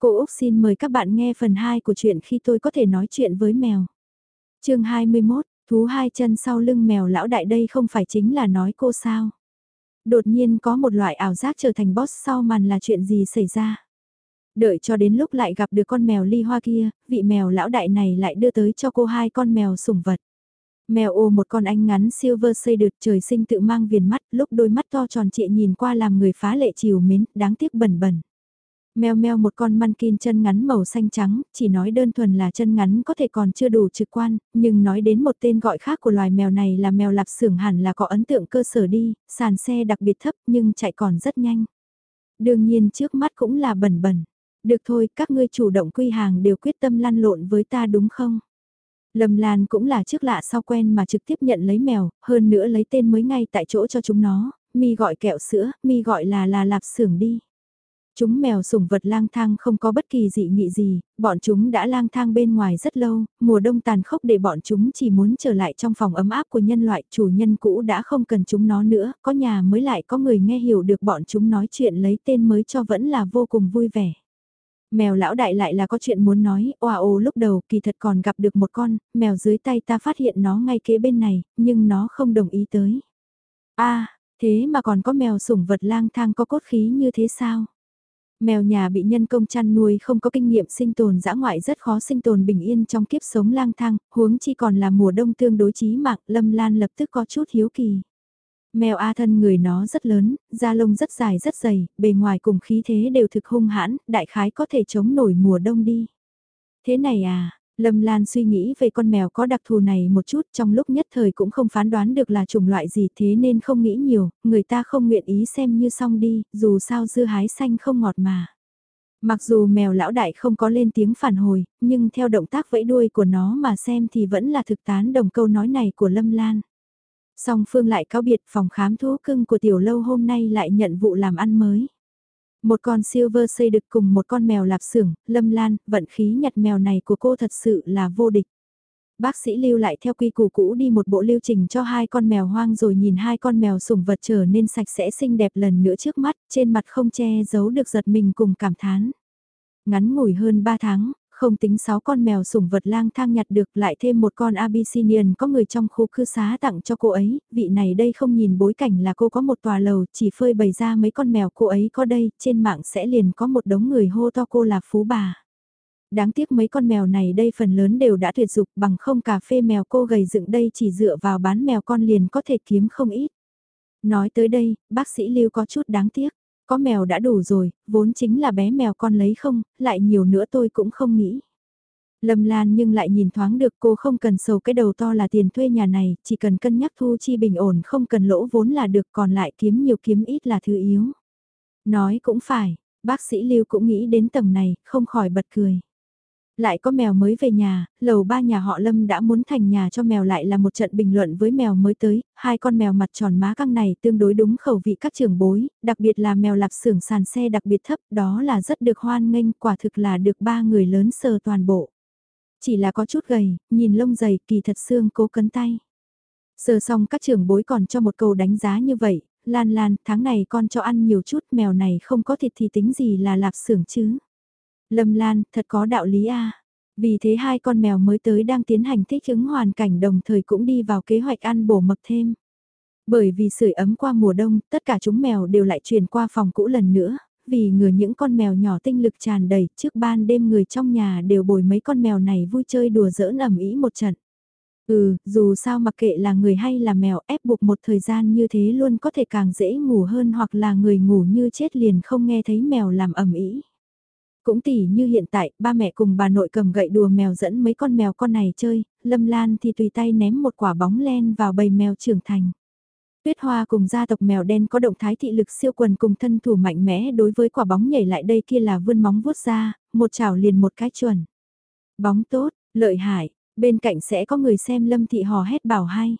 Cô Úc xin mời các bạn nghe phần 2 của chuyện khi tôi có thể nói chuyện với mèo. chương 21, thú hai chân sau lưng mèo lão đại đây không phải chính là nói cô sao. Đột nhiên có một loại ảo giác trở thành boss sau màn là chuyện gì xảy ra. Đợi cho đến lúc lại gặp được con mèo ly hoa kia, vị mèo lão đại này lại đưa tới cho cô hai con mèo sủng vật. Mèo ô một con anh ngắn silver xây đượt trời sinh tự mang viền mắt, lúc đôi mắt to tròn trịa nhìn qua làm người phá lệ chiều mến, đáng tiếc bẩn bẩn. Mèo mèo một con mankin chân ngắn màu xanh trắng, chỉ nói đơn thuần là chân ngắn có thể còn chưa đủ trực quan, nhưng nói đến một tên gọi khác của loài mèo này là mèo lạp xưởng hẳn là có ấn tượng cơ sở đi, sàn xe đặc biệt thấp nhưng chạy còn rất nhanh. Đương nhiên trước mắt cũng là bẩn bẩn. Được thôi, các ngươi chủ động quy hàng đều quyết tâm lăn lộn với ta đúng không? Lâm Lan cũng là trước lạ sau quen mà trực tiếp nhận lấy mèo, hơn nữa lấy tên mới ngay tại chỗ cho chúng nó, mi gọi kẹo sữa, mi gọi là là lạp xưởng đi. Chúng mèo sủng vật lang thang không có bất kỳ dị nghị gì, bọn chúng đã lang thang bên ngoài rất lâu, mùa đông tàn khốc để bọn chúng chỉ muốn trở lại trong phòng ấm áp của nhân loại, chủ nhân cũ đã không cần chúng nó nữa, có nhà mới lại có người nghe hiểu được bọn chúng nói chuyện lấy tên mới cho vẫn là vô cùng vui vẻ. Mèo lão đại lại là có chuyện muốn nói, oa ồ lúc đầu kỳ thật còn gặp được một con, mèo dưới tay ta phát hiện nó ngay kế bên này, nhưng nó không đồng ý tới. a thế mà còn có mèo sủng vật lang thang có cốt khí như thế sao? Mèo nhà bị nhân công chăn nuôi không có kinh nghiệm sinh tồn dã ngoại rất khó sinh tồn bình yên trong kiếp sống lang thang, huống chi còn là mùa đông tương đối chí mạng, Lâm Lan lập tức có chút hiếu kỳ. Mèo A thân người nó rất lớn, da lông rất dài rất dày, bề ngoài cùng khí thế đều thực hung hãn, đại khái có thể chống nổi mùa đông đi. Thế này à, Lâm Lan suy nghĩ về con mèo có đặc thù này một chút trong lúc nhất thời cũng không phán đoán được là chủng loại gì thế nên không nghĩ nhiều, người ta không nguyện ý xem như xong đi, dù sao dưa hái xanh không ngọt mà. Mặc dù mèo lão đại không có lên tiếng phản hồi, nhưng theo động tác vẫy đuôi của nó mà xem thì vẫn là thực tán đồng câu nói này của Lâm Lan. Song Phương lại cáo biệt phòng khám thú cưng của tiểu lâu hôm nay lại nhận vụ làm ăn mới. Một con silver xây được cùng một con mèo lạp xưởng, lâm lan, vận khí nhặt mèo này của cô thật sự là vô địch. Bác sĩ lưu lại theo quy củ cũ đi một bộ lưu trình cho hai con mèo hoang rồi nhìn hai con mèo sủng vật trở nên sạch sẽ xinh đẹp lần nữa trước mắt, trên mặt không che giấu được giật mình cùng cảm thán. Ngắn ngủi hơn 3 tháng, không tính 6 con mèo sủng vật lang thang nhặt được lại thêm một con Abyssinian có người trong khu cư xá tặng cho cô ấy, vị này đây không nhìn bối cảnh là cô có một tòa lầu chỉ phơi bày ra mấy con mèo cô ấy có đây, trên mạng sẽ liền có một đống người hô to cô là phú bà. Đáng tiếc mấy con mèo này đây phần lớn đều đã tuyệt dục bằng không cà phê mèo cô gầy dựng đây chỉ dựa vào bán mèo con liền có thể kiếm không ít. Nói tới đây, bác sĩ Lưu có chút đáng tiếc. Có mèo đã đủ rồi, vốn chính là bé mèo con lấy không, lại nhiều nữa tôi cũng không nghĩ. Lâm Lan nhưng lại nhìn thoáng được cô không cần sầu cái đầu to là tiền thuê nhà này, chỉ cần cân nhắc thu chi bình ổn không cần lỗ vốn là được còn lại kiếm nhiều kiếm ít là thứ yếu. Nói cũng phải, bác sĩ Lưu cũng nghĩ đến tầng này, không khỏi bật cười. Lại có mèo mới về nhà, lầu ba nhà họ Lâm đã muốn thành nhà cho mèo lại là một trận bình luận với mèo mới tới, hai con mèo mặt tròn má căng này tương đối đúng khẩu vị các trưởng bối, đặc biệt là mèo lạp xưởng sàn xe đặc biệt thấp, đó là rất được hoan nghênh, quả thực là được ba người lớn sờ toàn bộ. Chỉ là có chút gầy, nhìn lông dày kỳ thật xương cố cấn tay. Sờ xong các trưởng bối còn cho một câu đánh giá như vậy, Lan Lan, tháng này con cho ăn nhiều chút, mèo này không có thịt thì tính gì là lạp xưởng chứ. Lâm Lan, thật có đạo lý a. Vì thế hai con mèo mới tới đang tiến hành thích ứng hoàn cảnh đồng thời cũng đi vào kế hoạch ăn bổ mập thêm. Bởi vì sưởi ấm qua mùa đông, tất cả chúng mèo đều lại chuyển qua phòng cũ lần nữa, vì ngừa những con mèo nhỏ tinh lực tràn đầy, trước ban đêm người trong nhà đều bồi mấy con mèo này vui chơi đùa giỡn ẩm ý một trận. Ừ, dù sao mặc kệ là người hay là mèo ép buộc một thời gian như thế luôn có thể càng dễ ngủ hơn hoặc là người ngủ như chết liền không nghe thấy mèo làm ẩm ý. Cũng tỉ như hiện tại, ba mẹ cùng bà nội cầm gậy đùa mèo dẫn mấy con mèo con này chơi, Lâm Lan thì tùy tay ném một quả bóng len vào bầy mèo trưởng thành. Tuyết Hoa cùng gia tộc mèo đen có động thái thị lực siêu quần cùng thân thủ mạnh mẽ đối với quả bóng nhảy lại đây kia là vươn móng vuốt ra, một chảo liền một cái chuẩn. Bóng tốt, lợi hại, bên cạnh sẽ có người xem Lâm Thị hò hét bảo hay.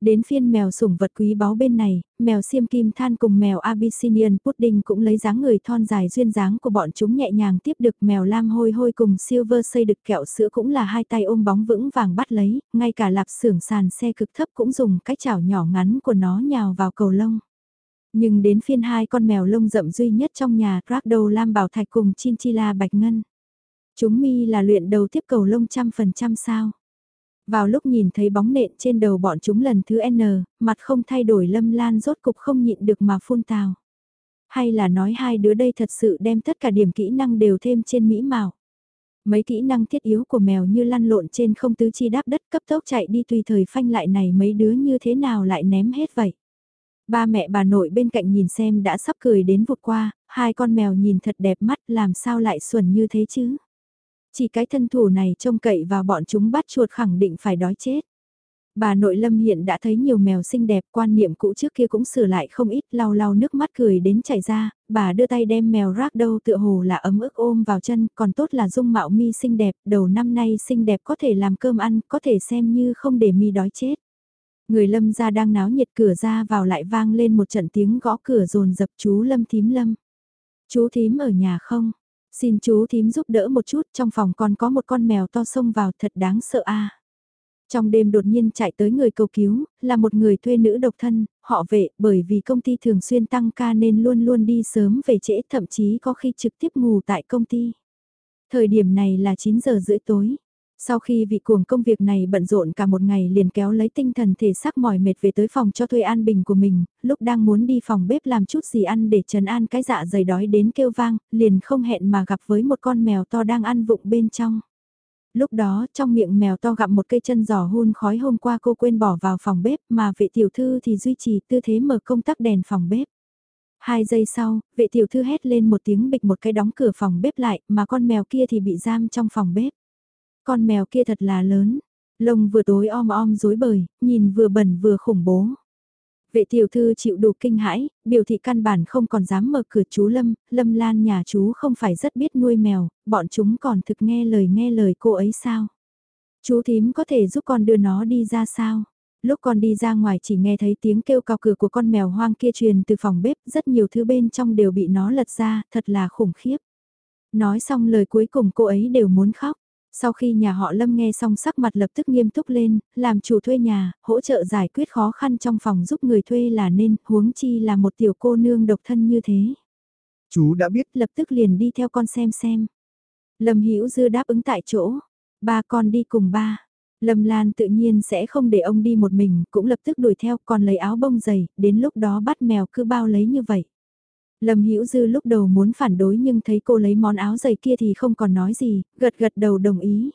Đến phiên mèo sủng vật quý báu bên này, mèo xiêm kim than cùng mèo Abyssinian pudding cũng lấy dáng người thon dài duyên dáng của bọn chúng nhẹ nhàng tiếp được mèo lam hôi hôi cùng silver xây được kẹo sữa cũng là hai tay ôm bóng vững vàng bắt lấy, ngay cả lạp xưởng sàn xe cực thấp cũng dùng cái chảo nhỏ ngắn của nó nhào vào cầu lông. Nhưng đến phiên hai con mèo lông rậm duy nhất trong nhà Ragdoll Lam Bảo Thạch cùng Chinchilla Bạch Ngân. Chúng mi là luyện đầu tiếp cầu lông trăm phần trăm sao. Vào lúc nhìn thấy bóng nện trên đầu bọn chúng lần thứ N, mặt không thay đổi lâm lan rốt cục không nhịn được mà phun tào. Hay là nói hai đứa đây thật sự đem tất cả điểm kỹ năng đều thêm trên mỹ mạo. Mấy kỹ năng thiết yếu của mèo như lăn lộn trên không tứ chi đáp đất cấp tốc chạy đi tùy thời phanh lại này mấy đứa như thế nào lại ném hết vậy. Ba mẹ bà nội bên cạnh nhìn xem đã sắp cười đến vụt qua, hai con mèo nhìn thật đẹp mắt làm sao lại xuẩn như thế chứ. Chỉ cái thân thủ này trông cậy vào bọn chúng bắt chuột khẳng định phải đói chết. Bà nội lâm hiện đã thấy nhiều mèo xinh đẹp, quan niệm cũ trước kia cũng sửa lại không ít, lau lau nước mắt cười đến chảy ra, bà đưa tay đem mèo rác đâu tựa hồ là ấm ức ôm vào chân, còn tốt là dung mạo mi xinh đẹp, đầu năm nay xinh đẹp có thể làm cơm ăn, có thể xem như không để mi đói chết. Người lâm ra đang náo nhiệt cửa ra vào lại vang lên một trận tiếng gõ cửa rồn dập chú lâm thím lâm. Chú thím ở nhà không? Xin chú thím giúp đỡ một chút, trong phòng còn có một con mèo to xông vào thật đáng sợ a. Trong đêm đột nhiên chạy tới người cầu cứu, là một người thuê nữ độc thân, họ vệ, bởi vì công ty thường xuyên tăng ca nên luôn luôn đi sớm về trễ, thậm chí có khi trực tiếp ngủ tại công ty. Thời điểm này là 9 giờ rưỡi tối. Sau khi vị cuồng công việc này bận rộn cả một ngày liền kéo lấy tinh thần thể xác mỏi mệt về tới phòng cho thuê an bình của mình, lúc đang muốn đi phòng bếp làm chút gì ăn để trần an cái dạ dày đói đến kêu vang, liền không hẹn mà gặp với một con mèo to đang ăn vụng bên trong. Lúc đó trong miệng mèo to gặm một cây chân giò hun khói hôm qua cô quên bỏ vào phòng bếp mà vệ tiểu thư thì duy trì tư thế mở công tắc đèn phòng bếp. Hai giây sau, vệ tiểu thư hét lên một tiếng bịch một cái đóng cửa phòng bếp lại mà con mèo kia thì bị giam trong phòng bếp. Con mèo kia thật là lớn, lông vừa tối om om rối bời, nhìn vừa bẩn vừa khủng bố. Vệ tiểu thư chịu đủ kinh hãi, biểu thị căn bản không còn dám mở cửa chú Lâm, Lâm Lan nhà chú không phải rất biết nuôi mèo, bọn chúng còn thực nghe lời nghe lời cô ấy sao? Chú thím có thể giúp con đưa nó đi ra sao? Lúc con đi ra ngoài chỉ nghe thấy tiếng kêu cào cửa của con mèo hoang kia truyền từ phòng bếp, rất nhiều thứ bên trong đều bị nó lật ra, thật là khủng khiếp. Nói xong lời cuối cùng cô ấy đều muốn khóc. Sau khi nhà họ Lâm nghe xong sắc mặt lập tức nghiêm túc lên, làm chủ thuê nhà, hỗ trợ giải quyết khó khăn trong phòng giúp người thuê là nên, huống chi là một tiểu cô nương độc thân như thế. Chú đã biết, lập tức liền đi theo con xem xem. Lâm Hữu Dư đáp ứng tại chỗ, ba con đi cùng ba. Lâm Lan tự nhiên sẽ không để ông đi một mình, cũng lập tức đuổi theo, còn lấy áo bông dày, đến lúc đó bắt mèo cứ bao lấy như vậy. Lâm Hữu Dư lúc đầu muốn phản đối nhưng thấy cô lấy món áo giày kia thì không còn nói gì, gật gật đầu đồng ý.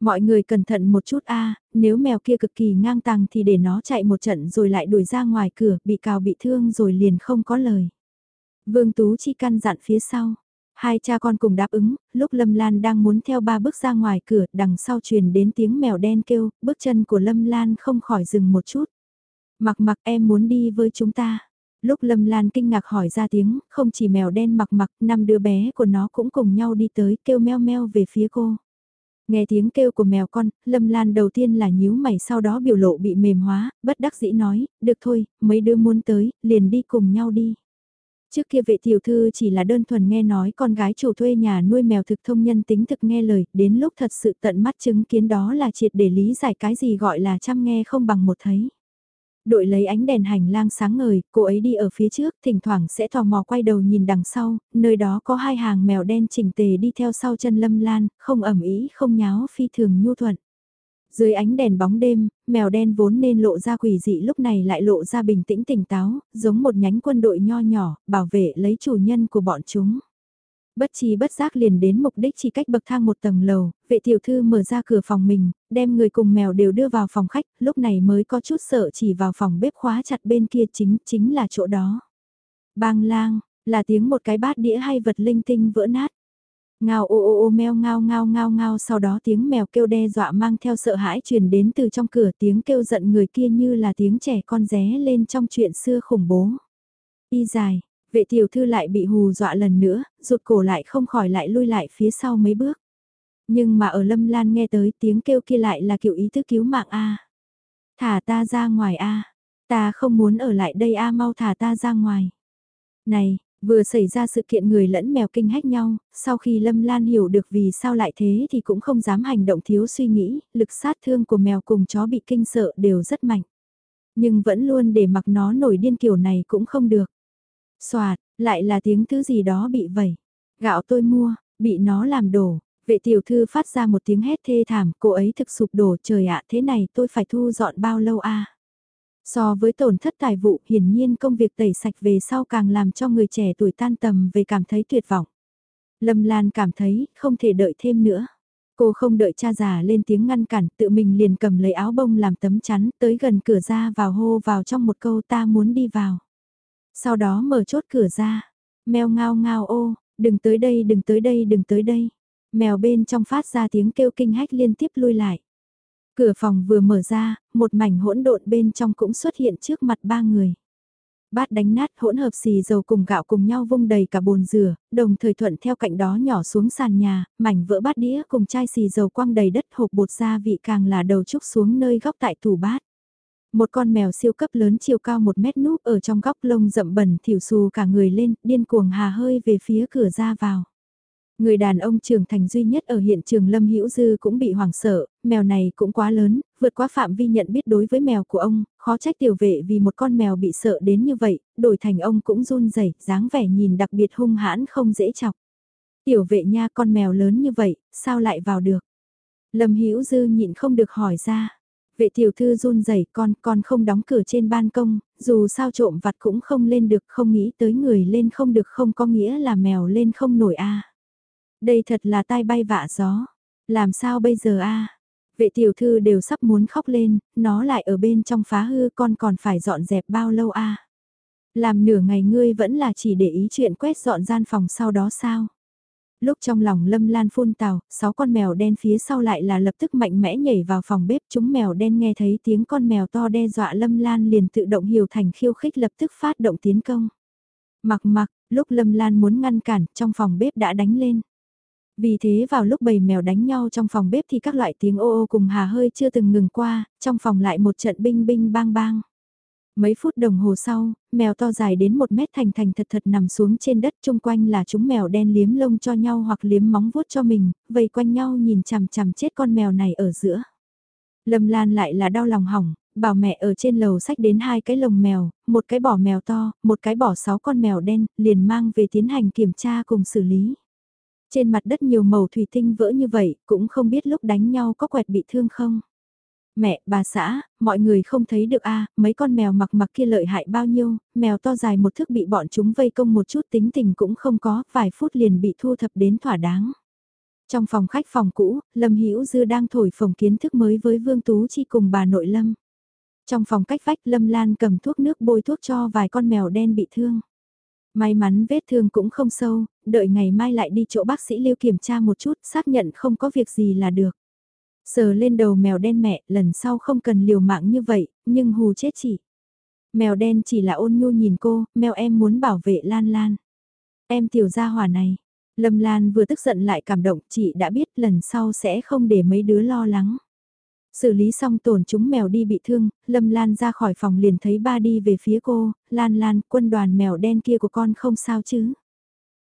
Mọi người cẩn thận một chút a, nếu mèo kia cực kỳ ngang tàng thì để nó chạy một trận rồi lại đuổi ra ngoài cửa, bị cào bị thương rồi liền không có lời. Vương Tú Chi căn dặn phía sau. Hai cha con cùng đáp ứng, lúc Lâm Lan đang muốn theo ba bước ra ngoài cửa, đằng sau truyền đến tiếng mèo đen kêu, bước chân của Lâm Lan không khỏi dừng một chút. Mặc mặc em muốn đi với chúng ta. Lúc Lâm Lan kinh ngạc hỏi ra tiếng, không chỉ mèo đen mặc mặc, năm đứa bé của nó cũng cùng nhau đi tới kêu meo meo về phía cô. Nghe tiếng kêu của mèo con, Lâm Lan đầu tiên là nhíu mày sau đó biểu lộ bị mềm hóa, bất đắc dĩ nói, được thôi, mấy đứa muốn tới, liền đi cùng nhau đi. Trước kia vệ tiểu thư chỉ là đơn thuần nghe nói con gái chủ thuê nhà nuôi mèo thực thông nhân tính thực nghe lời, đến lúc thật sự tận mắt chứng kiến đó là triệt để lý giải cái gì gọi là chăm nghe không bằng một thấy. Đội lấy ánh đèn hành lang sáng ngời, cô ấy đi ở phía trước, thỉnh thoảng sẽ tò mò quay đầu nhìn đằng sau, nơi đó có hai hàng mèo đen chỉnh tề đi theo sau chân lâm lan, không ẩm ý, không nháo, phi thường nhu thuận. Dưới ánh đèn bóng đêm, mèo đen vốn nên lộ ra quỷ dị lúc này lại lộ ra bình tĩnh tỉnh táo, giống một nhánh quân đội nho nhỏ, bảo vệ lấy chủ nhân của bọn chúng. Bất chi bất giác liền đến mục đích chỉ cách bậc thang một tầng lầu, vệ tiểu thư mở ra cửa phòng mình, đem người cùng mèo đều đưa vào phòng khách, lúc này mới có chút sợ chỉ vào phòng bếp khóa chặt bên kia chính, chính là chỗ đó. Bang lang, là tiếng một cái bát đĩa hay vật linh tinh vỡ nát. Ngao ô ô ô meo ngao ngao ngao ngao sau đó tiếng mèo kêu đe dọa mang theo sợ hãi truyền đến từ trong cửa tiếng kêu giận người kia như là tiếng trẻ con ré lên trong chuyện xưa khủng bố. Y dài, Vệ tiểu thư lại bị hù dọa lần nữa, rụt cổ lại không khỏi lại lui lại phía sau mấy bước. Nhưng mà ở Lâm Lan nghe tới tiếng kêu kia lại là kiểu ý thức cứu mạng A. Thả ta ra ngoài A. Ta không muốn ở lại đây A mau thả ta ra ngoài. Này, vừa xảy ra sự kiện người lẫn mèo kinh hách nhau, sau khi Lâm Lan hiểu được vì sao lại thế thì cũng không dám hành động thiếu suy nghĩ, lực sát thương của mèo cùng chó bị kinh sợ đều rất mạnh. Nhưng vẫn luôn để mặc nó nổi điên kiểu này cũng không được. Xoạt, lại là tiếng thứ gì đó bị vẩy. Gạo tôi mua, bị nó làm đổ. Vệ tiểu thư phát ra một tiếng hét thê thảm, cô ấy thực sụp đổ trời ạ thế này tôi phải thu dọn bao lâu a So với tổn thất tài vụ, hiển nhiên công việc tẩy sạch về sau càng làm cho người trẻ tuổi tan tầm về cảm thấy tuyệt vọng. Lâm Lan cảm thấy không thể đợi thêm nữa. Cô không đợi cha già lên tiếng ngăn cản, tự mình liền cầm lấy áo bông làm tấm chắn, tới gần cửa ra vào hô vào trong một câu ta muốn đi vào. Sau đó mở chốt cửa ra, mèo ngao ngao ô, đừng tới đây đừng tới đây đừng tới đây. Mèo bên trong phát ra tiếng kêu kinh hách liên tiếp lui lại. Cửa phòng vừa mở ra, một mảnh hỗn độn bên trong cũng xuất hiện trước mặt ba người. Bát đánh nát hỗn hợp xì dầu cùng gạo cùng nhau vung đầy cả bồn rửa, đồng thời thuận theo cạnh đó nhỏ xuống sàn nhà, mảnh vỡ bát đĩa cùng chai xì dầu quăng đầy đất hộp bột gia vị càng là đầu trúc xuống nơi góc tại tủ bát. Một con mèo siêu cấp lớn chiều cao một mét núp ở trong góc lông rậm bẩn thiểu xù cả người lên, điên cuồng hà hơi về phía cửa ra vào. Người đàn ông trưởng thành duy nhất ở hiện trường Lâm Hữu Dư cũng bị hoảng sợ, mèo này cũng quá lớn, vượt quá phạm vi nhận biết đối với mèo của ông, khó trách tiểu vệ vì một con mèo bị sợ đến như vậy, đổi thành ông cũng run rẩy, dáng vẻ nhìn đặc biệt hung hãn không dễ chọc. Tiểu vệ nha con mèo lớn như vậy, sao lại vào được? Lâm Hữu Dư nhịn không được hỏi ra. Vệ tiểu thư run rẩy con, con không đóng cửa trên ban công, dù sao trộm vặt cũng không lên được, không nghĩ tới người lên không được không có nghĩa là mèo lên không nổi a. Đây thật là tai bay vạ gió. Làm sao bây giờ a? Vệ tiểu thư đều sắp muốn khóc lên, nó lại ở bên trong phá hư con còn phải dọn dẹp bao lâu a? Làm nửa ngày ngươi vẫn là chỉ để ý chuyện quét dọn gian phòng sau đó sao? Lúc trong lòng Lâm Lan phun tào, sáu con mèo đen phía sau lại là lập tức mạnh mẽ nhảy vào phòng bếp. Chúng mèo đen nghe thấy tiếng con mèo to đe dọa Lâm Lan liền tự động hiểu thành khiêu khích lập tức phát động tiến công. Mặc mặc, lúc Lâm Lan muốn ngăn cản, trong phòng bếp đã đánh lên. Vì thế vào lúc bầy mèo đánh nhau trong phòng bếp thì các loại tiếng ô ô cùng hà hơi chưa từng ngừng qua, trong phòng lại một trận binh binh bang bang. Mấy phút đồng hồ sau, mèo to dài đến một mét thành thành thật thật nằm xuống trên đất chung quanh là chúng mèo đen liếm lông cho nhau hoặc liếm móng vuốt cho mình, vây quanh nhau nhìn chằm chằm chết con mèo này ở giữa. Lâm Lan lại là đau lòng hỏng, bảo mẹ ở trên lầu sách đến hai cái lồng mèo, một cái bỏ mèo to, một cái bỏ sáu con mèo đen, liền mang về tiến hành kiểm tra cùng xử lý. Trên mặt đất nhiều màu thủy tinh vỡ như vậy, cũng không biết lúc đánh nhau có quẹt bị thương không. Mẹ, bà xã, mọi người không thấy được a mấy con mèo mặc mặc kia lợi hại bao nhiêu, mèo to dài một thước bị bọn chúng vây công một chút tính tình cũng không có, vài phút liền bị thu thập đến thỏa đáng. Trong phòng khách phòng cũ, Lâm Hữu Dư đang thổi phồng kiến thức mới với Vương Tú Chi cùng bà nội Lâm. Trong phòng cách vách Lâm Lan cầm thuốc nước bôi thuốc cho vài con mèo đen bị thương. May mắn vết thương cũng không sâu, đợi ngày mai lại đi chỗ bác sĩ lưu kiểm tra một chút, xác nhận không có việc gì là được. Sờ lên đầu mèo đen mẹ, lần sau không cần liều mạng như vậy, nhưng hù chết chị. Mèo đen chỉ là ôn nhu nhìn cô, mèo em muốn bảo vệ Lan Lan. Em tiểu gia hỏa này. Lâm Lan vừa tức giận lại cảm động, chị đã biết lần sau sẽ không để mấy đứa lo lắng. Xử lý xong tổn chúng mèo đi bị thương, Lâm Lan ra khỏi phòng liền thấy ba đi về phía cô, Lan Lan, quân đoàn mèo đen kia của con không sao chứ.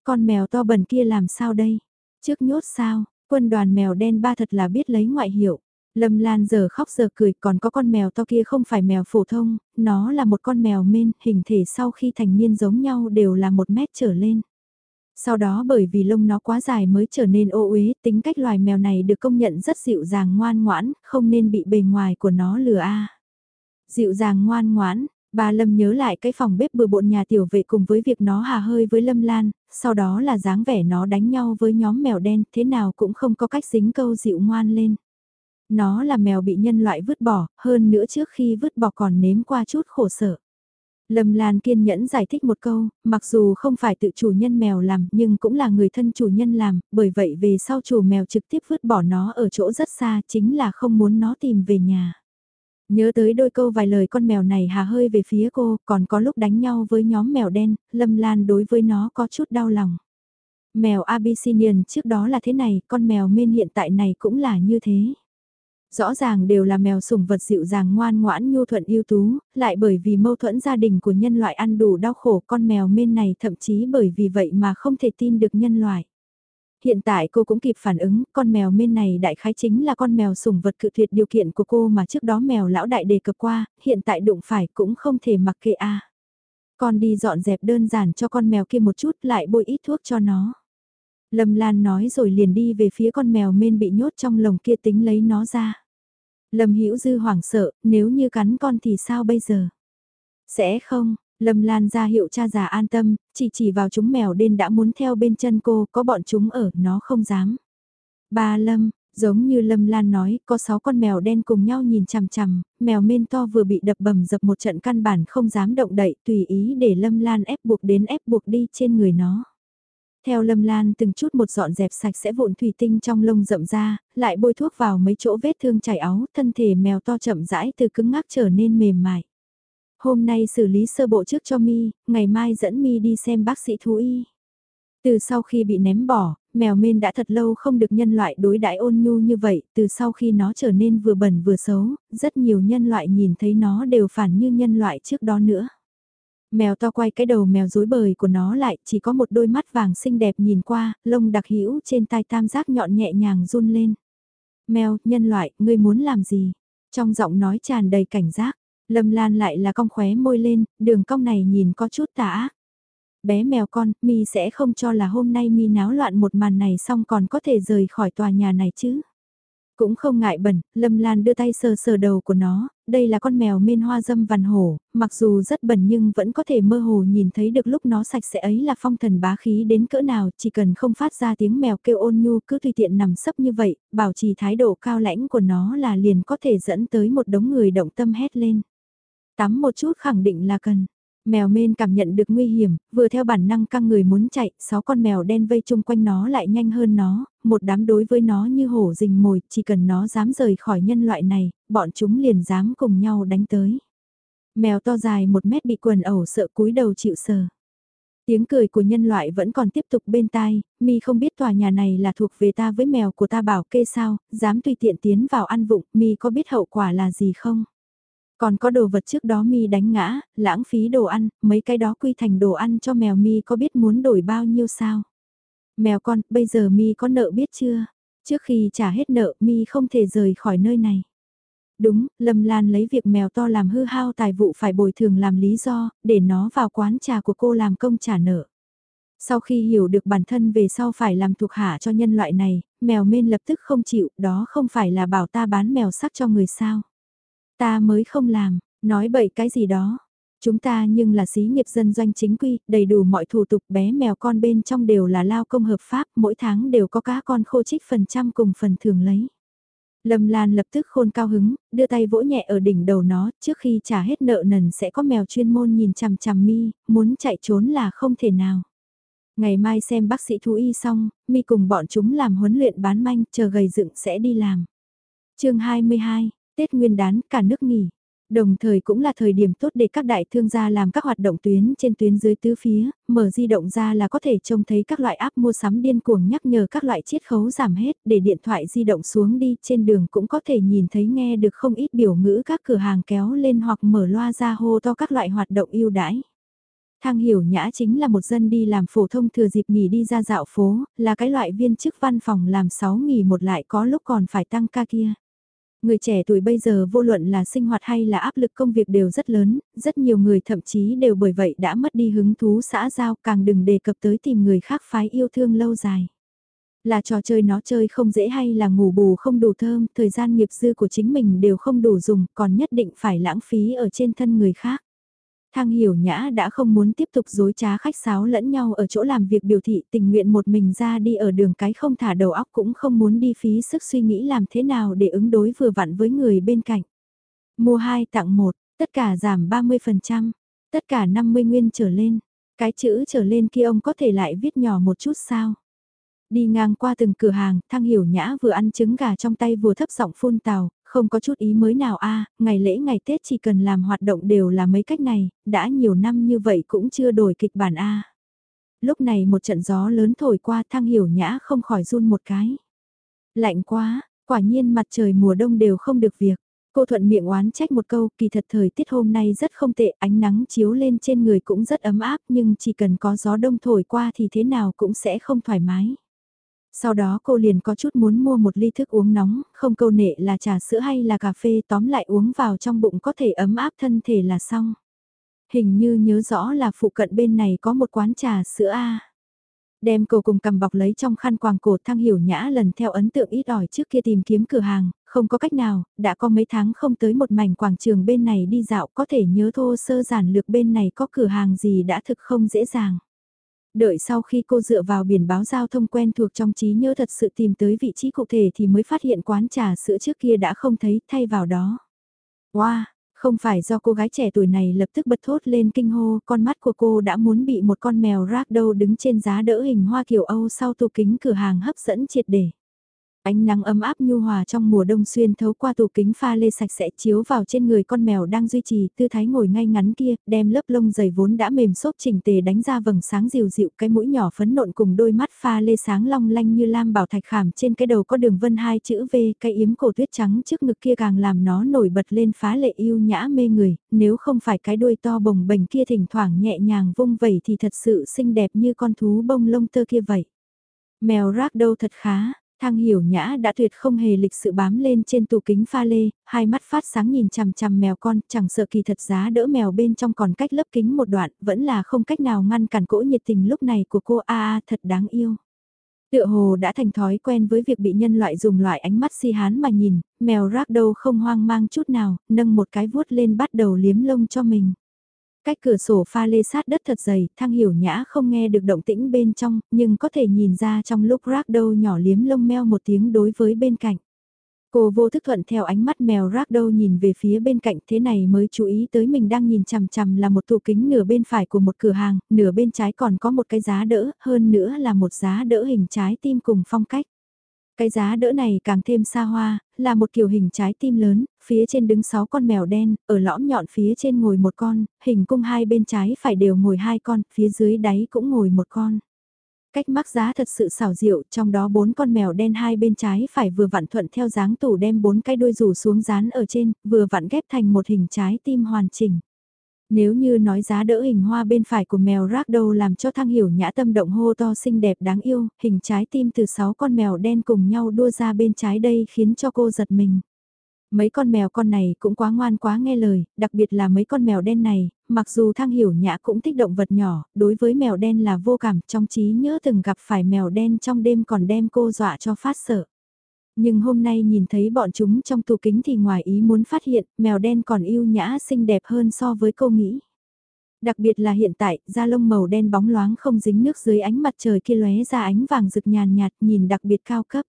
Con mèo to bẩn kia làm sao đây? Trước nhốt sao, quân đoàn mèo đen ba thật là biết lấy ngoại hiệu. Lâm Lan giờ khóc giờ cười còn có con mèo to kia không phải mèo phổ thông, nó là một con mèo mên, hình thể sau khi thành niên giống nhau đều là một mét trở lên. Sau đó bởi vì lông nó quá dài mới trở nên ô uế, tính cách loài mèo này được công nhận rất dịu dàng ngoan ngoãn, không nên bị bề ngoài của nó lừa a. Dịu dàng ngoan ngoãn, bà Lâm nhớ lại cái phòng bếp bừa bộn nhà tiểu vệ cùng với việc nó hà hơi với Lâm Lan, sau đó là dáng vẻ nó đánh nhau với nhóm mèo đen, thế nào cũng không có cách dính câu dịu ngoan lên. Nó là mèo bị nhân loại vứt bỏ, hơn nữa trước khi vứt bỏ còn nếm qua chút khổ sở. Lâm Lan kiên nhẫn giải thích một câu, mặc dù không phải tự chủ nhân mèo làm nhưng cũng là người thân chủ nhân làm, bởi vậy về sau chủ mèo trực tiếp vứt bỏ nó ở chỗ rất xa chính là không muốn nó tìm về nhà. Nhớ tới đôi câu vài lời con mèo này hà hơi về phía cô, còn có lúc đánh nhau với nhóm mèo đen, Lâm Lan đối với nó có chút đau lòng. Mèo Abyssinian trước đó là thế này, con mèo men hiện tại này cũng là như thế. Rõ ràng đều là mèo sủng vật dịu dàng ngoan ngoãn nhu thuận ưu tú, lại bởi vì mâu thuẫn gia đình của nhân loại ăn đủ đau khổ con mèo men này thậm chí bởi vì vậy mà không thể tin được nhân loại. Hiện tại cô cũng kịp phản ứng, con mèo mên này đại khái chính là con mèo sủng vật cự tuyệt điều kiện của cô mà trước đó mèo lão đại đề cập qua, hiện tại đụng phải cũng không thể mặc kệ a. Con đi dọn dẹp đơn giản cho con mèo kia một chút lại bôi ít thuốc cho nó. Lâm Lan nói rồi liền đi về phía con mèo mên bị nhốt trong lồng kia tính lấy nó ra. Lâm Hữu Dư hoảng sợ, nếu như cắn con thì sao bây giờ? Sẽ không, Lâm Lan ra hiệu cha già an tâm, chỉ chỉ vào chúng mèo đen đã muốn theo bên chân cô, có bọn chúng ở, nó không dám. Ba Lâm, giống như Lâm Lan nói, có 6 con mèo đen cùng nhau nhìn chằm chằm, mèo men to vừa bị đập bầm dập một trận căn bản không dám động đậy, tùy ý để Lâm Lan ép buộc đến ép buộc đi trên người nó. Theo Lâm Lan từng chút một dọn dẹp sạch sẽ vụn thủy tinh trong lông rậm ra, lại bôi thuốc vào mấy chỗ vết thương chảy áo, thân thể mèo to chậm rãi từ cứng ngắc trở nên mềm mại. Hôm nay xử lý sơ bộ trước cho mi, ngày mai dẫn mi đi xem bác sĩ thú y. Từ sau khi bị ném bỏ, mèo mên đã thật lâu không được nhân loại đối đãi ôn nhu như vậy, từ sau khi nó trở nên vừa bẩn vừa xấu, rất nhiều nhân loại nhìn thấy nó đều phản như nhân loại trước đó nữa. Mèo to quay cái đầu mèo rối bời của nó lại, chỉ có một đôi mắt vàng xinh đẹp nhìn qua, lông đặc hữu trên tai tam giác nhọn nhẹ nhàng run lên. Mèo, nhân loại, ngươi muốn làm gì? Trong giọng nói tràn đầy cảnh giác, Lâm Lan lại là cong khóe môi lên, đường cong này nhìn có chút tả. ác. Bé mèo con, mi sẽ không cho là hôm nay mi náo loạn một màn này xong còn có thể rời khỏi tòa nhà này chứ. Cũng không ngại bẩn, Lâm Lan đưa tay sờ sờ đầu của nó, đây là con mèo mên hoa dâm vằn hổ, mặc dù rất bẩn nhưng vẫn có thể mơ hồ nhìn thấy được lúc nó sạch sẽ ấy là phong thần bá khí đến cỡ nào, chỉ cần không phát ra tiếng mèo kêu ôn nhu cứ tùy tiện nằm sấp như vậy, bảo trì thái độ cao lãnh của nó là liền có thể dẫn tới một đống người động tâm hét lên. Tắm một chút khẳng định là cần. Mèo mên cảm nhận được nguy hiểm, vừa theo bản năng căng người muốn chạy, sáu con mèo đen vây chung quanh nó lại nhanh hơn nó, một đám đối với nó như hổ rình mồi, chỉ cần nó dám rời khỏi nhân loại này, bọn chúng liền dám cùng nhau đánh tới. Mèo to dài một mét bị quần ẩu sợ cúi đầu chịu sờ. Tiếng cười của nhân loại vẫn còn tiếp tục bên tai, mi không biết tòa nhà này là thuộc về ta với mèo của ta bảo kê sao, dám tùy tiện tiến vào ăn vụng, mi có biết hậu quả là gì không? Còn có đồ vật trước đó mi đánh ngã, lãng phí đồ ăn, mấy cái đó quy thành đồ ăn cho mèo mi có biết muốn đổi bao nhiêu sao? Mèo con, bây giờ mi có nợ biết chưa? Trước khi trả hết nợ mi không thể rời khỏi nơi này. Đúng, Lâm Lan lấy việc mèo to làm hư hao tài vụ phải bồi thường làm lý do, để nó vào quán trà của cô làm công trả nợ. Sau khi hiểu được bản thân về sau phải làm thuộc hạ cho nhân loại này, mèo mên lập tức không chịu, đó không phải là bảo ta bán mèo sắc cho người sao. Ta mới không làm, nói bậy cái gì đó. Chúng ta nhưng là xí nghiệp dân doanh chính quy, đầy đủ mọi thủ tục bé mèo con bên trong đều là lao công hợp pháp, mỗi tháng đều có cá con khô trích phần trăm cùng phần thường lấy. Lâm Lan lập tức khôn cao hứng, đưa tay vỗ nhẹ ở đỉnh đầu nó, trước khi trả hết nợ nần sẽ có mèo chuyên môn nhìn chằm chằm mi, muốn chạy trốn là không thể nào. Ngày mai xem bác sĩ thú y xong, mi cùng bọn chúng làm huấn luyện bán manh, chờ gầy dựng sẽ đi làm. chương 22, Tết Nguyên đán cả nước nghỉ. Đồng thời cũng là thời điểm tốt để các đại thương gia làm các hoạt động tuyến trên tuyến dưới tứ phía, mở di động ra là có thể trông thấy các loại app mua sắm điên cuồng nhắc nhở các loại chiết khấu giảm hết, để điện thoại di động xuống đi trên đường cũng có thể nhìn thấy nghe được không ít biểu ngữ các cửa hàng kéo lên hoặc mở loa ra hô to các loại hoạt động ưu đãi. Thang hiểu nhã chính là một dân đi làm phổ thông thừa dịp nghỉ đi ra dạo phố, là cái loại viên chức văn phòng làm 6 nghỉ một lại có lúc còn phải tăng ca kia. Người trẻ tuổi bây giờ vô luận là sinh hoạt hay là áp lực công việc đều rất lớn, rất nhiều người thậm chí đều bởi vậy đã mất đi hứng thú xã giao càng đừng đề cập tới tìm người khác phái yêu thương lâu dài. Là trò chơi nó chơi không dễ hay là ngủ bù không đủ thơm, thời gian nghiệp dư của chính mình đều không đủ dùng, còn nhất định phải lãng phí ở trên thân người khác. Thang hiểu nhã đã không muốn tiếp tục dối trá khách sáo lẫn nhau ở chỗ làm việc biểu thị tình nguyện một mình ra đi ở đường cái không thả đầu óc cũng không muốn đi phí sức suy nghĩ làm thế nào để ứng đối vừa vặn với người bên cạnh. Mua 2 tặng 1, tất cả giảm 30%, tất cả 50 nguyên trở lên. Cái chữ trở lên kia ông có thể lại viết nhỏ một chút sao? Đi ngang qua từng cửa hàng, thang hiểu nhã vừa ăn trứng gà trong tay vừa thấp giọng phun tàu, không có chút ý mới nào a ngày lễ ngày Tết chỉ cần làm hoạt động đều là mấy cách này, đã nhiều năm như vậy cũng chưa đổi kịch bản a Lúc này một trận gió lớn thổi qua thang hiểu nhã không khỏi run một cái. Lạnh quá, quả nhiên mặt trời mùa đông đều không được việc. Cô thuận miệng oán trách một câu, kỳ thật thời tiết hôm nay rất không tệ, ánh nắng chiếu lên trên người cũng rất ấm áp nhưng chỉ cần có gió đông thổi qua thì thế nào cũng sẽ không thoải mái. Sau đó cô liền có chút muốn mua một ly thức uống nóng, không câu nệ là trà sữa hay là cà phê tóm lại uống vào trong bụng có thể ấm áp thân thể là xong. hình như nhớ rõ là phụ cận bên này có một quán trà sữa A. Đem cô cùng cầm bọc lấy trong khăn quàng cổ thăng hiểu nhã lần theo ấn tượng ít ỏi trước kia tìm kiếm cửa hàng, không có cách nào, đã có mấy tháng không tới một mảnh quảng trường bên này đi dạo có thể nhớ thô sơ giản lược bên này có cửa hàng gì đã thực không dễ dàng. Đợi sau khi cô dựa vào biển báo giao thông quen thuộc trong trí nhớ thật sự tìm tới vị trí cụ thể thì mới phát hiện quán trà sữa trước kia đã không thấy thay vào đó. Wow, không phải do cô gái trẻ tuổi này lập tức bật thốt lên kinh hô, con mắt của cô đã muốn bị một con mèo rác đâu đứng trên giá đỡ hình hoa kiểu Âu sau tủ kính cửa hàng hấp dẫn triệt để. Ánh nắng ấm áp nhu hòa trong mùa đông xuyên thấu qua tủ kính pha lê sạch sẽ chiếu vào trên người con mèo đang duy trì tư thái ngồi ngay ngắn kia, đem lớp lông dày vốn đã mềm xốp chỉnh tề đánh ra vầng sáng dịu dịu cái mũi nhỏ phấn nộn cùng đôi mắt pha lê sáng long lanh như lam bảo thạch khảm trên cái đầu có đường vân hai chữ V, cái yếm cổ tuyết trắng trước ngực kia càng làm nó nổi bật lên phá lệ yêu nhã mê người, nếu không phải cái đuôi to bồng bềnh kia thỉnh thoảng nhẹ nhàng vung vẩy thì thật sự xinh đẹp như con thú bông lông tơ kia vậy. Mèo rác đâu thật khá, Thang hiểu nhã đã tuyệt không hề lịch sự bám lên trên tủ kính pha lê, hai mắt phát sáng nhìn chằm chằm mèo con, chẳng sợ kỳ thật giá đỡ mèo bên trong còn cách lớp kính một đoạn, vẫn là không cách nào ngăn cản cỗ nhiệt tình lúc này của cô a a thật đáng yêu. Tựa hồ đã thành thói quen với việc bị nhân loại dùng loại ánh mắt si hán mà nhìn, mèo rác đâu không hoang mang chút nào, nâng một cái vuốt lên bắt đầu liếm lông cho mình. Cách cửa sổ pha lê sát đất thật dày, thang hiểu nhã không nghe được động tĩnh bên trong, nhưng có thể nhìn ra trong lúc rác đâu nhỏ liếm lông meo một tiếng đối với bên cạnh. Cô vô thức thuận theo ánh mắt mèo rác đâu nhìn về phía bên cạnh thế này mới chú ý tới mình đang nhìn chằm chằm là một tủ kính nửa bên phải của một cửa hàng, nửa bên trái còn có một cái giá đỡ, hơn nữa là một giá đỡ hình trái tim cùng phong cách. Cái giá đỡ này càng thêm xa hoa, là một kiểu hình trái tim lớn, phía trên đứng 6 con mèo đen, ở lõm nhọn phía trên ngồi một con, hình cung hai bên trái phải đều ngồi hai con, phía dưới đáy cũng ngồi một con. Cách mắc giá thật sự xảo diệu, trong đó bốn con mèo đen hai bên trái phải vừa vặn thuận theo dáng tủ đem bốn cái đuôi rủ xuống dán ở trên, vừa vặn ghép thành một hình trái tim hoàn chỉnh. Nếu như nói giá đỡ hình hoa bên phải của mèo rác đầu làm cho thăng hiểu nhã tâm động hô to xinh đẹp đáng yêu, hình trái tim từ 6 con mèo đen cùng nhau đua ra bên trái đây khiến cho cô giật mình. Mấy con mèo con này cũng quá ngoan quá nghe lời, đặc biệt là mấy con mèo đen này, mặc dù thang hiểu nhã cũng thích động vật nhỏ, đối với mèo đen là vô cảm, trong trí nhớ từng gặp phải mèo đen trong đêm còn đem cô dọa cho phát sợ. Nhưng hôm nay nhìn thấy bọn chúng trong tủ kính thì ngoài ý muốn phát hiện, mèo đen còn yêu nhã xinh đẹp hơn so với cô nghĩ. Đặc biệt là hiện tại, da lông màu đen bóng loáng không dính nước dưới ánh mặt trời kia lóe ra ánh vàng rực nhàn nhạt nhìn đặc biệt cao cấp.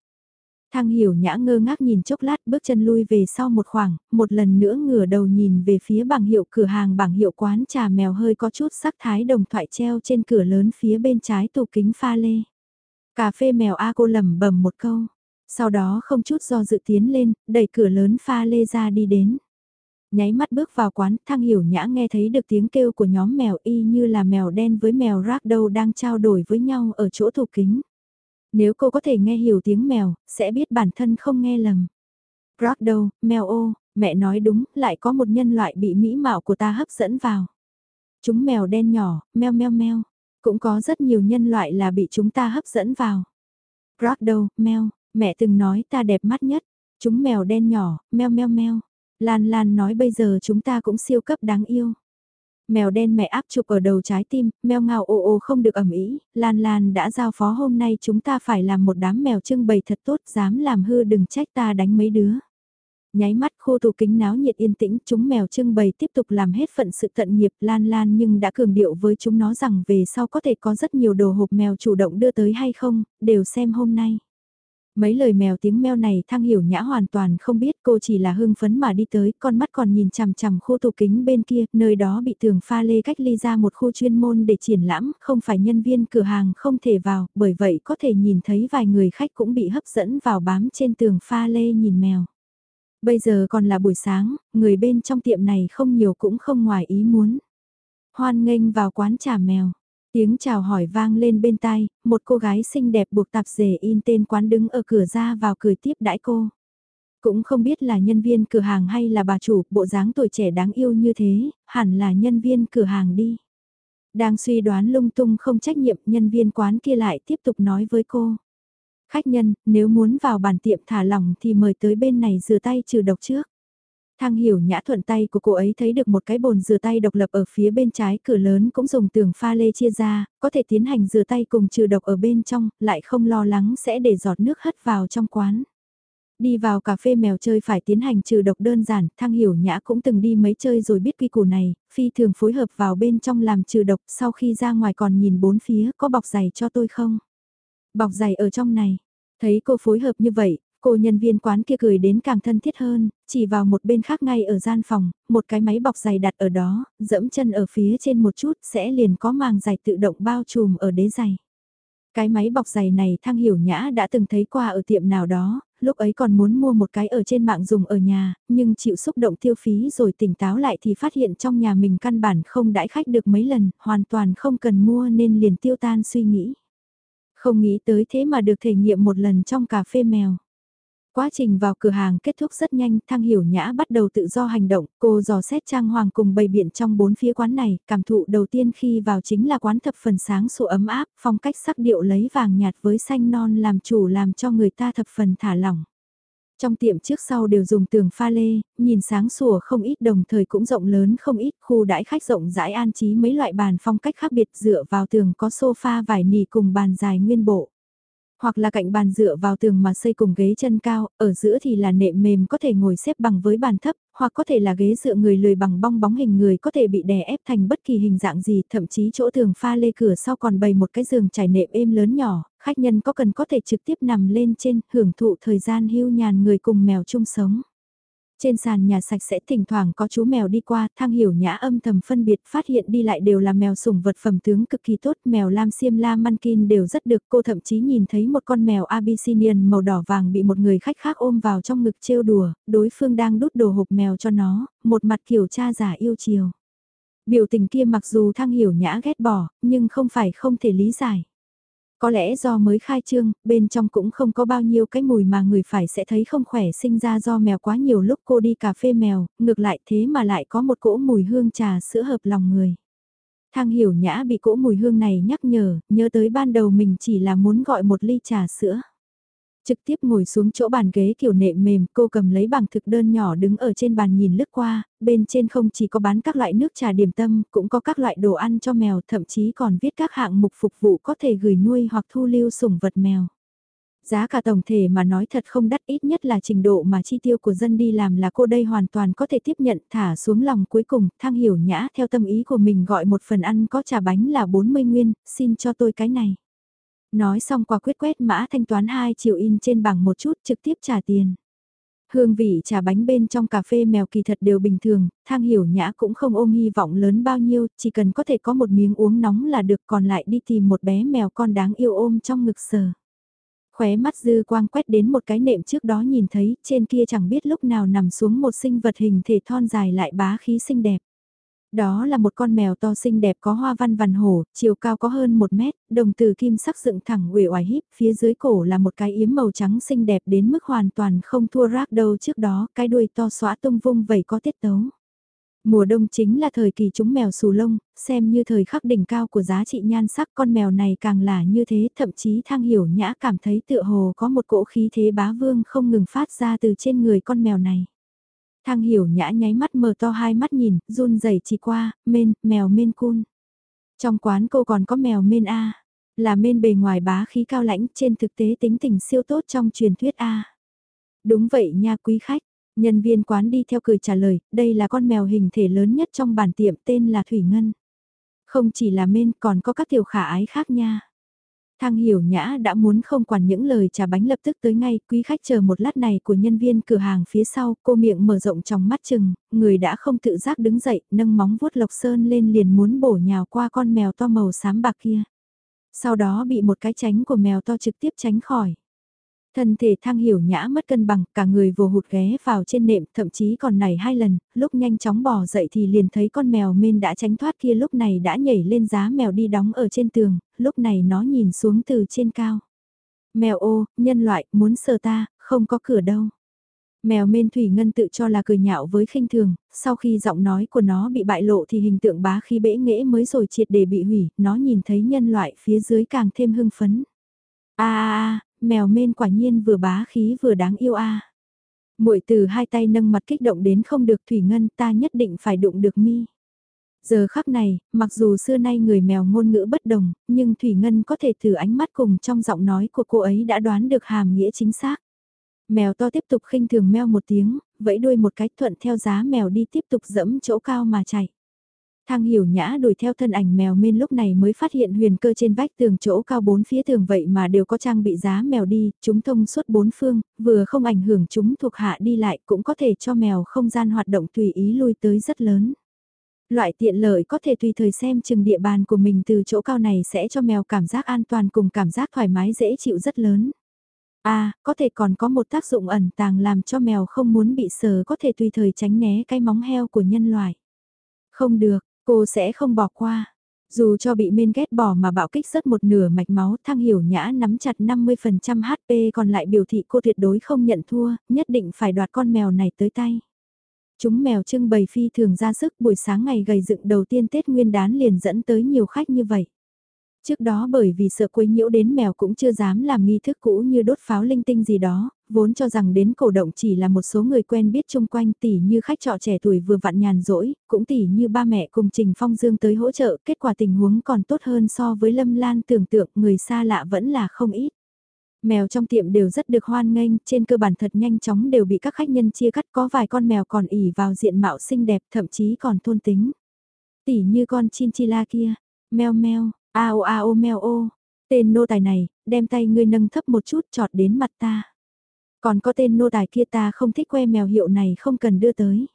Thang hiểu nhã ngơ ngác nhìn chốc lát bước chân lui về sau một khoảng, một lần nữa ngửa đầu nhìn về phía bảng hiệu cửa hàng bảng hiệu quán trà mèo hơi có chút sắc thái đồng thoại treo trên cửa lớn phía bên trái tủ kính pha lê. Cà phê mèo A cô lẩm bẩm một câu, sau đó không chút do dự tiến lên, đẩy cửa lớn pha lê ra đi đến. Nháy mắt bước vào quán, thang hiểu nhã nghe thấy được tiếng kêu của nhóm mèo y như là mèo đen với mèo rác đâu đang trao đổi với nhau ở chỗ thủ kính. Nếu cô có thể nghe hiểu tiếng mèo, sẽ biết bản thân không nghe lầm. Rác đâu, mèo ô, mẹ nói đúng, lại có một nhân loại bị mỹ mạo của ta hấp dẫn vào. Chúng mèo đen nhỏ, meo meo meo, cũng có rất nhiều nhân loại là bị chúng ta hấp dẫn vào. Rác đâu, mèo, Mẹ từng nói ta đẹp mắt nhất, chúng mèo đen nhỏ, meo meo meo. Lan Lan nói bây giờ chúng ta cũng siêu cấp đáng yêu. Mèo đen mẹ áp chụp ở đầu trái tim, mèo ngào ồ ồ không được ẩm ý, Lan Lan đã giao phó hôm nay chúng ta phải làm một đám mèo trưng bày thật tốt, dám làm hư đừng trách ta đánh mấy đứa. Nháy mắt khô tủ kính náo nhiệt yên tĩnh, chúng mèo trưng bày tiếp tục làm hết phận sự tận nghiệp Lan Lan nhưng đã cường điệu với chúng nó rằng về sau có thể có rất nhiều đồ hộp mèo chủ động đưa tới hay không, đều xem hôm nay. Mấy lời mèo tiếng meo này thăng hiểu nhã hoàn toàn không biết cô chỉ là hưng phấn mà đi tới, con mắt còn nhìn chằm chằm khu tủ kính bên kia, nơi đó bị tường pha lê cách ly ra một khu chuyên môn để triển lãm, không phải nhân viên cửa hàng không thể vào, bởi vậy có thể nhìn thấy vài người khách cũng bị hấp dẫn vào bám trên tường pha lê nhìn mèo. Bây giờ còn là buổi sáng, người bên trong tiệm này không nhiều cũng không ngoài ý muốn. Hoan nghênh vào quán trà mèo. Tiếng chào hỏi vang lên bên tai, một cô gái xinh đẹp buộc tạp dề in tên quán đứng ở cửa ra vào cười tiếp đãi cô. Cũng không biết là nhân viên cửa hàng hay là bà chủ, bộ dáng tuổi trẻ đáng yêu như thế, hẳn là nhân viên cửa hàng đi. Đang suy đoán lung tung không trách nhiệm nhân viên quán kia lại tiếp tục nói với cô. Khách nhân, nếu muốn vào bản tiệm thả lỏng thì mời tới bên này rửa tay trừ độc trước. Thang hiểu nhã thuận tay của cô ấy thấy được một cái bồn rửa tay độc lập ở phía bên trái cửa lớn cũng dùng tường pha lê chia ra, có thể tiến hành rửa tay cùng trừ độc ở bên trong, lại không lo lắng sẽ để giọt nước hất vào trong quán. Đi vào cà phê mèo chơi phải tiến hành trừ độc đơn giản, thang hiểu nhã cũng từng đi mấy chơi rồi biết quy củ này, phi thường phối hợp vào bên trong làm trừ độc sau khi ra ngoài còn nhìn bốn phía có bọc giày cho tôi không? Bọc giày ở trong này, thấy cô phối hợp như vậy, cô nhân viên quán kia cười đến càng thân thiết hơn, chỉ vào một bên khác ngay ở gian phòng, một cái máy bọc giày đặt ở đó, dẫm chân ở phía trên một chút sẽ liền có màng giày tự động bao trùm ở đế giày. Cái máy bọc giày này thang hiểu nhã đã từng thấy qua ở tiệm nào đó, lúc ấy còn muốn mua một cái ở trên mạng dùng ở nhà, nhưng chịu xúc động tiêu phí rồi tỉnh táo lại thì phát hiện trong nhà mình căn bản không đãi khách được mấy lần, hoàn toàn không cần mua nên liền tiêu tan suy nghĩ. Không nghĩ tới thế mà được thể nghiệm một lần trong cà phê mèo. Quá trình vào cửa hàng kết thúc rất nhanh, Thang Hiểu Nhã bắt đầu tự do hành động, cô dò xét trang hoàng cùng bày biện trong bốn phía quán này, cảm thụ đầu tiên khi vào chính là quán thập phần sáng sủa ấm áp, phong cách sắc điệu lấy vàng nhạt với xanh non làm chủ làm cho người ta thập phần thả lỏng. Trong tiệm trước sau đều dùng tường pha lê, nhìn sáng sủa không ít đồng thời cũng rộng lớn không ít, khu đãi khách rộng rãi an trí mấy loại bàn phong cách khác biệt dựa vào tường có sofa vải nỉ cùng bàn dài nguyên bộ hoặc là cạnh bàn dựa vào tường mà xây cùng ghế chân cao, ở giữa thì là nệm mềm có thể ngồi xếp bằng với bàn thấp, hoặc có thể là ghế dựa người lười bằng bong bóng hình người có thể bị đè ép thành bất kỳ hình dạng gì, thậm chí chỗ tường pha lê cửa sau còn bày một cái giường trải nệm êm lớn nhỏ, khách nhân có cần có thể trực tiếp nằm lên trên, hưởng thụ thời gian hưu nhàn người cùng mèo chung sống. Trên sàn nhà sạch sẽ thỉnh thoảng có chú mèo đi qua, thang hiểu nhã âm thầm phân biệt phát hiện đi lại đều là mèo sủng vật phẩm tướng cực kỳ tốt, mèo lam xiêm la mankin đều rất được, cô thậm chí nhìn thấy một con mèo Abyssinian màu đỏ vàng bị một người khách khác ôm vào trong ngực trêu đùa, đối phương đang đút đồ hộp mèo cho nó, một mặt kiểu cha giả yêu chiều. Biểu tình kia mặc dù thang hiểu nhã ghét bỏ, nhưng không phải không thể lý giải. Có lẽ do mới khai trương, bên trong cũng không có bao nhiêu cái mùi mà người phải sẽ thấy không khỏe sinh ra do mèo quá nhiều lúc cô đi cà phê mèo, ngược lại thế mà lại có một cỗ mùi hương trà sữa hợp lòng người. Thang hiểu nhã bị cỗ mùi hương này nhắc nhở, nhớ tới ban đầu mình chỉ là muốn gọi một ly trà sữa. Trực tiếp ngồi xuống chỗ bàn ghế kiểu nệm mềm, cô cầm lấy bảng thực đơn nhỏ đứng ở trên bàn nhìn lướt qua, bên trên không chỉ có bán các loại nước trà điểm tâm, cũng có các loại đồ ăn cho mèo, thậm chí còn viết các hạng mục phục vụ có thể gửi nuôi hoặc thu lưu sủng vật mèo. Giá cả tổng thể mà nói thật không đắt ít nhất là trình độ mà chi tiêu của dân đi làm là cô đây hoàn toàn có thể tiếp nhận thả xuống lòng cuối cùng, thang hiểu nhã theo tâm ý của mình gọi một phần ăn có trà bánh là 40 nguyên, xin cho tôi cái này. Nói xong qua quyết quét mã thanh toán 2 triệu in trên bảng một chút trực tiếp trả tiền. Hương vị trà bánh bên trong cà phê mèo kỳ thật đều bình thường, thang hiểu nhã cũng không ôm hy vọng lớn bao nhiêu, chỉ cần có thể có một miếng uống nóng là được còn lại đi tìm một bé mèo con đáng yêu ôm trong ngực sờ. Khóe mắt dư quang quét đến một cái nệm trước đó nhìn thấy, trên kia chẳng biết lúc nào nằm xuống một sinh vật hình thể thon dài lại bá khí xinh đẹp. Đó là một con mèo to xinh đẹp có hoa văn vằn hổ, chiều cao có hơn một mét, đồng từ kim sắc dựng thẳng uể oải híp, phía dưới cổ là một cái yếm màu trắng xinh đẹp đến mức hoàn toàn không thua rác đâu trước đó, cái đuôi to xóa tung vung vẩy có tiết tấu. Mùa đông chính là thời kỳ chúng mèo xù lông, xem như thời khắc đỉnh cao của giá trị nhan sắc con mèo này càng là như thế, thậm chí thang hiểu nhã cảm thấy tựa hồ có một cỗ khí thế bá vương không ngừng phát ra từ trên người con mèo này. Thang hiểu nhã nháy mắt mở to hai mắt nhìn, run rẩy chỉ qua, mên, mèo mên cun. Trong quán cô còn có mèo mên A, là mên bề ngoài bá khí cao lãnh trên thực tế tính tình siêu tốt trong truyền thuyết A. Đúng vậy nha quý khách, nhân viên quán đi theo cười trả lời, đây là con mèo hình thể lớn nhất trong bản tiệm tên là Thủy Ngân. Không chỉ là mên còn có các tiểu khả ái khác nha. Thang hiểu nhã đã muốn không quản những lời trà bánh lập tức tới ngay, quý khách chờ một lát này của nhân viên cửa hàng phía sau, cô miệng mở rộng trong mắt chừng, người đã không tự giác đứng dậy, nâng móng vuốt lộc sơn lên liền muốn bổ nhào qua con mèo to màu xám bạc kia. Sau đó bị một cái tránh của mèo to trực tiếp tránh khỏi. Thân thể thang hiểu nhã mất cân bằng, cả người vồ hụt ghé vào trên nệm, thậm chí còn nảy hai lần, lúc nhanh chóng bò dậy thì liền thấy con mèo men đã tránh thoát kia lúc này đã nhảy lên giá mèo đi đóng ở trên tường, lúc này nó nhìn xuống từ trên cao. Mèo ô, nhân loại, muốn sờ ta, không có cửa đâu. Mèo men thủy ngân tự cho là cười nhạo với khinh thường, sau khi giọng nói của nó bị bại lộ thì hình tượng bá khí bể nghễ mới rồi triệt để bị hủy, nó nhìn thấy nhân loại phía dưới càng thêm hưng phấn. a a mèo men quả nhiên vừa bá khí vừa đáng yêu a. muội từ hai tay nâng mặt kích động đến không được Thủy Ngân ta nhất định phải đụng được mi. Giờ khắc này, mặc dù xưa nay người mèo ngôn ngữ bất đồng, nhưng Thủy Ngân có thể từ ánh mắt cùng trong giọng nói của cô ấy đã đoán được hàm nghĩa chính xác. Mèo to tiếp tục khinh thường meo một tiếng, vẫy đuôi một cái thuận theo giá mèo đi tiếp tục dẫm chỗ cao mà chạy. Thang hiểu nhã đuổi theo thân ảnh mèo men lúc này mới phát hiện huyền cơ trên vách tường chỗ cao bốn phía tường vậy mà đều có trang bị giá mèo đi, chúng thông suốt bốn phương, vừa không ảnh hưởng chúng thuộc hạ đi lại cũng có thể cho mèo không gian hoạt động tùy ý lui tới rất lớn. Loại tiện lợi có thể tùy thời xem chừng địa bàn của mình từ chỗ cao này sẽ cho mèo cảm giác an toàn cùng cảm giác thoải mái dễ chịu rất lớn. À, có thể còn có một tác dụng ẩn tàng làm cho mèo không muốn bị sờ có thể tùy thời tránh né cái móng heo của nhân loại. Không được, cô sẽ không bỏ qua. Dù cho bị men ghét bỏ mà bạo kích rất một nửa mạch máu, thang hiểu nhã nắm chặt 50% HP còn lại biểu thị cô tuyệt đối không nhận thua, nhất định phải đoạt con mèo này tới tay. Chúng mèo trưng bày phi thường ra sức buổi sáng ngày gầy dựng đầu tiên Tết Nguyên đán liền dẫn tới nhiều khách như vậy. Trước đó bởi vì sợ quấy nhiễu đến mèo cũng chưa dám làm nghi thức cũ như đốt pháo linh tinh gì đó, vốn cho rằng đến cổ động chỉ là một số người quen biết chung quanh tỉ như khách trọ trẻ tuổi vừa vặn nhàn rỗi, cũng tỉ như ba mẹ cùng Trình Phong Dương tới hỗ trợ, kết quả tình huống còn tốt hơn so với Lâm Lan tưởng tượng người xa lạ vẫn là không ít. Mèo trong tiệm đều rất được hoan nghênh, trên cơ bản thật nhanh chóng đều bị các khách nhân chia cắt có vài con mèo còn ỉ vào diện mạo xinh đẹp thậm chí còn thôn tính. Tỉ như con chinchilla kia, meo meo, a o a o meo o, tên nô tài này, đem tay ngươi nâng thấp một chút trọt đến mặt ta. Còn có tên nô tài kia ta không thích que mèo hiệu này không cần đưa tới.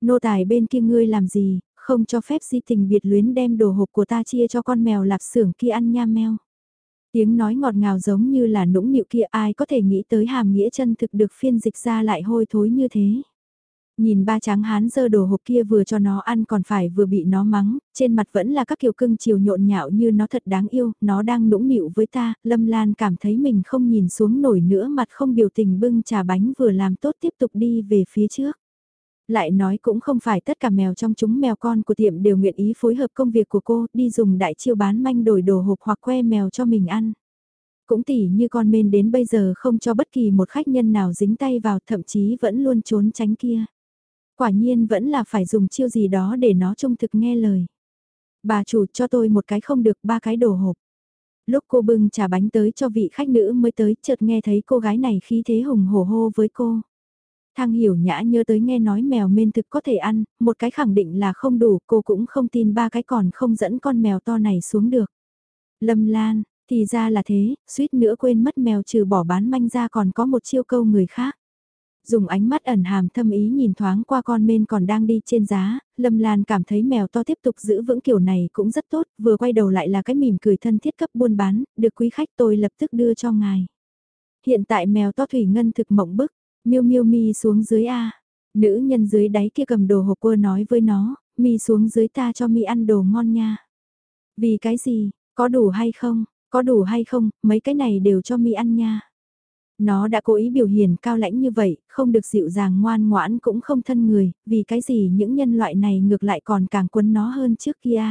Nô tài bên kia ngươi làm gì, không cho phép di tình biệt luyến đem đồ hộp của ta chia cho con mèo lạp xưởng kia ăn nha meo. Tiếng nói ngọt ngào giống như là nũng nịu kia ai có thể nghĩ tới hàm nghĩa chân thực được phiên dịch ra lại hôi thối như thế. Nhìn ba tráng hán dơ đồ hộp kia vừa cho nó ăn còn phải vừa bị nó mắng, trên mặt vẫn là các kiểu cưng chiều nhộn nhạo như nó thật đáng yêu, nó đang nũng nịu với ta, Lâm Lan cảm thấy mình không nhìn xuống nổi nữa mặt không biểu tình bưng trà bánh vừa làm tốt tiếp tục đi về phía trước. Lại nói cũng không phải tất cả mèo trong chúng mèo con của tiệm đều nguyện ý phối hợp công việc của cô đi dùng đại chiêu bán manh đổi đồ hộp hoặc que mèo cho mình ăn. Cũng tỉ như con men đến bây giờ không cho bất kỳ một khách nhân nào dính tay vào thậm chí vẫn luôn trốn tránh kia. Quả nhiên vẫn là phải dùng chiêu gì đó để nó trung thực nghe lời. Bà chủ cho tôi một cái không được ba cái đồ hộp. Lúc cô bưng trà bánh tới cho vị khách nữ mới tới chợt nghe thấy cô gái này khí thế hùng hổ hô với cô. Thang hiểu nhã nhớ tới nghe nói mèo mên thực có thể ăn, một cái khẳng định là không đủ, cô cũng không tin ba cái còn không dẫn con mèo to này xuống được. Lâm Lan, thì ra là thế, suýt nữa quên mất mèo trừ bỏ bán manh ra còn có một chiêu câu người khác. Dùng ánh mắt ẩn hàm thâm ý nhìn thoáng qua con mên còn đang đi trên giá, Lâm Lan cảm thấy mèo to tiếp tục giữ vững kiểu này cũng rất tốt, vừa quay đầu lại là cái mỉm cười thân thiết cấp buôn bán, được quý khách tôi lập tức đưa cho ngài. Hiện tại mèo to thủy ngân thực mộng bức, miêu miêu mi xuống dưới A. Nữ nhân dưới đáy kia cầm đồ hộp quơ nói với nó, mi xuống dưới ta cho mi ăn đồ ngon nha. Vì cái gì, có đủ hay không, có đủ hay không, mấy cái này đều cho mi ăn nha. Nó đã cố ý biểu hiện cao lãnh như vậy, không được dịu dàng ngoan ngoãn cũng không thân người, vì cái gì những nhân loại này ngược lại còn càng quấn nó hơn trước kia.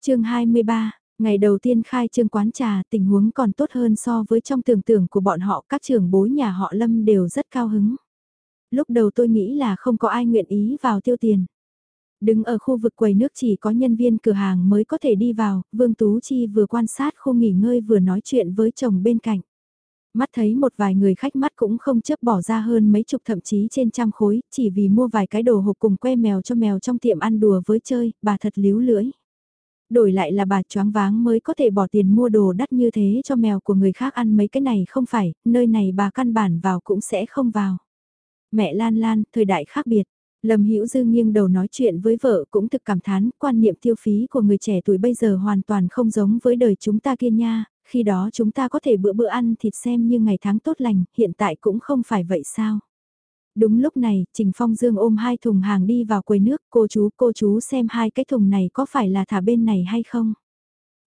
chương 23, ngày đầu tiên khai trương quán trà tình huống còn tốt hơn so với trong tưởng tượng của bọn họ các trưởng bối nhà họ Lâm đều rất cao hứng. Lúc đầu tôi nghĩ là không có ai nguyện ý vào tiêu tiền. Đứng ở khu vực quầy nước chỉ có nhân viên cửa hàng mới có thể đi vào, Vương Tú Chi vừa quan sát khu nghỉ ngơi vừa nói chuyện với chồng bên cạnh. Mắt thấy một vài người khách mắt cũng không chấp bỏ ra hơn mấy chục thậm chí trên trăm khối, chỉ vì mua vài cái đồ hộp cùng que mèo cho mèo trong tiệm ăn đùa với chơi, bà thật líu lưỡi. Đổi lại là bà choáng váng mới có thể bỏ tiền mua đồ đắt như thế cho mèo của người khác ăn mấy cái này không phải, nơi này bà căn bản vào cũng sẽ không vào. Mẹ Lan Lan, thời đại khác biệt. Lâm Hữu Dư nghiêng đầu nói chuyện với vợ cũng thực cảm thán, quan niệm tiêu phí của người trẻ tuổi bây giờ hoàn toàn không giống với đời chúng ta kia nha, khi đó chúng ta có thể bữa bữa ăn thịt xem như ngày tháng tốt lành, hiện tại cũng không phải vậy sao. Đúng lúc này, Trình Phong Dương ôm hai thùng hàng đi vào quầy nước, cô chú, cô chú xem hai cái thùng này có phải là thả bên này hay không.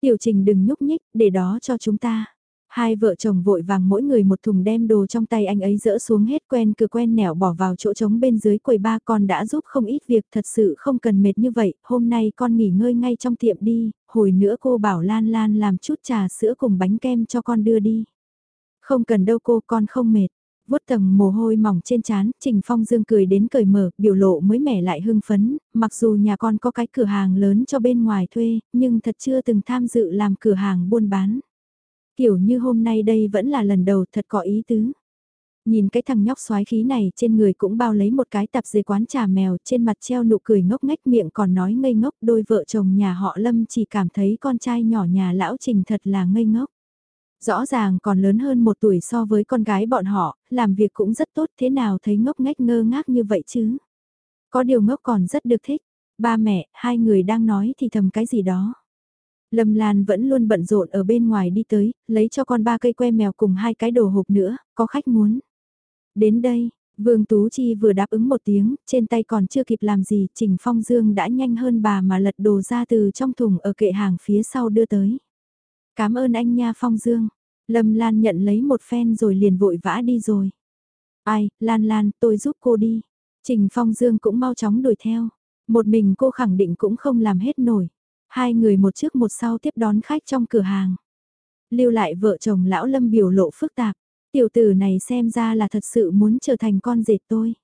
Tiểu Trình đừng nhúc nhích, để đó cho chúng ta. Hai vợ chồng vội vàng mỗi người một thùng đem đồ trong tay anh ấy dỡ xuống hết quen cứ quen nẻo bỏ vào chỗ trống bên dưới quầy ba con đã giúp không ít việc thật sự không cần mệt như vậy, hôm nay con nghỉ ngơi ngay trong tiệm đi, hồi nữa cô bảo Lan Lan làm chút trà sữa cùng bánh kem cho con đưa đi. Không cần đâu cô con không mệt, vuốt tầng mồ hôi mỏng trên trán, Trình Phong Dương cười đến cởi mở, biểu lộ mới mẻ lại hưng phấn, mặc dù nhà con có cái cửa hàng lớn cho bên ngoài thuê, nhưng thật chưa từng tham dự làm cửa hàng buôn bán. Kiểu như hôm nay đây vẫn là lần đầu thật có ý tứ. Nhìn cái thằng nhóc xoái khí này trên người cũng bao lấy một cái tạp dề quán trà mèo trên mặt treo nụ cười ngốc ngách miệng còn nói ngây ngốc đôi vợ chồng nhà họ Lâm chỉ cảm thấy con trai nhỏ nhà lão Trình thật là ngây ngốc. Rõ ràng còn lớn hơn một tuổi so với con gái bọn họ, làm việc cũng rất tốt thế nào thấy ngốc ngách ngơ ngác như vậy chứ. Có điều ngốc còn rất được thích, ba mẹ, hai người đang nói thì thầm cái gì đó. Lâm Lan vẫn luôn bận rộn ở bên ngoài đi tới, lấy cho con ba cây que mèo cùng hai cái đồ hộp nữa, có khách muốn. Đến đây, Vương Tú Chi vừa đáp ứng một tiếng, trên tay còn chưa kịp làm gì, Trình Phong Dương đã nhanh hơn bà mà lật đồ ra từ trong thùng ở kệ hàng phía sau đưa tới. Cảm ơn anh nha Phong Dương. Lâm Lan nhận lấy một phen rồi liền vội vã đi rồi. Ai, Lan Lan, tôi giúp cô đi. Trình Phong Dương cũng mau chóng đuổi theo. Một mình cô khẳng định cũng không làm hết nổi. Hai người một trước một sau tiếp đón khách trong cửa hàng. Lưu lại vợ chồng lão Lâm biểu lộ phức tạp. Tiểu tử này xem ra là thật sự muốn trở thành con dệt tôi.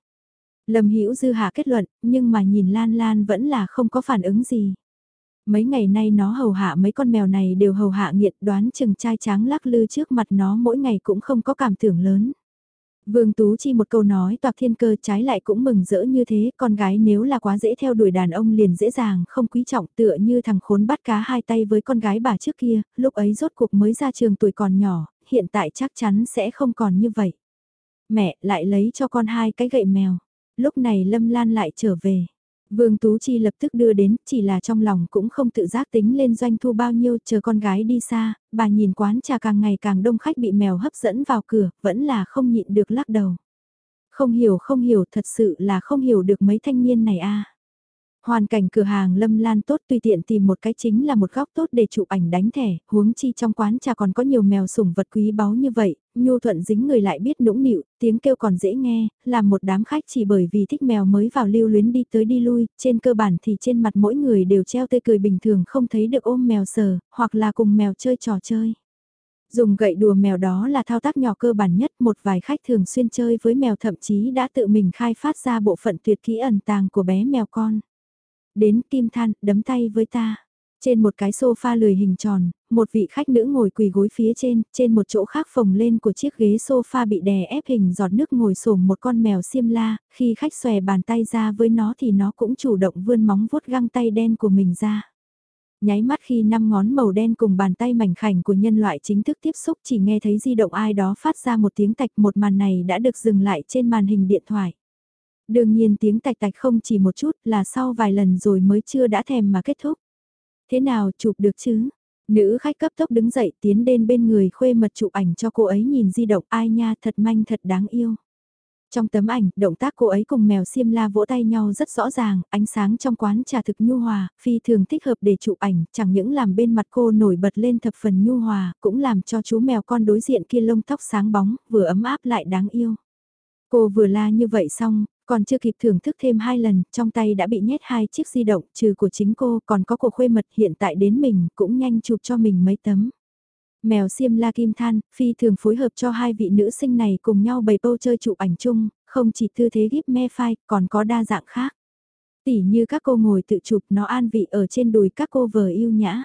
Lâm Hữu dư hạ kết luận, nhưng mà nhìn Lan Lan vẫn là không có phản ứng gì. Mấy ngày nay nó hầu hạ mấy con mèo này đều hầu hạ nghiện đoán chừng trai tráng lắc lư trước mặt nó mỗi ngày cũng không có cảm tưởng lớn. Vương Tú Chi một câu nói toạc thiên cơ trái lại cũng mừng rỡ như thế, con gái nếu là quá dễ theo đuổi đàn ông liền dễ dàng không quý trọng tựa như thằng khốn bắt cá hai tay với con gái bà trước kia, lúc ấy rốt cuộc mới ra trường tuổi còn nhỏ, hiện tại chắc chắn sẽ không còn như vậy. Mẹ lại lấy cho con hai cái gậy mèo. Lúc này Lâm Lan lại trở về. Vương Tú Chi lập tức đưa đến, chỉ là trong lòng cũng không tự giác tính lên doanh thu bao nhiêu, chờ con gái đi xa, bà nhìn quán trà càng ngày càng đông khách bị mèo hấp dẫn vào cửa, vẫn là không nhịn được lắc đầu. Không hiểu không hiểu, thật sự là không hiểu được mấy thanh niên này a. Hoàn cảnh cửa hàng lâm lan tốt tùy tiện tìm một cái chính là một góc tốt để chụp ảnh đánh thẻ, huống chi trong quán trà còn có nhiều mèo sủng vật quý báu như vậy, nhu thuận dính người lại biết nũng nịu, tiếng kêu còn dễ nghe, làm một đám khách chỉ bởi vì thích mèo mới vào lưu luyến đi tới đi lui, trên cơ bản thì trên mặt mỗi người đều treo tươi cười bình thường không thấy được ôm mèo sờ, hoặc là cùng mèo chơi trò chơi. Dùng gậy đùa mèo đó là thao tác nhỏ cơ bản nhất, một vài khách thường xuyên chơi với mèo thậm chí đã tự mình khai phát ra bộ phận tuyệt kỹ ẩn tàng của bé mèo con. Đến kim than, đấm tay với ta. Trên một cái sofa lười hình tròn, một vị khách nữ ngồi quỳ gối phía trên, trên một chỗ khác phồng lên của chiếc ghế sofa bị đè ép hình giọt nước ngồi xổm một con mèo xiêm la, khi khách xòe bàn tay ra với nó thì nó cũng chủ động vươn móng vuốt găng tay đen của mình ra. Nháy mắt khi năm ngón màu đen cùng bàn tay mảnh khảnh của nhân loại chính thức tiếp xúc chỉ nghe thấy di động ai đó phát ra một tiếng tạch một màn này đã được dừng lại trên màn hình điện thoại. Đương nhiên tiếng tạch tạch không chỉ một chút là sau vài lần rồi mới chưa đã thèm mà kết thúc. Thế nào chụp được chứ? Nữ khách cấp tốc đứng dậy tiến đến bên người khuê mật chụp ảnh cho cô ấy nhìn di động ai nha thật manh thật đáng yêu. Trong tấm ảnh, động tác cô ấy cùng mèo xiêm la vỗ tay nhau rất rõ ràng, ánh sáng trong quán trà thực nhu hòa, phi thường thích hợp để chụp ảnh, chẳng những làm bên mặt cô nổi bật lên thập phần nhu hòa, cũng làm cho chú mèo con đối diện kia lông tóc sáng bóng, vừa ấm áp lại đáng yêu. Cô vừa la như vậy xong, còn chưa kịp thưởng thức thêm hai lần, trong tay đã bị nhét hai chiếc di động trừ của chính cô còn có của khuê mật hiện tại đến mình cũng nhanh chụp cho mình mấy tấm. Mèo xiêm la kim than, phi thường phối hợp cho hai vị nữ sinh này cùng nhau bày bâu chơi chụp ảnh chung, không chỉ tư thế gíp me phai, còn có đa dạng khác. Tỉ như các cô ngồi tự chụp nó an vị ở trên đùi các cô vờ yêu nhã.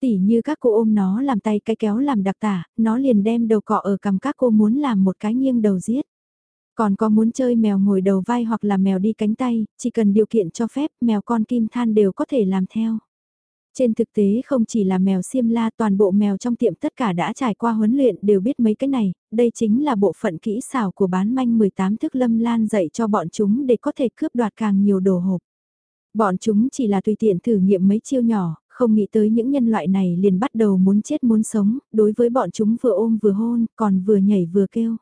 Tỉ như các cô ôm nó làm tay cái kéo làm đặc tả, nó liền đem đầu cọ ở cầm các cô muốn làm một cái nghiêng đầu giết. Còn có muốn chơi mèo ngồi đầu vai hoặc là mèo đi cánh tay, chỉ cần điều kiện cho phép mèo con kim than đều có thể làm theo. Trên thực tế không chỉ là mèo xiêm la toàn bộ mèo trong tiệm tất cả đã trải qua huấn luyện đều biết mấy cái này, đây chính là bộ phận kỹ xảo của bán manh 18 thức lâm lan dạy cho bọn chúng để có thể cướp đoạt càng nhiều đồ hộp. Bọn chúng chỉ là tùy tiện thử nghiệm mấy chiêu nhỏ, không nghĩ tới những nhân loại này liền bắt đầu muốn chết muốn sống, đối với bọn chúng vừa ôm vừa hôn, còn vừa nhảy vừa kêu.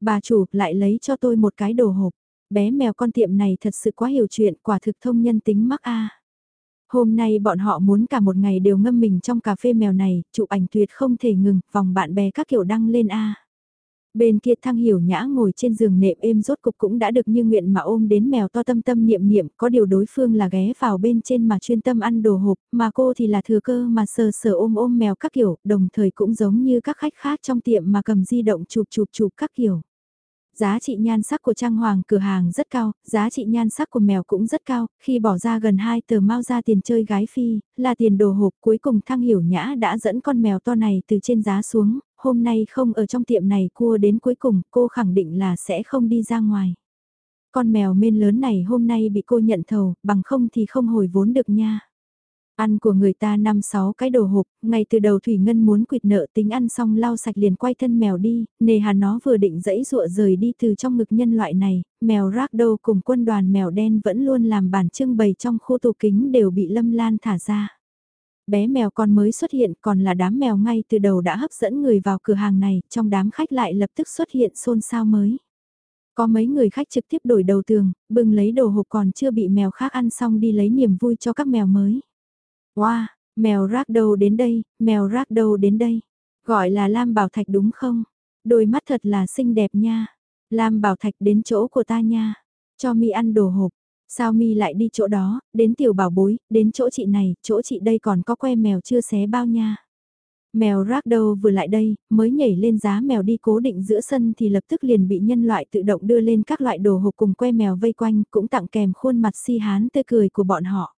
Bà chủ lại lấy cho tôi một cái đồ hộp. Bé mèo con tiệm này thật sự quá hiểu chuyện quả thực thông nhân tính mắc a. Hôm nay bọn họ muốn cả một ngày đều ngâm mình trong cà phê mèo này, chụp ảnh tuyệt không thể ngừng, vòng bạn bè các kiểu đăng lên a. Bên kia thăng hiểu nhã ngồi trên giường nệm êm rốt cục cũng đã được như nguyện mà ôm đến mèo to tâm tâm niệm niệm, có điều đối phương là ghé vào bên trên mà chuyên tâm ăn đồ hộp, mà cô thì là thừa cơ mà sờ sờ ôm ôm mèo các kiểu, đồng thời cũng giống như các khách khác trong tiệm mà cầm di động chụp chụp chụp các kiểu. Giá trị nhan sắc của trang hoàng cửa hàng rất cao, giá trị nhan sắc của mèo cũng rất cao, khi bỏ ra gần 2 tờ mau ra tiền chơi gái phi, là tiền đồ hộp cuối cùng thăng hiểu nhã đã dẫn con mèo to này từ trên giá xuống, hôm nay không ở trong tiệm này cua đến cuối cùng cô khẳng định là sẽ không đi ra ngoài. Con mèo mên lớn này hôm nay bị cô nhận thầu, bằng không thì không hồi vốn được nha. Ăn của người ta năm sáu cái đồ hộp, ngay từ đầu Thủy Ngân muốn quỵt nợ tính ăn xong lau sạch liền quay thân mèo đi, nề hà nó vừa định dẫy dụa rời đi từ trong ngực nhân loại này, mèo rác đâu cùng quân đoàn mèo đen vẫn luôn làm bản trưng bày trong khu tù kính đều bị Lâm Lan thả ra. Bé mèo con mới xuất hiện còn là đám mèo ngay từ đầu đã hấp dẫn người vào cửa hàng này, trong đám khách lại lập tức xuất hiện xôn xao mới. Có mấy người khách trực tiếp đổi đầu tường, bưng lấy đồ hộp còn chưa bị mèo khác ăn xong đi lấy niềm vui cho các mèo mới. Wow, mèo rác đâu đến đây, mèo rác đâu đến đây. Gọi là Lam Bảo Thạch đúng không? Đôi mắt thật là xinh đẹp nha. Lam Bảo Thạch đến chỗ của ta nha. Cho mi ăn đồ hộp. Sao mi lại đi chỗ đó, đến tiểu bảo bối, đến chỗ chị này, chỗ chị đây còn có que mèo chưa xé bao nha. Mèo rác đâu vừa lại đây, mới nhảy lên giá mèo đi cố định giữa sân thì lập tức liền bị nhân loại tự động đưa lên các loại đồ hộp cùng que mèo vây quanh, cũng tặng kèm khuôn mặt si hán tươi cười của bọn họ.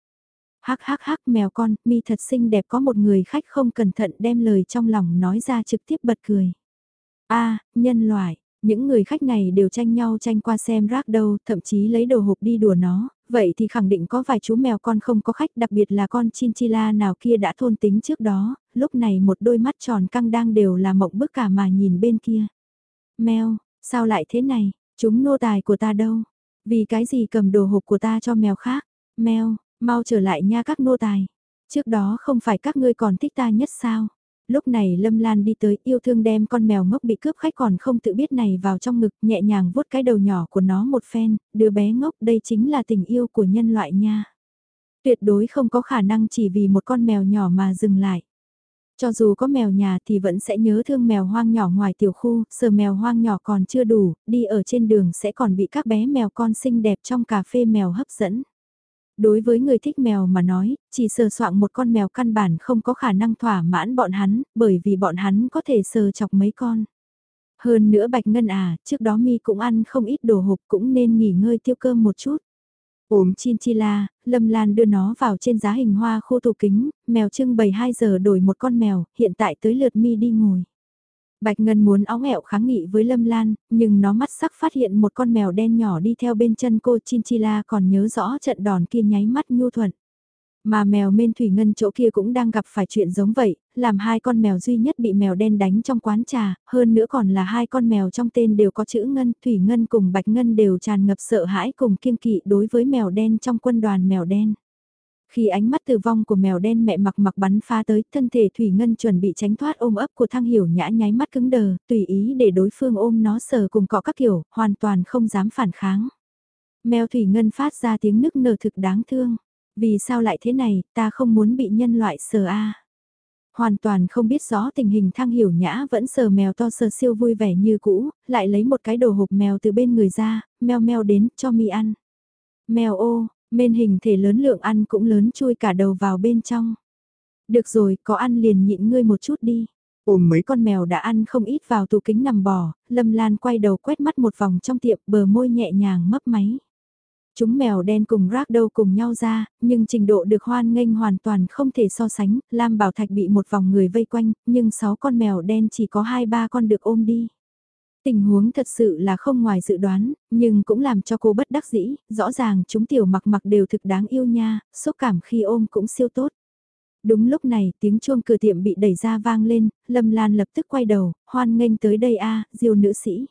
Hắc hắc hắc mèo con, mi thật xinh đẹp có một người khách không cẩn thận đem lời trong lòng nói ra trực tiếp bật cười. a nhân loại, những người khách này đều tranh nhau tranh qua xem rác đâu, thậm chí lấy đồ hộp đi đùa nó, vậy thì khẳng định có vài chú mèo con không có khách đặc biệt là con chinchilla nào kia đã thôn tính trước đó, lúc này một đôi mắt tròn căng đang đều là mộng bức cả mà nhìn bên kia. Mèo, sao lại thế này, chúng nô tài của ta đâu? Vì cái gì cầm đồ hộp của ta cho mèo khác? Mèo, mau trở lại nha các nô tài. Trước đó không phải các ngươi còn thích ta nhất sao? Lúc này Lâm Lan đi tới yêu thương đem con mèo ngốc bị cướp khách còn không tự biết này vào trong ngực nhẹ nhàng vuốt cái đầu nhỏ của nó một phen, đứa bé ngốc đây chính là tình yêu của nhân loại nha. Tuyệt đối không có khả năng chỉ vì một con mèo nhỏ mà dừng lại. Cho dù có mèo nhà thì vẫn sẽ nhớ thương mèo hoang nhỏ ngoài tiểu khu, sờ mèo hoang nhỏ còn chưa đủ, đi ở trên đường sẽ còn bị các bé mèo con xinh đẹp trong cà phê mèo hấp dẫn. Đối với người thích mèo mà nói, chỉ sờ soạn một con mèo căn bản không có khả năng thỏa mãn bọn hắn, bởi vì bọn hắn có thể sờ chọc mấy con. Hơn nữa Bạch Ngân à, trước đó mi cũng ăn không ít đồ hộp cũng nên nghỉ ngơi tiêu cơm một chút. Ôm chinchilla, Lâm Lan đưa nó vào trên giá hình hoa khu tủ kính, mèo trưng bày 2 giờ đổi một con mèo, hiện tại tới lượt mi đi ngồi. Bạch Ngân muốn óng ẹo kháng nghị với Lâm Lan, nhưng nó mắt sắc phát hiện một con mèo đen nhỏ đi theo bên chân cô Chinchilla còn nhớ rõ trận đòn kia nháy mắt nhu thuận. Mà mèo mên thủy ngân chỗ kia cũng đang gặp phải chuyện giống vậy, làm hai con mèo duy nhất bị mèo đen đánh trong quán trà, hơn nữa còn là hai con mèo trong tên đều có chữ ngân, thủy ngân cùng bạch ngân đều tràn ngập sợ hãi cùng kiêng kỵ đối với mèo đen trong quân đoàn mèo đen. Khi ánh mắt tử vong của mèo đen mẹ mặc mặc bắn pha tới, thân thể Thủy Ngân chuẩn bị tránh thoát ôm ấp của thăng hiểu nhã nháy mắt cứng đờ, tùy ý để đối phương ôm nó sờ cùng cọ các kiểu, hoàn toàn không dám phản kháng. Mèo Thủy Ngân phát ra tiếng nức nở thực đáng thương. Vì sao lại thế này, ta không muốn bị nhân loại sờ a. Hoàn toàn không biết rõ tình hình thăng hiểu nhã vẫn sờ mèo to sờ siêu vui vẻ như cũ, lại lấy một cái đồ hộp mèo từ bên người ra, mèo mèo đến cho mi ăn. Mèo ô, Mên hình thể lớn lượng ăn cũng lớn chui cả đầu vào bên trong. Được rồi, có ăn liền nhịn ngươi một chút đi. Ôm mấy con mèo đã ăn không ít vào tủ kính nằm bò, Lâm Lan quay đầu quét mắt một vòng trong tiệm bờ môi nhẹ nhàng mấp máy. Chúng mèo đen cùng rác đâu cùng nhau ra, nhưng trình độ được hoan nghênh hoàn toàn không thể so sánh, Lam Bảo Thạch bị một vòng người vây quanh, nhưng 6 con mèo đen chỉ có 2-3 con được ôm đi. Tình huống thật sự là không ngoài dự đoán, nhưng cũng làm cho cô bất đắc dĩ, rõ ràng chúng tiểu mặc mặc đều thực đáng yêu nha, xúc cảm khi ôm cũng siêu tốt. Đúng lúc này tiếng chuông cửa tiệm bị đẩy ra vang lên, Lâm Lan lập tức quay đầu, hoan nghênh tới đây a diêu nữ sĩ.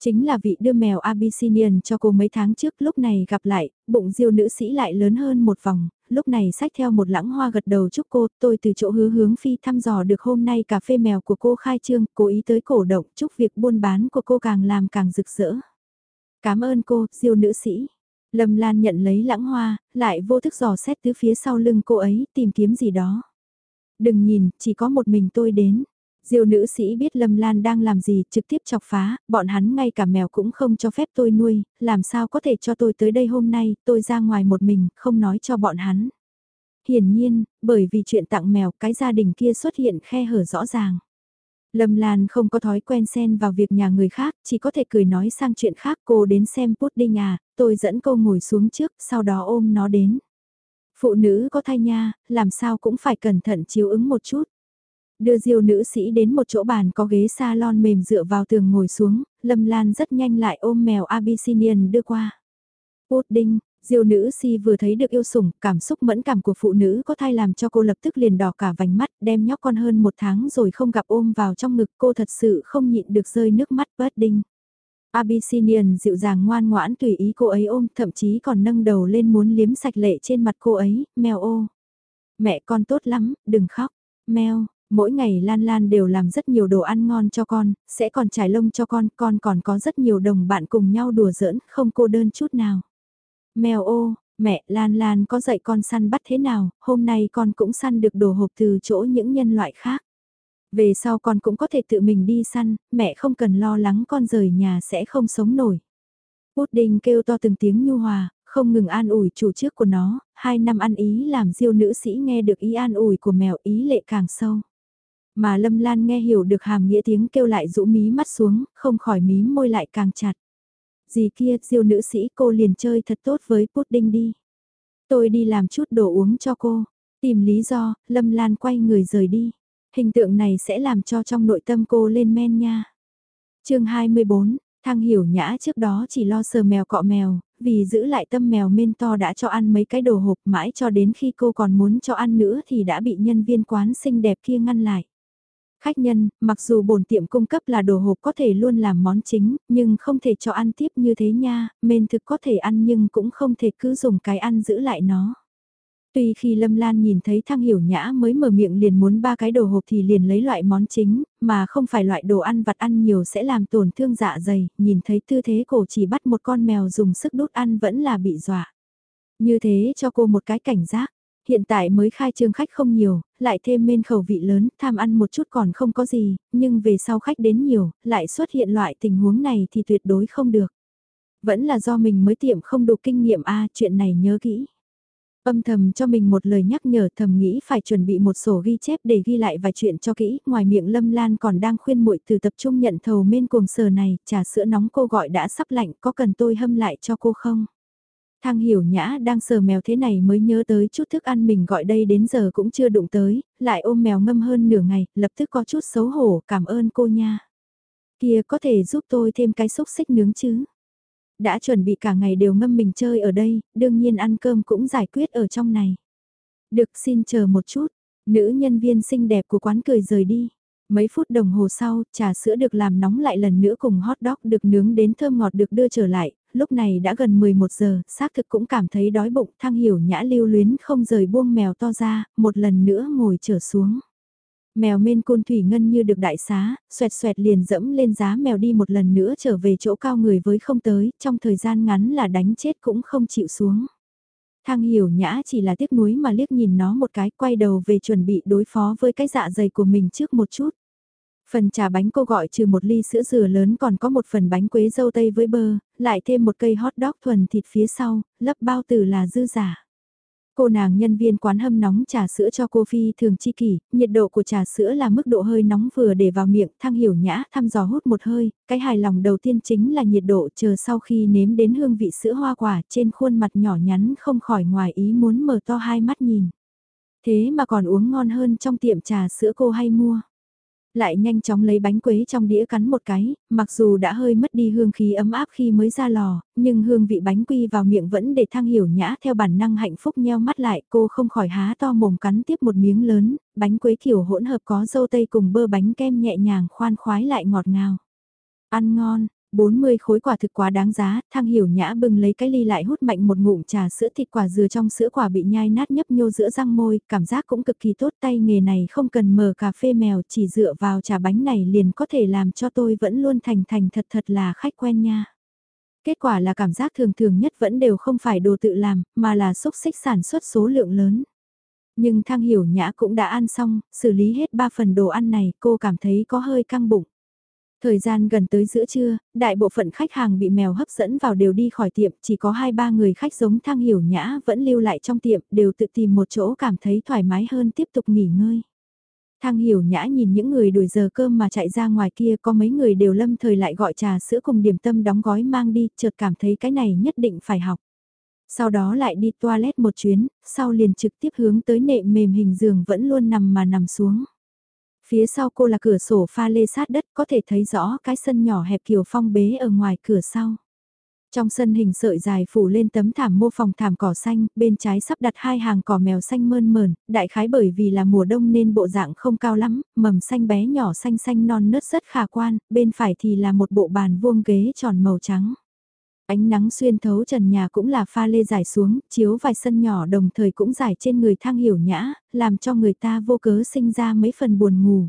Chính là vị đưa mèo Abyssinian cho cô mấy tháng trước lúc này gặp lại, bụng diêu nữ sĩ lại lớn hơn một vòng, lúc này sách theo một lãng hoa gật đầu chúc cô, tôi từ chỗ hứa hướng phi thăm dò được hôm nay cà phê mèo của cô khai trương, cố ý tới cổ động, chúc việc buôn bán của cô càng làm càng rực rỡ. Cảm ơn cô, diêu nữ sĩ. Lâm Lan nhận lấy lãng hoa, lại vô thức dò xét từ phía sau lưng cô ấy, tìm kiếm gì đó. Đừng nhìn, chỉ có một mình tôi đến. Diêu nữ sĩ biết Lâm Lan đang làm gì, trực tiếp chọc phá, bọn hắn ngay cả mèo cũng không cho phép tôi nuôi, làm sao có thể cho tôi tới đây hôm nay, tôi ra ngoài một mình, không nói cho bọn hắn. Hiển nhiên, bởi vì chuyện tặng mèo, cái gia đình kia xuất hiện khe hở rõ ràng. Lâm Lan không có thói quen xen vào việc nhà người khác, chỉ có thể cười nói sang chuyện khác cô đến xem pudding à, tôi dẫn cô ngồi xuống trước, sau đó ôm nó đến. Phụ nữ có thai nha, làm sao cũng phải cẩn thận chiếu ứng một chút. Đưa diêu nữ sĩ đến một chỗ bàn có ghế salon mềm dựa vào tường ngồi xuống, Lâm Lan rất nhanh lại ôm mèo Abyssinian đưa qua. Pudding, diêu nữ si vừa thấy được yêu sủng, cảm xúc mẫn cảm của phụ nữ có thai làm cho cô lập tức liền đỏ cả vành mắt, đem nhóc con hơn một tháng rồi không gặp ôm vào trong ngực cô thật sự không nhịn được rơi nước mắt Pudding. Abyssinian dịu dàng ngoan ngoãn tùy ý cô ấy ôm, thậm chí còn nâng đầu lên muốn liếm sạch lệ trên mặt cô ấy, mèo ô. Mẹ con tốt lắm, đừng khóc, mèo, mỗi ngày Lan Lan đều làm rất nhiều đồ ăn ngon cho con, sẽ còn trải lông cho con, con còn có rất nhiều đồng bạn cùng nhau đùa giỡn, không cô đơn chút nào. Mèo ô, mẹ Lan Lan có dạy con săn bắt thế nào, hôm nay con cũng săn được đồ hộp từ chỗ những nhân loại khác. Về sau con cũng có thể tự mình đi săn, mẹ không cần lo lắng con rời nhà sẽ không sống nổi. Pudding kêu to từng tiếng nhu hòa, không ngừng an ủi chủ trước của nó, hai năm ăn ý làm diêu nữ sĩ nghe được ý an ủi của mèo ý lệ càng sâu. Mà Lâm Lan nghe hiểu được hàm nghĩa tiếng kêu lại rũ mí mắt xuống, không khỏi mí môi lại càng chặt. Gì kia, diêu nữ sĩ cô liền chơi thật tốt với pudding đi. Tôi đi làm chút đồ uống cho cô. Tìm lý do, Lâm Lan quay người rời đi. Hình tượng này sẽ làm cho trong nội tâm cô lên men nha. chương 24, Thang hiểu nhã trước đó chỉ lo sờ mèo cọ mèo, vì giữ lại tâm mèo men to đã cho ăn mấy cái đồ hộp mãi cho đến khi cô còn muốn cho ăn nữa thì đã bị nhân viên quán xinh đẹp kia ngăn lại. Khách nhân, mặc dù bổn tiệm cung cấp là đồ hộp có thể luôn làm món chính, nhưng không thể cho ăn tiếp như thế nha, men thực có thể ăn nhưng cũng không thể cứ dùng cái ăn giữ lại nó. Tuy khi Lâm Lan nhìn thấy Thăng Hiểu Nhã mới mở miệng liền muốn ba cái đồ hộp thì liền lấy loại món chính, mà không phải loại đồ ăn vặt ăn nhiều sẽ làm tổn thương dạ dày, nhìn thấy tư thế cổ chỉ bắt một con mèo dùng sức đút ăn vẫn là bị dọa. Như thế cho cô một cái cảnh giác, hiện tại mới khai trương khách không nhiều, lại thêm men khẩu vị lớn, tham ăn một chút còn không có gì, nhưng về sau khách đến nhiều, lại xuất hiện loại tình huống này thì tuyệt đối không được. Vẫn là do mình mới tiệm không đủ kinh nghiệm a chuyện này nhớ kỹ. Âm thầm cho mình một lời nhắc nhở thầm nghĩ phải chuẩn bị một sổ ghi chép để ghi lại vài chuyện cho kỹ, ngoài miệng Lâm Lan còn đang khuyên muội từ tập trung nhận thầu men cuồng sờ này, trà sữa nóng cô gọi đã sắp lạnh, có cần tôi hâm lại cho cô không? Thang hiểu nhã đang sờ mèo thế này mới nhớ tới chút thức ăn mình gọi đây đến giờ cũng chưa đụng tới, lại ôm mèo ngâm hơn nửa ngày, lập tức có chút xấu hổ, cảm ơn cô nha. Kia có thể giúp tôi thêm cái xúc xích nướng chứ? Đã chuẩn bị cả ngày đều ngâm mình chơi ở đây, đương nhiên ăn cơm cũng giải quyết ở trong này. Được xin chờ một chút, nữ nhân viên xinh đẹp của quán cười rời đi. Mấy phút đồng hồ sau, trà sữa được làm nóng lại lần nữa cùng hot dog được nướng đến thơm ngọt được đưa trở lại, lúc này đã gần 11 giờ, xác thực cũng cảm thấy đói bụng, thăng hiểu nhã lưu luyến không rời buông mèo to ra, một lần nữa ngồi trở xuống. Mèo men côn thủy ngân như được đại xá, xoẹt xoẹt liền dẫm lên giá mèo đi một lần nữa trở về chỗ cao người với không tới, trong thời gian ngắn là đánh chết cũng không chịu xuống. Thang hiểu nhã chỉ là tiếc nuối mà liếc nhìn nó một cái quay đầu về chuẩn bị đối phó với cái dạ dày của mình trước một chút. Phần trà bánh cô gọi trừ một ly sữa dừa lớn còn có một phần bánh quế dâu tây với bơ, lại thêm một cây hot dog thuần thịt phía sau, lấp bao tử là dư giả. Cô nàng nhân viên quán hâm nóng trà sữa cho cô phi thường chi kỷ, nhiệt độ của trà sữa là mức độ hơi nóng vừa để vào miệng, thăng hiểu nhã, thăm dò hút một hơi, cái hài lòng đầu tiên chính là nhiệt độ chờ sau khi nếm đến hương vị sữa hoa quả trên khuôn mặt nhỏ nhắn không khỏi ngoài ý muốn mở to hai mắt nhìn. Thế mà còn uống ngon hơn trong tiệm trà sữa cô hay mua lại nhanh chóng lấy bánh quế trong đĩa cắn một cái, mặc dù đã hơi mất đi hương khí ấm áp khi mới ra lò, nhưng hương vị bánh quy vào miệng vẫn để thăng hiểu nhã theo bản năng hạnh phúc nheo mắt lại, cô không khỏi há to mồm cắn tiếp một miếng lớn, bánh quế kiểu hỗn hợp có dâu tây cùng bơ bánh kem nhẹ nhàng khoan khoái lại ngọt ngào. Ăn ngon, 40 khối quả thực quá đáng giá, thang hiểu nhã bưng lấy cái ly lại hút mạnh một ngụm trà sữa thịt quả dừa trong sữa quả bị nhai nát nhấp nhô giữa răng môi, cảm giác cũng cực kỳ tốt tay nghề này không cần mở cà phê mèo chỉ dựa vào trà bánh này liền có thể làm cho tôi vẫn luôn thành thành thật thật là khách quen nha. Kết quả là cảm giác thường thường nhất vẫn đều không phải đồ tự làm, mà là xúc xích sản xuất số lượng lớn. Nhưng thang hiểu nhã cũng đã ăn xong, xử lý hết 3 phần đồ ăn này, cô cảm thấy có hơi căng bụng. Thời gian gần tới giữa trưa, đại bộ phận khách hàng bị mèo hấp dẫn vào đều đi khỏi tiệm, chỉ có 2-3 người khách giống thang hiểu nhã vẫn lưu lại trong tiệm, đều tự tìm một chỗ cảm thấy thoải mái hơn tiếp tục nghỉ ngơi. Thang hiểu nhã nhìn những người đuổi giờ cơm mà chạy ra ngoài kia có mấy người đều lâm thời lại gọi trà sữa cùng điểm tâm đóng gói mang đi, chợt cảm thấy cái này nhất định phải học. Sau đó lại đi toilet một chuyến, sau liền trực tiếp hướng tới nệm mềm hình giường vẫn luôn nằm mà nằm xuống. Phía sau cô là cửa sổ pha lê sát đất có thể thấy rõ cái sân nhỏ hẹp kiểu phong bế ở ngoài cửa sau. Trong sân hình sợi dài phủ lên tấm thảm mô phòng thảm cỏ xanh, bên trái sắp đặt hai hàng cỏ mèo xanh mơn mờn, đại khái bởi vì là mùa đông nên bộ dạng không cao lắm, mầm xanh bé nhỏ xanh xanh non nớt rất khả quan, bên phải thì là một bộ bàn vuông ghế tròn màu trắng. Ánh nắng xuyên thấu trần nhà cũng là pha lê dài xuống, chiếu vài sân nhỏ đồng thời cũng dài trên người thang hiểu nhã, làm cho người ta vô cớ sinh ra mấy phần buồn ngủ.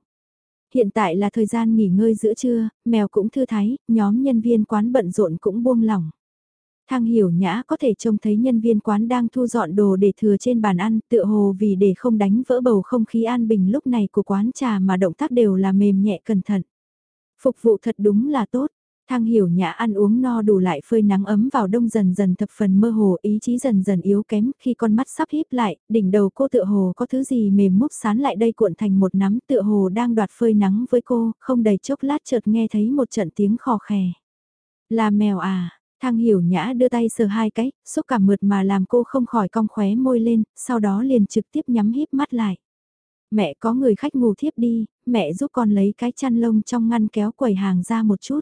Hiện tại là thời gian nghỉ ngơi giữa trưa, mèo cũng thư thái, nhóm nhân viên quán bận rộn cũng buông lỏng. Thang hiểu nhã có thể trông thấy nhân viên quán đang thu dọn đồ để thừa trên bàn ăn, tựa hồ vì để không đánh vỡ bầu không khí an bình lúc này của quán trà mà động tác đều là mềm nhẹ cẩn thận. Phục vụ thật đúng là tốt, Thang hiểu nhã ăn uống no đủ lại phơi nắng ấm vào đông dần dần thập phần mơ hồ ý chí dần dần yếu kém khi con mắt sắp híp lại, đỉnh đầu cô tựa hồ có thứ gì mềm múc sán lại đây cuộn thành một nắm tựa hồ đang đoạt phơi nắng với cô, không đầy chốc lát chợt nghe thấy một trận tiếng khò khè. Là mèo à, thang hiểu nhã đưa tay sờ hai cái, xúc cảm mượt mà làm cô không khỏi cong khóe môi lên, sau đó liền trực tiếp nhắm híp mắt lại. Mẹ có người khách ngủ thiếp đi, mẹ giúp con lấy cái chăn lông trong ngăn kéo quầy hàng ra một chút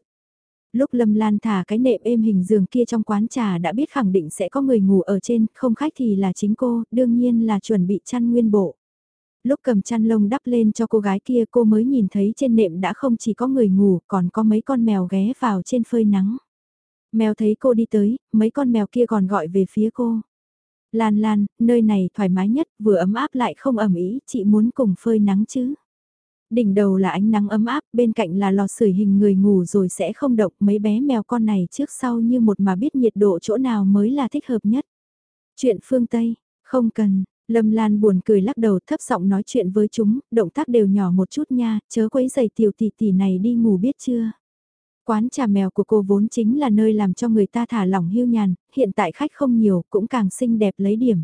lúc Lâm Lan thả cái nệm êm hình giường kia trong quán trà đã biết khẳng định sẽ có người ngủ ở trên, không khách thì là chính cô, đương nhiên là chuẩn bị chăn nguyên bộ. Lúc cầm chăn lông đắp lên cho cô gái kia cô mới nhìn thấy trên nệm đã không chỉ có người ngủ còn có mấy con mèo ghé vào trên phơi nắng. Mèo thấy cô đi tới, mấy con mèo kia còn gọi về phía cô. Lan Lan, nơi này thoải mái nhất, vừa ấm áp lại không ẩm ý, chị muốn cùng phơi nắng chứ. Đỉnh đầu là ánh nắng ấm áp, bên cạnh là lò sưởi hình người ngủ rồi sẽ không động mấy bé mèo con này trước sau như một mà biết nhiệt độ chỗ nào mới là thích hợp nhất. Chuyện phương Tây, không cần, Lâm Lan buồn cười lắc đầu thấp giọng nói chuyện với chúng, động tác đều nhỏ một chút nha, chớ quấy giày tiểu tỷ tỷ này đi ngủ biết chưa. Quán trà mèo của cô vốn chính là nơi làm cho người ta thả lỏng hưu nhàn, hiện tại khách không nhiều cũng càng xinh đẹp lấy điểm.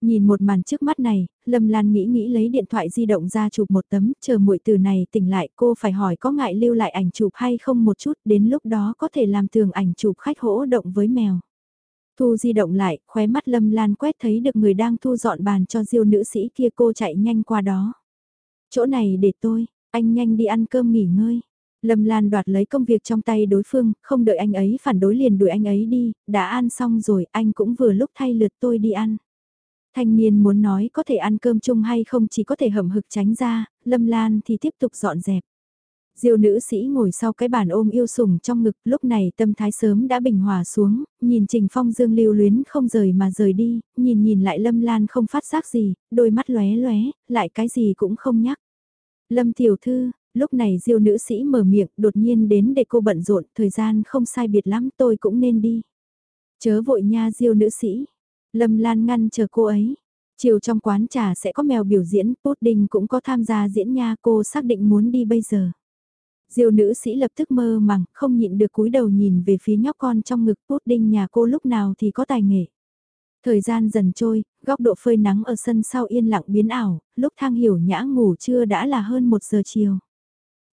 Nhìn một màn trước mắt này, Lâm Lan nghĩ nghĩ lấy điện thoại di động ra chụp một tấm, chờ muội từ này tỉnh lại cô phải hỏi có ngại lưu lại ảnh chụp hay không một chút, đến lúc đó có thể làm tường ảnh chụp khách hỗ động với mèo. Thu di động lại, khóe mắt Lâm Lan quét thấy được người đang thu dọn bàn cho diêu nữ sĩ kia cô chạy nhanh qua đó. Chỗ này để tôi, anh nhanh đi ăn cơm nghỉ ngơi. Lâm Lan đoạt lấy công việc trong tay đối phương, không đợi anh ấy phản đối liền đuổi anh ấy đi, đã ăn xong rồi anh cũng vừa lúc thay lượt tôi đi ăn. Thanh niên muốn nói có thể ăn cơm chung hay không chỉ có thể hầm hực tránh ra, Lâm Lan thì tiếp tục dọn dẹp. Diêu nữ sĩ ngồi sau cái bàn ôm yêu sủng trong ngực, lúc này tâm thái sớm đã bình hòa xuống, nhìn Trình Phong Dương lưu luyến không rời mà rời đi, nhìn nhìn lại Lâm Lan không phát giác gì, đôi mắt lóe lóe, lại cái gì cũng không nhắc. Lâm tiểu thư, lúc này Diêu nữ sĩ mở miệng, đột nhiên đến để cô bận rộn, thời gian không sai biệt lắm, tôi cũng nên đi. Chớ vội nha Diêu nữ sĩ, Lâm Lan ngăn chờ cô ấy. Chiều trong quán trà sẽ có mèo biểu diễn, Pudding cũng có tham gia diễn nha cô xác định muốn đi bây giờ. Diêu nữ sĩ lập tức mơ màng, không nhịn được cúi đầu nhìn về phía nhóc con trong ngực Pudding nhà cô lúc nào thì có tài nghệ. Thời gian dần trôi, góc độ phơi nắng ở sân sau yên lặng biến ảo, lúc thang hiểu nhã ngủ trưa đã là hơn một giờ chiều.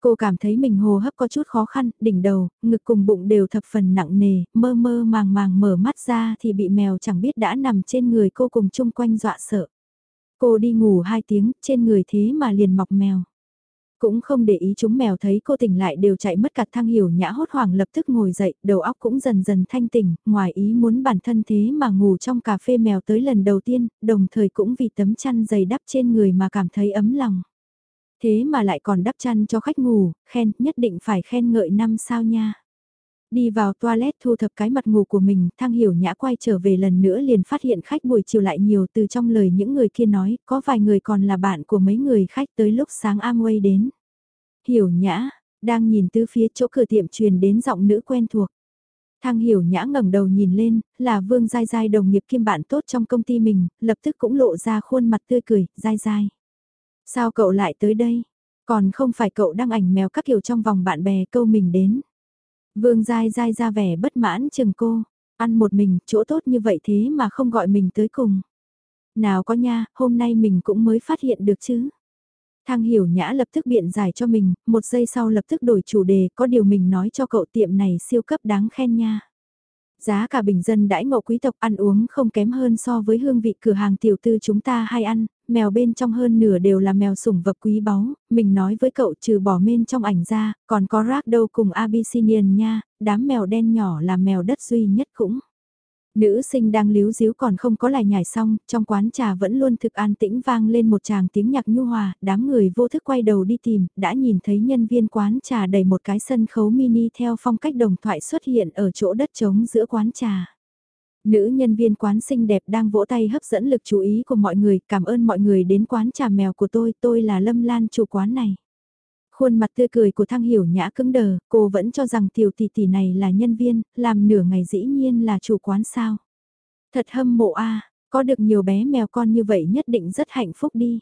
Cô cảm thấy mình hô hấp có chút khó khăn, đỉnh đầu, ngực cùng bụng đều thập phần nặng nề, mơ mơ màng màng mở mắt ra thì bị mèo chẳng biết đã nằm trên người cô cùng chung quanh dọa sợ. Cô đi ngủ hai tiếng, trên người thế mà liền mọc mèo. Cũng không để ý chúng mèo thấy cô tỉnh lại đều chạy mất cả thang hiểu nhã hốt hoảng lập tức ngồi dậy, đầu óc cũng dần dần thanh tỉnh, ngoài ý muốn bản thân thế mà ngủ trong cà phê mèo tới lần đầu tiên, đồng thời cũng vì tấm chăn dày đắp trên người mà cảm thấy ấm lòng. Thế mà lại còn đắp chăn cho khách ngủ, khen, nhất định phải khen ngợi năm sao nha. Đi vào toilet thu thập cái mặt ngủ của mình, thang hiểu nhã quay trở về lần nữa liền phát hiện khách buổi chiều lại nhiều từ trong lời những người kia nói, có vài người còn là bạn của mấy người khách tới lúc sáng Amway đến. Hiểu nhã, đang nhìn từ phía chỗ cửa tiệm truyền đến giọng nữ quen thuộc. Thang hiểu nhã ngẩng đầu nhìn lên, là Vương dai dai đồng nghiệp kiêm bạn tốt trong công ty mình, lập tức cũng lộ ra khuôn mặt tươi cười, dai dai Sao cậu lại tới đây? Còn không phải cậu đăng ảnh mèo các kiểu trong vòng bạn bè câu mình đến. Vương dai dai ra vẻ bất mãn chừng cô, ăn một mình, chỗ tốt như vậy thế mà không gọi mình tới cùng. Nào có nha, hôm nay mình cũng mới phát hiện được chứ. Thang hiểu nhã lập tức biện giải cho mình, một giây sau lập tức đổi chủ đề, có điều mình nói cho cậu tiệm này siêu cấp đáng khen nha. Giá cả bình dân đãi ngộ quý tộc ăn uống không kém hơn so với hương vị cửa hàng tiểu tư chúng ta hay ăn, mèo bên trong hơn nửa đều là mèo sủng vật quý báu, mình nói với cậu trừ bỏ men trong ảnh ra, còn có rác đâu cùng Abyssinian nha, đám mèo đen nhỏ là mèo đất duy nhất cũng. Nữ sinh đang líu díu còn không có lại nhảy xong, trong quán trà vẫn luôn thực an tĩnh vang lên một tràng tiếng nhạc nhu hòa, đám người vô thức quay đầu đi tìm, đã nhìn thấy nhân viên quán trà đầy một cái sân khấu mini theo phong cách đồng thoại xuất hiện ở chỗ đất trống giữa quán trà. Nữ nhân viên quán xinh đẹp đang vỗ tay hấp dẫn lực chú ý của mọi người, cảm ơn mọi người đến quán trà mèo của tôi, tôi là Lâm Lan chủ quán này. Khuôn mặt tươi cười của Thăng Hiểu Nhã cứng đờ, cô vẫn cho rằng tiểu tỷ tỷ này là nhân viên, làm nửa ngày dĩ nhiên là chủ quán sao. Thật hâm mộ a, có được nhiều bé mèo con như vậy nhất định rất hạnh phúc đi.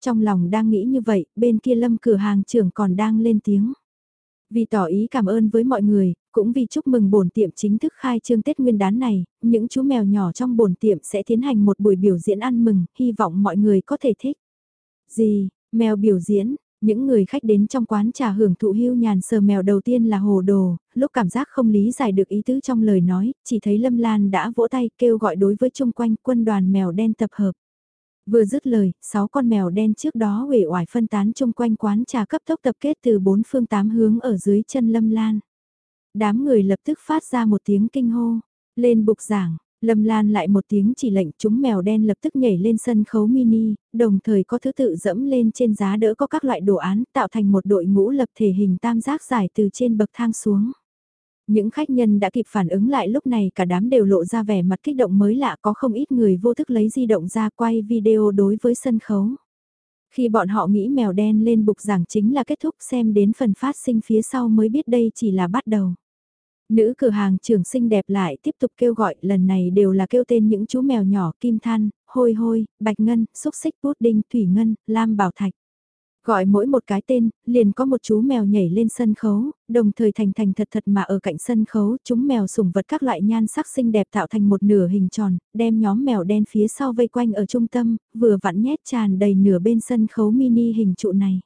Trong lòng đang nghĩ như vậy, bên kia lâm cửa hàng trưởng còn đang lên tiếng. Vì tỏ ý cảm ơn với mọi người, cũng vì chúc mừng bổn tiệm chính thức khai trương Tết Nguyên đán này, những chú mèo nhỏ trong bổn tiệm sẽ tiến hành một buổi biểu diễn ăn mừng, hy vọng mọi người có thể thích. Gì, mèo biểu diễn, những người khách đến trong quán trà hưởng thụ hưu nhàn sờ mèo đầu tiên là hồ đồ, lúc cảm giác không lý giải được ý tứ trong lời nói, chỉ thấy Lâm Lan đã vỗ tay kêu gọi đối với chung quanh quân đoàn mèo đen tập hợp. Vừa dứt lời, sáu con mèo đen trước đó uể oải phân tán chung quanh quán trà cấp tốc tập kết từ bốn phương tám hướng ở dưới chân Lâm Lan. Đám người lập tức phát ra một tiếng kinh hô, lên bục giảng, Lâm Lan lại một tiếng chỉ lệnh chúng mèo đen lập tức nhảy lên sân khấu mini, đồng thời có thứ tự dẫm lên trên giá đỡ có các loại đồ án tạo thành một đội ngũ lập thể hình tam giác dài từ trên bậc thang xuống. Những khách nhân đã kịp phản ứng lại lúc này cả đám đều lộ ra vẻ mặt kích động mới lạ có không ít người vô thức lấy di động ra quay video đối với sân khấu. Khi bọn họ nghĩ mèo đen lên bục giảng chính là kết thúc xem đến phần phát sinh phía sau mới biết đây chỉ là bắt đầu. Nữ cửa hàng trưởng xinh đẹp lại tiếp tục kêu gọi lần này đều là kêu tên những chú mèo nhỏ kim than, hôi hôi, bạch ngân, xúc xích Đinh, thủy ngân, lam bảo thạch. Gọi mỗi một cái tên, liền có một chú mèo nhảy lên sân khấu, đồng thời thành thành thật thật mà ở cạnh sân khấu, chúng mèo sủng vật các loại nhan sắc xinh đẹp tạo thành một nửa hình tròn, đem nhóm mèo đen phía sau vây quanh ở trung tâm, vừa vặn nhét tràn đầy nửa bên sân khấu mini hình trụ này.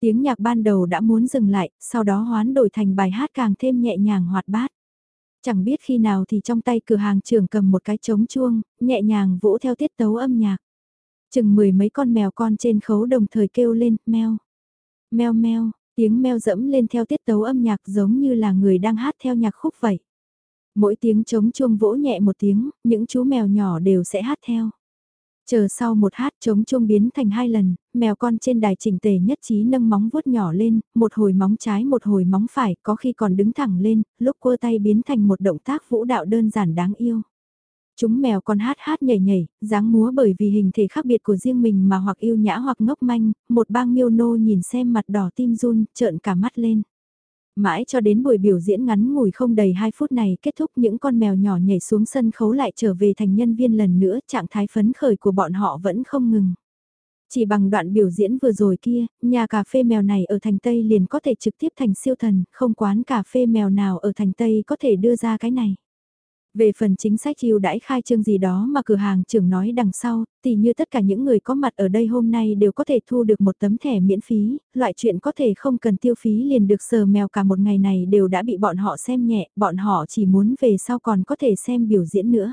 Tiếng nhạc ban đầu đã muốn dừng lại, sau đó hoán đổi thành bài hát càng thêm nhẹ nhàng hoạt bát. Chẳng biết khi nào thì trong tay cửa hàng trưởng cầm một cái trống chuông, nhẹ nhàng vỗ theo tiết tấu âm nhạc. Chừng mười mấy con mèo con trên khấu đồng thời kêu lên, meo. Meo meo, tiếng meo dẫm lên theo tiết tấu âm nhạc giống như là người đang hát theo nhạc khúc vậy. Mỗi tiếng trống chuông vỗ nhẹ một tiếng, những chú mèo nhỏ đều sẽ hát theo. Chờ sau một hát trống chuông biến thành hai lần, mèo con trên đài chỉnh tề nhất trí nâng móng vuốt nhỏ lên, một hồi móng trái một hồi móng phải, có khi còn đứng thẳng lên, lúc quơ tay biến thành một động tác vũ đạo đơn giản đáng yêu. Chúng mèo con hát hát nhảy nhảy, dáng múa bởi vì hình thể khác biệt của riêng mình mà hoặc yêu nhã hoặc ngốc manh, một bang miêu nô nhìn xem mặt đỏ tim run, trợn cả mắt lên. Mãi cho đến buổi biểu diễn ngắn ngủi không đầy 2 phút này kết thúc những con mèo nhỏ nhảy xuống sân khấu lại trở về thành nhân viên lần nữa trạng thái phấn khởi của bọn họ vẫn không ngừng. Chỉ bằng đoạn biểu diễn vừa rồi kia, nhà cà phê mèo này ở thành Tây liền có thể trực tiếp thành siêu thần, không quán cà phê mèo nào ở thành Tây có thể đưa ra cái này. Về phần chính sách ưu đãi khai trương gì đó mà cửa hàng trưởng nói đằng sau, thì như tất cả những người có mặt ở đây hôm nay đều có thể thu được một tấm thẻ miễn phí, loại chuyện có thể không cần tiêu phí liền được sờ mèo cả một ngày này đều đã bị bọn họ xem nhẹ, bọn họ chỉ muốn về sau còn có thể xem biểu diễn nữa.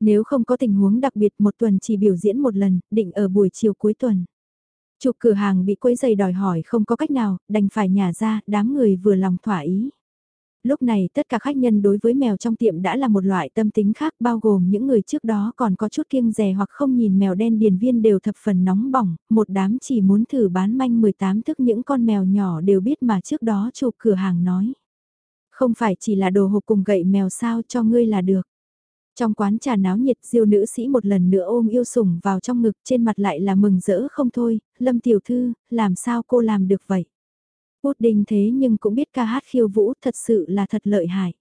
Nếu không có tình huống đặc biệt một tuần chỉ biểu diễn một lần, định ở buổi chiều cuối tuần. Chụp cửa hàng bị quấy giày đòi hỏi không có cách nào, đành phải nhả ra, đám người vừa lòng thỏa ý. Lúc này tất cả khách nhân đối với mèo trong tiệm đã là một loại tâm tính khác bao gồm những người trước đó còn có chút kiêng rè hoặc không nhìn mèo đen điền viên đều thập phần nóng bỏng, một đám chỉ muốn thử bán manh 18 thức những con mèo nhỏ đều biết mà trước đó chụp cửa hàng nói. Không phải chỉ là đồ hộp cùng gậy mèo sao cho ngươi là được. Trong quán trà náo nhiệt diêu nữ sĩ một lần nữa ôm yêu sủng vào trong ngực trên mặt lại là mừng rỡ không thôi, lâm tiểu thư, làm sao cô làm được vậy? Pudding thế nhưng cũng biết ca hát khiêu vũ thật sự là thật lợi hại.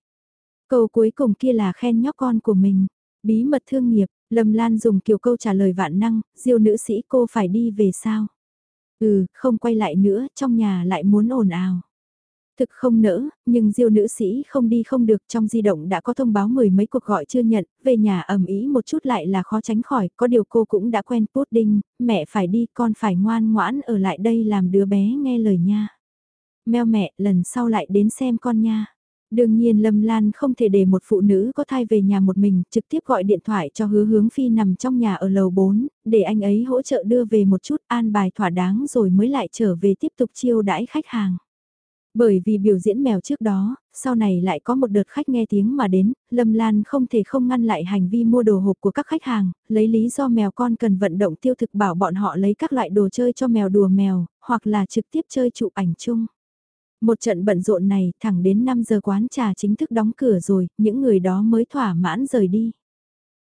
Câu cuối cùng kia là khen nhóc con của mình. Bí mật thương nghiệp, Lâm Lan dùng kiểu câu trả lời vạn năng, diêu nữ sĩ cô phải đi về sao? Ừ, không quay lại nữa, trong nhà lại muốn ồn ào. thực không nỡ, nhưng diêu nữ sĩ không đi không được trong di động đã có thông báo mười mấy cuộc gọi chưa nhận, về nhà ẩm ý một chút lại là khó tránh khỏi, có điều cô cũng đã quen pudding, mẹ phải đi con phải ngoan ngoãn ở lại đây làm đứa bé nghe lời nha. Mèo mẹ lần sau lại đến xem con nha. Đương nhiên Lâm Lan không thể để một phụ nữ có thai về nhà một mình, trực tiếp gọi điện thoại cho hứa hướng phi nằm trong nhà ở lầu 4, để anh ấy hỗ trợ đưa về một chút an bài thỏa đáng rồi mới lại trở về tiếp tục chiêu đãi khách hàng. Bởi vì biểu diễn mèo trước đó, sau này lại có một đợt khách nghe tiếng mà đến, Lâm Lan không thể không ngăn lại hành vi mua đồ hộp của các khách hàng, lấy lý do mèo con cần vận động tiêu thực bảo bọn họ lấy các loại đồ chơi cho mèo đùa mèo, hoặc là trực tiếp chơi chụp ảnh chung. Một trận bận rộn này thẳng đến 5 giờ quán trà chính thức đóng cửa rồi, những người đó mới thỏa mãn rời đi.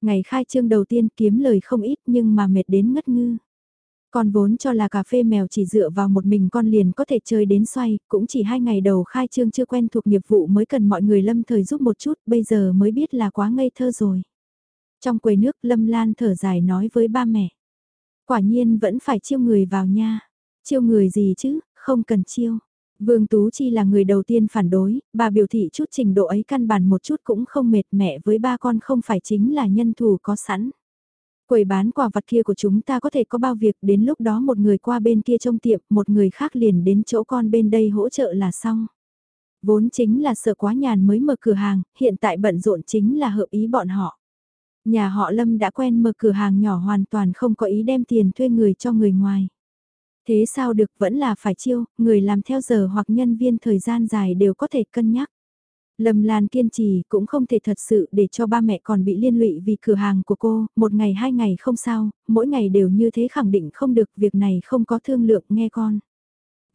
Ngày khai trương đầu tiên kiếm lời không ít nhưng mà mệt đến ngất ngư. Con vốn cho là cà phê mèo chỉ dựa vào một mình con liền có thể chơi đến xoay, cũng chỉ hai ngày đầu khai trương chưa quen thuộc nghiệp vụ mới cần mọi người lâm thời giúp một chút, bây giờ mới biết là quá ngây thơ rồi. Trong quầy nước Lâm Lan thở dài nói với ba mẹ. Quả nhiên vẫn phải chiêu người vào nha. Chiêu người gì chứ, không cần chiêu. Vương Tú Chi là người đầu tiên phản đối, bà biểu thị chút trình độ ấy căn bản một chút cũng không mệt mẹ với ba con không phải chính là nhân thủ có sẵn. Quầy bán quà vặt kia của chúng ta có thể có bao việc đến lúc đó một người qua bên kia trong tiệm, một người khác liền đến chỗ con bên đây hỗ trợ là xong. Vốn chính là sợ quá nhàn mới mở cửa hàng, hiện tại bận rộn chính là hợp ý bọn họ. Nhà họ Lâm đã quen mở cửa hàng nhỏ hoàn toàn không có ý đem tiền thuê người cho người ngoài. Thế sao được vẫn là phải chiêu, người làm theo giờ hoặc nhân viên thời gian dài đều có thể cân nhắc. Lâm Lan kiên trì cũng không thể thật sự để cho ba mẹ còn bị liên lụy vì cửa hàng của cô, một ngày hai ngày không sao, mỗi ngày đều như thế khẳng định không được việc này không có thương lượng nghe con.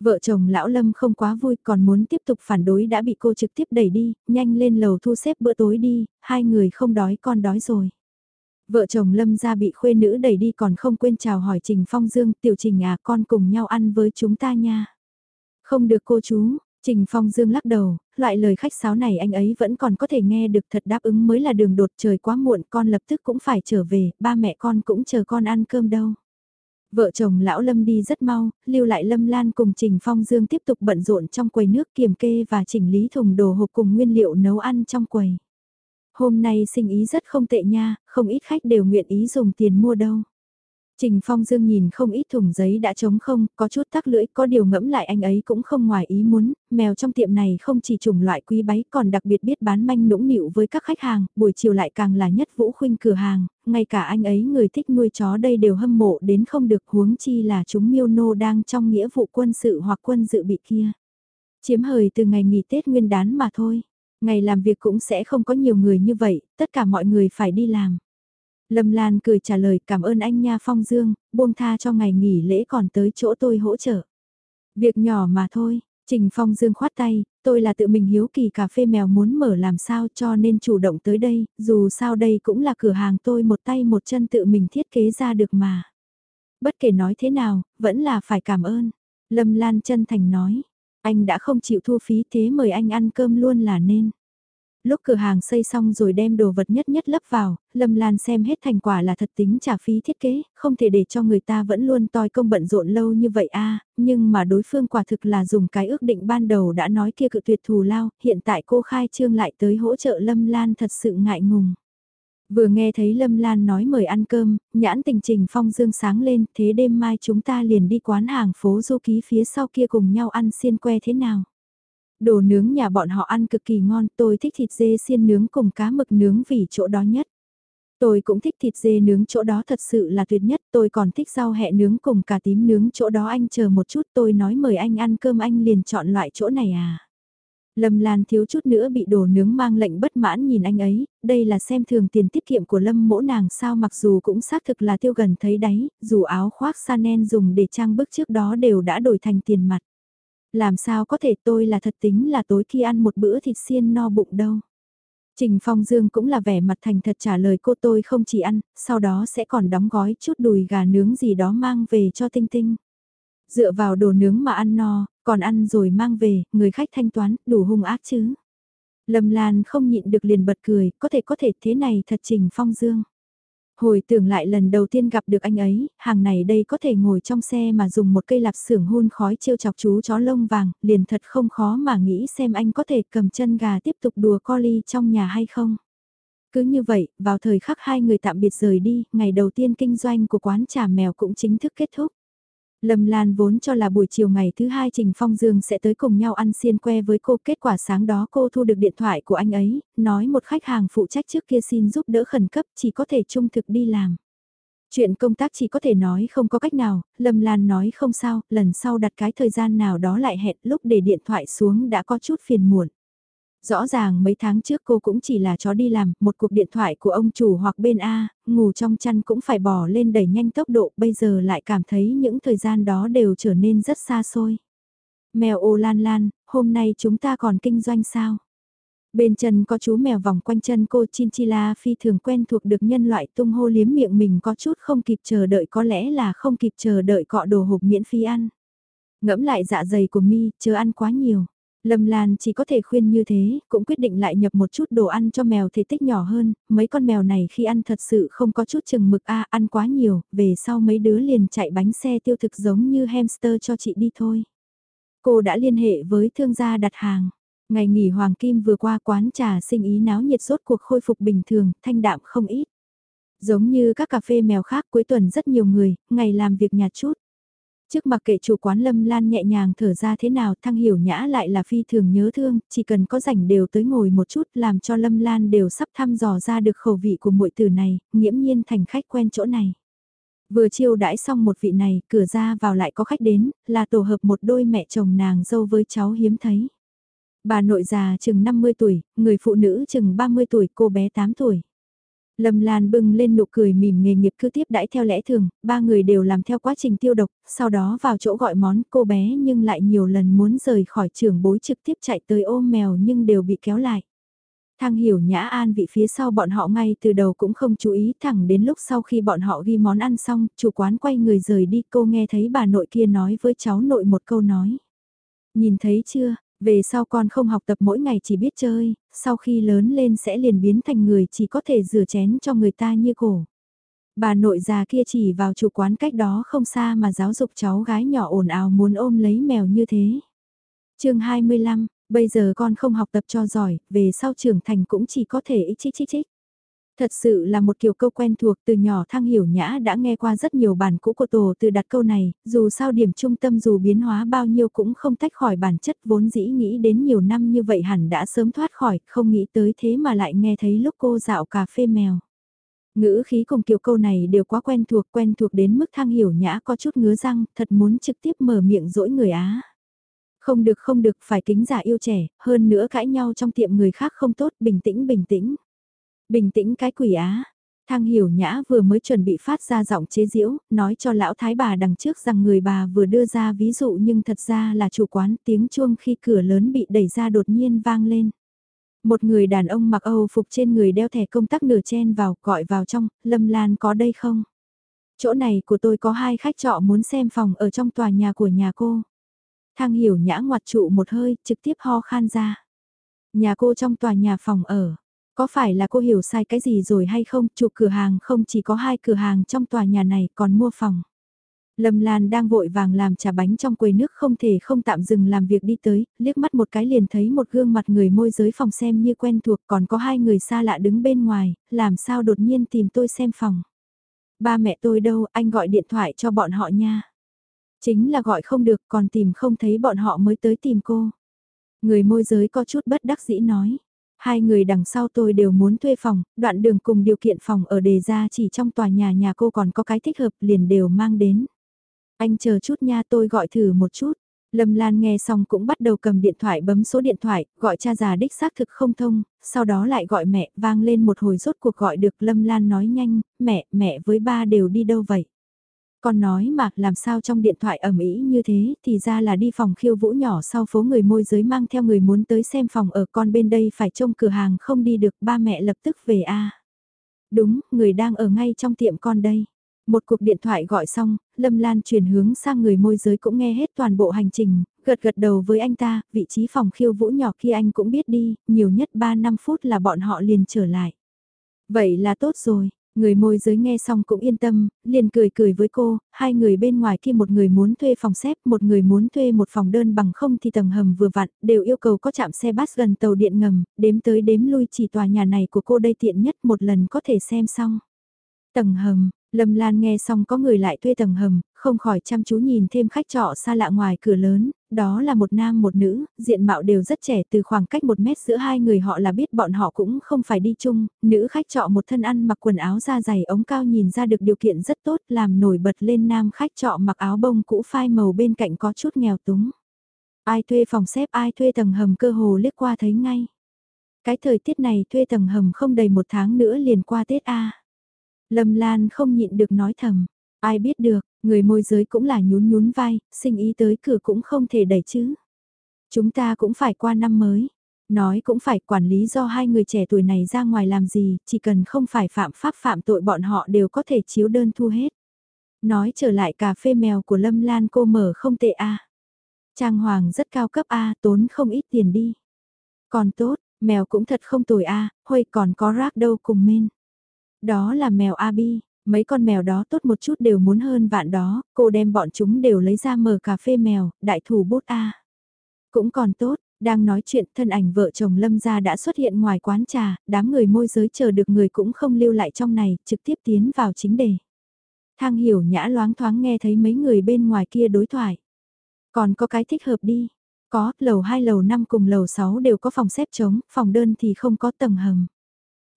Vợ chồng lão Lâm không quá vui còn muốn tiếp tục phản đối đã bị cô trực tiếp đẩy đi, nhanh lên lầu thu xếp bữa tối đi, hai người không đói con đói rồi. Vợ chồng Lâm gia bị khuê nữ đẩy đi còn không quên chào hỏi Trình Phong Dương, tiểu Trình à con cùng nhau ăn với chúng ta nha. Không được cô chú, Trình Phong Dương lắc đầu, loại lời khách sáo này anh ấy vẫn còn có thể nghe được thật đáp ứng mới là đường đột trời quá muộn con lập tức cũng phải trở về, ba mẹ con cũng chờ con ăn cơm đâu. Vợ chồng lão Lâm đi rất mau, lưu lại Lâm Lan cùng Trình Phong Dương tiếp tục bận rộn trong quầy nước kiểm kê và chỉnh lý thùng đồ hộp cùng nguyên liệu nấu ăn trong quầy. Hôm nay sinh ý rất không tệ nha, không ít khách đều nguyện ý dùng tiền mua đâu. Trình Phong Dương nhìn không ít thùng giấy đã trống không, có chút tắc lưỡi, có điều ngẫm lại anh ấy cũng không ngoài ý muốn, mèo trong tiệm này không chỉ chủng loại quý báy còn đặc biệt biết bán manh nũng nịu với các khách hàng, buổi chiều lại càng là nhất vũ khuynh cửa hàng, ngay cả anh ấy người thích nuôi chó đây đều hâm mộ đến không được huống chi là chúng miêu nô đang trong nghĩa vụ quân sự hoặc quân dự bị kia. Chiếm hời từ ngày nghỉ Tết nguyên đán mà thôi. Ngày làm việc cũng sẽ không có nhiều người như vậy, tất cả mọi người phải đi làm. Lâm Lan cười trả lời cảm ơn anh nha Phong Dương, buông tha cho ngày nghỉ lễ còn tới chỗ tôi hỗ trợ. Việc nhỏ mà thôi, Trình Phong Dương khoát tay, tôi là tự mình hiếu kỳ cà phê mèo muốn mở làm sao cho nên chủ động tới đây, dù sao đây cũng là cửa hàng tôi một tay một chân tự mình thiết kế ra được mà. Bất kể nói thế nào, vẫn là phải cảm ơn. Lâm Lan chân thành nói, anh đã không chịu thu phí thế mời anh ăn cơm luôn là nên. Lúc cửa hàng xây xong rồi đem đồ vật nhất nhất lấp vào, Lâm Lan xem hết thành quả là thật tính trả phí thiết kế, không thể để cho người ta vẫn luôn toi công bận rộn lâu như vậy a nhưng mà đối phương quả thực là dùng cái ước định ban đầu đã nói kia cự tuyệt thù lao, hiện tại cô khai trương lại tới hỗ trợ Lâm Lan thật sự ngại ngùng. Vừa nghe thấy Lâm Lan nói mời ăn cơm, nhãn tình trình phong dương sáng lên, thế đêm mai chúng ta liền đi quán hàng phố du ký phía sau kia cùng nhau ăn xiên que thế nào. Đồ nướng nhà bọn họ ăn cực kỳ ngon, tôi thích thịt dê xiên nướng cùng cá mực nướng vì chỗ đó nhất. Tôi cũng thích thịt dê nướng chỗ đó thật sự là tuyệt nhất, tôi còn thích rau hẹ nướng cùng cả tím nướng chỗ đó anh chờ một chút tôi nói mời anh ăn cơm anh liền chọn loại chỗ này à. Lâm Lan thiếu chút nữa bị đồ nướng mang lệnh bất mãn nhìn anh ấy, đây là xem thường tiền tiết kiệm của Lâm mỗ nàng sao mặc dù cũng xác thực là tiêu gần thấy đáy, dù áo khoác Sanen dùng để trang bức trước đó đều đã đổi thành tiền mặt. Làm sao có thể tôi là thật tính là tối khi ăn một bữa thịt xiên no bụng đâu. Trình Phong Dương cũng là vẻ mặt thành thật trả lời cô tôi không chỉ ăn, sau đó sẽ còn đóng gói chút đùi gà nướng gì đó mang về cho Tinh Tinh. Dựa vào đồ nướng mà ăn no, còn ăn rồi mang về, người khách thanh toán, đủ hung ác chứ. Lâm Lan không nhịn được liền bật cười, có thể có thể thế này thật Trình Phong Dương. Hồi tưởng lại lần đầu tiên gặp được anh ấy, hàng này đây có thể ngồi trong xe mà dùng một cây lạp xưởng hun khói trêu chọc chú chó lông vàng, liền thật không khó mà nghĩ xem anh có thể cầm chân gà tiếp tục đùa collie trong nhà hay không. Cứ như vậy, vào thời khắc hai người tạm biệt rời đi, ngày đầu tiên kinh doanh của quán trà mèo cũng chính thức kết thúc. Lâm Lan vốn cho là buổi chiều ngày thứ hai Trình Phong Dương sẽ tới cùng nhau ăn xiên que với cô. Kết quả sáng đó cô thu được điện thoại của anh ấy, nói một khách hàng phụ trách trước kia xin giúp đỡ khẩn cấp chỉ có thể trung thực đi làm. Chuyện công tác chỉ có thể nói không có cách nào, Lâm Lan nói không sao, lần sau đặt cái thời gian nào đó lại hẹn lúc để điện thoại xuống đã có chút phiền muộn. Rõ ràng mấy tháng trước cô cũng chỉ là chó đi làm, một cuộc điện thoại của ông chủ hoặc bên A, ngủ trong chăn cũng phải bỏ lên đẩy nhanh tốc độ, bây giờ lại cảm thấy những thời gian đó đều trở nên rất xa xôi. Mèo ô lan lan, hôm nay chúng ta còn kinh doanh sao? Bên chân có chú mèo vòng quanh chân cô Chinchilla phi thường quen thuộc được nhân loại tung hô liếm miệng mình có chút không kịp chờ đợi có lẽ là không kịp chờ đợi cọ đồ hộp miễn phí ăn. Ngẫm lại dạ dày của mi, chờ ăn quá nhiều. Lâm Lan chỉ có thể khuyên như thế, cũng quyết định lại nhập một chút đồ ăn cho mèo thể tích nhỏ hơn, mấy con mèo này khi ăn thật sự không có chút chừng mực a ăn quá nhiều, về sau mấy đứa liền chạy bánh xe tiêu thực giống như hamster cho chị đi thôi. Cô đã liên hệ với thương gia đặt hàng. Ngày nghỉ Hoàng Kim vừa qua quán trà sinh ý náo nhiệt rốt cuộc khôi phục bình thường, thanh đạm không ít. Giống như các cà phê mèo khác cuối tuần rất nhiều người, ngày làm việc nhà chút. Trước mặc kệ chủ quán Lâm Lan nhẹ nhàng thở ra thế nào thăng hiểu nhã lại là phi thường nhớ thương, chỉ cần có rảnh đều tới ngồi một chút làm cho Lâm Lan đều sắp thăm dò ra được khẩu vị của muội tử này, nghiễm nhiên thành khách quen chỗ này. Vừa chiêu đãi xong một vị này, cửa ra vào lại có khách đến, là tổ hợp một đôi mẹ chồng nàng dâu với cháu hiếm thấy. Bà nội già chừng 50 tuổi, người phụ nữ chừng 30 tuổi, cô bé 8 tuổi. Lâm Lan bưng lên nụ cười mỉm nghề nghiệp cứ tiếp đãi theo lẽ thường, ba người đều làm theo quá trình tiêu độc, sau đó vào chỗ gọi món cô bé nhưng lại nhiều lần muốn rời khỏi trường bối trực tiếp chạy tới ôm mèo nhưng đều bị kéo lại. Thang hiểu nhã an vị phía sau bọn họ ngay từ đầu cũng không chú ý thẳng đến lúc sau khi bọn họ ghi món ăn xong, chủ quán quay người rời đi cô nghe thấy bà nội kia nói với cháu nội một câu nói. Nhìn thấy chưa, về sau con không học tập mỗi ngày chỉ biết chơi, sau khi lớn lên sẽ liền biến thành người chỉ có thể rửa chén cho người ta như cổ. Bà nội già kia chỉ vào chủ quán cách đó không xa mà giáo dục cháu gái nhỏ ồn ào muốn ôm lấy mèo như thế. chương 25, bây giờ con không học tập cho giỏi, về sau trưởng thành cũng chỉ có thể ích chích chích chích. Thật sự là một kiểu câu quen thuộc từ nhỏ thang hiểu nhã đã nghe qua rất nhiều bản cũ của tổ từ đặt câu này, dù sao điểm trung tâm dù biến hóa bao nhiêu cũng không tách khỏi bản chất vốn dĩ nghĩ đến nhiều năm như vậy hẳn đã sớm thoát khỏi, không nghĩ tới thế mà lại nghe thấy lúc cô dạo cà phê mèo. Ngữ khí cùng kiểu câu này đều quá quen thuộc, quen thuộc đến mức thang hiểu nhã có chút ngứa răng, thật muốn trực tiếp mở miệng dỗi người Á. Không được không được, phải kính giả yêu trẻ, hơn nữa cãi nhau trong tiệm người khác không tốt, bình tĩnh bình tĩnh. Bình tĩnh cái quỷ á. Thang hiểu nhã vừa mới chuẩn bị phát ra giọng chế giễu, nói cho lão thái bà đằng trước rằng người bà vừa đưa ra ví dụ nhưng thật ra là chủ quán tiếng chuông khi cửa lớn bị đẩy ra đột nhiên vang lên. Một người đàn ông mặc Âu phục trên người đeo thẻ công tác nửa chen vào, gọi vào trong, Lâm Lan có đây không? Chỗ này của tôi có hai khách trọ muốn xem phòng ở trong tòa nhà của nhà cô. Thang hiểu nhã ngoặt trụ một hơi, trực tiếp ho khan ra. Nhà cô trong tòa nhà phòng ở, có phải là cô hiểu sai cái gì rồi hay không? Chủ cửa hàng không chỉ có hai cửa hàng trong tòa nhà này còn mua phòng. Lâm Lan đang vội vàng làm trà bánh trong quầy nước không thể không tạm dừng làm việc đi tới, liếc mắt một cái liền thấy một gương mặt người môi giới phòng xem như quen thuộc còn có hai người xa lạ đứng bên ngoài, làm sao đột nhiên tìm tôi xem phòng. Ba mẹ tôi đâu, anh gọi điện thoại cho bọn họ nha. Chính là gọi không được còn tìm không thấy bọn họ mới tới tìm cô. Người môi giới có chút bất đắc dĩ nói. Hai người đằng sau tôi đều muốn thuê phòng, đoạn đường cùng điều kiện phòng ở đề ra chỉ trong tòa nhà nhà cô còn có cái thích hợp liền đều mang đến. Anh chờ chút nha tôi gọi thử một chút. Lâm Lan nghe xong cũng bắt đầu cầm điện thoại bấm số điện thoại, gọi cha già đích xác thực không thông, sau đó lại gọi mẹ, vang lên một hồi rốt cuộc gọi được Lâm Lan nói nhanh, mẹ, mẹ với ba đều đi đâu vậy? Con nói mà làm sao trong điện thoại ẩm ý như thế thì ra là đi phòng khiêu vũ nhỏ sau phố người môi giới mang theo người muốn tới xem phòng ở con bên đây phải trông cửa hàng không đi được ba mẹ lập tức về a Đúng, người đang ở ngay trong tiệm con đây. Một cuộc điện thoại gọi xong, Lâm Lan chuyển hướng sang người môi giới cũng nghe hết toàn bộ hành trình, gật gật đầu với anh ta, vị trí phòng khiêu vũ nhỏ kia anh cũng biết đi, nhiều nhất 3 năm phút là bọn họ liền trở lại. Vậy là tốt rồi, Người môi giới nghe xong cũng yên tâm, liền cười cười với cô, hai người bên ngoài kia một người muốn thuê phòng xếp, một người muốn thuê một phòng đơn bằng không thì tầng hầm vừa vặn, đều yêu cầu có chạm xe bus gần tàu điện ngầm, đếm tới đếm lui chỉ tòa nhà này của cô đây tiện nhất một lần có thể xem xong. Tầng hầm, Lâm Lan nghe xong có người lại thuê tầng hầm, không khỏi chăm chú nhìn thêm khách trọ xa lạ ngoài cửa lớn, đó là một nam một nữ, diện mạo đều rất trẻ từ khoảng cách một mét giữa hai người họ là biết bọn họ cũng không phải đi chung, nữ khách trọ một thân ăn mặc quần áo da dày ống cao nhìn ra được điều kiện rất tốt làm nổi bật lên nam khách trọ mặc áo bông cũ phai màu bên cạnh có chút nghèo túng. Ai thuê phòng xếp ai thuê tầng hầm cơ hồ liếc qua thấy ngay. Cái thời tiết này thuê tầng hầm không đầy một tháng nữa liền qua Tết A. Lâm Lan không nhịn được nói thầm, ai biết được, người môi giới cũng là nhún nhún vai, sinh ý tới cửa cũng không thể đẩy chứ. Chúng ta cũng phải qua năm mới. Nói cũng phải quản lý do hai người trẻ tuổi này ra ngoài làm gì, chỉ cần không phải phạm pháp phạm tội bọn họ đều có thể chiếu đơn thu hết. Nói trở lại cà phê mèo của Lâm Lan cô mở không tệ a Trang hoàng rất cao cấp a tốn không ít tiền đi. Còn tốt, mèo cũng thật không tồi a à, còn có rác đâu cùng men. Đó là mèo Abi, mấy con mèo đó tốt một chút đều muốn hơn vạn đó, cô đem bọn chúng đều lấy ra mở cà phê mèo, đại thủ bút A. Cũng còn tốt, đang nói chuyện thân ảnh vợ chồng Lâm gia đã xuất hiện ngoài quán trà, đám người môi giới chờ được người cũng không lưu lại trong này, trực tiếp tiến vào chính đề. Thang hiểu nhã loáng thoáng nghe thấy mấy người bên ngoài kia đối thoại. Còn có cái thích hợp đi. Có, lầu 2 lầu 5 cùng lầu 6 đều có phòng xếp trống, phòng đơn thì không có tầng hầm.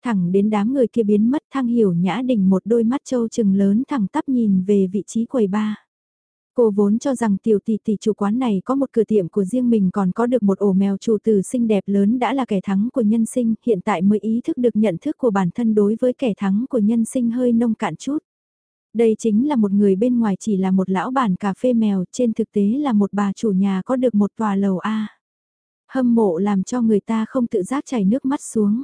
Thẳng đến đám người kia biến mất thang hiểu nhã đình một đôi mắt trâu trừng lớn thẳng tắp nhìn về vị trí quầy ba. Cô vốn cho rằng tiểu tỷ tỷ chủ quán này có một cửa tiệm của riêng mình còn có được một ổ mèo chủ tử xinh đẹp lớn đã là kẻ thắng của nhân sinh, hiện tại mới ý thức được nhận thức của bản thân đối với kẻ thắng của nhân sinh hơi nông cạn chút. Đây chính là một người bên ngoài chỉ là một lão bản cà phê mèo, trên thực tế là một bà chủ nhà có được một tòa lầu A. Hâm mộ làm cho người ta không tự giác chảy nước mắt xuống.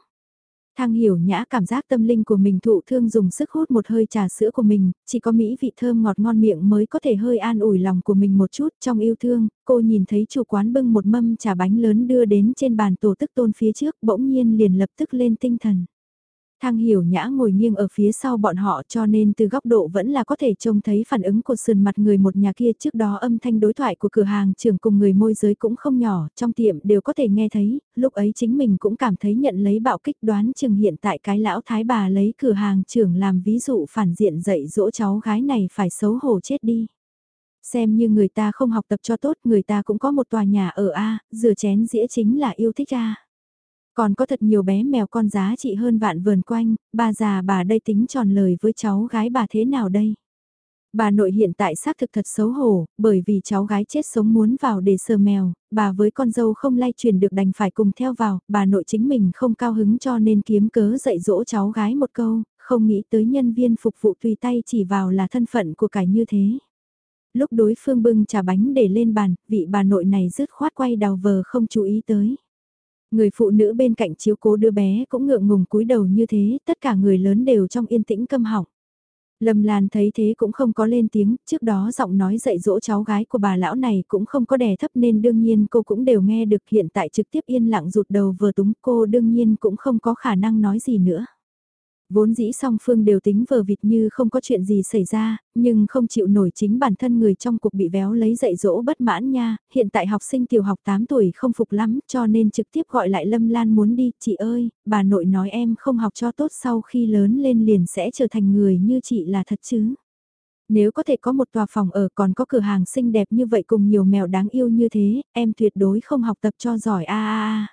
Thang hiểu nhã cảm giác tâm linh của mình thụ thương dùng sức hút một hơi trà sữa của mình, chỉ có mỹ vị thơm ngọt ngon miệng mới có thể hơi an ủi lòng của mình một chút trong yêu thương, cô nhìn thấy chủ quán bưng một mâm trà bánh lớn đưa đến trên bàn tổ tức tôn phía trước bỗng nhiên liền lập tức lên tinh thần. Thang hiểu nhã ngồi nghiêng ở phía sau bọn họ cho nên từ góc độ vẫn là có thể trông thấy phản ứng của sườn mặt người một nhà kia trước đó âm thanh đối thoại của cửa hàng trưởng cùng người môi giới cũng không nhỏ, trong tiệm đều có thể nghe thấy, lúc ấy chính mình cũng cảm thấy nhận lấy bạo kích đoán chừng hiện tại cái lão thái bà lấy cửa hàng trưởng làm ví dụ phản diện dạy dỗ cháu gái này phải xấu hổ chết đi. Xem như người ta không học tập cho tốt người ta cũng có một tòa nhà ở A, rửa chén dĩa chính là yêu thích A. Còn có thật nhiều bé mèo con giá trị hơn vạn vườn quanh, bà già bà đây tính tròn lời với cháu gái bà thế nào đây? Bà nội hiện tại xác thực thật xấu hổ, bởi vì cháu gái chết sống muốn vào để sờ mèo, bà với con dâu không lay truyền được đành phải cùng theo vào, bà nội chính mình không cao hứng cho nên kiếm cớ dạy dỗ cháu gái một câu, không nghĩ tới nhân viên phục vụ tùy tay chỉ vào là thân phận của cải như thế. Lúc đối phương bưng trà bánh để lên bàn, vị bà nội này rứt khoát quay đầu vờ không chú ý tới. Người phụ nữ bên cạnh chiếu cố đứa bé cũng ngượng ngùng cúi đầu như thế, tất cả người lớn đều trong yên tĩnh câm họng. Lâm Lan thấy thế cũng không có lên tiếng, trước đó giọng nói dạy dỗ cháu gái của bà lão này cũng không có đè thấp nên đương nhiên cô cũng đều nghe được hiện tại trực tiếp yên lặng rụt đầu vừa túng cô đương nhiên cũng không có khả năng nói gì nữa. Vốn dĩ song phương đều tính vờ vịt như không có chuyện gì xảy ra, nhưng không chịu nổi chính bản thân người trong cuộc bị véo lấy dạy dỗ bất mãn nha, hiện tại học sinh tiểu học 8 tuổi không phục lắm cho nên trực tiếp gọi lại Lâm Lan muốn đi, chị ơi, bà nội nói em không học cho tốt sau khi lớn lên liền sẽ trở thành người như chị là thật chứ. Nếu có thể có một tòa phòng ở còn có cửa hàng xinh đẹp như vậy cùng nhiều mèo đáng yêu như thế, em tuyệt đối không học tập cho giỏi a a a.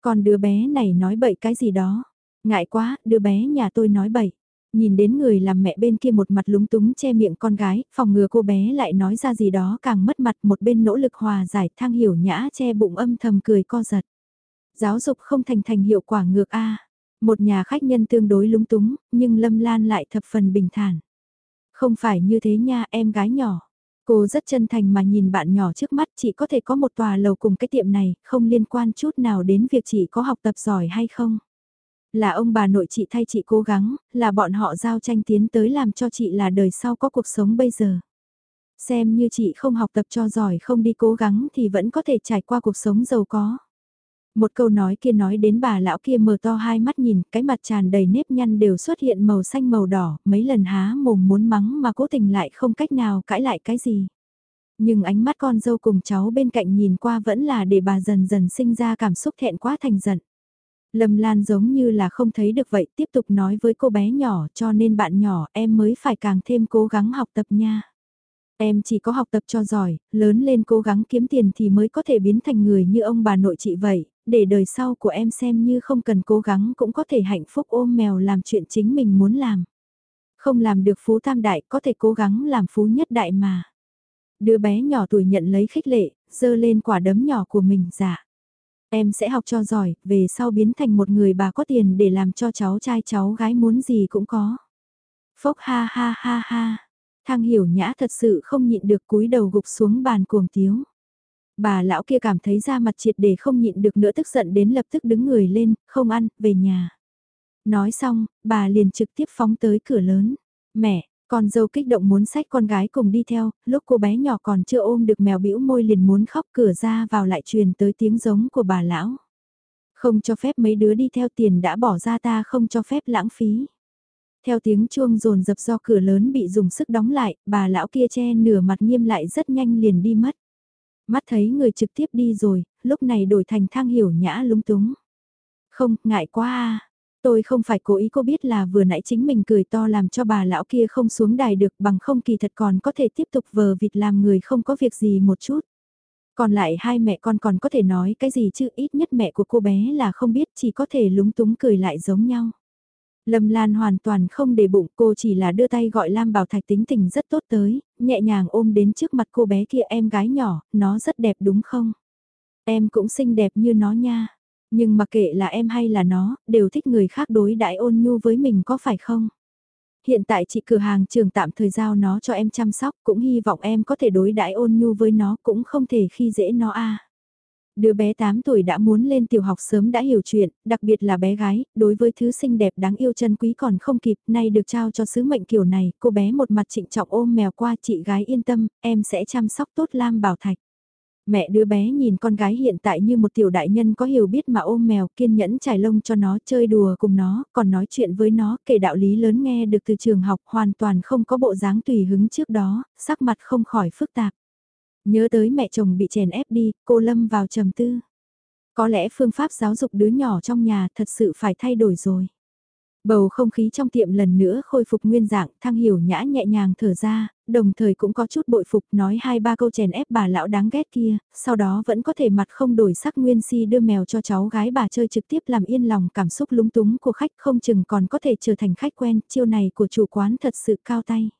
Còn đứa bé này nói bậy cái gì đó. Ngại quá, đứa bé nhà tôi nói bậy. Nhìn đến người làm mẹ bên kia một mặt lúng túng che miệng con gái, phòng ngừa cô bé lại nói ra gì đó càng mất mặt một bên nỗ lực hòa giải thang hiểu nhã che bụng âm thầm cười co giật. Giáo dục không thành thành hiệu quả ngược A. Một nhà khách nhân tương đối lúng túng, nhưng Lâm Lan lại thập phần bình thản. Không phải như thế nha em gái nhỏ. Cô rất chân thành mà nhìn bạn nhỏ trước mắt chỉ có thể có một tòa lầu cùng cái tiệm này, không liên quan chút nào đến việc chị có học tập giỏi hay không. Là ông bà nội chị thay chị cố gắng, là bọn họ giao tranh tiến tới làm cho chị là đời sau có cuộc sống bây giờ. Xem như chị không học tập cho giỏi không đi cố gắng thì vẫn có thể trải qua cuộc sống giàu có. Một câu nói kia nói đến bà lão kia mở to hai mắt nhìn, cái mặt tràn đầy nếp nhăn đều xuất hiện màu xanh màu đỏ, mấy lần há mồm muốn mắng mà cố tình lại không cách nào cãi lại cái gì. Nhưng ánh mắt con dâu cùng cháu bên cạnh nhìn qua vẫn là để bà dần dần sinh ra cảm xúc thẹn quá thành giận. Lâm Lan giống như là không thấy được vậy, tiếp tục nói với cô bé nhỏ cho nên bạn nhỏ em mới phải càng thêm cố gắng học tập nha. Em chỉ có học tập cho giỏi, lớn lên cố gắng kiếm tiền thì mới có thể biến thành người như ông bà nội chị vậy, để đời sau của em xem như không cần cố gắng cũng có thể hạnh phúc ôm mèo làm chuyện chính mình muốn làm. Không làm được phú tam đại có thể cố gắng làm phú nhất đại mà. Đứa bé nhỏ tuổi nhận lấy khích lệ, dơ lên quả đấm nhỏ của mình giả. Dạ. Em sẽ học cho giỏi, về sau biến thành một người bà có tiền để làm cho cháu trai cháu gái muốn gì cũng có. Phốc ha ha ha ha. Thang hiểu nhã thật sự không nhịn được cúi đầu gục xuống bàn cuồng tiếu. Bà lão kia cảm thấy da mặt triệt để không nhịn được nữa tức giận đến lập tức đứng người lên, không ăn, về nhà. Nói xong, bà liền trực tiếp phóng tới cửa lớn. Mẹ, con dâu kích động muốn xách con gái cùng đi theo, lúc cô bé nhỏ còn chưa ôm được mèo bĩu môi liền muốn khóc cửa ra vào lại truyền tới tiếng giống của bà lão. Không cho phép mấy đứa đi theo tiền đã bỏ ra ta không cho phép lãng phí. Theo tiếng chuông rồn dập do cửa lớn bị dùng sức đóng lại, bà lão kia che nửa mặt nghiêm lại rất nhanh liền đi mất. Mắt thấy người trực tiếp đi rồi, lúc này đổi thành thang hiểu nhã lúng túng. Không, ngại quá à. Tôi không phải cố ý cô biết là vừa nãy chính mình cười to làm cho bà lão kia không xuống đài được bằng không kỳ thật còn có thể tiếp tục vờ vịt làm người không có việc gì một chút. Còn lại hai mẹ con còn có thể nói cái gì chứ ít nhất mẹ của cô bé là không biết chỉ có thể lúng túng cười lại giống nhau. Lâm Lan hoàn toàn không để bụng cô chỉ là đưa tay gọi Lam Bảo Thạch tính tình rất tốt tới, nhẹ nhàng ôm đến trước mặt cô bé kia em gái nhỏ, nó rất đẹp đúng không? Em cũng xinh đẹp như nó nha. Nhưng mà kệ là em hay là nó, đều thích người khác đối đãi ôn nhu với mình có phải không? Hiện tại chị cửa hàng trường tạm thời giao nó cho em chăm sóc, cũng hy vọng em có thể đối đãi ôn nhu với nó, cũng không thể khi dễ nó a. Đứa bé 8 tuổi đã muốn lên tiểu học sớm đã hiểu chuyện, đặc biệt là bé gái, đối với thứ xinh đẹp đáng yêu chân quý còn không kịp, nay được trao cho sứ mệnh kiểu này, cô bé một mặt trịnh trọng ôm mèo qua chị gái yên tâm, em sẽ chăm sóc tốt Lam Bảo Thạch. Mẹ đứa bé nhìn con gái hiện tại như một tiểu đại nhân có hiểu biết mà ôm mèo kiên nhẫn trải lông cho nó chơi đùa cùng nó, còn nói chuyện với nó kể đạo lý lớn nghe được từ trường học hoàn toàn không có bộ dáng tùy hứng trước đó, sắc mặt không khỏi phức tạp. Nhớ tới mẹ chồng bị chèn ép đi, cô lâm vào trầm tư. Có lẽ phương pháp giáo dục đứa nhỏ trong nhà thật sự phải thay đổi rồi. Bầu không khí trong tiệm lần nữa khôi phục nguyên dạng, thăng hiểu nhã nhẹ nhàng thở ra, đồng thời cũng có chút bội phục nói hai ba câu chèn ép bà lão đáng ghét kia, sau đó vẫn có thể mặt không đổi sắc nguyên si đưa mèo cho cháu gái bà chơi trực tiếp làm yên lòng cảm xúc lúng túng của khách không chừng còn có thể trở thành khách quen, chiêu này của chủ quán thật sự cao tay.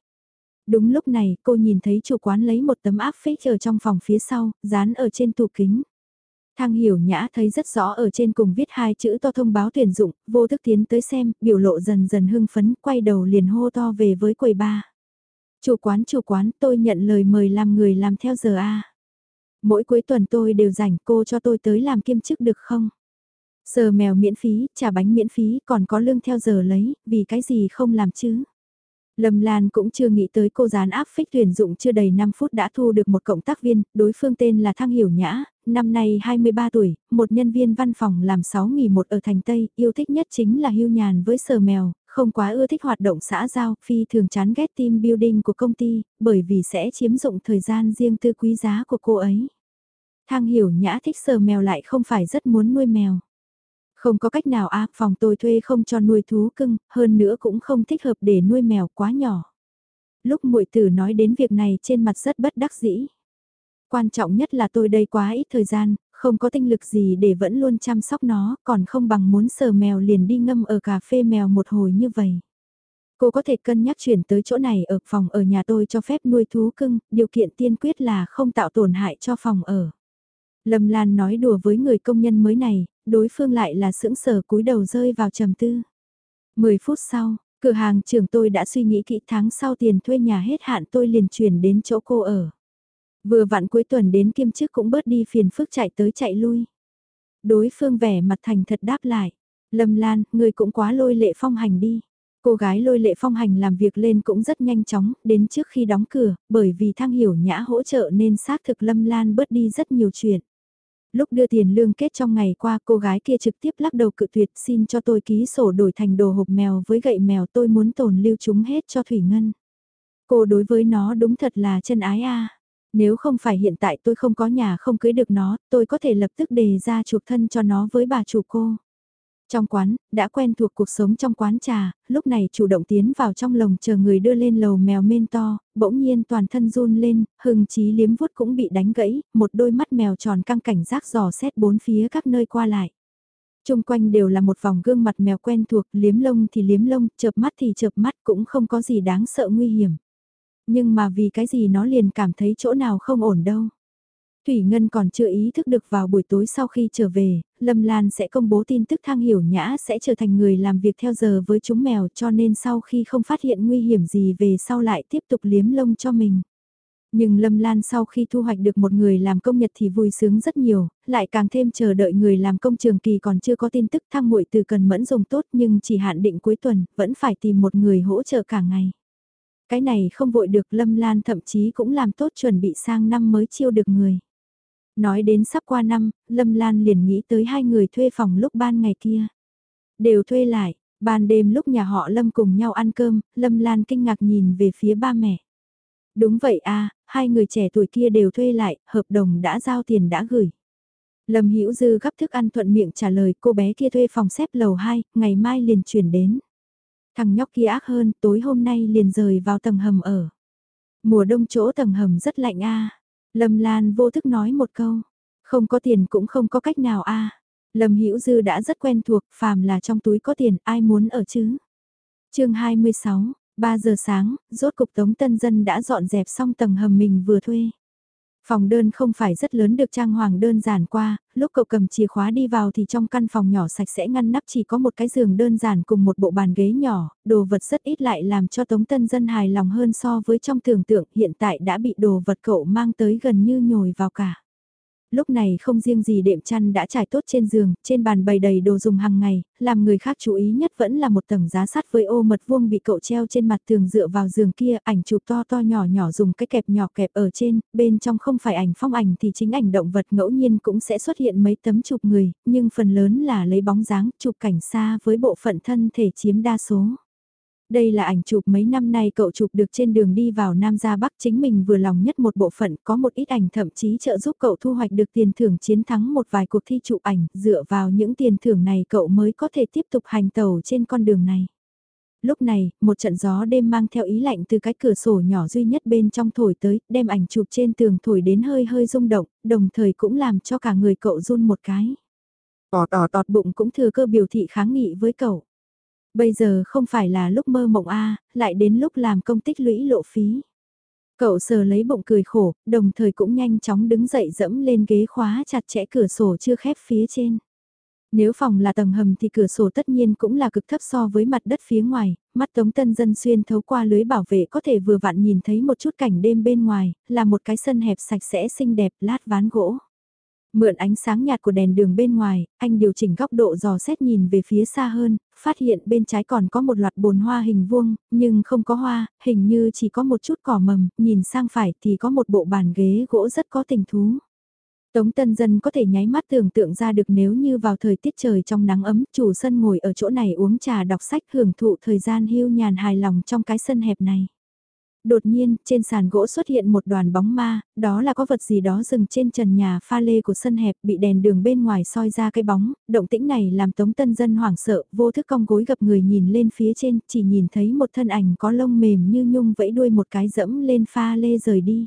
Đúng lúc này, cô nhìn thấy chủ quán lấy một tấm áp phích ở trong phòng phía sau, dán ở trên tủ kính. Thang hiểu nhã thấy rất rõ ở trên cùng viết hai chữ to thông báo tuyển dụng, vô thức tiến tới xem, biểu lộ dần dần hưng phấn, quay đầu liền hô to về với quầy ba. Chủ quán chủ quán tôi nhận lời mời làm người làm theo giờ A. Mỗi cuối tuần tôi đều rảnh cô cho tôi tới làm kiêm chức được không? Sờ mèo miễn phí, trả bánh miễn phí, còn có lương theo giờ lấy, vì cái gì không làm chứ? Lâm Lan cũng chưa nghĩ tới cô gián áp phích tuyển dụng chưa đầy 5 phút đã thu được một cộng tác viên, đối phương tên là Thăng Hiểu Nhã, năm nay 23 tuổi, một nhân viên văn phòng làm 6 nghỉ một ở thành Tây, yêu thích nhất chính là hưu nhàn với sờ mèo, không quá ưa thích hoạt động xã giao, phi thường chán ghét team building của công ty, bởi vì sẽ chiếm dụng thời gian riêng tư quý giá của cô ấy. Thang Hiểu Nhã thích sờ mèo lại không phải rất muốn nuôi mèo. Không có cách nào à, phòng tôi thuê không cho nuôi thú cưng, hơn nữa cũng không thích hợp để nuôi mèo quá nhỏ. Lúc muội tử nói đến việc này trên mặt rất bất đắc dĩ. Quan trọng nhất là tôi đây quá ít thời gian, không có tinh lực gì để vẫn luôn chăm sóc nó, còn không bằng muốn sờ mèo liền đi ngâm ở cà phê mèo một hồi như vậy. Cô có thể cân nhắc chuyển tới chỗ này ở phòng ở nhà tôi cho phép nuôi thú cưng, điều kiện tiên quyết là không tạo tổn hại cho phòng ở. Lâm Lan nói đùa với người công nhân mới này, đối phương lại là sững sờ cúi đầu rơi vào trầm tư. 10 phút sau, cửa hàng trưởng tôi đã suy nghĩ kỹ tháng sau tiền thuê nhà hết hạn tôi liền chuyển đến chỗ cô ở. Vừa vặn cuối tuần đến kiêm chức cũng bớt đi phiền phức chạy tới chạy lui. Đối phương vẻ mặt thành thật đáp lại. Lâm Lan, người cũng quá lôi lệ phong hành đi. Cô gái lôi lệ phong hành làm việc lên cũng rất nhanh chóng, đến trước khi đóng cửa, bởi vì thang hiểu nhã hỗ trợ nên xác thực Lâm Lan bớt đi rất nhiều chuyện. Lúc đưa tiền lương kết trong ngày qua cô gái kia trực tiếp lắc đầu cự tuyệt xin cho tôi ký sổ đổi thành đồ hộp mèo với gậy mèo tôi muốn tồn lưu chúng hết cho Thủy Ngân. Cô đối với nó đúng thật là chân ái a. Nếu không phải hiện tại tôi không có nhà không cưới được nó, tôi có thể lập tức đề ra chuộc thân cho nó với bà chủ cô. Trong quán, đã quen thuộc cuộc sống trong quán trà, lúc này chủ động tiến vào trong lồng chờ người đưa lên lầu mèo men to, bỗng nhiên toàn thân run lên, hừng chí liếm vuốt cũng bị đánh gãy, một đôi mắt mèo tròn căng cảnh giác dò xét bốn phía các nơi qua lại. Trung quanh đều là một vòng gương mặt mèo quen thuộc, liếm lông thì liếm lông, chợp mắt thì chợp mắt cũng không có gì đáng sợ nguy hiểm. Nhưng mà vì cái gì nó liền cảm thấy chỗ nào không ổn đâu. Thủy Ngân còn chưa ý thức được vào buổi tối sau khi trở về, Lâm Lan sẽ công bố tin tức thang hiểu nhã sẽ trở thành người làm việc theo giờ với chúng mèo cho nên sau khi không phát hiện nguy hiểm gì về sau lại tiếp tục liếm lông cho mình. Nhưng Lâm Lan sau khi thu hoạch được một người làm công nhật thì vui sướng rất nhiều, lại càng thêm chờ đợi người làm công trường kỳ còn chưa có tin tức thang muội từ cần mẫn dùng tốt nhưng chỉ hạn định cuối tuần, vẫn phải tìm một người hỗ trợ cả ngày. Cái này không vội được Lâm Lan thậm chí cũng làm tốt chuẩn bị sang năm mới chiêu được người. Nói đến sắp qua năm, Lâm Lan liền nghĩ tới hai người thuê phòng lúc ban ngày kia. Đều thuê lại, ban đêm lúc nhà họ Lâm cùng nhau ăn cơm, Lâm Lan kinh ngạc nhìn về phía ba mẹ. Đúng vậy à, hai người trẻ tuổi kia đều thuê lại, hợp đồng đã giao tiền đã gửi. Lâm Hữu Dư gấp thức ăn thuận miệng trả lời cô bé kia thuê phòng xếp lầu 2, ngày mai liền chuyển đến. Thằng nhóc kia ác hơn, tối hôm nay liền rời vào tầng hầm ở. Mùa đông chỗ tầng hầm rất lạnh a. Lâm Lan vô thức nói một câu, không có tiền cũng không có cách nào a. Lâm Hữu Dư đã rất quen thuộc, phàm là trong túi có tiền, ai muốn ở chứ? Chương 26, 3 giờ sáng, rốt cục Tống Tân Dân đã dọn dẹp xong tầng hầm mình vừa thuê. Phòng đơn không phải rất lớn được trang hoàng đơn giản qua, lúc cậu cầm chìa khóa đi vào thì trong căn phòng nhỏ sạch sẽ ngăn nắp chỉ có một cái giường đơn giản cùng một bộ bàn ghế nhỏ, đồ vật rất ít lại làm cho Tống Tân Dân hài lòng hơn so với trong tưởng tượng hiện tại đã bị đồ vật cậu mang tới gần như nhồi vào cả. Lúc này không riêng gì đệm chăn đã trải tốt trên giường, trên bàn bày đầy đồ dùng hàng ngày, làm người khác chú ý nhất vẫn là một tầng giá sắt với ô mật vuông bị cậu treo trên mặt tường dựa vào giường kia, ảnh chụp to to nhỏ nhỏ dùng cái kẹp nhỏ kẹp ở trên, bên trong không phải ảnh phong ảnh thì chính ảnh động vật ngẫu nhiên cũng sẽ xuất hiện mấy tấm chụp người, nhưng phần lớn là lấy bóng dáng chụp cảnh xa với bộ phận thân thể chiếm đa số. Đây là ảnh chụp mấy năm nay cậu chụp được trên đường đi vào Nam ra Bắc chính mình vừa lòng nhất một bộ phận có một ít ảnh thậm chí trợ giúp cậu thu hoạch được tiền thưởng chiến thắng một vài cuộc thi chụp ảnh dựa vào những tiền thưởng này cậu mới có thể tiếp tục hành tàu trên con đường này. Lúc này, một trận gió đêm mang theo ý lạnh từ cái cửa sổ nhỏ duy nhất bên trong thổi tới, đem ảnh chụp trên tường thổi đến hơi hơi rung động, đồng thời cũng làm cho cả người cậu run một cái. Tọt tọt tọt bụng cũng thừa cơ biểu thị kháng nghị với cậu. Bây giờ không phải là lúc mơ mộng a, lại đến lúc làm công tích lũy lộ phí. Cậu sờ lấy bụng cười khổ, đồng thời cũng nhanh chóng đứng dậy dẫm lên ghế khóa chặt chẽ cửa sổ chưa khép phía trên. Nếu phòng là tầng hầm thì cửa sổ tất nhiên cũng là cực thấp so với mặt đất phía ngoài, mắt tống tân dân xuyên thấu qua lưới bảo vệ có thể vừa vặn nhìn thấy một chút cảnh đêm bên ngoài, là một cái sân hẹp sạch sẽ xinh đẹp lát ván gỗ. Mượn ánh sáng nhạt của đèn đường bên ngoài, anh điều chỉnh góc độ dò xét nhìn về phía xa hơn, phát hiện bên trái còn có một loạt bồn hoa hình vuông, nhưng không có hoa, hình như chỉ có một chút cỏ mầm, nhìn sang phải thì có một bộ bàn ghế gỗ rất có tình thú. Tống Tân Dân có thể nháy mắt tưởng tượng ra được nếu như vào thời tiết trời trong nắng ấm, chủ sân ngồi ở chỗ này uống trà đọc sách hưởng thụ thời gian hưu nhàn hài lòng trong cái sân hẹp này. Đột nhiên, trên sàn gỗ xuất hiện một đoàn bóng ma, đó là có vật gì đó dừng trên trần nhà pha lê của sân hẹp bị đèn đường bên ngoài soi ra cái bóng, động tĩnh này làm tống tân dân hoảng sợ, vô thức cong gối gặp người nhìn lên phía trên, chỉ nhìn thấy một thân ảnh có lông mềm như nhung vẫy đuôi một cái dẫm lên pha lê rời đi.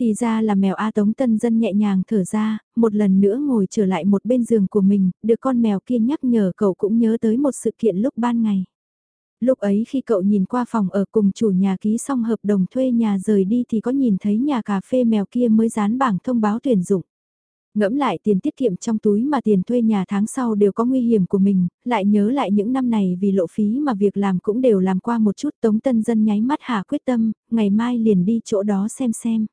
Thì ra là mèo A Tống Tân Dân nhẹ nhàng thở ra, một lần nữa ngồi trở lại một bên giường của mình, được con mèo kia nhắc nhở cậu cũng nhớ tới một sự kiện lúc ban ngày. Lúc ấy khi cậu nhìn qua phòng ở cùng chủ nhà ký xong hợp đồng thuê nhà rời đi thì có nhìn thấy nhà cà phê mèo kia mới dán bảng thông báo tuyển dụng. Ngẫm lại tiền tiết kiệm trong túi mà tiền thuê nhà tháng sau đều có nguy hiểm của mình, lại nhớ lại những năm này vì lộ phí mà việc làm cũng đều làm qua một chút tống tân dân nháy mắt hạ quyết tâm, ngày mai liền đi chỗ đó xem xem.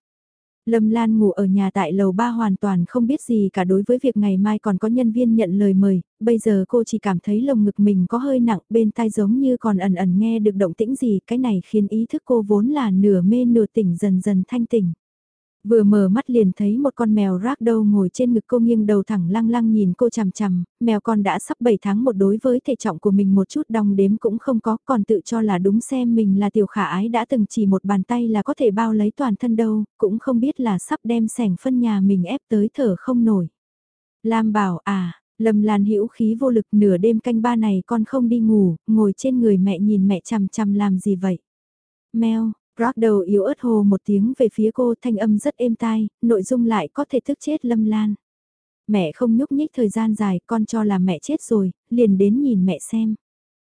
Lâm Lan ngủ ở nhà tại lầu ba hoàn toàn không biết gì cả đối với việc ngày mai còn có nhân viên nhận lời mời, bây giờ cô chỉ cảm thấy lồng ngực mình có hơi nặng bên tai giống như còn ẩn ẩn nghe được động tĩnh gì, cái này khiến ý thức cô vốn là nửa mê nửa tỉnh dần dần thanh tỉnh. Vừa mở mắt liền thấy một con mèo rác đâu ngồi trên ngực cô nghiêng đầu thẳng lăng lăng nhìn cô chằm chằm, mèo con đã sắp 7 tháng một đối với thể trọng của mình một chút đong đếm cũng không có, còn tự cho là đúng xem mình là tiểu khả ái đã từng chỉ một bàn tay là có thể bao lấy toàn thân đâu, cũng không biết là sắp đem sẻng phân nhà mình ép tới thở không nổi. Lam bảo à, Lâm Lan hữu khí vô lực nửa đêm canh ba này con không đi ngủ, ngồi trên người mẹ nhìn mẹ chằm chằm làm gì vậy? Mèo, Rock đầu yếu ớt hồ một tiếng về phía cô thanh âm rất êm tai, nội dung lại có thể thức chết Lâm Lan. Mẹ không nhúc nhích thời gian dài, con cho là mẹ chết rồi, liền đến nhìn mẹ xem.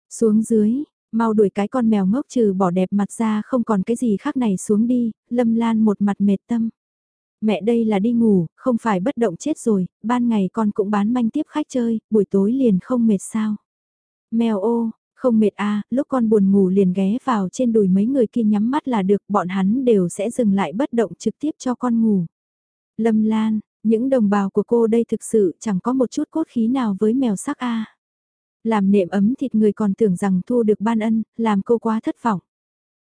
Xuống dưới, mau đuổi cái con mèo ngốc trừ bỏ đẹp mặt ra không còn cái gì khác này xuống đi, Lâm Lan một mặt mệt tâm. Mẹ đây là đi ngủ, không phải bất động chết rồi, ban ngày con cũng bán manh tiếp khách chơi, buổi tối liền không mệt sao. Mèo ô, không mệt à, lúc con buồn ngủ liền ghé vào trên đùi mấy người kia nhắm mắt là được, bọn hắn đều sẽ dừng lại bất động trực tiếp cho con ngủ. Lâm Lan, những đồng bào của cô đây thực sự chẳng có một chút cốt khí nào với mèo sắc a. Làm nệm ấm thịt người còn tưởng rằng thu được ban ân, làm cô quá thất vọng.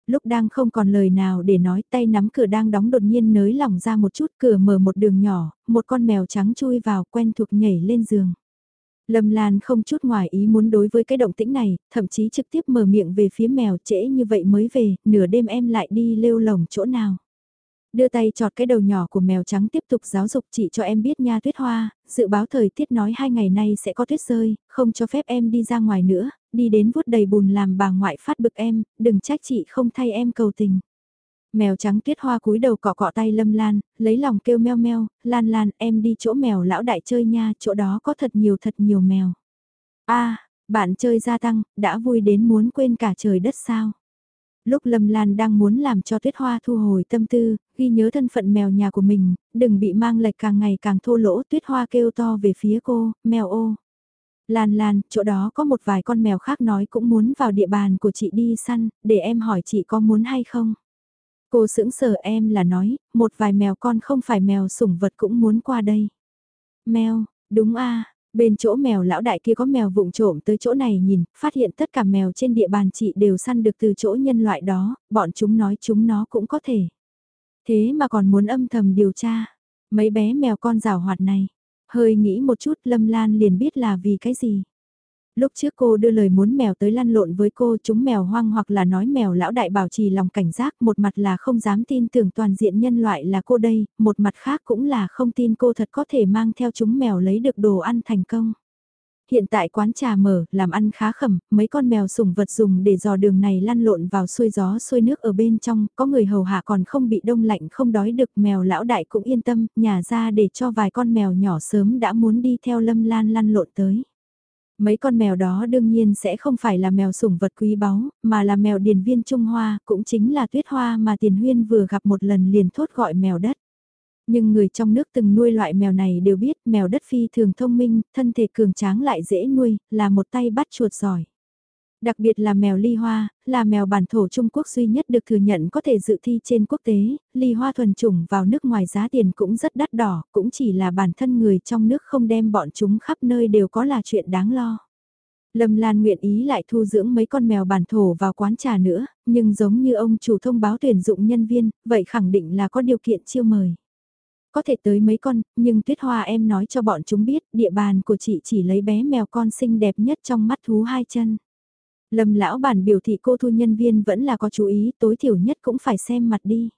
Lúc đang không còn lời nào để nói tay nắm cửa đang đóng đột nhiên nới lỏng ra một chút cửa mở một đường nhỏ, một con mèo trắng chui vào quen thuộc nhảy lên giường. Lâm Lan không chút ngoài ý muốn đối với cái động tĩnh này, thậm chí trực tiếp mở miệng về phía mèo trễ như vậy mới về, nửa đêm em lại đi lêu lồng chỗ nào. Đưa tay chọt cái đầu nhỏ của mèo trắng tiếp tục giáo dục chị cho em biết nha tuyết hoa, dự báo thời tiết nói hai ngày nay sẽ có tuyết rơi, không cho phép em đi ra ngoài nữa, đi đến vuốt đầy bùn làm bà ngoại phát bực em, đừng trách chị không thay em cầu tình. Mèo trắng tuyết hoa cúi đầu cọ cọ tay lâm lan, lấy lòng kêu meo meo, lan lan em đi chỗ mèo lão đại chơi nha, chỗ đó có thật nhiều thật nhiều mèo. a bạn chơi gia tăng, đã vui đến muốn quên cả trời đất sao. Lúc Lâm Lan đang muốn làm cho tuyết hoa thu hồi tâm tư, ghi nhớ thân phận mèo nhà của mình, đừng bị mang lệch càng ngày càng thô lỗ tuyết hoa kêu to về phía cô, mèo ô. Lan Lan, chỗ đó có một vài con mèo khác nói cũng muốn vào địa bàn của chị đi săn, để em hỏi chị có muốn hay không. Cô sững sờ em là nói, một vài mèo con không phải mèo sủng vật cũng muốn qua đây. Mèo, đúng a bên chỗ mèo lão đại kia có mèo vụng trộm tới chỗ này nhìn, phát hiện tất cả mèo trên địa bàn chị đều săn được từ chỗ nhân loại đó, bọn chúng nói chúng nó cũng có thể. Thế mà còn muốn âm thầm điều tra, mấy bé mèo con rào hoạt này, hơi nghĩ một chút Lâm Lan liền biết là vì cái gì. Lúc trước cô đưa lời muốn mèo tới lăn lộn với cô chúng mèo hoang hoặc là nói mèo lão đại bảo trì lòng cảnh giác một mặt là không dám tin tưởng toàn diện nhân loại là cô đây, một mặt khác cũng là không tin cô thật có thể mang theo chúng mèo lấy được đồ ăn thành công. Hiện tại quán trà mở, làm ăn khá khẩm, mấy con mèo sủng vật dùng để dò đường này lăn lộn vào xuôi gió xuôi nước ở bên trong, có người hầu hạ còn không bị đông lạnh không đói được mèo lão đại cũng yên tâm, nhà ra để cho vài con mèo nhỏ sớm đã muốn đi theo lâm lan lăn lộn tới. Mấy con mèo đó đương nhiên sẽ không phải là mèo sủng vật quý báu, mà là mèo điền viên Trung Hoa, cũng chính là tuyết hoa mà tiền huyên vừa gặp một lần liền thốt gọi mèo đất. Nhưng người trong nước từng nuôi loại mèo này đều biết mèo đất phi thường thông minh, thân thể cường tráng lại dễ nuôi, là một tay bắt chuột giỏi. Đặc biệt là mèo ly hoa, là mèo bản thổ Trung Quốc duy nhất được thừa nhận có thể dự thi trên quốc tế, ly hoa thuần chủng vào nước ngoài giá tiền cũng rất đắt đỏ, cũng chỉ là bản thân người trong nước không đem bọn chúng khắp nơi đều có là chuyện đáng lo. Lâm Lan nguyện ý lại thu dưỡng mấy con mèo bản thổ vào quán trà nữa, nhưng giống như ông chủ thông báo tuyển dụng nhân viên, vậy khẳng định là có điều kiện chiêu mời. Có thể tới mấy con, nhưng tuyết hoa em nói cho bọn chúng biết, địa bàn của chị chỉ lấy bé mèo con xinh đẹp nhất trong mắt thú hai chân. Lâm lão bản biểu thị cô thu nhân viên vẫn là có chú ý, tối thiểu nhất cũng phải xem mặt đi.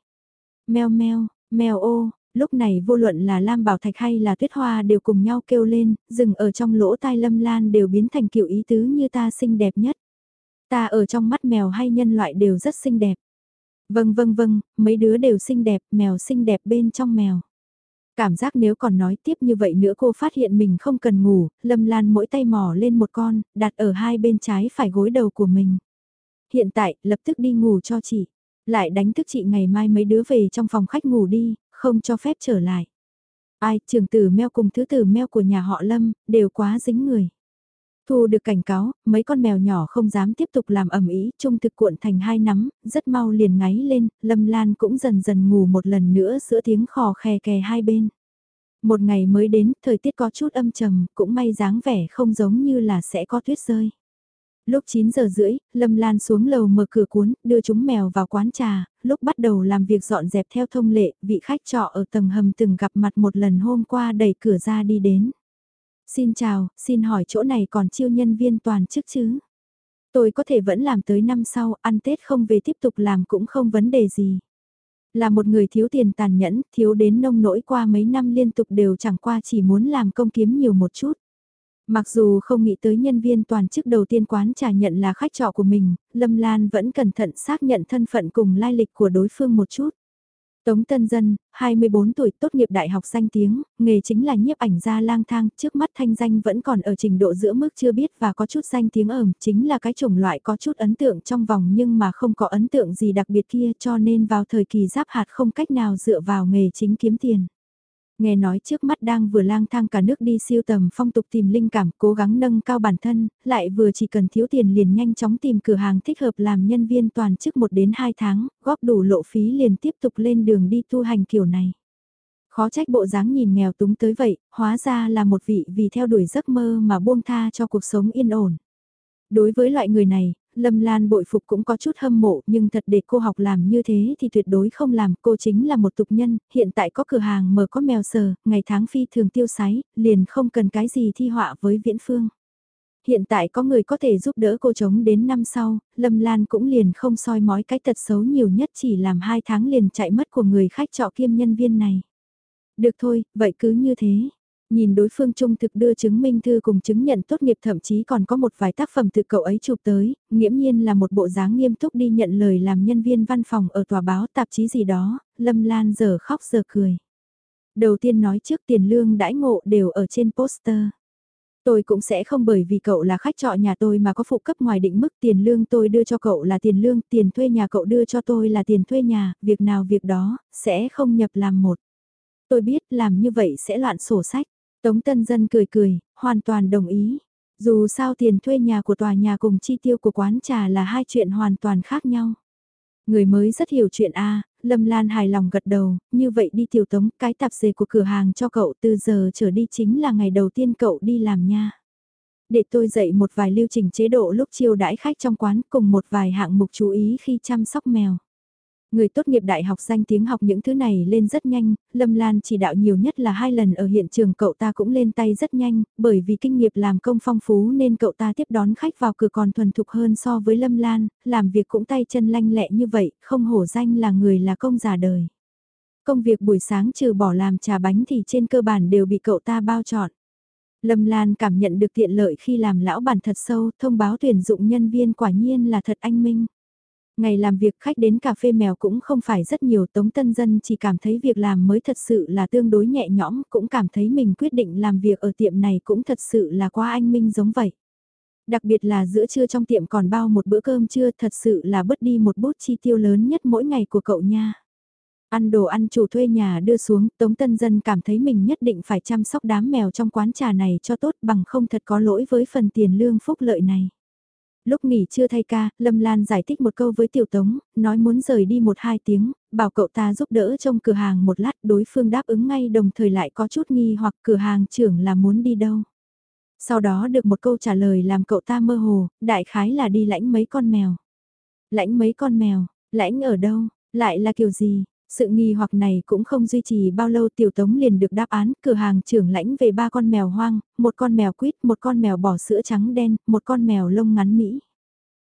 Mèo mèo, mèo ô, lúc này vô luận là Lam Bảo Thạch hay là Tuyết Hoa đều cùng nhau kêu lên, dừng ở trong lỗ tai Lâm Lan đều biến thành kiểu ý tứ như ta xinh đẹp nhất. Ta ở trong mắt mèo hay nhân loại đều rất xinh đẹp. Vâng vâng vâng, mấy đứa đều xinh đẹp, mèo xinh đẹp bên trong mèo. Cảm giác nếu còn nói tiếp như vậy nữa cô phát hiện mình không cần ngủ, Lâm Lan mỗi tay mò lên một con, đặt ở hai bên trái phải gối đầu của mình. Hiện tại, lập tức đi ngủ cho chị. Lại đánh thức chị ngày mai mấy đứa về trong phòng khách ngủ đi, không cho phép trở lại. Ai, trường tử meo cùng thứ tử meo của nhà họ Lâm, đều quá dính người. Thu được cảnh cáo, mấy con mèo nhỏ không dám tiếp tục làm ẩm ý, trung thực cuộn thành hai nắm, rất mau liền ngáy lên, Lâm Lan cũng dần dần ngủ một lần nữa giữa tiếng khò khè kè hai bên. Một ngày mới đến, thời tiết có chút âm trầm, cũng may dáng vẻ không giống như là sẽ có tuyết rơi. Lúc 9 giờ rưỡi, Lâm Lan xuống lầu mở cửa cuốn, đưa chúng mèo vào quán trà, lúc bắt đầu làm việc dọn dẹp theo thông lệ, vị khách trọ ở tầng hầm từng gặp mặt một lần hôm qua đẩy cửa ra đi đến. Xin chào, xin hỏi chỗ này còn chiêu nhân viên toàn chức chứ? Tôi có thể vẫn làm tới năm sau, ăn Tết không về tiếp tục làm cũng không vấn đề gì. Là một người thiếu tiền tàn nhẫn, thiếu đến nông nỗi qua mấy năm liên tục đều chẳng qua chỉ muốn làm công kiếm nhiều một chút. Mặc dù không nghĩ tới nhân viên toàn chức đầu tiên quán trà nhận là khách trọ của mình, Lâm Lan vẫn cẩn thận xác nhận thân phận cùng lai lịch của đối phương một chút. Tống Tân Dân, 24 tuổi tốt nghiệp đại học danh tiếng, nghề chính là nhiếp ảnh gia lang thang, trước mắt thanh danh vẫn còn ở trình độ giữa mức chưa biết và có chút danh tiếng ẩm, chính là cái chủng loại có chút ấn tượng trong vòng nhưng mà không có ấn tượng gì đặc biệt kia cho nên vào thời kỳ giáp hạt không cách nào dựa vào nghề chính kiếm tiền. Nghe nói trước mắt đang vừa lang thang cả nước đi siêu tầm phong tục tìm linh cảm, cố gắng nâng cao bản thân, lại vừa chỉ cần thiếu tiền liền nhanh chóng tìm cửa hàng thích hợp làm nhân viên toàn chức 1 đến 2 tháng, góp đủ lộ phí liền tiếp tục lên đường đi tu hành kiểu này. Khó trách bộ dáng nhìn nghèo túng tới vậy, hóa ra là một vị vì theo đuổi giấc mơ mà buông tha cho cuộc sống yên ổn. Đối với loại người này, Lâm Lan bội phục cũng có chút hâm mộ nhưng thật để cô học làm như thế thì tuyệt đối không làm. Cô chính là một tục nhân, hiện tại có cửa hàng mở có mèo sờ, ngày tháng phi thường tiêu sái, liền không cần cái gì thi họa với viễn phương. Hiện tại có người có thể giúp đỡ cô chống đến năm sau, Lâm Lan cũng liền không soi mói cái tật xấu nhiều nhất chỉ làm hai tháng liền chạy mất của người khách trọ kiêm nhân viên này. Được thôi, vậy cứ như thế. Nhìn đối phương trung thực đưa chứng minh thư cùng chứng nhận tốt nghiệp thậm chí còn có một vài tác phẩm tự cậu ấy chụp tới, nghiễm nhiên là một bộ dáng nghiêm túc đi nhận lời làm nhân viên văn phòng ở tòa báo tạp chí gì đó, Lâm Lan giờ khóc giờ cười. Đầu tiên nói trước tiền lương đãi ngộ đều ở trên poster. Tôi cũng sẽ không bởi vì cậu là khách trọ nhà tôi mà có phụ cấp ngoài định mức tiền lương tôi đưa cho cậu là tiền lương, tiền thuê nhà cậu đưa cho tôi là tiền thuê nhà, việc nào việc đó, sẽ không nhập làm một. Tôi biết làm như vậy sẽ loạn sổ sách. Tống Tân Dân cười cười, hoàn toàn đồng ý. Dù sao tiền thuê nhà của tòa nhà cùng chi tiêu của quán trà là hai chuyện hoàn toàn khác nhau. Người mới rất hiểu chuyện A, Lâm Lan hài lòng gật đầu, như vậy đi tiểu tống cái tạp dề của cửa hàng cho cậu từ giờ trở đi chính là ngày đầu tiên cậu đi làm nha. Để tôi dạy một vài lưu trình chế độ lúc chiêu đãi khách trong quán cùng một vài hạng mục chú ý khi chăm sóc mèo. Người tốt nghiệp đại học danh tiếng học những thứ này lên rất nhanh, Lâm Lan chỉ đạo nhiều nhất là hai lần ở hiện trường cậu ta cũng lên tay rất nhanh, bởi vì kinh nghiệm làm công phong phú nên cậu ta tiếp đón khách vào cửa còn thuần thục hơn so với Lâm Lan, làm việc cũng tay chân lanh lẹ như vậy, không hổ danh là người là công giả đời. Công việc buổi sáng trừ bỏ làm trà bánh thì trên cơ bản đều bị cậu ta bao trọn. Lâm Lan cảm nhận được tiện lợi khi làm lão bản thật sâu, thông báo tuyển dụng nhân viên quả nhiên là thật anh minh. Ngày làm việc khách đến cà phê mèo cũng không phải rất nhiều tống tân dân chỉ cảm thấy việc làm mới thật sự là tương đối nhẹ nhõm, cũng cảm thấy mình quyết định làm việc ở tiệm này cũng thật sự là quá anh minh giống vậy. Đặc biệt là giữa trưa trong tiệm còn bao một bữa cơm trưa thật sự là bớt đi một bút chi tiêu lớn nhất mỗi ngày của cậu nha. Ăn đồ ăn chủ thuê nhà đưa xuống, Tống Tân Dân cảm thấy mình nhất định phải chăm sóc đám mèo trong quán trà này cho tốt bằng không thật có lỗi với phần tiền lương phúc lợi này. Lúc nghỉ chưa thay ca, Lâm Lan giải thích một câu với Tiểu Tống, nói muốn rời đi một hai tiếng, bảo cậu ta giúp đỡ trong cửa hàng một lát đối phương đáp ứng ngay đồng thời lại có chút nghi hoặc cửa hàng trưởng là muốn đi đâu. Sau đó được một câu trả lời làm cậu ta mơ hồ, đại khái là đi lãnh mấy con mèo. Lãnh mấy con mèo, lãnh ở đâu, lại là kiểu gì, sự nghi hoặc này cũng không duy trì bao lâu tiểu tống liền được đáp án, cửa hàng trưởng lãnh về ba con mèo hoang, một con mèo quýt, một con mèo bỏ sữa trắng đen, một con mèo lông ngắn Mỹ.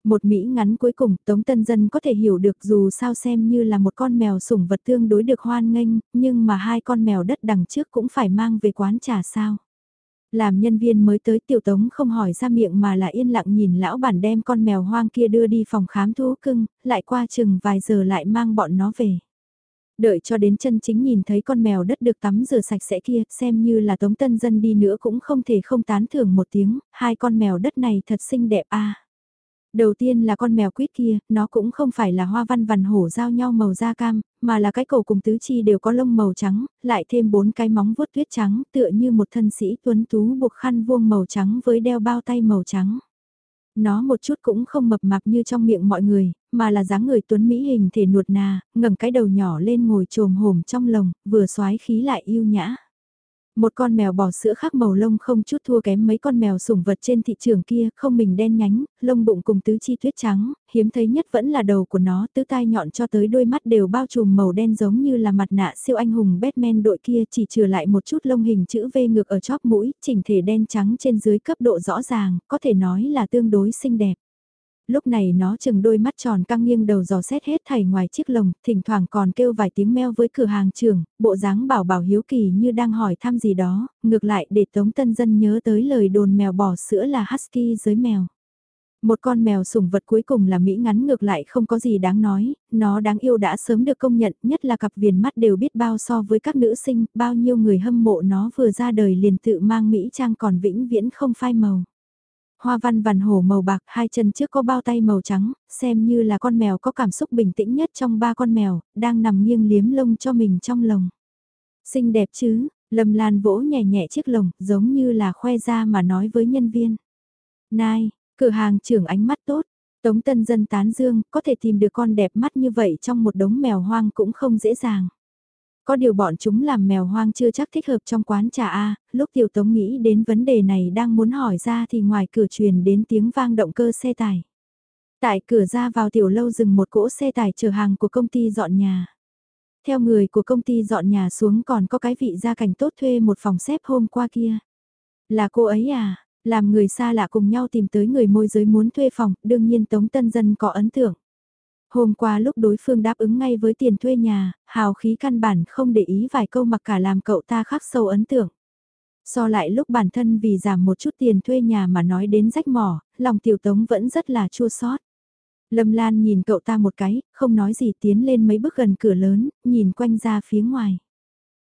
Một Mỹ ngắn cuối cùng Tống Tân Dân có thể hiểu được dù sao xem như là một con mèo sủng vật tương đối được hoan nghênh, nhưng mà hai con mèo đất đằng trước cũng phải mang về quán trà sao. Làm nhân viên mới tới tiểu tống không hỏi ra miệng mà là yên lặng nhìn lão bản đem con mèo hoang kia đưa đi phòng khám thú cưng, lại qua chừng vài giờ lại mang bọn nó về. Đợi cho đến chân chính nhìn thấy con mèo đất được tắm rửa sạch sẽ kia, xem như là tống tân dân đi nữa cũng không thể không tán thưởng một tiếng, hai con mèo đất này thật xinh đẹp a. Đầu tiên là con mèo quýt kia, nó cũng không phải là hoa văn vằn hổ giao nhau màu da cam, mà là cái cổ cùng tứ chi đều có lông màu trắng, lại thêm bốn cái móng vuốt tuyết trắng tựa như một thân sĩ tuấn tú buộc khăn vuông màu trắng với đeo bao tay màu trắng. Nó một chút cũng không mập mạp như trong miệng mọi người, mà là dáng người tuấn mỹ hình thể nuột nà, ngẩng cái đầu nhỏ lên ngồi trồm hổm trong lồng, vừa xoái khí lại yêu nhã. Một con mèo bò sữa khác màu lông không chút thua kém mấy con mèo sủng vật trên thị trường kia, không mình đen nhánh, lông bụng cùng tứ chi tuyết trắng, hiếm thấy nhất vẫn là đầu của nó, tứ tai nhọn cho tới đôi mắt đều bao trùm màu đen giống như là mặt nạ siêu anh hùng Batman đội kia chỉ trừ lại một chút lông hình chữ V ngược ở chóp mũi, chỉnh thể đen trắng trên dưới cấp độ rõ ràng, có thể nói là tương đối xinh đẹp lúc này nó chừng đôi mắt tròn căng nghiêng đầu dò xét hết thảy ngoài chiếc lồng, thỉnh thoảng còn kêu vài tiếng meo với cửa hàng trưởng, bộ dáng bảo bảo hiếu kỳ như đang hỏi thăm gì đó, ngược lại để Tống Tân Dân nhớ tới lời đồn mèo bỏ sữa là husky dưới mèo. Một con mèo sủng vật cuối cùng là Mỹ ngắn ngược lại không có gì đáng nói, nó đáng yêu đã sớm được công nhận, nhất là cặp viền mắt đều biết bao so với các nữ sinh, bao nhiêu người hâm mộ nó vừa ra đời liền tự mang Mỹ trang còn vĩnh viễn không phai màu. Hoa văn vằn hổ màu bạc, hai chân trước có bao tay màu trắng, xem như là con mèo có cảm xúc bình tĩnh nhất trong ba con mèo, đang nằm nghiêng liếm lông cho mình trong lồng. Xinh đẹp chứ, Lâm Lan vỗ nhẹ nhẹ chiếc lồng, giống như là khoe ra mà nói với nhân viên. Nai, cửa hàng trưởng ánh mắt tốt, Tống Tân Dân tán dương, có thể tìm được con đẹp mắt như vậy trong một đống mèo hoang cũng không dễ dàng. Có điều bọn chúng làm mèo hoang chưa chắc thích hợp trong quán trà A, lúc tiểu tống nghĩ đến vấn đề này đang muốn hỏi ra thì ngoài cửa truyền đến tiếng vang động cơ xe tải. Tại cửa ra vào tiểu lâu dừng một cỗ xe tải chở hàng của công ty dọn nhà. Theo người của công ty dọn nhà xuống còn có cái vị gia cảnh tốt thuê một phòng xếp hôm qua kia. Là cô ấy à, làm người xa lạ cùng nhau tìm tới người môi giới muốn thuê phòng, đương nhiên Tống Tân Dân có ấn tượng. Hôm qua lúc đối phương đáp ứng ngay với tiền thuê nhà, hào khí căn bản không để ý vài câu mặc cả làm cậu ta khắc sâu ấn tượng. So lại lúc bản thân vì giảm một chút tiền thuê nhà mà nói đến rách mỏ, lòng tiểu tống vẫn rất là chua sót. Lâm Lan nhìn cậu ta một cái, không nói gì tiến lên mấy bước gần cửa lớn, nhìn quanh ra phía ngoài.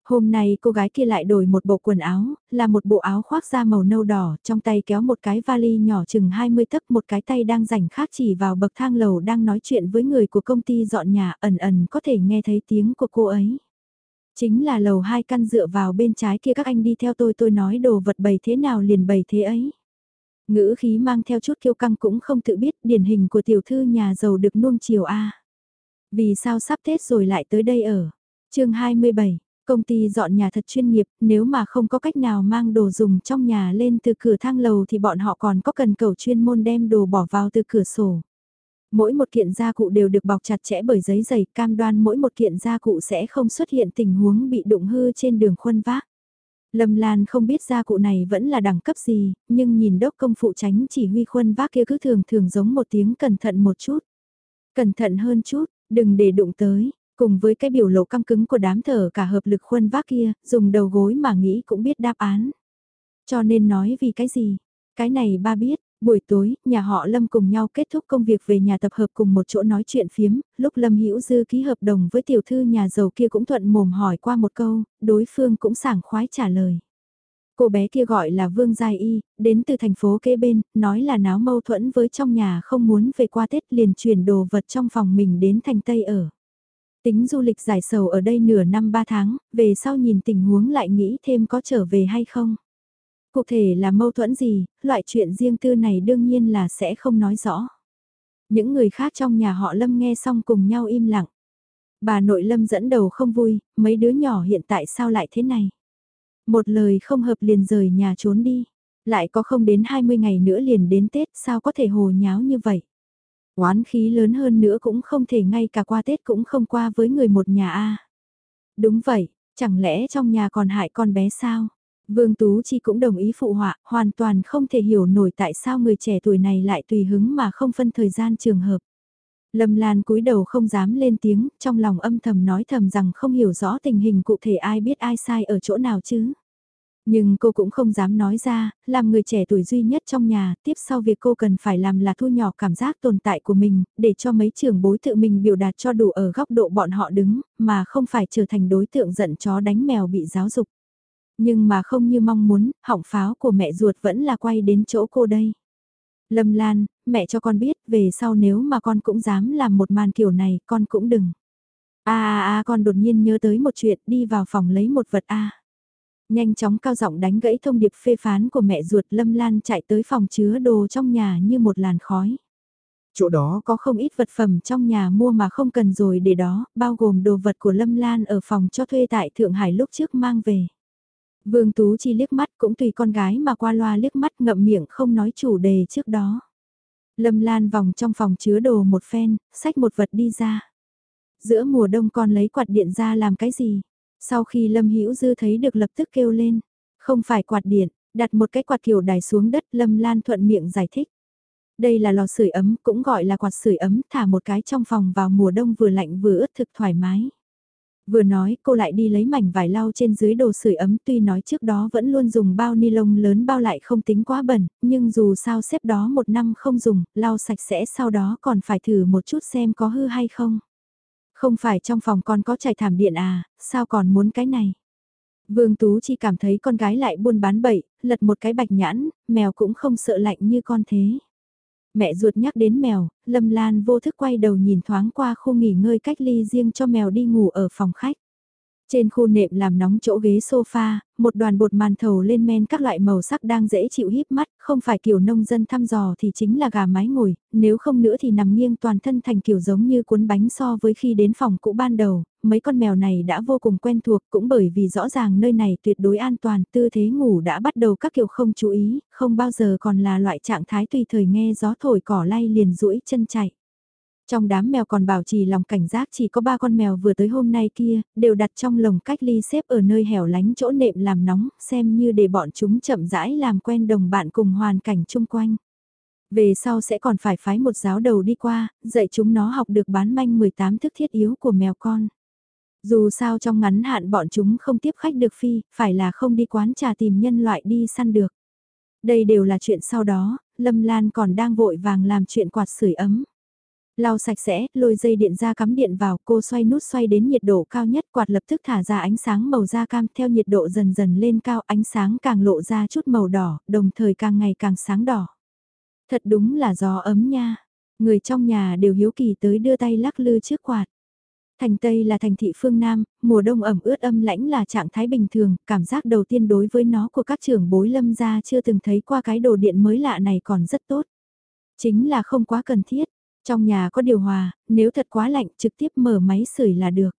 Hôm nay cô gái kia lại đổi một bộ quần áo, là một bộ áo khoác da màu nâu đỏ, trong tay kéo một cái vali nhỏ chừng 20 tấc, một cái tay đang rảnh khác chỉ vào bậc thang lầu đang nói chuyện với người của công ty dọn nhà, ẩn ẩn có thể nghe thấy tiếng của cô ấy. Chính là lầu hai căn dựa vào bên trái kia các anh đi theo tôi tôi nói đồ vật bày thế nào liền bày thế ấy. Ngữ khí mang theo chút kiêu căng cũng không tự biết điển hình của tiểu thư nhà giàu được nuông chiều A. Vì sao sắp Tết rồi lại tới đây ở? chương 27 Công ty dọn nhà thật chuyên nghiệp, nếu mà không có cách nào mang đồ dùng trong nhà lên từ cửa thang lầu thì bọn họ còn có cần cầu chuyên môn đem đồ bỏ vào từ cửa sổ. Mỗi một kiện gia cụ đều được bọc chặt chẽ bởi giấy dày cam đoan mỗi một kiện gia cụ sẽ không xuất hiện tình huống bị đụng hư trên đường khuân vác. Lâm Lan không biết gia cụ này vẫn là đẳng cấp gì, nhưng nhìn đốc công phụ tránh chỉ huy khuân vác kia cứ thường thường giống một tiếng cẩn thận một chút. Cẩn thận hơn chút, đừng để đụng tới, Cùng với cái biểu lộ căng cứng của đám thở cả hợp lực khuân vác kia, dùng đầu gối mà nghĩ cũng biết đáp án. Cho nên nói vì cái gì? Cái này ba biết, buổi tối, nhà họ Lâm cùng nhau kết thúc công việc về nhà tập hợp cùng một chỗ nói chuyện phiếm, lúc Lâm Hữu Dư ký hợp đồng với tiểu thư nhà giàu kia cũng thuận mồm hỏi qua một câu, đối phương cũng sảng khoái trả lời. Cô bé kia gọi là Vương Giai Y, đến từ thành phố kế bên, nói là náo mâu thuẫn với trong nhà không muốn về qua Tết liền chuyển đồ vật trong phòng mình đến thành Tây ở. Tính du lịch giải sầu ở đây nửa năm ba tháng, về sau nhìn tình huống lại nghĩ thêm có trở về hay không. Cụ thể là mâu thuẫn gì, loại chuyện riêng tư này đương nhiên là sẽ không nói rõ. Những người khác trong nhà họ Lâm nghe xong cùng nhau im lặng. Bà nội Lâm dẫn đầu không vui, mấy đứa nhỏ hiện tại sao lại thế này. Một lời không hợp liền rời nhà trốn đi. Lại có không đến 20 ngày nữa liền đến Tết sao có thể hồ nháo như vậy. Oán khí lớn hơn nữa cũng không thể ngay cả qua Tết cũng không qua với người một nhà a. Đúng vậy, chẳng lẽ trong nhà còn hại con bé sao? Vương Tú Chi cũng đồng ý phụ họa, hoàn toàn không thể hiểu nổi tại sao người trẻ tuổi này lại tùy hứng mà không phân thời gian trường hợp. Lâm Lan cúi đầu không dám lên tiếng, trong lòng âm thầm nói thầm rằng không hiểu rõ tình hình cụ thể ai biết ai sai ở chỗ nào chứ. Nhưng cô cũng không dám nói ra, làm người trẻ tuổi duy nhất trong nhà, tiếp sau việc cô cần phải làm là thu nhỏ cảm giác tồn tại của mình, để cho mấy trường bối tự mình biểu đạt cho đủ ở góc độ bọn họ đứng, mà không phải trở thành đối tượng giận chó đánh mèo bị giáo dục. Nhưng mà không như mong muốn, hỏng pháo của mẹ ruột vẫn là quay đến chỗ cô đây. Lâm Lan, mẹ cho con biết, về sau nếu mà con cũng dám làm một màn kiểu này, con cũng đừng. a a a con đột nhiên nhớ tới một chuyện, đi vào phòng lấy một vật a. Nhanh chóng cao giọng đánh gãy thông điệp phê phán của mẹ ruột Lâm Lan chạy tới phòng chứa đồ trong nhà như một làn khói. Chỗ đó có không ít vật phẩm trong nhà mua mà không cần rồi để đó, bao gồm đồ vật của Lâm Lan ở phòng cho thuê tại Thượng Hải lúc trước mang về. Vương Tú Chi liếc mắt cũng tùy con gái mà qua loa liếc mắt ngậm miệng không nói chủ đề trước đó. Lâm Lan vòng trong phòng chứa đồ một phen, xách một vật đi ra. Giữa mùa đông con lấy quạt điện ra làm cái gì? Sau khi Lâm Hữu Dư thấy được lập tức kêu lên. Không phải quạt điện, đặt một cái quạt kiểu đài xuống đất Lâm Lan thuận miệng giải thích. Đây là lò sưởi ấm, cũng gọi là quạt sưởi ấm, thả một cái trong phòng vào mùa đông vừa lạnh vừa ướt thực thoải mái. Vừa nói cô lại đi lấy mảnh vải lau trên dưới đồ sưởi ấm tuy nói trước đó vẫn luôn dùng bao ni lông lớn bao lại không tính quá bẩn, nhưng dù sao xếp đó một năm không dùng, lau sạch sẽ sau đó còn phải thử một chút xem có hư hay không. Không phải trong phòng con có chảy thảm điện à, sao còn muốn cái này? Vương Tú chỉ cảm thấy con gái lại buôn bán bậy, lật một cái bạch nhãn, mèo cũng không sợ lạnh như con thế. Mẹ ruột nhắc đến mèo, Lâm Lan vô thức quay đầu nhìn thoáng qua khu nghỉ ngơi cách ly riêng cho mèo đi ngủ ở phòng khách. Trên khu nệm làm nóng chỗ ghế sofa, một đoàn bột màn thầu lên men các loại màu sắc đang dễ chịu híp mắt, không phải kiểu nông dân thăm dò thì chính là gà mái ngồi, nếu không nữa thì nằm nghiêng toàn thân thành kiểu giống như cuốn bánh so với khi đến phòng cũ ban đầu, mấy con mèo này đã vô cùng quen thuộc cũng bởi vì rõ ràng nơi này tuyệt đối an toàn, tư thế ngủ đã bắt đầu các kiểu không chú ý, không bao giờ còn là loại trạng thái tùy thời nghe gió thổi cỏ lay liền duỗi chân chạy. Trong đám mèo còn bảo trì lòng cảnh giác chỉ có ba con mèo vừa tới hôm nay kia, đều đặt trong lồng cách ly xếp ở nơi hẻo lánh chỗ nệm làm nóng, xem như để bọn chúng chậm rãi làm quen đồng bạn cùng hoàn cảnh chung quanh. Về sau sẽ còn phải phái một giáo đầu đi qua, dạy chúng nó học được bán manh 18 thức thiết yếu của mèo con. Dù sao trong ngắn hạn bọn chúng không tiếp khách được phi, phải là không đi quán trà tìm nhân loại đi săn được. Đây đều là chuyện sau đó, Lâm Lan còn đang vội vàng làm chuyện quạt sưởi ấm. Lau sạch sẽ, lôi dây điện ra cắm điện vào, cô xoay nút xoay đến nhiệt độ cao nhất, quạt lập tức thả ra ánh sáng màu da cam theo nhiệt độ dần dần lên cao, ánh sáng càng lộ ra chút màu đỏ, đồng thời càng ngày càng sáng đỏ. Thật đúng là gió ấm nha. Người trong nhà đều hiếu kỳ tới đưa tay lắc lư trước quạt. Thành Tây là thành thị phương Nam, mùa đông ẩm ướt âm lãnh là trạng thái bình thường, cảm giác đầu tiên đối với nó của các trưởng bối lâm gia chưa từng thấy qua cái đồ điện mới lạ này còn rất tốt. Chính là không quá cần thiết, trong nhà có điều hòa, nếu thật quá lạnh trực tiếp mở máy sưởi là được.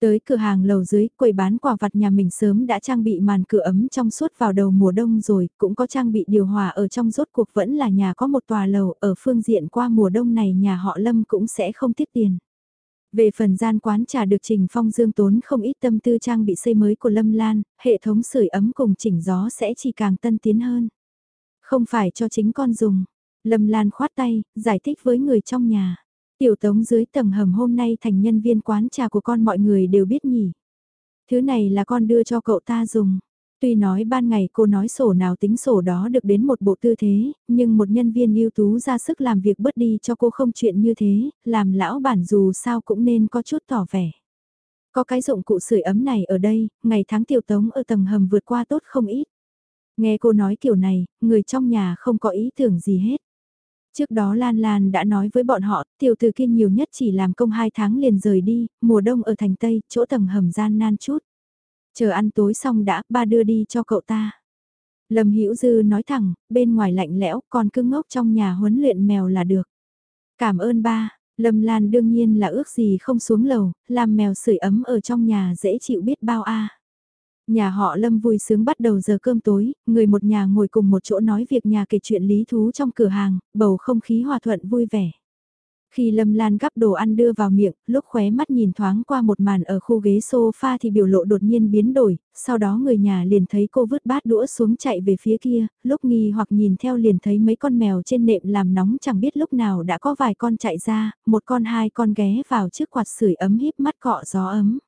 Tới cửa hàng lầu dưới, quầy bán quà vặt nhà mình sớm đã trang bị màn cửa ấm trong suốt vào đầu mùa đông rồi, cũng có trang bị điều hòa ở trong rốt cuộc vẫn là nhà có một tòa lầu, ở phương diện qua mùa đông này nhà họ Lâm cũng sẽ không tiết tiền. Về phần gian quán trà được Trình Phong Dương tốn không ít tâm tư trang bị xây mới của Lâm Lan, hệ thống sưởi ấm cùng chỉnh gió sẽ chỉ càng tân tiến hơn. Không phải cho chính con dùng, Lâm Lan khoát tay, giải thích với người trong nhà. Tiểu tống dưới tầng hầm hôm nay thành nhân viên quán trà của con mọi người đều biết nhỉ. Thứ này là con đưa cho cậu ta dùng. Tuy nói ban ngày cô nói sổ nào tính sổ đó được đến một bộ tư thế, nhưng một nhân viên ưu tú ra sức làm việc bớt đi cho cô không chuyện như thế, làm lão bản dù sao cũng nên có chút tỏ vẻ. Có cái dụng cụ sưởi ấm này ở đây, ngày tháng tiểu tống ở tầng hầm vượt qua tốt không ít. Nghe cô nói kiểu này, người trong nhà không có ý tưởng gì hết. Trước đó Lan Lan đã nói với bọn họ, tiểu thư kia nhiều nhất chỉ làm công 2 tháng liền rời đi, mùa đông ở thành Tây, chỗ tầng hầm gian nan chút. Chờ ăn tối xong đã, ba đưa đi cho cậu ta. Lâm Hữu Dư nói thẳng, bên ngoài lạnh lẽo, còn cứ ngốc trong nhà huấn luyện mèo là được. Cảm ơn ba, Lâm Lan đương nhiên là ước gì không xuống lầu, làm mèo sưởi ấm ở trong nhà dễ chịu biết bao a. Nhà họ Lâm vui sướng bắt đầu giờ cơm tối, người một nhà ngồi cùng một chỗ nói việc nhà kể chuyện lý thú trong cửa hàng, bầu không khí hòa thuận vui vẻ. Khi Lâm Lan gắp đồ ăn đưa vào miệng, lúc khóe mắt nhìn thoáng qua một màn ở khu ghế sofa thì biểu lộ đột nhiên biến đổi, sau đó người nhà liền thấy cô vứt bát đũa xuống chạy về phía kia, lúc nghi hoặc nhìn theo liền thấy mấy con mèo trên nệm làm nóng chẳng biết lúc nào đã có vài con chạy ra, một con hai con ghé vào trước quạt sưởi ấm híp mắt cọ gió ấm.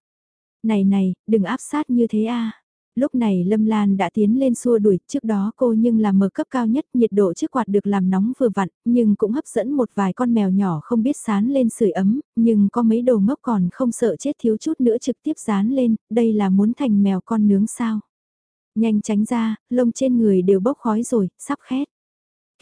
Này này, đừng áp sát như thế a. Lúc này Lâm Lan đã tiến lên xua đuổi, trước đó cô nhưng là mở cấp cao nhất, nhiệt độ chiếc quạt được làm nóng vừa vặn, nhưng cũng hấp dẫn một vài con mèo nhỏ không biết sán lên sưởi ấm, nhưng có mấy đồ ngốc còn không sợ chết thiếu chút nữa trực tiếp dán lên, đây là muốn thành mèo con nướng sao. Nhanh tránh ra, lông trên người đều bốc khói rồi, sắp khét.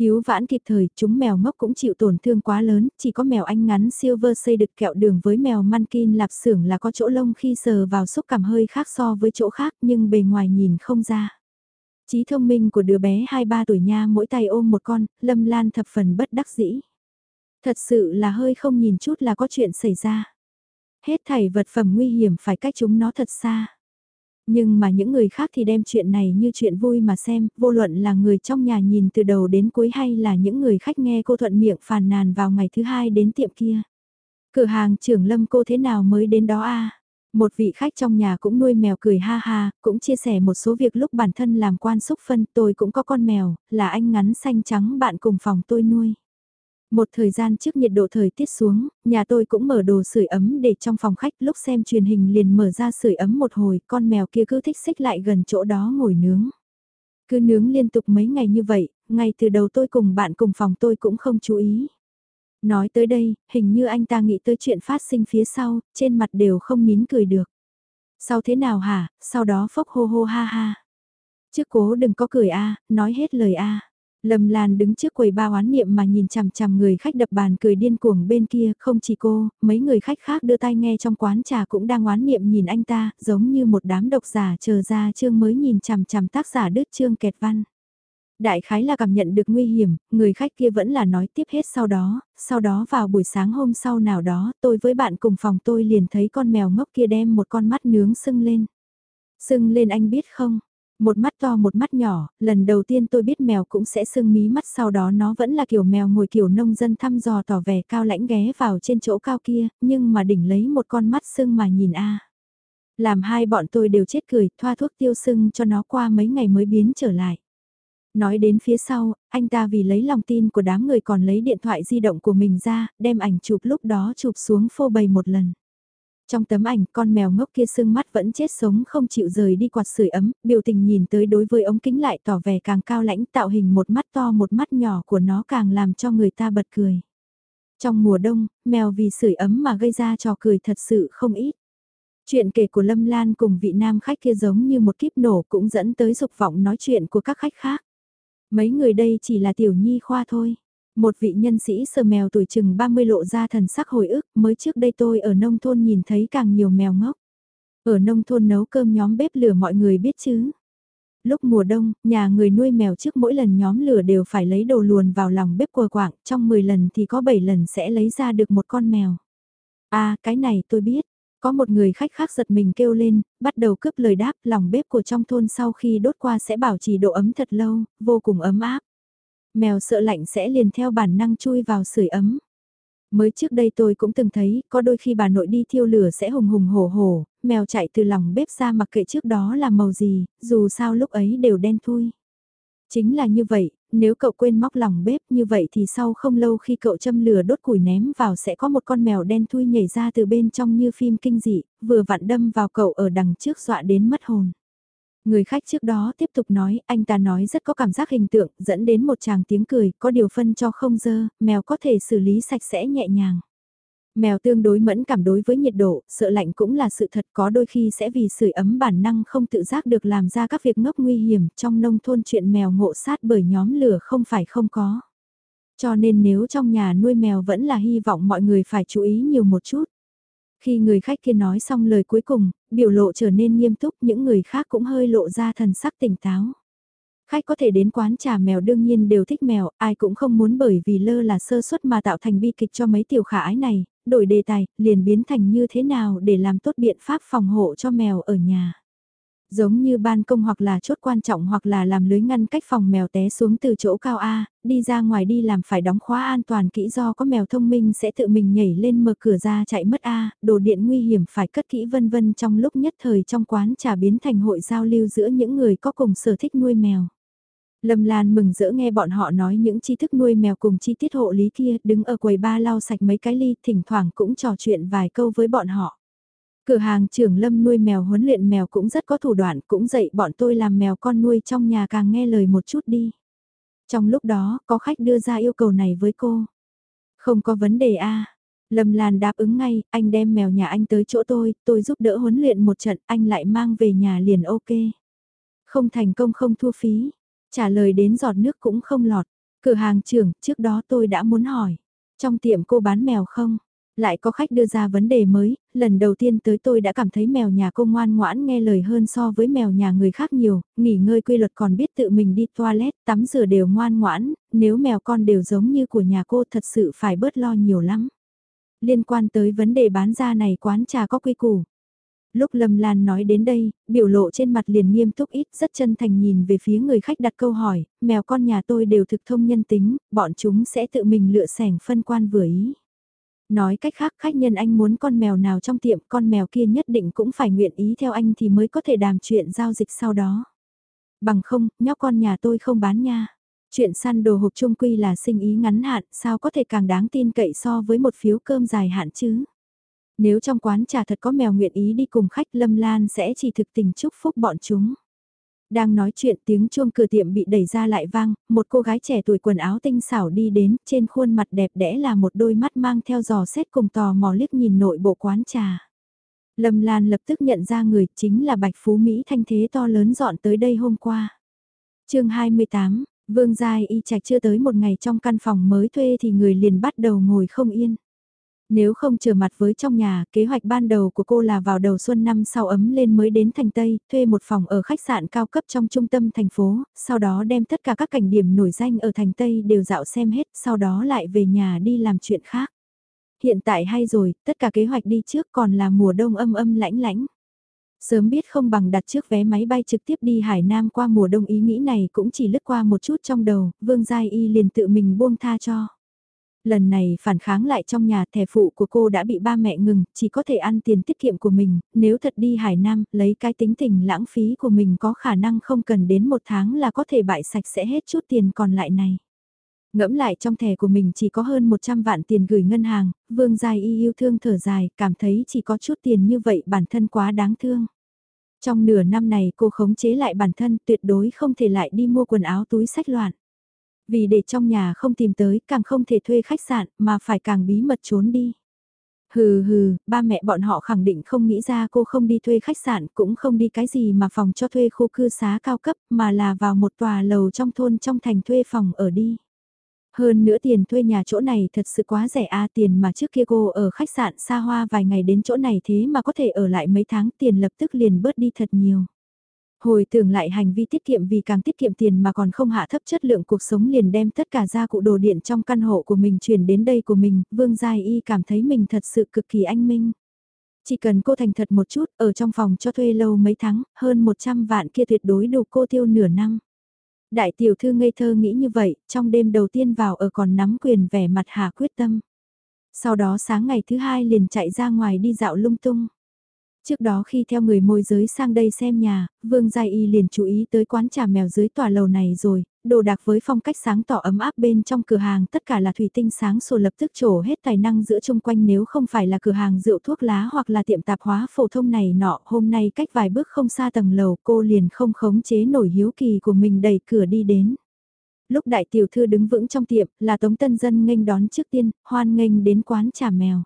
Cứu vãn kịp thời, chúng mèo ngốc cũng chịu tổn thương quá lớn, chỉ có mèo anh ngắn silver xây được kẹo đường với mèo mankin lạp xưởng là có chỗ lông khi sờ vào xúc cảm hơi khác so với chỗ khác nhưng bề ngoài nhìn không ra. Trí thông minh của đứa bé 2-3 tuổi nha mỗi tay ôm một con, lâm lan thập phần bất đắc dĩ. Thật sự là hơi không nhìn chút là có chuyện xảy ra. Hết thảy vật phẩm nguy hiểm phải cách chúng nó thật xa. Nhưng mà những người khác thì đem chuyện này như chuyện vui mà xem, vô luận là người trong nhà nhìn từ đầu đến cuối hay là những người khách nghe cô thuận miệng phàn nàn vào ngày thứ hai đến tiệm kia. Cửa hàng trưởng lâm cô thế nào mới đến đó a Một vị khách trong nhà cũng nuôi mèo cười ha ha, cũng chia sẻ một số việc lúc bản thân làm quan xúc phân tôi cũng có con mèo, là anh ngắn xanh trắng bạn cùng phòng tôi nuôi. Một thời gian trước nhiệt độ thời tiết xuống, nhà tôi cũng mở đồ sưởi ấm để trong phòng khách lúc xem truyền hình liền mở ra sưởi ấm một hồi, con mèo kia cứ thích xích lại gần chỗ đó ngồi nướng. Cứ nướng liên tục mấy ngày như vậy, ngay từ đầu tôi cùng bạn cùng phòng tôi cũng không chú ý. Nói tới đây, hình như anh ta nghĩ tới chuyện phát sinh phía sau, trên mặt đều không nín cười được. Sau thế nào hả, sau đó phốc hô hô ha ha. Trước cố đừng có cười a nói hết lời a Lâm Lan đứng trước quầy ba oán niệm mà nhìn chằm chằm người khách đập bàn cười điên cuồng bên kia, không chỉ cô, mấy người khách khác đưa tay nghe trong quán trà cũng đang oán niệm nhìn anh ta, giống như một đám độc giả chờ ra chương mới nhìn chằm chằm tác giả đứt chương kẹt văn. Đại khái là cảm nhận được nguy hiểm, người khách kia vẫn là nói tiếp hết sau đó, sau đó vào buổi sáng hôm sau nào đó, tôi với bạn cùng phòng tôi liền thấy con mèo ngốc kia đem một con mắt nướng sưng lên. Sưng lên anh biết không? Một mắt to một mắt nhỏ, lần đầu tiên tôi biết mèo cũng sẽ sưng mí mắt sau đó nó vẫn là kiểu mèo ngồi kiểu nông dân thăm dò tỏ vẻ cao lãnh ghé vào trên chỗ cao kia, nhưng mà đỉnh lấy một con mắt sưng mà nhìn a Làm hai bọn tôi đều chết cười, thoa thuốc tiêu sưng cho nó qua mấy ngày mới biến trở lại. Nói đến phía sau, anh ta vì lấy lòng tin của đám người còn lấy điện thoại di động của mình ra, đem ảnh chụp lúc đó chụp xuống phô bày một lần. Trong tấm ảnh, con mèo ngốc kia sưng mắt vẫn chết sống không chịu rời đi quạt sưởi ấm, biểu tình nhìn tới đối với ống kính lại tỏ vẻ càng cao lãnh tạo hình một mắt to một mắt nhỏ của nó càng làm cho người ta bật cười. Trong mùa đông, mèo vì sưởi ấm mà gây ra trò cười thật sự không ít. Chuyện kể của Lâm Lan cùng vị nam khách kia giống như một kiếp nổ cũng dẫn tới dục vọng nói chuyện của các khách khác. Mấy người đây chỉ là tiểu nhi khoa thôi. Một vị nhân sĩ sờ mèo tuổi chừng 30 lộ ra thần sắc hồi ức, mới trước đây tôi ở nông thôn nhìn thấy càng nhiều mèo ngốc. Ở nông thôn nấu cơm nhóm bếp lửa mọi người biết chứ. Lúc mùa đông, nhà người nuôi mèo trước mỗi lần nhóm lửa đều phải lấy đồ luồn vào lòng bếp quờ quạng, trong 10 lần thì có 7 lần sẽ lấy ra được một con mèo. À, cái này tôi biết. Có một người khách khác giật mình kêu lên, bắt đầu cướp lời đáp lòng bếp của trong thôn sau khi đốt qua sẽ bảo trì độ ấm thật lâu, vô cùng ấm áp. Mèo sợ lạnh sẽ liền theo bản năng chui vào sưởi ấm. Mới trước đây tôi cũng từng thấy, có đôi khi bà nội đi thiêu lửa sẽ hùng hùng hổ hổ, mèo chạy từ lòng bếp ra mặc kệ trước đó là màu gì, dù sao lúc ấy đều đen thui. Chính là như vậy, nếu cậu quên móc lòng bếp như vậy thì sau không lâu khi cậu châm lửa đốt củi ném vào sẽ có một con mèo đen thui nhảy ra từ bên trong như phim kinh dị, vừa vặn đâm vào cậu ở đằng trước dọa đến mất hồn. Người khách trước đó tiếp tục nói, anh ta nói rất có cảm giác hình tượng, dẫn đến một chàng tiếng cười, có điều phân cho không dơ, mèo có thể xử lý sạch sẽ nhẹ nhàng. Mèo tương đối mẫn cảm đối với nhiệt độ, sợ lạnh cũng là sự thật có đôi khi sẽ vì sưởi ấm bản năng không tự giác được làm ra các việc ngốc nguy hiểm trong nông thôn chuyện mèo ngộ sát bởi nhóm lửa không phải không có. Cho nên nếu trong nhà nuôi mèo vẫn là hy vọng mọi người phải chú ý nhiều một chút. Khi người khách kia nói xong lời cuối cùng, biểu lộ trở nên nghiêm túc những người khác cũng hơi lộ ra thần sắc tỉnh táo. Khách có thể đến quán trà mèo đương nhiên đều thích mèo, ai cũng không muốn bởi vì lơ là sơ suất mà tạo thành bi kịch cho mấy tiểu khả ái này, đổi đề tài, liền biến thành như thế nào để làm tốt biện pháp phòng hộ cho mèo ở nhà. Giống như ban công hoặc là chốt quan trọng hoặc là làm lưới ngăn cách phòng mèo té xuống từ chỗ cao A, đi ra ngoài đi làm phải đóng khóa an toàn kỹ do có mèo thông minh sẽ tự mình nhảy lên mở cửa ra chạy mất A, đồ điện nguy hiểm phải cất kỹ vân vân trong lúc nhất thời trong quán trà biến thành hội giao lưu giữa những người có cùng sở thích nuôi mèo. Lâm Lan mừng rỡ nghe bọn họ nói những tri thức nuôi mèo cùng chi tiết hộ lý kia, đứng ở quầy ba lau sạch mấy cái ly, thỉnh thoảng cũng trò chuyện vài câu với bọn họ. Cửa hàng trưởng Lâm nuôi mèo huấn luyện mèo cũng rất có thủ đoạn, cũng dạy bọn tôi làm mèo con nuôi trong nhà càng nghe lời một chút đi. Trong lúc đó, có khách đưa ra yêu cầu này với cô. Không có vấn đề a Lâm Lan đáp ứng ngay, anh đem mèo nhà anh tới chỗ tôi, tôi giúp đỡ huấn luyện một trận, anh lại mang về nhà liền ok. Không thành công không thua phí. Trả lời đến giọt nước cũng không lọt. Cửa hàng trưởng, trước đó tôi đã muốn hỏi. Trong tiệm cô bán mèo không? Lại có khách đưa ra vấn đề mới, lần đầu tiên tới tôi đã cảm thấy mèo nhà cô ngoan ngoãn nghe lời hơn so với mèo nhà người khác nhiều, nghỉ ngơi quy luật còn biết tự mình đi toilet, tắm rửa đều ngoan ngoãn, nếu mèo con đều giống như của nhà cô thật sự phải bớt lo nhiều lắm. Liên quan tới vấn đề bán ra này quán trà có quy củ. Lúc Lâm Lan nói đến đây, biểu lộ trên mặt liền nghiêm túc ít rất chân thành nhìn về phía người khách đặt câu hỏi, mèo con nhà tôi đều thực thông nhân tính, bọn chúng sẽ tự mình lựa sẻng phân quan vừa ý. Nói cách khác khách nhân anh muốn con mèo nào trong tiệm con mèo kia nhất định cũng phải nguyện ý theo anh thì mới có thể đàm chuyện giao dịch sau đó. Bằng không, nhóc con nhà tôi không bán nha. Chuyện săn đồ hộp trung quy là sinh ý ngắn hạn, sao có thể càng đáng tin cậy so với một phiếu cơm dài hạn chứ? Nếu trong quán trà thật có mèo nguyện ý đi cùng khách Lâm Lan sẽ chỉ thực tình chúc phúc bọn chúng. Đang nói chuyện tiếng chuông cửa tiệm bị đẩy ra lại vang, một cô gái trẻ tuổi quần áo tinh xảo đi đến, trên khuôn mặt đẹp đẽ là một đôi mắt mang theo giò xét cùng tò mò liếc nhìn nội bộ quán trà. Lâm Lan lập tức nhận ra người chính là Bạch Phú Mỹ thanh thế to lớn dọn tới đây hôm qua. chương 28, Vương Giai y trạch chưa tới một ngày trong căn phòng mới thuê thì người liền bắt đầu ngồi không yên. Nếu không trở mặt với trong nhà, kế hoạch ban đầu của cô là vào đầu xuân năm sau ấm lên mới đến thành Tây, thuê một phòng ở khách sạn cao cấp trong trung tâm thành phố, sau đó đem tất cả các cảnh điểm nổi danh ở thành Tây đều dạo xem hết, sau đó lại về nhà đi làm chuyện khác. Hiện tại hay rồi, tất cả kế hoạch đi trước còn là mùa đông âm âm lãnh lãnh. Sớm biết không bằng đặt trước vé máy bay trực tiếp đi Hải Nam qua mùa đông ý nghĩ này cũng chỉ lướt qua một chút trong đầu, Vương Giai Y liền tự mình buông tha cho. Lần này phản kháng lại trong nhà thẻ phụ của cô đã bị ba mẹ ngừng, chỉ có thể ăn tiền tiết kiệm của mình, nếu thật đi Hải Nam, lấy cái tính tình lãng phí của mình có khả năng không cần đến một tháng là có thể bại sạch sẽ hết chút tiền còn lại này. Ngẫm lại trong thẻ của mình chỉ có hơn 100 vạn tiền gửi ngân hàng, Vương Giai Y yêu thương thở dài, cảm thấy chỉ có chút tiền như vậy bản thân quá đáng thương. Trong nửa năm này cô khống chế lại bản thân tuyệt đối không thể lại đi mua quần áo túi sách loạn. Vì để trong nhà không tìm tới càng không thể thuê khách sạn mà phải càng bí mật trốn đi. Hừ hừ, ba mẹ bọn họ khẳng định không nghĩ ra cô không đi thuê khách sạn cũng không đi cái gì mà phòng cho thuê khu cư xá cao cấp mà là vào một tòa lầu trong thôn trong thành thuê phòng ở đi. Hơn nữa tiền thuê nhà chỗ này thật sự quá rẻ a tiền mà trước kia cô ở khách sạn xa hoa vài ngày đến chỗ này thế mà có thể ở lại mấy tháng tiền lập tức liền bớt đi thật nhiều. Hồi tưởng lại hành vi tiết kiệm vì càng tiết kiệm tiền mà còn không hạ thấp chất lượng cuộc sống liền đem tất cả gia cụ đồ điện trong căn hộ của mình chuyển đến đây của mình, Vương Giai Y cảm thấy mình thật sự cực kỳ anh minh. Chỉ cần cô thành thật một chút, ở trong phòng cho thuê lâu mấy tháng, hơn 100 vạn kia tuyệt đối đủ cô tiêu nửa năm. Đại tiểu thư ngây thơ nghĩ như vậy, trong đêm đầu tiên vào ở còn nắm quyền vẻ mặt hà quyết tâm. Sau đó sáng ngày thứ hai liền chạy ra ngoài đi dạo lung tung. Trước đó khi theo người môi giới sang đây xem nhà, Vương Giai Y liền chú ý tới quán trà mèo dưới tòa lầu này rồi, đồ đạc với phong cách sáng tỏ ấm áp bên trong cửa hàng tất cả là thủy tinh sáng sủa lập tức trổ hết tài năng giữa chung quanh nếu không phải là cửa hàng rượu thuốc lá hoặc là tiệm tạp hóa phổ thông này nọ. Hôm nay cách vài bước không xa tầng lầu cô liền không khống chế nổi hiếu kỳ của mình đẩy cửa đi đến. Lúc đại tiểu thư đứng vững trong tiệm là tống tân dân nghênh đón trước tiên, hoan nghênh đến quán trà mèo.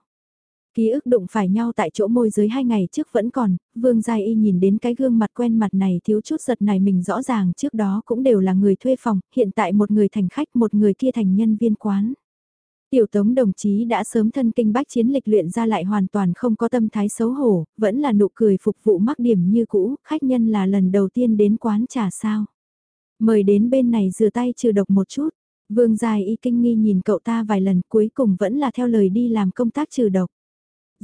Ký ức đụng phải nhau tại chỗ môi giới hai ngày trước vẫn còn, Vương Giai Y nhìn đến cái gương mặt quen mặt này thiếu chút giật này mình rõ ràng trước đó cũng đều là người thuê phòng, hiện tại một người thành khách một người kia thành nhân viên quán. Tiểu tống đồng chí đã sớm thân kinh bách chiến lịch luyện ra lại hoàn toàn không có tâm thái xấu hổ, vẫn là nụ cười phục vụ mắc điểm như cũ, khách nhân là lần đầu tiên đến quán trà sao. Mời đến bên này rửa tay trừ độc một chút. Vương Giai Y kinh nghi nhìn cậu ta vài lần cuối cùng vẫn là theo lời đi làm công tác trừ độc.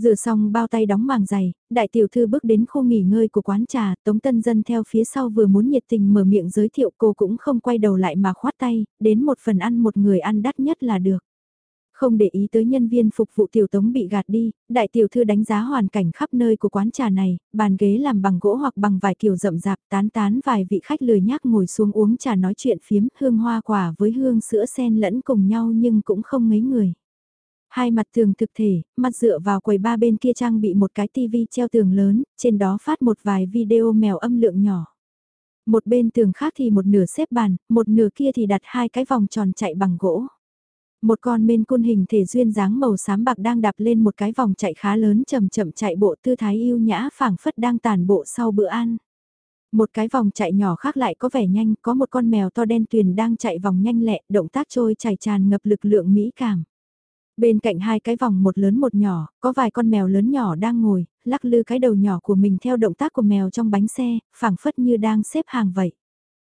Rửa xong bao tay đóng màng giày, đại tiểu thư bước đến khu nghỉ ngơi của quán trà, Tống Tân Dân theo phía sau vừa muốn nhiệt tình mở miệng giới thiệu cô cũng không quay đầu lại mà khoát tay, đến một phần ăn một người ăn đắt nhất là được. Không để ý tới nhân viên phục vụ tiểu tống bị gạt đi, đại tiểu thư đánh giá hoàn cảnh khắp nơi của quán trà này, bàn ghế làm bằng gỗ hoặc bằng vài kiểu rậm rạp tán tán vài vị khách lười nhác ngồi xuống uống trà nói chuyện phiếm hương hoa quả với hương sữa sen lẫn cùng nhau nhưng cũng không mấy người. Hai mặt tường thực thể, mặt dựa vào quầy ba bên kia trang bị một cái tivi treo tường lớn, trên đó phát một vài video mèo âm lượng nhỏ. Một bên tường khác thì một nửa xếp bàn, một nửa kia thì đặt hai cái vòng tròn chạy bằng gỗ. Một con bên côn hình thể duyên dáng màu xám bạc đang đạp lên một cái vòng chạy khá lớn chậm chậm chạy bộ tư thái yêu nhã phảng phất đang tàn bộ sau bữa ăn. Một cái vòng chạy nhỏ khác lại có vẻ nhanh, có một con mèo to đen tuyền đang chạy vòng nhanh lẹ, động tác trôi chảy tràn ngập lực lượng mỹ cảm. Bên cạnh hai cái vòng một lớn một nhỏ, có vài con mèo lớn nhỏ đang ngồi, lắc lư cái đầu nhỏ của mình theo động tác của mèo trong bánh xe, phảng phất như đang xếp hàng vậy.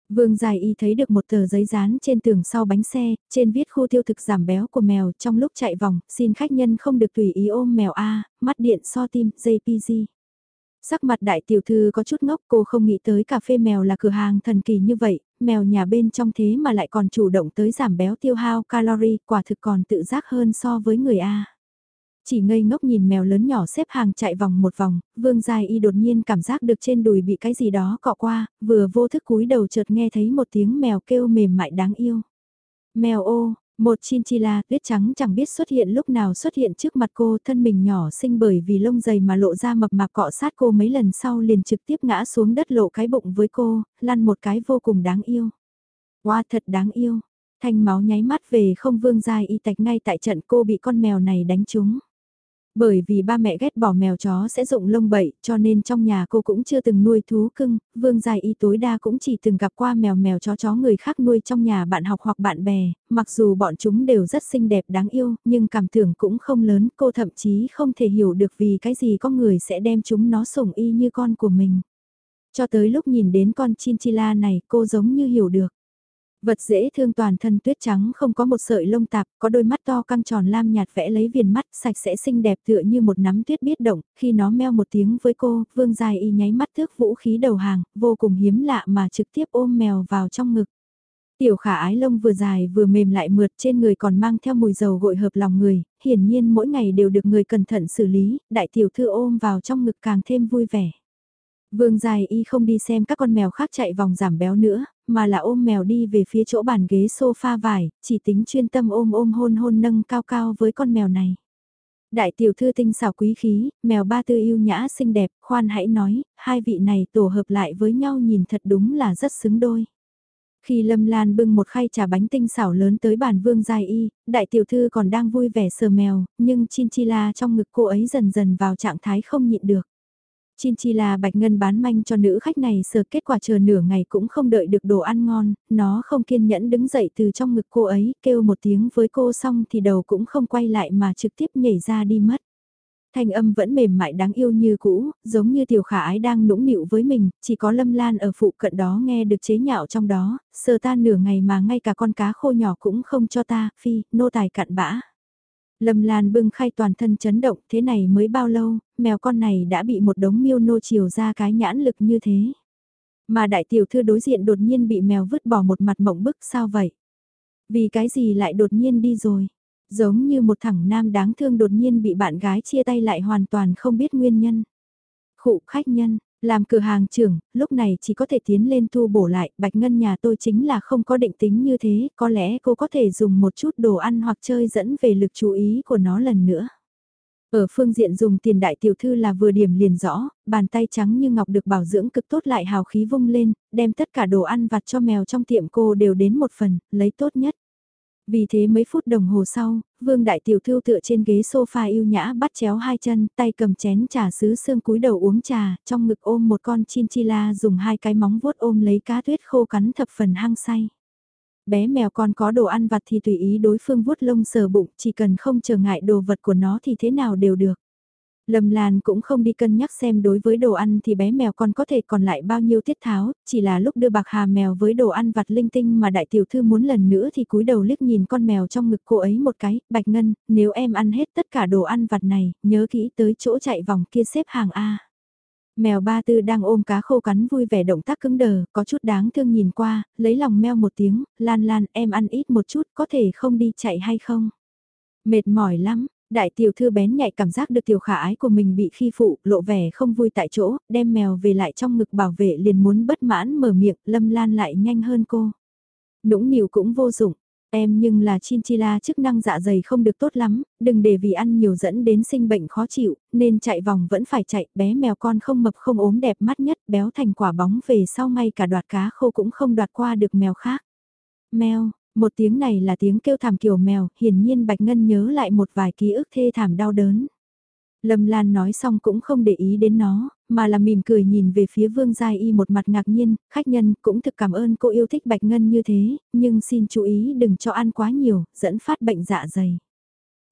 Vương Dài Y thấy được một tờ giấy dán trên tường sau bánh xe, trên viết khu tiêu thực giảm béo của mèo trong lúc chạy vòng, xin khách nhân không được tùy ý ôm mèo A, mắt điện so tim, JPG. Sắc mặt đại tiểu thư có chút ngốc cô không nghĩ tới cà phê mèo là cửa hàng thần kỳ như vậy, mèo nhà bên trong thế mà lại còn chủ động tới giảm béo tiêu hao calorie, quả thực còn tự giác hơn so với người A. Chỉ ngây ngốc nhìn mèo lớn nhỏ xếp hàng chạy vòng một vòng, vương dài y đột nhiên cảm giác được trên đùi bị cái gì đó cọ qua, vừa vô thức cúi đầu chợt nghe thấy một tiếng mèo kêu mềm mại đáng yêu. Mèo ô, một chinchilla tuyết trắng chẳng biết xuất hiện lúc nào xuất hiện trước mặt cô thân mình nhỏ xinh bởi vì lông dày mà lộ ra mập mạp cọ sát cô mấy lần sau liền trực tiếp ngã xuống đất lộ cái bụng với cô, lăn một cái vô cùng đáng yêu. Wow thật đáng yêu, thanh máu nháy mắt về không vương dài y tạch ngay tại trận cô bị con mèo này đánh trúng. Bởi vì ba mẹ ghét bỏ mèo chó sẽ rụng lông bậy, cho nên trong nhà cô cũng chưa từng nuôi thú cưng, vương dài y tối đa cũng chỉ từng gặp qua mèo mèo chó chó người khác nuôi trong nhà bạn học hoặc bạn bè, mặc dù bọn chúng đều rất xinh đẹp đáng yêu, nhưng cảm tưởng cũng không lớn, cô thậm chí không thể hiểu được vì cái gì có người sẽ đem chúng nó sủng y như con của mình. Cho tới lúc nhìn đến con chinchilla này cô giống như hiểu được. Vật dễ thương toàn thân tuyết trắng không có một sợi lông tạp, có đôi mắt to căng tròn lam nhạt vẽ lấy viền mắt sạch sẽ xinh đẹp tựa như một nắm tuyết biết động, khi nó meo một tiếng với cô, vương dài y nháy mắt thước vũ khí đầu hàng, vô cùng hiếm lạ mà trực tiếp ôm mèo vào trong ngực. Tiểu khả ái lông vừa dài vừa mềm lại mượt trên người còn mang theo mùi dầu gội hợp lòng người, hiển nhiên mỗi ngày đều được người cẩn thận xử lý, đại tiểu thư ôm vào trong ngực càng thêm vui vẻ. Vương dài y không đi xem các con mèo khác chạy vòng giảm béo nữa, mà là ôm mèo đi về phía chỗ bàn ghế sofa vải, chỉ tính chuyên tâm ôm ôm hôn hôn nâng cao cao với con mèo này. Đại tiểu thư tinh xảo quý khí, mèo ba tư yêu nhã xinh đẹp, khoan hãy nói, hai vị này tổ hợp lại với nhau nhìn thật đúng là rất xứng đôi. Khi Lâm Lan bưng một khay trà bánh tinh xảo lớn tới bàn vương giai y, đại tiểu thư còn đang vui vẻ sờ mèo, nhưng Chinchilla trong ngực cô ấy dần dần vào trạng thái không nhịn được. Chinchilla bạch ngân bán manh cho nữ khách này sờ kết quả chờ nửa ngày cũng không đợi được đồ ăn ngon, nó không kiên nhẫn đứng dậy từ trong ngực cô ấy, kêu một tiếng với cô xong thì đầu cũng không quay lại mà trực tiếp nhảy ra đi mất. Thanh âm vẫn mềm mại đáng yêu như cũ, giống như tiểu khả ái đang nũng nịu với mình, chỉ có lâm lan ở phụ cận đó nghe được chế nhạo trong đó, sờ ta nửa ngày mà ngay cả con cá khô nhỏ cũng không cho ta, phi, nô tài cặn bã. Lâm Lan bưng khai toàn thân chấn động thế này mới bao lâu, mèo con này đã bị một đống miêu nô chiều ra cái nhãn lực như thế. Mà đại tiểu thư đối diện đột nhiên bị mèo vứt bỏ một mặt mộng bức sao vậy? Vì cái gì lại đột nhiên đi rồi? Giống như một thằng nam đáng thương đột nhiên bị bạn gái chia tay lại hoàn toàn không biết nguyên nhân. Khụ khách nhân, làm cửa hàng trưởng, lúc này chỉ có thể tiến lên thu bổ lại, bạch ngân nhà tôi chính là không có định tính như thế, có lẽ cô có thể dùng một chút đồ ăn hoặc chơi dẫn về lực chú ý của nó lần nữa. Ở phương diện dùng tiền đại tiểu thư là vừa điểm liền rõ, bàn tay trắng như ngọc được bảo dưỡng cực tốt lại hào khí vung lên, đem tất cả đồ ăn vặt cho mèo trong tiệm cô đều đến một phần, lấy tốt nhất. Vì thế mấy phút đồng hồ sau, Vương Đại Tiểu Thư tựa trên ghế sofa yêu nhã bắt chéo hai chân, tay cầm chén trà sứ xương cúi đầu uống trà, trong ngực ôm một con chinchilla dùng hai cái móng vuốt ôm lấy cá tuyết khô cắn thập phần hăng say. Bé mèo con có đồ ăn vặt thì tùy ý đối phương vuốt lông sờ bụng, chỉ cần không trở ngại đồ vật của nó thì thế nào đều được. Lâm Lan cũng không đi cân nhắc xem đối với đồ ăn thì bé mèo con có thể còn lại bao nhiêu tiết tháo, chỉ là lúc đưa bạc hà mèo với đồ ăn vặt linh tinh mà đại tiểu thư muốn lần nữa thì cúi đầu liếc nhìn con mèo trong ngực cô ấy một cái, bạch ngân, nếu em ăn hết tất cả đồ ăn vặt này, nhớ kỹ tới chỗ chạy vòng kia xếp hàng A. Mèo ba tư đang ôm cá khô cắn vui vẻ động tác cứng đờ, có chút đáng thương nhìn qua, lấy lòng meo một tiếng, lan lan em ăn ít một chút có thể không đi chạy hay không? Mệt mỏi lắm, Đại tiểu thư bén nhạy cảm giác được tiểu khả ái của mình bị khi phụ, lộ vẻ không vui tại chỗ, đem mèo về lại trong ngực bảo vệ liền muốn bất mãn mở miệng, lâm lan lại nhanh hơn cô. Nũng nịu cũng vô dụng, em nhưng là chinchilla chức năng dạ dày không được tốt lắm, đừng để vì ăn nhiều dẫn đến sinh bệnh khó chịu, nên chạy vòng vẫn phải chạy, bé mèo con không mập không ốm đẹp mắt nhất, béo thành quả bóng về sau ngay cả đoạt cá khô cũng không đoạt qua được mèo khác. Mèo, một tiếng này là tiếng kêu thảm kiểu mèo, hiển nhiên Bạch Ngân nhớ lại một vài ký ức thê thảm đau đớn. Lâm Lan nói xong cũng không để ý đến nó, mà là mỉm cười nhìn về phía Vương Giai Y một mặt ngạc nhiên, khách nhân cũng thực cảm ơn cô yêu thích Bạch Ngân như thế, nhưng xin chú ý đừng cho ăn quá nhiều, dẫn phát bệnh dạ dày.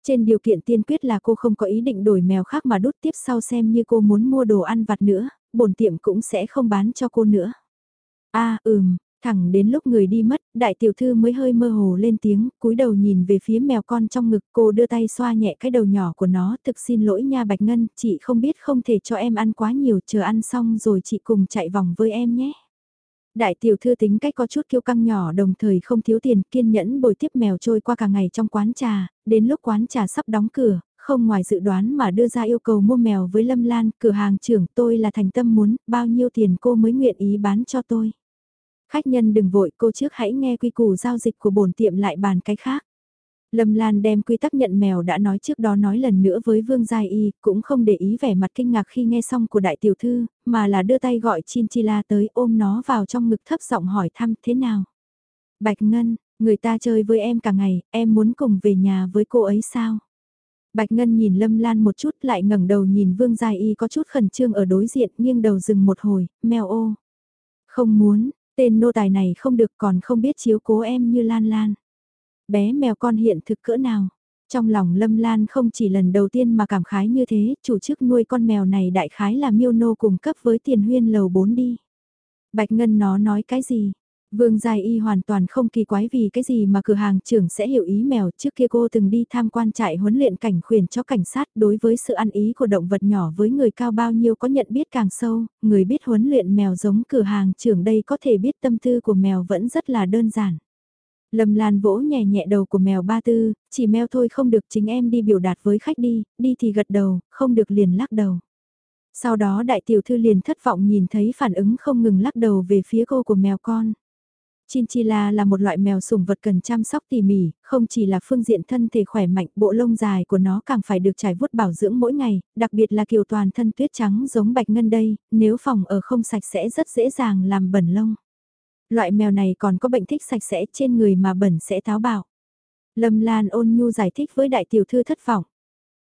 Trên điều kiện tiên quyết là cô không có ý định đổi mèo khác mà đút tiếp sau xem như cô muốn mua đồ ăn vặt nữa, bổn tiệm cũng sẽ không bán cho cô nữa. a à, ừm, Thẳng đến lúc người đi mất, đại tiểu thư mới hơi mơ hồ lên tiếng, cúi đầu nhìn về phía mèo con trong ngực cô đưa tay xoa nhẹ cái đầu nhỏ của nó, thực xin lỗi nha Bạch Ngân, chị không biết không thể cho em ăn quá nhiều, chờ ăn xong rồi chị cùng chạy vòng với em nhé. Đại tiểu thư tính cách có chút kiêu căng nhỏ đồng thời không thiếu tiền kiên nhẫn bồi tiếp mèo trôi qua cả ngày trong quán trà, đến lúc quán trà sắp đóng cửa, không ngoài dự đoán mà đưa ra yêu cầu mua mèo với Lâm Lan, cửa hàng trưởng tôi là thành tâm muốn, bao nhiêu tiền cô mới nguyện ý bán cho tôi. Khách nhân đừng vội cô trước hãy nghe quy củ giao dịch của bổn tiệm lại bàn cái khác. Lâm Lan đem quy tắc nhận mèo đã nói trước đó nói lần nữa với Vương Giai Y, cũng không để ý vẻ mặt kinh ngạc khi nghe xong của đại tiểu thư, mà là đưa tay gọi Chinchilla tới ôm nó vào trong ngực thấp giọng hỏi thăm thế nào. Bạch Ngân, người ta chơi với em cả ngày, em muốn cùng về nhà với cô ấy sao? Bạch Ngân nhìn Lâm Lan một chút lại ngẩng đầu nhìn Vương Giai Y có chút khẩn trương ở đối diện nghiêng đầu dừng một hồi, mèo ô. Không muốn, tên nô tài này không được còn không biết chiếu cố em như Lan Lan bé mèo con hiện thực cỡ nào. Trong lòng Lâm Lan không chỉ lần đầu tiên mà cảm khái như thế, chủ chức nuôi con mèo này đại khái là miêu nô cùng cấp với tiền huyên lầu 4 đi. Bạch Ngân nó nói cái gì? Vương Giai Y hoàn toàn không kỳ quái vì cái gì mà cửa hàng trưởng sẽ hiểu ý mèo trước kia cô từng đi tham quan trại huấn luyện cảnh khuyển cho cảnh sát đối với sự ăn ý của động vật nhỏ với người cao bao nhiêu có nhận biết càng sâu, người biết huấn luyện mèo giống cửa hàng trưởng đây có thể biết tâm tư của mèo vẫn rất là đơn giản. Lâm Lan vỗ nhẹ nhẹ đầu của mèo ba tư, chỉ mèo thôi không được chính em đi biểu đạt với khách đi, đi thì gật đầu, không được liền lắc đầu. Sau đó đại tiểu thư liền thất vọng nhìn thấy phản ứng không ngừng lắc đầu về phía cô của mèo con. Chinchilla là một loại mèo sủng vật cần chăm sóc tỉ mỉ, không chỉ là phương diện thân thể khỏe mạnh, bộ lông dài của nó càng phải được trải vuốt bảo dưỡng mỗi ngày, đặc biệt là kiều toàn thân tuyết trắng giống bạch ngân đây, nếu phòng ở không sạch sẽ rất dễ dàng làm bẩn lông. Loại mèo này còn có bệnh thích sạch sẽ trên người mà bẩn sẽ táo bạo. Lâm Lan ôn nhu giải thích với đại tiểu thư thất vọng.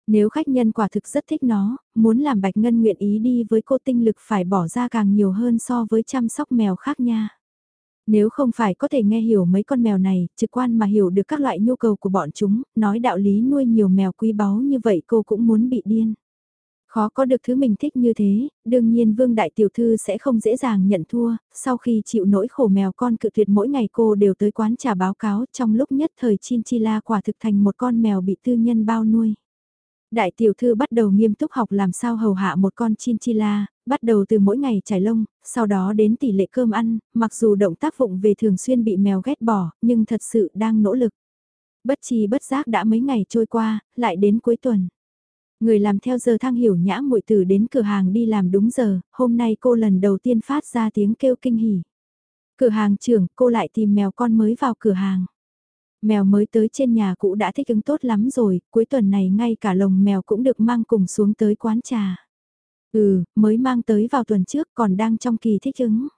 Nếu khách nhân quả thực rất thích nó, muốn làm Bạch Ngân nguyện ý đi với cô tinh lực phải bỏ ra càng nhiều hơn so với chăm sóc mèo khác nha. Nếu không phải có thể nghe hiểu mấy con mèo này, trực quan mà hiểu được các loại nhu cầu của bọn chúng, nói đạo lý nuôi nhiều mèo quý báu như vậy cô cũng muốn bị điên. Khó có được thứ mình thích như thế, đương nhiên Vương Đại Tiểu Thư sẽ không dễ dàng nhận thua, sau khi chịu nỗi khổ mèo con cự tuyệt mỗi ngày cô đều tới quán trà báo cáo trong lúc nhất thời Chinchilla quả thực thành một con mèo bị tư nhân bao nuôi. Đại tiểu thư bắt đầu nghiêm túc học làm sao hầu hạ một con chinchilla, bắt đầu từ mỗi ngày trải lông, sau đó đến tỷ lệ cơm ăn, mặc dù động tác vụng về thường xuyên bị mèo ghét bỏ, nhưng thật sự đang nỗ lực. Bất chi bất giác đã mấy ngày trôi qua, lại đến cuối tuần. Người làm theo giờ thang hiểu nhã muội tử đến cửa hàng đi làm đúng giờ, hôm nay cô lần đầu tiên phát ra tiếng kêu kinh hỉ. Cửa hàng trưởng, cô lại tìm mèo con mới vào cửa hàng. Mèo mới tới trên nhà cũ đã thích ứng tốt lắm rồi, cuối tuần này ngay cả lồng mèo cũng được mang cùng xuống tới quán trà. Ừ, mới mang tới vào tuần trước còn đang trong kỳ thích ứng.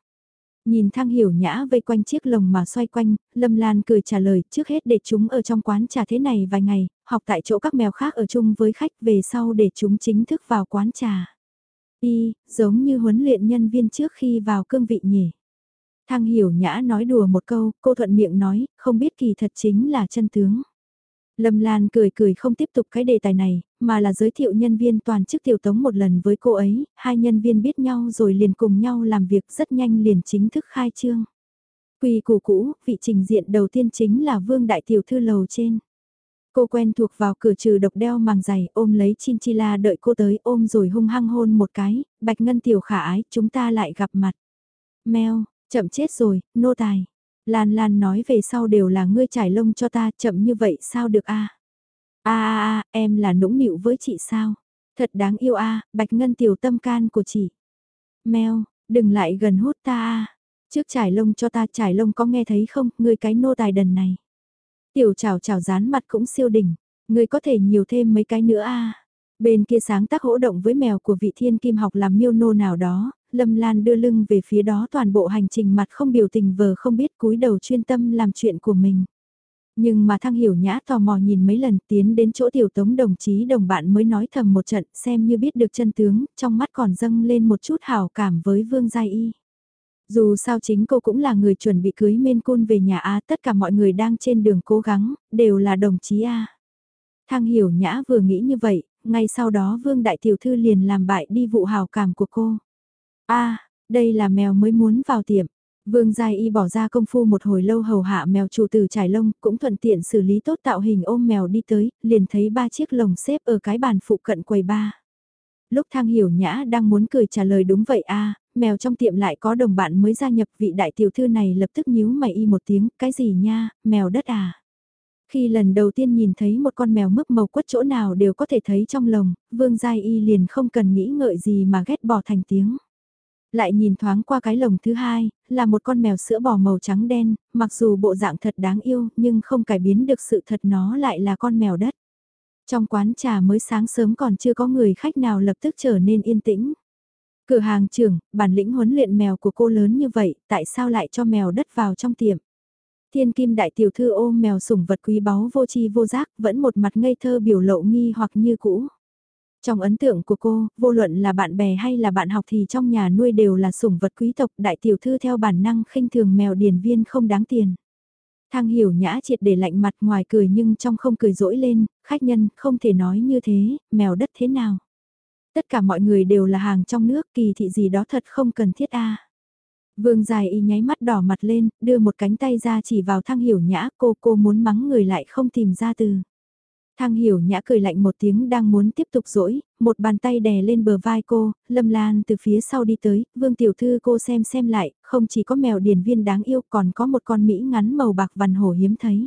Nhìn thang hiểu nhã vây quanh chiếc lồng mà xoay quanh, Lâm Lan cười trả lời trước hết để chúng ở trong quán trà thế này vài ngày, học tại chỗ các mèo khác ở chung với khách về sau để chúng chính thức vào quán trà. Y, giống như huấn luyện nhân viên trước khi vào cương vị nhỉ. Thang hiểu nhã nói đùa một câu, cô thuận miệng nói, không biết kỳ thật chính là chân tướng. Lâm Lan cười cười không tiếp tục cái đề tài này, mà là giới thiệu nhân viên toàn chức tiểu tống một lần với cô ấy, hai nhân viên biết nhau rồi liền cùng nhau làm việc rất nhanh liền chính thức khai trương. Quỳ củ cũ, vị trình diện đầu tiên chính là vương đại tiểu thư lầu trên. Cô quen thuộc vào cửa trừ độc đeo màng giày ôm lấy chinchilla đợi cô tới ôm rồi hung hăng hôn một cái, bạch ngân tiểu khả ái, chúng ta lại gặp mặt. Mèo, chậm chết rồi, nô tài. Lan Lan nói về sau đều là ngươi trải lông cho ta chậm như vậy sao được a a a a em là nũng nịu với chị sao? Thật đáng yêu a bạch ngân tiểu tâm can của chị. Mèo, đừng lại gần hút ta a Trước trải lông cho ta trải lông có nghe thấy không, ngươi cái nô tài đần này. Tiểu chào chào dán mặt cũng siêu đỉnh, ngươi có thể nhiều thêm mấy cái nữa a Bên kia sáng tác hỗ động với mèo của vị thiên kim học làm miêu nô nào đó, Lâm Lan đưa lưng về phía đó toàn bộ hành trình mặt không biểu tình vờ không biết cúi đầu chuyên tâm làm chuyện của mình. Nhưng mà thăng hiểu nhã tò mò nhìn mấy lần tiến đến chỗ tiểu tống đồng chí đồng bạn mới nói thầm một trận xem như biết được chân tướng, trong mắt còn dâng lên một chút hào cảm với Vương Giai Y. Dù sao chính cô cũng là người chuẩn bị cưới men côn về nhà A tất cả mọi người đang trên đường cố gắng, đều là đồng chí A. Thăng hiểu nhã vừa nghĩ như vậy, ngay sau đó Vương Đại Tiểu Thư liền làm bại đi vụ hào cảm của cô a đây là mèo mới muốn vào tiệm. Vương Giai Y bỏ ra công phu một hồi lâu hầu hạ mèo chủ tử trải lông, cũng thuận tiện xử lý tốt tạo hình ôm mèo đi tới, liền thấy ba chiếc lồng xếp ở cái bàn phụ cận quầy ba. Lúc thang hiểu nhã đang muốn cười trả lời đúng vậy a mèo trong tiệm lại có đồng bạn mới gia nhập vị đại tiểu thư này lập tức nhíu mày y một tiếng, cái gì nha, mèo đất à. Khi lần đầu tiên nhìn thấy một con mèo mức màu quất chỗ nào đều có thể thấy trong lồng, vương giai y liền không cần nghĩ ngợi gì mà ghét bỏ thành tiếng. Lại nhìn thoáng qua cái lồng thứ hai, là một con mèo sữa bò màu trắng đen, mặc dù bộ dạng thật đáng yêu nhưng không cải biến được sự thật nó lại là con mèo đất. Trong quán trà mới sáng sớm còn chưa có người khách nào lập tức trở nên yên tĩnh. Cửa hàng trưởng, bản lĩnh huấn luyện mèo của cô lớn như vậy, tại sao lại cho mèo đất vào trong tiệm? Thiên kim đại tiểu thư ôm mèo sủng vật quý báu vô chi vô giác, vẫn một mặt ngây thơ biểu lộ nghi hoặc như cũ. Trong ấn tượng của cô, vô luận là bạn bè hay là bạn học thì trong nhà nuôi đều là sủng vật quý tộc đại tiểu thư theo bản năng khinh thường mèo điển viên không đáng tiền. Thang hiểu nhã triệt để lạnh mặt ngoài cười nhưng trong không cười rỗi lên, khách nhân không thể nói như thế, mèo đất thế nào. Tất cả mọi người đều là hàng trong nước kỳ thị gì đó thật không cần thiết a Vương dài y nháy mắt đỏ mặt lên, đưa một cánh tay ra chỉ vào thang hiểu nhã cô cô muốn mắng người lại không tìm ra từ. Thang hiểu nhã cười lạnh một tiếng đang muốn tiếp tục dỗi, một bàn tay đè lên bờ vai cô, lâm lan từ phía sau đi tới, vương tiểu thư cô xem xem lại, không chỉ có mèo điển viên đáng yêu còn có một con Mỹ ngắn màu bạc vằn hổ hiếm thấy.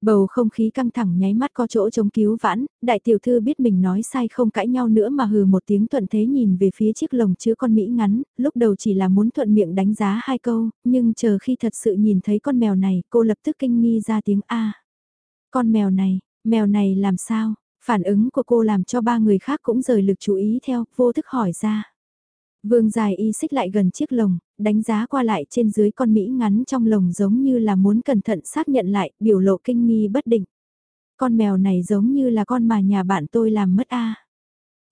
Bầu không khí căng thẳng nháy mắt có chỗ chống cứu vãn, đại tiểu thư biết mình nói sai không cãi nhau nữa mà hừ một tiếng thuận thế nhìn về phía chiếc lồng chứa con Mỹ ngắn, lúc đầu chỉ là muốn thuận miệng đánh giá hai câu, nhưng chờ khi thật sự nhìn thấy con mèo này cô lập tức kinh nghi ra tiếng A. Con mèo này, Mèo này làm sao? Phản ứng của cô làm cho ba người khác cũng rời lực chú ý theo, vô thức hỏi ra. Vương dài y xích lại gần chiếc lồng, đánh giá qua lại trên dưới con Mỹ ngắn trong lồng giống như là muốn cẩn thận xác nhận lại, biểu lộ kinh nghi bất định. Con mèo này giống như là con mà nhà bạn tôi làm mất a. À.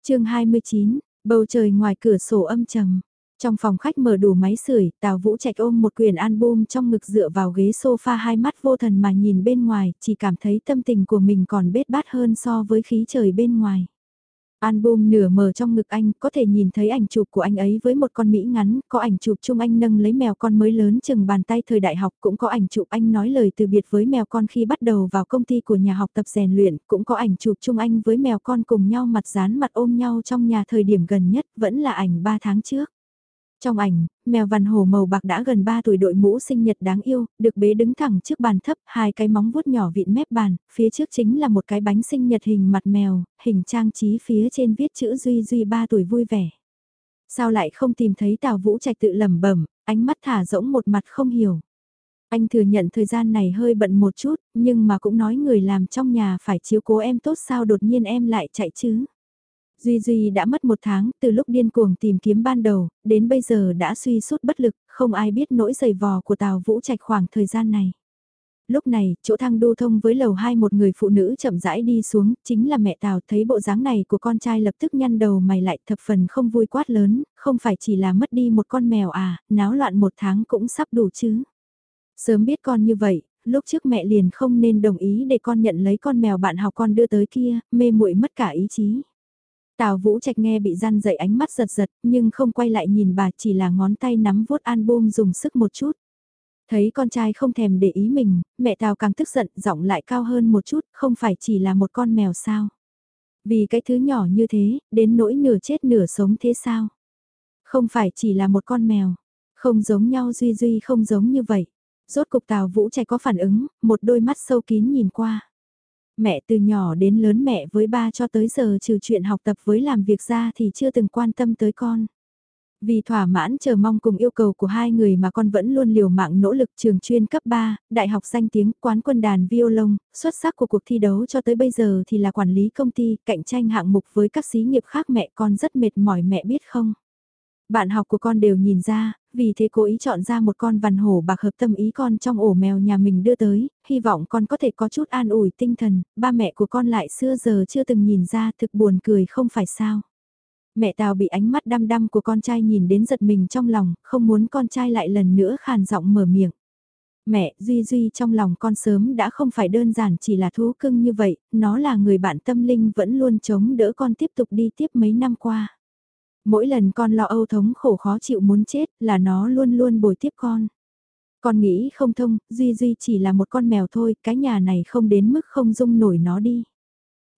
chương 29, bầu trời ngoài cửa sổ âm trầm. Trong phòng khách mở đủ máy sưởi, Tào Vũ Trạch ôm một quyển album trong ngực dựa vào ghế sofa hai mắt vô thần mà nhìn bên ngoài, chỉ cảm thấy tâm tình của mình còn bết bát hơn so với khí trời bên ngoài. Album nửa mở trong ngực anh, có thể nhìn thấy ảnh chụp của anh ấy với một con Mỹ ngắn, có ảnh chụp chung anh nâng lấy mèo con mới lớn chừng bàn tay thời đại học, cũng có ảnh chụp anh nói lời từ biệt với mèo con khi bắt đầu vào công ty của nhà học tập rèn luyện, cũng có ảnh chụp chung anh với mèo con cùng nhau mặt dán mặt ôm nhau trong nhà thời điểm gần nhất, vẫn là ảnh 3 tháng trước. Trong ảnh, mèo vằn hổ màu bạc đã gần 3 tuổi đội mũ sinh nhật đáng yêu, được bế đứng thẳng trước bàn thấp, hai cái móng vuốt nhỏ vịn mép bàn, phía trước chính là một cái bánh sinh nhật hình mặt mèo, hình trang trí phía trên viết chữ Duy Duy 3 tuổi vui vẻ. Sao lại không tìm thấy Tào Vũ Trạch tự lẩm bẩm, ánh mắt thả rỗng một mặt không hiểu. Anh thừa nhận thời gian này hơi bận một chút, nhưng mà cũng nói người làm trong nhà phải chiếu cố em tốt sao đột nhiên em lại chạy chứ. Duy Duy đã mất một tháng, từ lúc điên cuồng tìm kiếm ban đầu, đến bây giờ đã suy sút bất lực, không ai biết nỗi giày vò của Tào Vũ Trạch khoảng thời gian này. Lúc này, chỗ thang đu thông với lầu hai một người phụ nữ chậm rãi đi xuống, chính là mẹ Tào thấy bộ dáng này của con trai lập tức nhăn đầu mày lại thập phần không vui quát lớn, không phải chỉ là mất đi một con mèo à, náo loạn một tháng cũng sắp đủ chứ. Sớm biết con như vậy, lúc trước mẹ liền không nên đồng ý để con nhận lấy con mèo bạn học con đưa tới kia, mê muội mất cả ý chí. Tào Vũ Trạch nghe bị gian dậy ánh mắt giật giật, nhưng không quay lại nhìn bà chỉ là ngón tay nắm vuốt album dùng sức một chút. Thấy con trai không thèm để ý mình, mẹ Tào càng tức giận, giọng lại cao hơn một chút, không phải chỉ là một con mèo sao. Vì cái thứ nhỏ như thế, đến nỗi nửa chết nửa sống thế sao. Không phải chỉ là một con mèo, không giống nhau Duy Duy không giống như vậy. Rốt cục Tào Vũ Trạch có phản ứng, một đôi mắt sâu kín nhìn qua. Mẹ từ nhỏ đến lớn mẹ với ba cho tới giờ trừ chuyện học tập với làm việc ra thì chưa từng quan tâm tới con. Vì thỏa mãn chờ mong cùng yêu cầu của hai người mà con vẫn luôn liều mạng nỗ lực trường chuyên cấp 3, đại học danh tiếng, quán quân đàn violon, xuất sắc của cuộc thi đấu cho tới bây giờ thì là quản lý công ty, cạnh tranh hạng mục với các xí nghiệp khác mẹ con rất mệt mỏi mẹ biết không? Bạn học của con đều nhìn ra, vì thế cố ý chọn ra một con vằn hổ bạc hợp tâm ý con trong ổ mèo nhà mình đưa tới, hy vọng con có thể có chút an ủi tinh thần, ba mẹ của con lại xưa giờ chưa từng nhìn ra thực buồn cười không phải sao. Mẹ Tào bị ánh mắt đăm đăm của con trai nhìn đến giật mình trong lòng, không muốn con trai lại lần nữa khàn giọng mở miệng. Mẹ, Duy Duy trong lòng con sớm đã không phải đơn giản chỉ là thú cưng như vậy, nó là người bạn tâm linh vẫn luôn chống đỡ con tiếp tục đi tiếp mấy năm qua. Mỗi lần con lo âu thống khổ khó chịu muốn chết là nó luôn luôn bồi tiếp con. Con nghĩ không thông, Duy Duy chỉ là một con mèo thôi, cái nhà này không đến mức không dung nổi nó đi.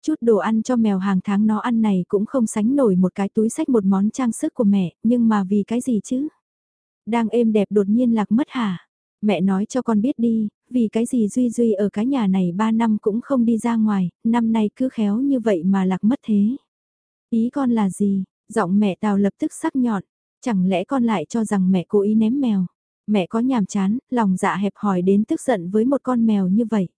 Chút đồ ăn cho mèo hàng tháng nó ăn này cũng không sánh nổi một cái túi sách một món trang sức của mẹ, nhưng mà vì cái gì chứ? Đang êm đẹp đột nhiên lạc mất hả? Mẹ nói cho con biết đi, vì cái gì Duy Duy ở cái nhà này 3 năm cũng không đi ra ngoài, năm nay cứ khéo như vậy mà lạc mất thế. Ý con là gì? Giọng mẹ Tào lập tức sắc nhọn, chẳng lẽ con lại cho rằng mẹ cố ý ném mèo? Mẹ có nhàm chán, lòng dạ hẹp hòi đến tức giận với một con mèo như vậy.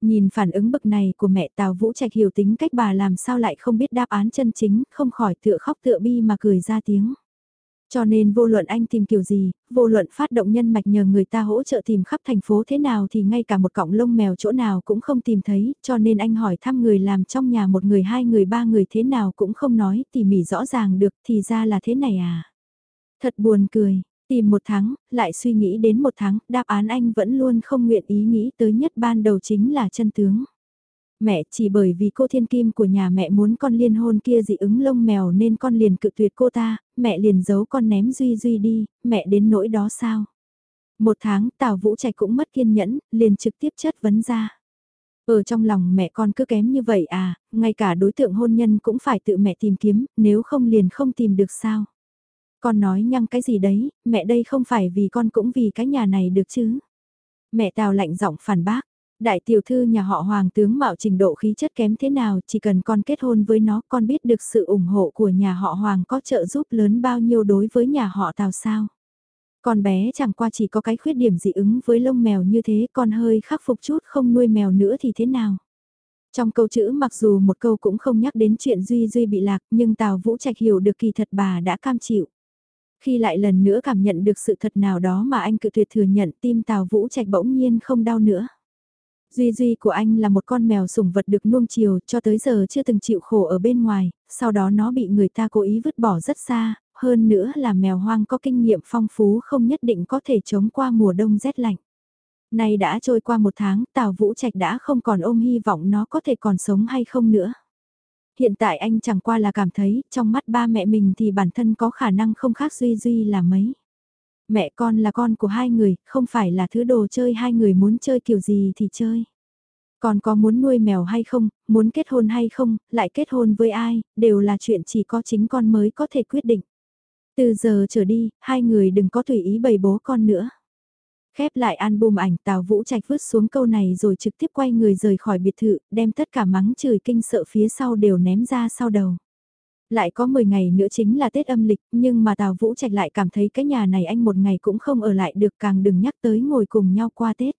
Nhìn phản ứng bực này của mẹ Tào Vũ Trạch hiểu tính cách bà làm sao lại không biết đáp án chân chính, không khỏi tựa khóc tựa bi mà cười ra tiếng. Cho nên vô luận anh tìm kiểu gì, vô luận phát động nhân mạch nhờ người ta hỗ trợ tìm khắp thành phố thế nào thì ngay cả một cọng lông mèo chỗ nào cũng không tìm thấy, cho nên anh hỏi thăm người làm trong nhà một người hai người ba người thế nào cũng không nói tỉ mỉ rõ ràng được thì ra là thế này à. Thật buồn cười, tìm một tháng, lại suy nghĩ đến một tháng, đáp án anh vẫn luôn không nguyện ý nghĩ tới nhất ban đầu chính là chân tướng. Mẹ chỉ bởi vì cô thiên kim của nhà mẹ muốn con liên hôn kia dị ứng lông mèo nên con liền cự tuyệt cô ta, mẹ liền giấu con ném Duy Duy đi, mẹ đến nỗi đó sao? Một tháng Tào Vũ Trạch cũng mất kiên nhẫn, liền trực tiếp chất vấn ra. Ở trong lòng mẹ con cứ kém như vậy à, ngay cả đối tượng hôn nhân cũng phải tự mẹ tìm kiếm, nếu không liền không tìm được sao? Con nói nhăng cái gì đấy, mẹ đây không phải vì con cũng vì cái nhà này được chứ? Mẹ Tào lạnh giọng phản bác, Đại tiểu thư nhà họ Hoàng tướng mạo trình độ khí chất kém thế nào, chỉ cần con kết hôn với nó, con biết được sự ủng hộ của nhà họ Hoàng có trợ giúp lớn bao nhiêu đối với nhà họ Tào sao. Con bé chẳng qua chỉ có cái khuyết điểm dị ứng với lông mèo như thế, con hơi khắc phục chút không nuôi mèo nữa thì thế nào. Trong câu chữ mặc dù một câu cũng không nhắc đến chuyện Duy Duy bị lạc, nhưng Tào Vũ Trạch hiểu được kỳ thật bà đã cam chịu. Khi lại lần nữa cảm nhận được sự thật nào đó mà anh cự tuyệt thừa nhận tim Tào Vũ Trạch bỗng nhiên không đau nữa. Duy Duy của anh là một con mèo sủng vật được nuông chiều cho tới giờ chưa từng chịu khổ ở bên ngoài, sau đó nó bị người ta cố ý vứt bỏ rất xa, hơn nữa là mèo hoang có kinh nghiệm phong phú không nhất định có thể chống qua mùa đông rét lạnh. Nay đã trôi qua một tháng, Tào Vũ Trạch đã không còn ôm hy vọng nó có thể còn sống hay không nữa. Hiện tại anh chẳng qua là cảm thấy, trong mắt ba mẹ mình thì bản thân có khả năng không khác Duy Duy là mấy. Mẹ con là con của hai người, không phải là thứ đồ chơi hai người muốn chơi kiểu gì thì chơi. còn có muốn nuôi mèo hay không, muốn kết hôn hay không, lại kết hôn với ai, đều là chuyện chỉ có chính con mới có thể quyết định. Từ giờ trở đi, hai người đừng có tùy ý bày bố con nữa. Khép lại album ảnh Tào Vũ Trạch vứt xuống câu này rồi trực tiếp quay người rời khỏi biệt thự, đem tất cả mắng chửi kinh sợ phía sau đều ném ra sau đầu. Lại có 10 ngày nữa chính là Tết âm lịch, nhưng mà Tào Vũ Trạch lại cảm thấy cái nhà này anh một ngày cũng không ở lại được càng đừng nhắc tới ngồi cùng nhau qua Tết.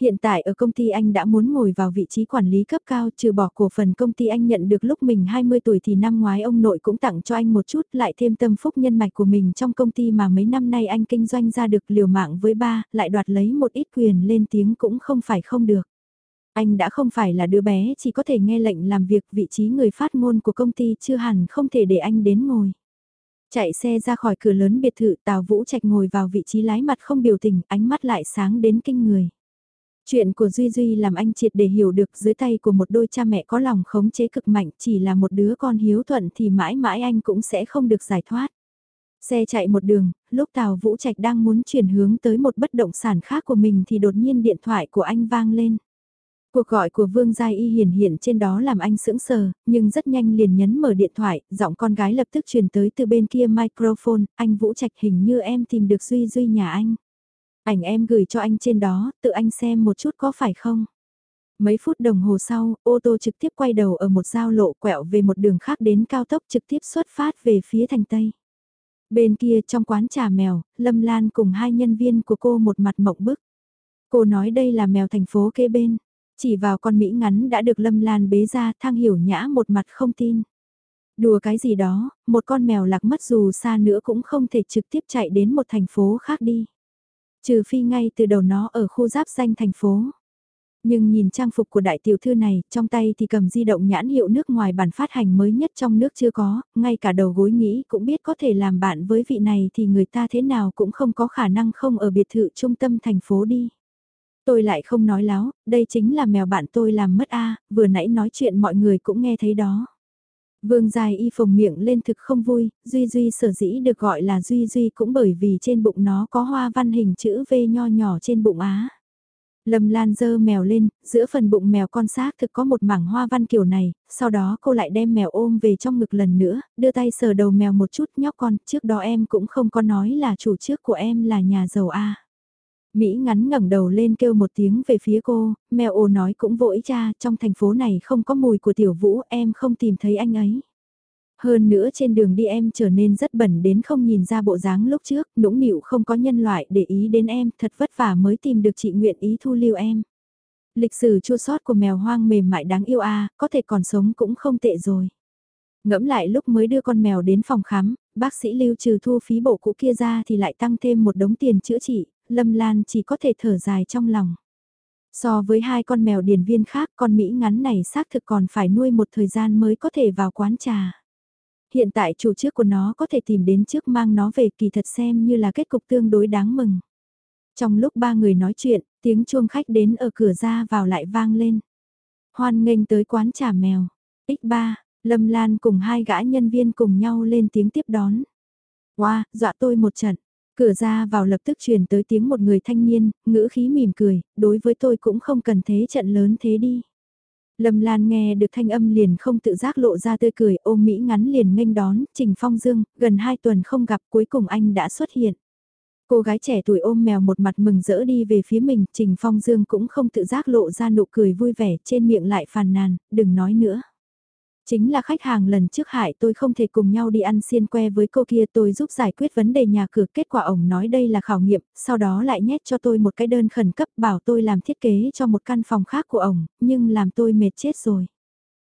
Hiện tại ở công ty anh đã muốn ngồi vào vị trí quản lý cấp cao trừ bỏ cổ phần công ty anh nhận được lúc mình 20 tuổi thì năm ngoái ông nội cũng tặng cho anh một chút lại thêm tâm phúc nhân mạch của mình trong công ty mà mấy năm nay anh kinh doanh ra được liều mạng với ba, lại đoạt lấy một ít quyền lên tiếng cũng không phải không được. Anh đã không phải là đứa bé chỉ có thể nghe lệnh làm việc vị trí người phát ngôn của công ty chưa hẳn không thể để anh đến ngồi. Chạy xe ra khỏi cửa lớn biệt thự Tào Vũ Trạch ngồi vào vị trí lái mặt không biểu tình, ánh mắt lại sáng đến kinh người. Chuyện của Duy Duy làm anh triệt để hiểu được dưới tay của một đôi cha mẹ có lòng khống chế cực mạnh chỉ là một đứa con hiếu thuận thì mãi mãi anh cũng sẽ không được giải thoát. Xe chạy một đường, lúc Tào Vũ Trạch đang muốn chuyển hướng tới một bất động sản khác của mình thì đột nhiên điện thoại của anh vang lên. Cuộc gọi của Vương Giai Y hiển hiện trên đó làm anh sững sờ, nhưng rất nhanh liền nhấn mở điện thoại, giọng con gái lập tức truyền tới từ bên kia microphone, anh Vũ Trạch hình như em tìm được Duy Duy nhà anh. Ảnh em gửi cho anh trên đó, tự anh xem một chút có phải không? Mấy phút đồng hồ sau, ô tô trực tiếp quay đầu ở một giao lộ quẹo về một đường khác đến cao tốc trực tiếp xuất phát về phía thành Tây. Bên kia trong quán trà mèo, Lâm Lan cùng hai nhân viên của cô một mặt mộng bức. Cô nói đây là mèo thành phố kế bên. Chỉ vào con Mỹ ngắn đã được Lâm Lan bế ra thang hiểu nhã một mặt không tin. Đùa cái gì đó, một con mèo lạc mất dù xa nữa cũng không thể trực tiếp chạy đến một thành phố khác đi. Trừ phi ngay từ đầu nó ở khu giáp danh thành phố. Nhưng nhìn trang phục của đại tiểu thư này, trong tay thì cầm di động nhãn hiệu nước ngoài bản phát hành mới nhất trong nước chưa có, ngay cả đầu gối nghĩ cũng biết có thể làm bạn với vị này thì người ta thế nào cũng không có khả năng không ở biệt thự trung tâm thành phố đi. Tôi lại không nói láo, đây chính là mèo bạn tôi làm mất a vừa nãy nói chuyện mọi người cũng nghe thấy đó. Vương dài y phồng miệng lên thực không vui, Duy Duy sở dĩ được gọi là Duy Duy cũng bởi vì trên bụng nó có hoa văn hình chữ V nho nhỏ trên bụng á. Lâm Lan dơ mèo lên, giữa phần bụng mèo con xác thực có một mảng hoa văn kiểu này, sau đó cô lại đem mèo ôm về trong ngực lần nữa, đưa tay sờ đầu mèo một chút nhóc con, trước đó em cũng không có nói là chủ trước của em là nhà giàu A. Mỹ ngắn ngẩng đầu lên kêu một tiếng về phía cô, mèo ồ nói cũng vội cha, trong thành phố này không có mùi của tiểu vũ, em không tìm thấy anh ấy. Hơn nữa trên đường đi em trở nên rất bẩn đến không nhìn ra bộ dáng lúc trước, nũng nịu không có nhân loại để ý đến em, thật vất vả mới tìm được chị nguyện ý thu lưu em. Lịch sử chua sót của mèo hoang mềm mại đáng yêu a có thể còn sống cũng không tệ rồi. Ngẫm lại lúc mới đưa con mèo đến phòng khám, bác sĩ lưu trừ thu phí bộ cũ kia ra thì lại tăng thêm một đống tiền chữa trị, Lâm Lan chỉ có thể thở dài trong lòng. So với hai con mèo điển viên khác con Mỹ ngắn này xác thực còn phải nuôi một thời gian mới có thể vào quán trà. Hiện tại chủ trước của nó có thể tìm đến trước mang nó về kỳ thật xem như là kết cục tương đối đáng mừng. Trong lúc ba người nói chuyện, tiếng chuông khách đến ở cửa ra vào lại vang lên. Hoan nghênh tới quán trà mèo. X3, Lâm Lan cùng hai gã nhân viên cùng nhau lên tiếng tiếp đón. Wow, dọa tôi một trận. Cửa ra vào lập tức truyền tới tiếng một người thanh niên, ngữ khí mỉm cười, đối với tôi cũng không cần thế trận lớn thế đi. Lâm Lan nghe được thanh âm liền không tự giác lộ ra tươi cười ôm Mỹ ngắn liền nghênh đón, Trình Phong Dương, gần hai tuần không gặp cuối cùng anh đã xuất hiện. Cô gái trẻ tuổi ôm mèo một mặt mừng rỡ đi về phía mình, Trình Phong Dương cũng không tự giác lộ ra nụ cười vui vẻ trên miệng lại phàn nàn, đừng nói nữa. Chính là khách hàng lần trước hại tôi không thể cùng nhau đi ăn xiên que với cô kia tôi giúp giải quyết vấn đề nhà cửa kết quả ổng nói đây là khảo nghiệm, sau đó lại nhét cho tôi một cái đơn khẩn cấp bảo tôi làm thiết kế cho một căn phòng khác của ổng, nhưng làm tôi mệt chết rồi.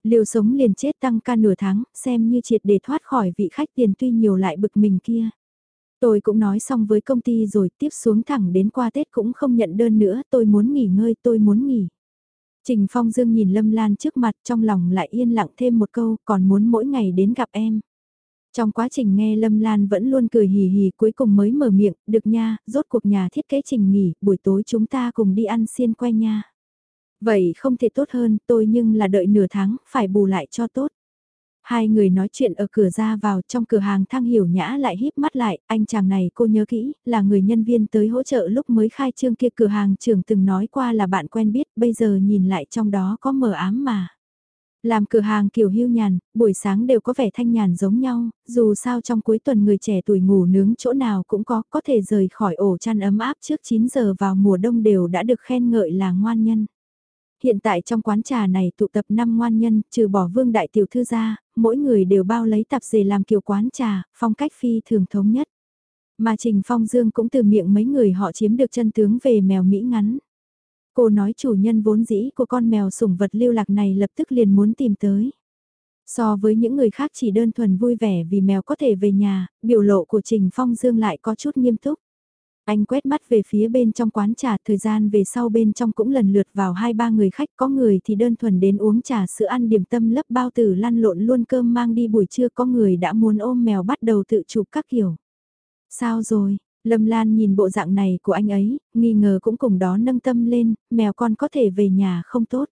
Liều sống liền chết tăng ca nửa tháng, xem như triệt để thoát khỏi vị khách tiền tuy nhiều lại bực mình kia. Tôi cũng nói xong với công ty rồi tiếp xuống thẳng đến qua Tết cũng không nhận đơn nữa, tôi muốn nghỉ ngơi, tôi muốn nghỉ. Trình Phong Dương nhìn Lâm Lan trước mặt trong lòng lại yên lặng thêm một câu còn muốn mỗi ngày đến gặp em. Trong quá trình nghe Lâm Lan vẫn luôn cười hì hì cuối cùng mới mở miệng, được nha, rốt cuộc nhà thiết kế trình nghỉ, buổi tối chúng ta cùng đi ăn xiên que nha. Vậy không thể tốt hơn, tôi nhưng là đợi nửa tháng, phải bù lại cho tốt. Hai người nói chuyện ở cửa ra vào trong cửa hàng thang hiểu nhã lại híp mắt lại, anh chàng này cô nhớ kỹ, là người nhân viên tới hỗ trợ lúc mới khai trương kia cửa hàng trưởng từng nói qua là bạn quen biết, bây giờ nhìn lại trong đó có mờ ám mà. Làm cửa hàng kiểu hưu nhàn, buổi sáng đều có vẻ thanh nhàn giống nhau, dù sao trong cuối tuần người trẻ tuổi ngủ nướng chỗ nào cũng có, có thể rời khỏi ổ chăn ấm áp trước 9 giờ vào mùa đông đều đã được khen ngợi là ngoan nhân hiện tại trong quán trà này tụ tập 5 ngoan nhân, trừ bỏ vương đại tiểu thư ra, mỗi người đều bao lấy tạp dề làm kiểu quán trà, phong cách phi thường thống nhất. Mà Trình Phong Dương cũng từ miệng mấy người họ chiếm được chân tướng về mèo Mỹ ngắn. Cô nói chủ nhân vốn dĩ của con mèo sủng vật lưu lạc này lập tức liền muốn tìm tới. So với những người khác chỉ đơn thuần vui vẻ vì mèo có thể về nhà, biểu lộ của Trình Phong Dương lại có chút nghiêm túc. Anh quét mắt về phía bên trong quán trà, thời gian về sau bên trong cũng lần lượt vào hai ba người khách, có người thì đơn thuần đến uống trà sữa ăn điểm tâm lấp bao tử lăn lộn luôn cơm mang đi buổi trưa, có người đã muốn ôm mèo bắt đầu tự chụp các kiểu. Sao rồi? Lâm Lan nhìn bộ dạng này của anh ấy, nghi ngờ cũng cùng đó nâng tâm lên, mèo con có thể về nhà không tốt.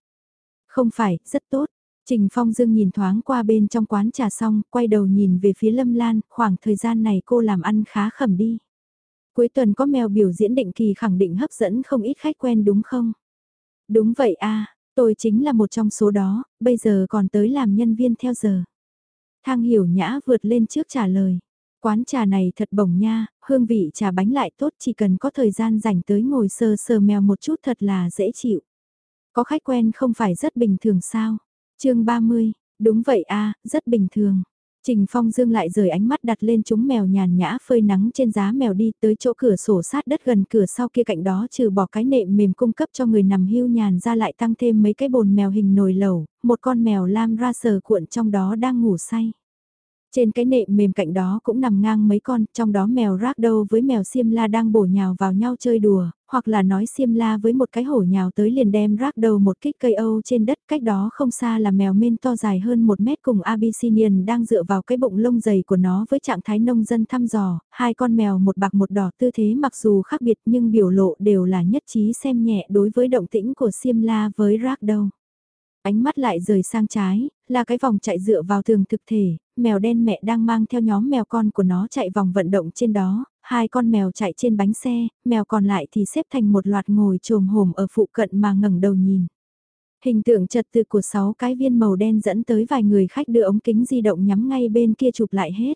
Không phải, rất tốt. Trình Phong Dương nhìn thoáng qua bên trong quán trà xong, quay đầu nhìn về phía Lâm Lan, khoảng thời gian này cô làm ăn khá khẩm đi. Cuối tuần có mèo biểu diễn định kỳ khẳng định hấp dẫn không ít khách quen đúng không? Đúng vậy a tôi chính là một trong số đó, bây giờ còn tới làm nhân viên theo giờ. Thang hiểu nhã vượt lên trước trả lời. Quán trà này thật bổng nha, hương vị trà bánh lại tốt chỉ cần có thời gian dành tới ngồi sờ sờ mèo một chút thật là dễ chịu. Có khách quen không phải rất bình thường sao? chương 30, đúng vậy a rất bình thường. Trình Phong Dương lại rời ánh mắt đặt lên chúng mèo nhàn nhã phơi nắng trên giá mèo đi tới chỗ cửa sổ sát đất gần cửa sau kia cạnh đó trừ bỏ cái nệm mềm cung cấp cho người nằm hưu nhàn ra lại tăng thêm mấy cái bồn mèo hình nồi lẩu, một con mèo lam ra sờ cuộn trong đó đang ngủ say. Trên cái nệm mềm cạnh đó cũng nằm ngang mấy con, trong đó mèo ragdoll với mèo xiêm la đang bổ nhào vào nhau chơi đùa, hoặc là nói xiêm la với một cái hổ nhào tới liền đem rác đầu một kích cây Âu trên đất, cách đó không xa là mèo men to dài hơn một mét cùng Abyssinian đang dựa vào cái bụng lông dày của nó với trạng thái nông dân thăm dò, hai con mèo một bạc một đỏ tư thế mặc dù khác biệt nhưng biểu lộ đều là nhất trí xem nhẹ đối với động tĩnh của xiêm la với rác đầu Ánh mắt lại rời sang trái, là cái vòng chạy dựa vào tường thực thể, mèo đen mẹ đang mang theo nhóm mèo con của nó chạy vòng vận động trên đó, hai con mèo chạy trên bánh xe, mèo còn lại thì xếp thành một loạt ngồi trồm hổm ở phụ cận mà ngẩng đầu nhìn. Hình tượng trật tự của sáu cái viên màu đen dẫn tới vài người khách đưa ống kính di động nhắm ngay bên kia chụp lại hết.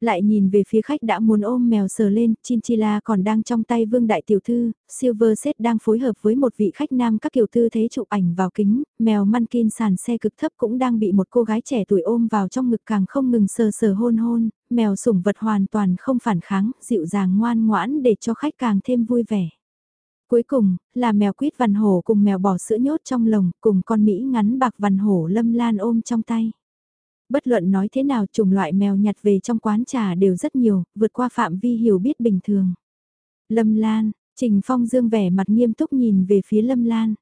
Lại nhìn về phía khách đã muốn ôm mèo sờ lên, Chinchilla còn đang trong tay vương đại tiểu thư, Silver Set đang phối hợp với một vị khách nam các kiểu tư thế chụp ảnh vào kính, mèo mankin sàn xe cực thấp cũng đang bị một cô gái trẻ tuổi ôm vào trong ngực càng không ngừng sờ sờ hôn hôn, mèo sủng vật hoàn toàn không phản kháng, dịu dàng ngoan ngoãn để cho khách càng thêm vui vẻ. Cuối cùng, là mèo quýt vằn hổ cùng mèo bỏ sữa nhốt trong lồng, cùng con Mỹ ngắn bạc vằn hổ lâm lan ôm trong tay bất luận nói thế nào chủng loại mèo nhặt về trong quán trà đều rất nhiều, vượt qua phạm vi hiểu biết bình thường. Lâm Lan, Trình Phong Dương vẻ mặt nghiêm túc nhìn về phía Lâm Lan.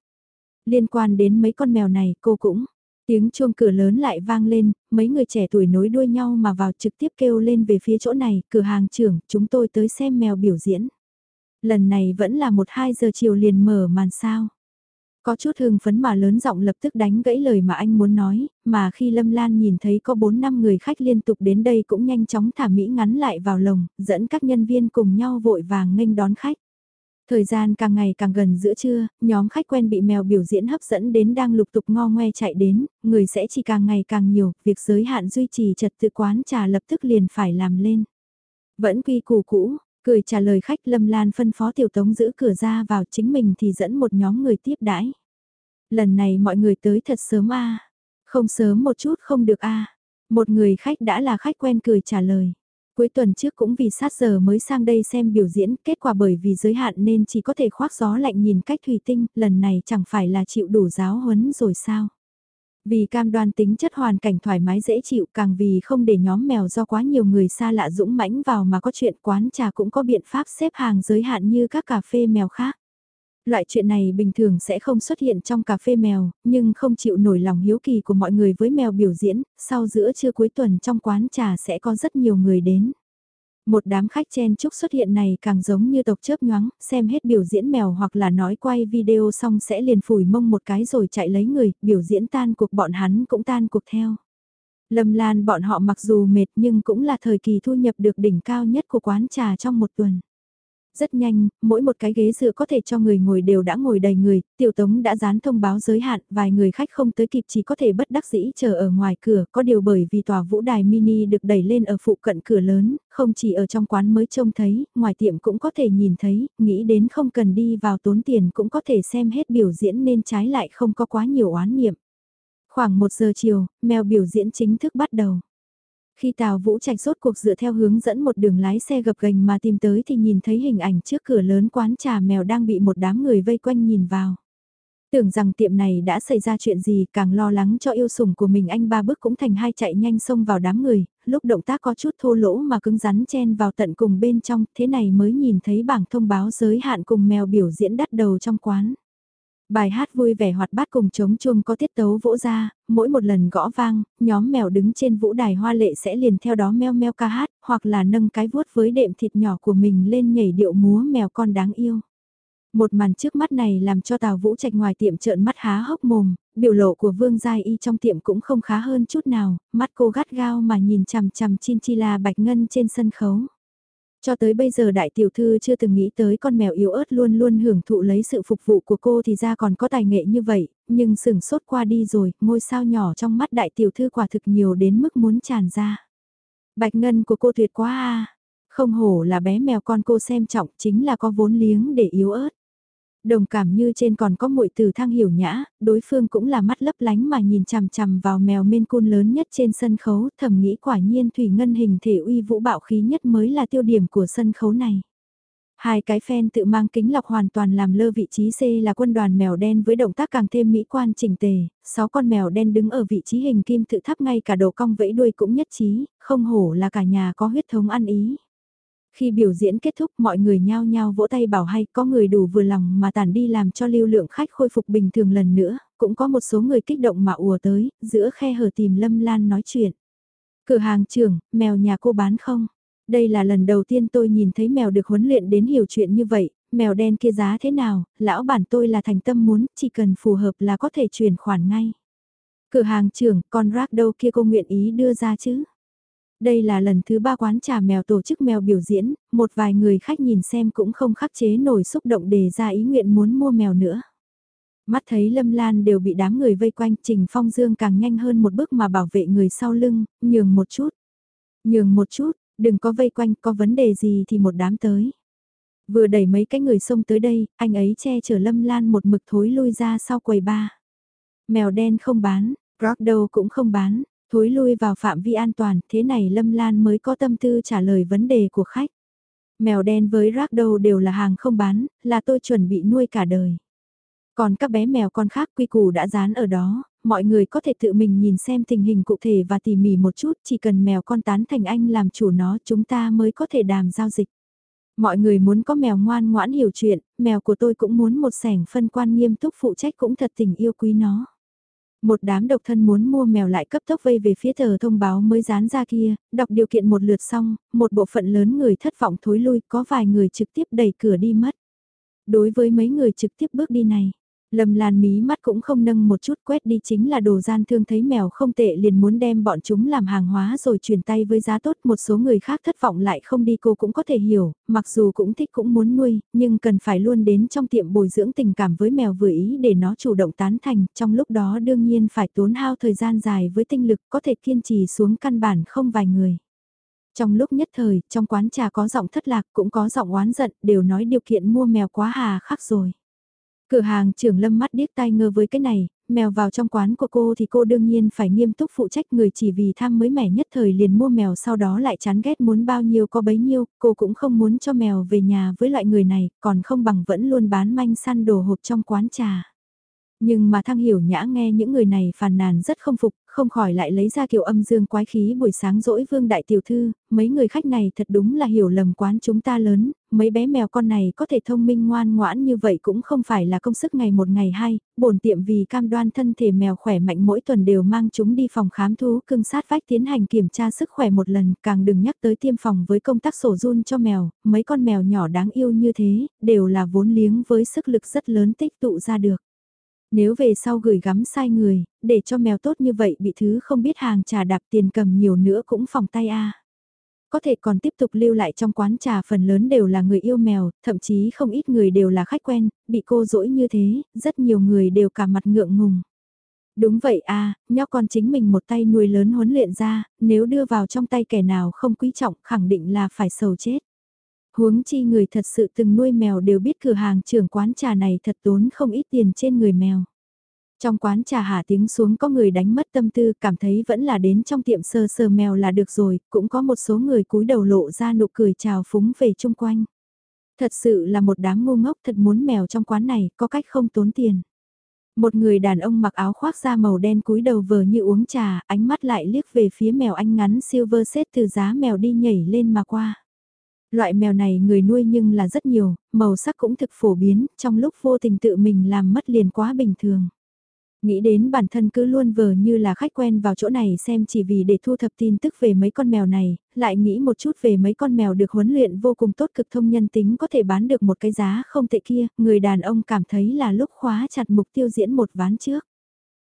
Liên quan đến mấy con mèo này cô cũng, tiếng chuông cửa lớn lại vang lên, mấy người trẻ tuổi nối đuôi nhau mà vào trực tiếp kêu lên về phía chỗ này, cửa hàng trưởng, chúng tôi tới xem mèo biểu diễn. Lần này vẫn là một hai giờ chiều liền mở màn sao. Có chút hưng phấn mà lớn giọng lập tức đánh gãy lời mà anh muốn nói, mà khi Lâm Lan nhìn thấy có 4 năm người khách liên tục đến đây cũng nhanh chóng thả Mỹ ngắn lại vào lồng, dẫn các nhân viên cùng nhau vội vàng nghênh đón khách. Thời gian càng ngày càng gần giữa trưa, nhóm khách quen bị mèo biểu diễn hấp dẫn đến đang lục tục ngo ngoe chạy đến, người sẽ chỉ càng ngày càng nhiều, việc giới hạn duy trì trật tự quán trà lập tức liền phải làm lên. Vẫn quy củ cũ, Cười trả lời khách Lâm Lan phân phó tiểu tống giữ cửa ra vào chính mình thì dẫn một nhóm người tiếp đãi. Lần này mọi người tới thật sớm a Không sớm một chút không được a Một người khách đã là khách quen cười trả lời. Cuối tuần trước cũng vì sát giờ mới sang đây xem biểu diễn, kết quả bởi vì giới hạn nên chỉ có thể khoác gió lạnh nhìn cách thủy tinh, lần này chẳng phải là chịu đủ giáo huấn rồi sao. Vì cam đoan tính chất hoàn cảnh thoải mái dễ chịu càng vì không để nhóm mèo do quá nhiều người xa lạ dũng mãnh vào mà có chuyện quán trà cũng có biện pháp xếp hàng giới hạn như các cà phê mèo khác. Loại chuyện này bình thường sẽ không xuất hiện trong cà phê mèo, nhưng không chịu nổi lòng hiếu kỳ của mọi người với mèo biểu diễn, sau giữa trưa cuối tuần trong quán trà sẽ có rất nhiều người đến. Một đám khách chen chúc xuất hiện này càng giống như tộc chớp nhoáng, xem hết biểu diễn mèo hoặc là nói quay video xong sẽ liền phủi mông một cái rồi chạy lấy người, biểu diễn tan cuộc bọn hắn cũng tan cuộc theo. Lâm Lan bọn họ mặc dù mệt nhưng cũng là thời kỳ thu nhập được đỉnh cao nhất của quán trà trong một tuần. Rất nhanh, mỗi một cái ghế dựa có thể cho người ngồi đều đã ngồi đầy người, tiểu tống đã dán thông báo giới hạn, vài người khách không tới kịp chỉ có thể bất đắc dĩ chờ ở ngoài cửa, có điều bởi vì tòa vũ đài mini được đẩy lên ở phụ cận cửa lớn, không chỉ ở trong quán mới trông thấy, ngoài tiệm cũng có thể nhìn thấy, nghĩ đến không cần đi vào tốn tiền cũng có thể xem hết biểu diễn nên trái lại không có quá nhiều oán niệm. Khoảng 1 giờ chiều, mèo biểu diễn chính thức bắt đầu. Khi Tào Vũ Trạch rốt cuộc dựa theo hướng dẫn một đường lái xe gập gành mà tìm tới thì nhìn thấy hình ảnh trước cửa lớn quán trà mèo đang bị một đám người vây quanh nhìn vào. Tưởng rằng tiệm này đã xảy ra chuyện gì càng lo lắng cho yêu sủng của mình anh ba bước cũng thành hai chạy nhanh xông vào đám người, lúc động tác có chút thô lỗ mà cứng rắn chen vào tận cùng bên trong, thế này mới nhìn thấy bảng thông báo giới hạn cùng mèo biểu diễn đắt đầu trong quán. Bài hát vui vẻ hoạt bát cùng chống chuông có tiết tấu vỗ ra, mỗi một lần gõ vang, nhóm mèo đứng trên vũ đài hoa lệ sẽ liền theo đó meo meo ca hát, hoặc là nâng cái vuốt với đệm thịt nhỏ của mình lên nhảy điệu múa mèo con đáng yêu. Một màn trước mắt này làm cho Tào Vũ Trạch ngoài tiệm trợn mắt há hốc mồm, biểu lộ của Vương Giai Y trong tiệm cũng không khá hơn chút nào, mắt cô gắt gao mà nhìn chằm chằm Chinchilla Bạch Ngân trên sân khấu. Cho tới bây giờ đại tiểu thư chưa từng nghĩ tới con mèo yếu ớt luôn luôn hưởng thụ lấy sự phục vụ của cô thì ra còn có tài nghệ như vậy, nhưng sừng sốt qua đi rồi, ngôi sao nhỏ trong mắt đại tiểu thư quả thực nhiều đến mức muốn tràn ra. Bạch ngân của cô tuyệt quá à, không hổ là bé mèo con cô xem trọng chính là có vốn liếng để yếu ớt. Đồng cảm như trên còn có muội từ thang hiểu nhã, đối phương cũng là mắt lấp lánh mà nhìn chằm chằm vào mèo mên cun lớn nhất trên sân khấu, thầm nghĩ quả nhiên Thủy Ngân hình thể uy vũ bạo khí nhất mới là tiêu điểm của sân khấu này. Hai cái fan tự mang kính lọc hoàn toàn làm lơ vị trí C là quân đoàn mèo đen với động tác càng thêm mỹ quan chỉnh tề, sáu con mèo đen đứng ở vị trí hình kim tự tháp ngay cả đầu cong vẫy đuôi cũng nhất trí, không hổ là cả nhà có huyết thống ăn ý. Khi biểu diễn kết thúc mọi người nhao nhao vỗ tay bảo hay có người đủ vừa lòng mà tản đi làm cho lưu lượng khách khôi phục bình thường lần nữa, cũng có một số người kích động mà ùa tới, giữa khe hở tìm Lâm Lan nói chuyện. Cửa hàng trưởng, mèo nhà cô bán không? Đây là lần đầu tiên tôi nhìn thấy mèo được huấn luyện đến hiểu chuyện như vậy, mèo đen kia giá thế nào, lão bản tôi là thành tâm muốn, chỉ cần phù hợp là có thể chuyển khoản ngay. Cửa hàng trưởng, con rác đâu kia cô nguyện ý đưa ra chứ? Đây là lần thứ ba quán trà mèo tổ chức mèo biểu diễn, một vài người khách nhìn xem cũng không khắc chế nổi xúc động đề ra ý nguyện muốn mua mèo nữa. Mắt thấy Lâm Lan đều bị đám người vây quanh Trình Phong Dương càng nhanh hơn một bước mà bảo vệ người sau lưng, nhường một chút. Nhường một chút, đừng có vây quanh, có vấn đề gì thì một đám tới. Vừa đẩy mấy cái người xông tới đây, anh ấy che chở Lâm Lan một mực thối lui ra sau quầy ba. Mèo đen không bán, đâu cũng không bán, thối lui vào phạm vi an toàn, thế này Lâm Lan mới có tâm tư trả lời vấn đề của khách. Mèo đen với rác đầu đều là hàng không bán, là tôi chuẩn bị nuôi cả đời. Còn các bé mèo con khác quy củ đã dán ở đó, mọi người có thể tự mình nhìn xem tình hình cụ thể và tỉ mỉ một chút, chỉ cần mèo con tán thành anh làm chủ nó chúng ta mới có thể đàm giao dịch. Mọi người muốn có mèo ngoan ngoãn hiểu chuyện, mèo của tôi cũng muốn một sẻng phân quan nghiêm túc phụ trách cũng thật tình yêu quý nó. Một đám độc thân muốn mua mèo lại cấp tốc vây về phía tờ thông báo mới dán ra kia, đọc điều kiện một lượt xong, một bộ phận lớn người thất vọng thối lui, có vài người trực tiếp đẩy cửa đi mất. Đối với mấy người trực tiếp bước đi này, Lâm Lan mí mắt cũng không nâng một chút quét đi chính là đồ gian thương thấy mèo không tệ liền muốn đem bọn chúng làm hàng hóa rồi chuyển tay với giá tốt một số người khác thất vọng lại không đi cô cũng có thể hiểu, mặc dù cũng thích cũng muốn nuôi, nhưng cần phải luôn đến trong tiệm bồi dưỡng tình cảm với mèo vừa ý để nó chủ động tán thành, trong lúc đó đương nhiên phải tốn hao thời gian dài với tinh lực có thể kiên trì xuống căn bản không vài người. Trong lúc nhất thời, trong quán trà có giọng thất lạc cũng có giọng oán giận, đều nói điều kiện mua mèo quá hà khắc rồi. Cửa hàng trưởng lâm mắt điếc tai ngơ với cái này, mèo vào trong quán của cô thì cô đương nhiên phải nghiêm túc phụ trách người chỉ vì tham mới mẻ nhất thời liền mua mèo sau đó lại chán ghét muốn bao nhiêu có bấy nhiêu, cô cũng không muốn cho mèo về nhà với loại người này, còn không bằng vẫn luôn bán manh săn đồ hộp trong quán trà. Nhưng mà thăng hiểu nhã nghe những người này phàn nàn rất không phục, không khỏi lại lấy ra kiểu âm dương quái khí buổi sáng dỗi vương đại tiểu thư, mấy người khách này thật đúng là hiểu lầm quán chúng ta lớn, mấy bé mèo con này có thể thông minh ngoan ngoãn như vậy cũng không phải là công sức ngày một ngày hai, bổn tiệm vì cam đoan thân thể mèo khỏe mạnh mỗi tuần đều mang chúng đi phòng khám thú cưng sát vách tiến hành kiểm tra sức khỏe một lần, càng đừng nhắc tới tiêm phòng với công tác sổ run cho mèo, mấy con mèo nhỏ đáng yêu như thế, đều là vốn liếng với sức lực rất lớn tích tụ ra được. Nếu về sau gửi gắm sai người, để cho mèo tốt như vậy bị thứ không biết hàng trà đạp tiền cầm nhiều nữa cũng phòng tay a. Có thể còn tiếp tục lưu lại trong quán trà phần lớn đều là người yêu mèo, thậm chí không ít người đều là khách quen, bị cô dỗi như thế, rất nhiều người đều cả mặt ngượng ngùng. Đúng vậy a, nhóc con chính mình một tay nuôi lớn huấn luyện ra, nếu đưa vào trong tay kẻ nào không quý trọng khẳng định là phải sầu chết. Huống chi người thật sự từng nuôi mèo đều biết cửa hàng trưởng quán trà này thật tốn không ít tiền trên người mèo. Trong quán trà hạ tiếng xuống có người đánh mất tâm tư cảm thấy vẫn là đến trong tiệm sơ sơ mèo là được rồi, cũng có một số người cúi đầu lộ ra nụ cười chào phúng về chung quanh. Thật sự là một đám ngu ngốc thật muốn mèo trong quán này, có cách không tốn tiền. Một người đàn ông mặc áo khoác da màu đen cúi đầu vờ như uống trà, ánh mắt lại liếc về phía mèo anh ngắn silver set từ giá mèo đi nhảy lên mà qua. Loại mèo này người nuôi nhưng là rất nhiều, màu sắc cũng thực phổ biến, trong lúc vô tình tự mình làm mất liền quá bình thường. Nghĩ đến bản thân cứ luôn vờ như là khách quen vào chỗ này xem chỉ vì để thu thập tin tức về mấy con mèo này, lại nghĩ một chút về mấy con mèo được huấn luyện vô cùng tốt cực thông nhân tính có thể bán được một cái giá không tệ kia, người đàn ông cảm thấy là lúc khóa chặt mục tiêu diễn một ván trước.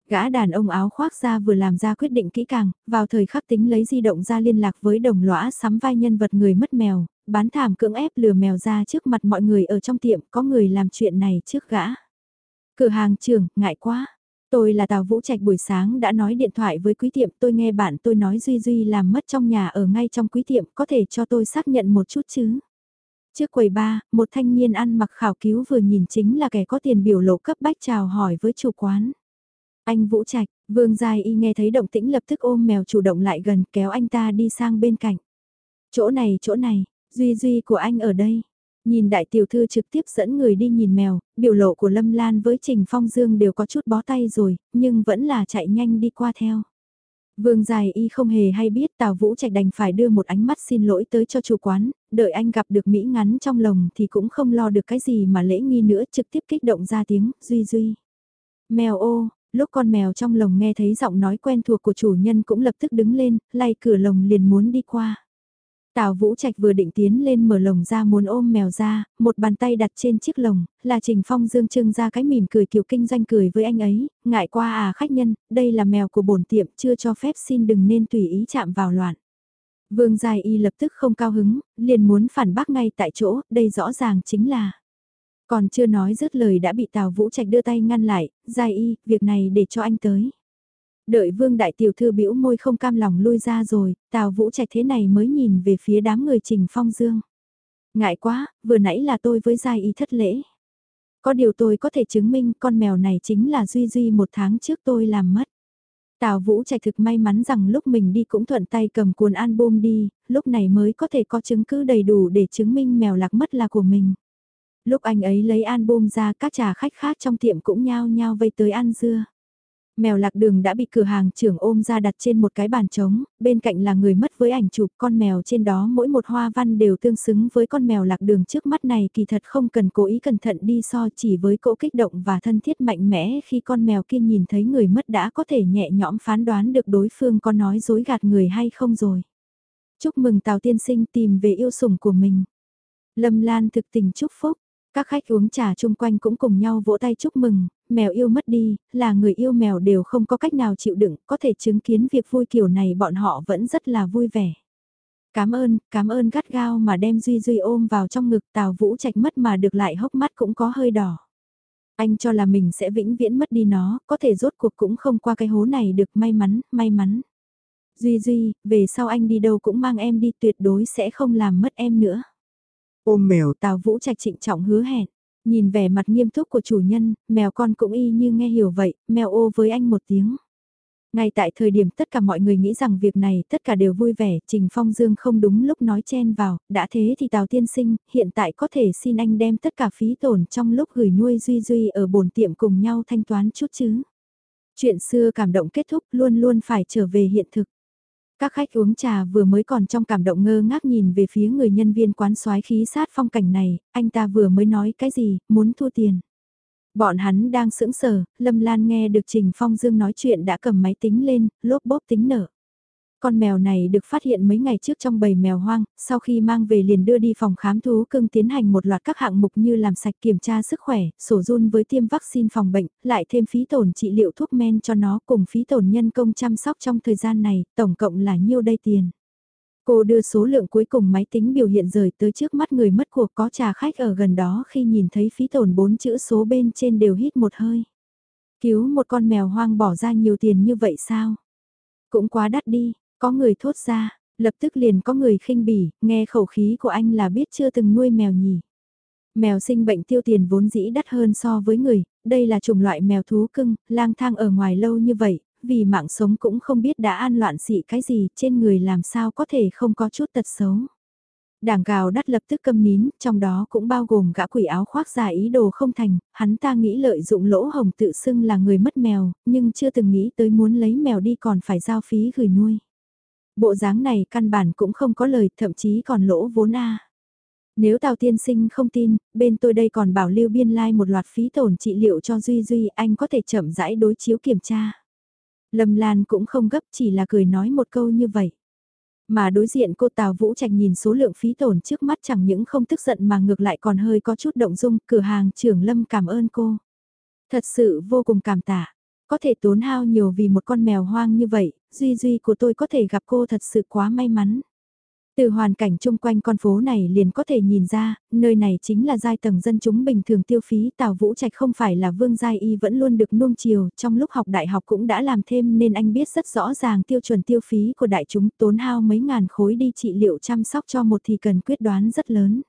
Gã đàn ông áo khoác ra vừa làm ra quyết định kỹ càng, vào thời khắc tính lấy di động ra liên lạc với đồng lõa sắm vai nhân vật người mất mèo, bán thảm cưỡng ép lừa mèo ra trước mặt mọi người ở trong tiệm có người làm chuyện này trước gã. Cửa hàng trưởng, ngại quá. Tôi là Tào Vũ Trạch buổi sáng đã nói điện thoại với quý tiệm tôi nghe bạn tôi nói Duy Duy làm mất trong nhà ở ngay trong quý tiệm có thể cho tôi xác nhận một chút chứ. Trước quầy ba, một thanh niên ăn mặc khảo cứu vừa nhìn chính là kẻ có tiền biểu lộ cấp bách chào hỏi với chủ quán. Anh Vũ Trạch, Vương Giai Y nghe thấy động tĩnh lập tức ôm mèo chủ động lại gần kéo anh ta đi sang bên cạnh. Chỗ này, chỗ này, Duy Duy của anh ở đây. Nhìn đại tiểu thư trực tiếp dẫn người đi nhìn mèo, biểu lộ của Lâm Lan với Trình Phong Dương đều có chút bó tay rồi, nhưng vẫn là chạy nhanh đi qua theo. Vương Dài Y không hề hay biết Tào Vũ Trạch đành phải đưa một ánh mắt xin lỗi tới cho chủ quán, đợi anh gặp được Mỹ ngắn trong lòng thì cũng không lo được cái gì mà lễ nghi nữa trực tiếp kích động ra tiếng, Duy Duy. Mèo ô, lúc con mèo trong lồng nghe thấy giọng nói quen thuộc của chủ nhân cũng lập tức đứng lên, lay cửa lồng liền muốn đi qua. Tào Vũ Trạch vừa định tiến lên mở lồng ra muốn ôm mèo ra, một bàn tay đặt trên chiếc lồng, là Trình Phong dương trưng ra cái mỉm cười kiểu kinh doanh cười với anh ấy, ngại qua à khách nhân, đây là mèo của bổn tiệm chưa cho phép xin đừng nên tùy ý chạm vào loạn. Vương Giai Y lập tức không cao hứng, liền muốn phản bác ngay tại chỗ, đây rõ ràng chính là. Còn chưa nói dứt lời đã bị Tào Vũ Trạch đưa tay ngăn lại, Giai Y, việc này để cho anh tới. Đợi vương đại tiểu thư bĩu môi không cam lòng lui ra rồi, tào vũ trạch thế này mới nhìn về phía đám người trình phong dương. Ngại quá, vừa nãy là tôi với giai y thất lễ. Có điều tôi có thể chứng minh con mèo này chính là Duy Duy một tháng trước tôi làm mất. Tào Vũ Trạch thực may mắn rằng lúc mình đi cũng thuận tay cầm cuốn album đi, lúc này mới có thể có chứng cứ đầy đủ để chứng minh mèo lạc mất là của mình. Lúc anh ấy lấy album ra các trà khách khác trong tiệm cũng nhao nhao vây tới ăn dưa. Mèo lạc đường đã bị cửa hàng trưởng ôm ra đặt trên một cái bàn trống, bên cạnh là người mất với ảnh chụp con mèo trên đó mỗi một hoa văn đều tương xứng với con mèo lạc đường trước mắt này kỳ thật không cần cố ý cẩn thận đi so chỉ với cỗ kích động và thân thiết mạnh mẽ khi con mèo kia nhìn thấy người mất đã có thể nhẹ nhõm phán đoán được đối phương có nói dối gạt người hay không rồi. Chúc mừng Tào Tiên Sinh tìm về yêu sủng của mình. Lâm Lan thực tình chúc phúc. Các khách uống trà chung quanh cũng cùng nhau vỗ tay chúc mừng, mèo yêu mất đi, là người yêu mèo đều không có cách nào chịu đựng, có thể chứng kiến việc vui kiểu này bọn họ vẫn rất là vui vẻ. Cảm ơn, cảm ơn gắt gao mà đem Duy Duy ôm vào trong ngực Tào Vũ Trạch mất mà được lại hốc mắt cũng có hơi đỏ. Anh cho là mình sẽ vĩnh viễn mất đi nó, có thể rốt cuộc cũng không qua cái hố này được may mắn, may mắn. Duy Duy, về sau anh đi đâu cũng mang em đi tuyệt đối sẽ không làm mất em nữa. Ôm mèo Tào Vũ Trạch trịnh trọng hứa hẹn. Nhìn vẻ mặt nghiêm túc của chủ nhân, mèo con cũng y như nghe hiểu vậy, mèo ô với anh một tiếng. Ngay tại thời điểm tất cả mọi người nghĩ rằng việc này tất cả đều vui vẻ, Trình Phong Dương không đúng lúc nói chen vào, đã thế thì Tào Tiên Sinh, hiện tại có thể xin anh đem tất cả phí tổn trong lúc gửi nuôi Duy Duy ở bồn tiệm cùng nhau thanh toán chút chứ. Chuyện xưa cảm động kết thúc luôn luôn phải trở về hiện thực. Các khách uống trà vừa mới còn trong cảm động ngơ ngác nhìn về phía người nhân viên quán soái khí sát phong cảnh này, anh ta vừa mới nói cái gì, muốn thu tiền. Bọn hắn đang sững sờ, Lâm Lan nghe được Trình Phong Dương nói chuyện đã cầm máy tính lên, lốp bốp tính nở. Con mèo này được phát hiện mấy ngày trước trong bầy mèo hoang, sau khi mang về liền đưa đi phòng khám thú cưng tiến hành một loạt các hạng mục như làm sạch kiểm tra sức khỏe, sổ run với tiêm vaccine phòng bệnh, lại thêm phí tổn trị liệu thuốc men cho nó cùng phí tổn nhân công chăm sóc trong thời gian này, tổng cộng là nhiêu đây tiền. Cô đưa số lượng cuối cùng máy tính biểu hiện rời tới trước mắt người mất cuộc có trà khách ở gần đó khi nhìn thấy phí tổn bốn chữ số bên trên đều hít một hơi. Cứu một con mèo hoang bỏ ra nhiều tiền như vậy sao? Cũng quá đắt đi, có người thốt ra, lập tức liền có người khinh bỉ, nghe khẩu khí của anh là biết chưa từng nuôi mèo nhỉ. Mèo sinh bệnh tiêu tiền vốn dĩ đắt hơn so với người, đây là chủng loại mèo thú cưng, lang thang ở ngoài lâu như vậy, vì mạng sống cũng không biết đã an loạn xị cái gì, trên người làm sao có thể không có chút tật xấu. Đảng gào đắt lập tức câm nín, trong đó cũng bao gồm gã quỷ áo khoác giả ý đồ không thành, hắn ta nghĩ lợi dụng lỗ hồng tự xưng là người mất mèo, nhưng chưa từng nghĩ tới muốn lấy mèo đi còn phải giao phí gửi nuôi. Bộ dáng này căn bản cũng không có lời, thậm chí còn lỗ vốn a. Nếu Tào Tiên Sinh không tin, bên tôi đây còn bảo lưu biên lai like một loạt phí tổn trị liệu cho Duy Duy, anh có thể chậm rãi đối chiếu kiểm tra. Lâm Lan cũng không gấp chỉ là cười nói một câu như vậy. Mà đối diện cô Tào Vũ Trạch nhìn số lượng phí tổn trước mắt chẳng những không tức giận mà ngược lại còn hơi có chút động dung, cửa hàng trưởng Lâm cảm ơn cô. Thật sự vô cùng cảm tạ. Có thể tốn hao nhiều vì một con mèo hoang như vậy, Duy Duy của tôi có thể gặp cô thật sự quá may mắn. Từ hoàn cảnh chung quanh con phố này liền có thể nhìn ra, nơi này chính là giai tầng dân chúng bình thường tiêu phí Tào Vũ Trạch không phải là vương giai y vẫn luôn được nuông chiều, trong lúc học đại học cũng đã làm thêm nên anh biết rất rõ ràng tiêu chuẩn tiêu phí của đại chúng tốn hao mấy ngàn khối đi trị liệu chăm sóc cho một thì cần quyết đoán rất lớn.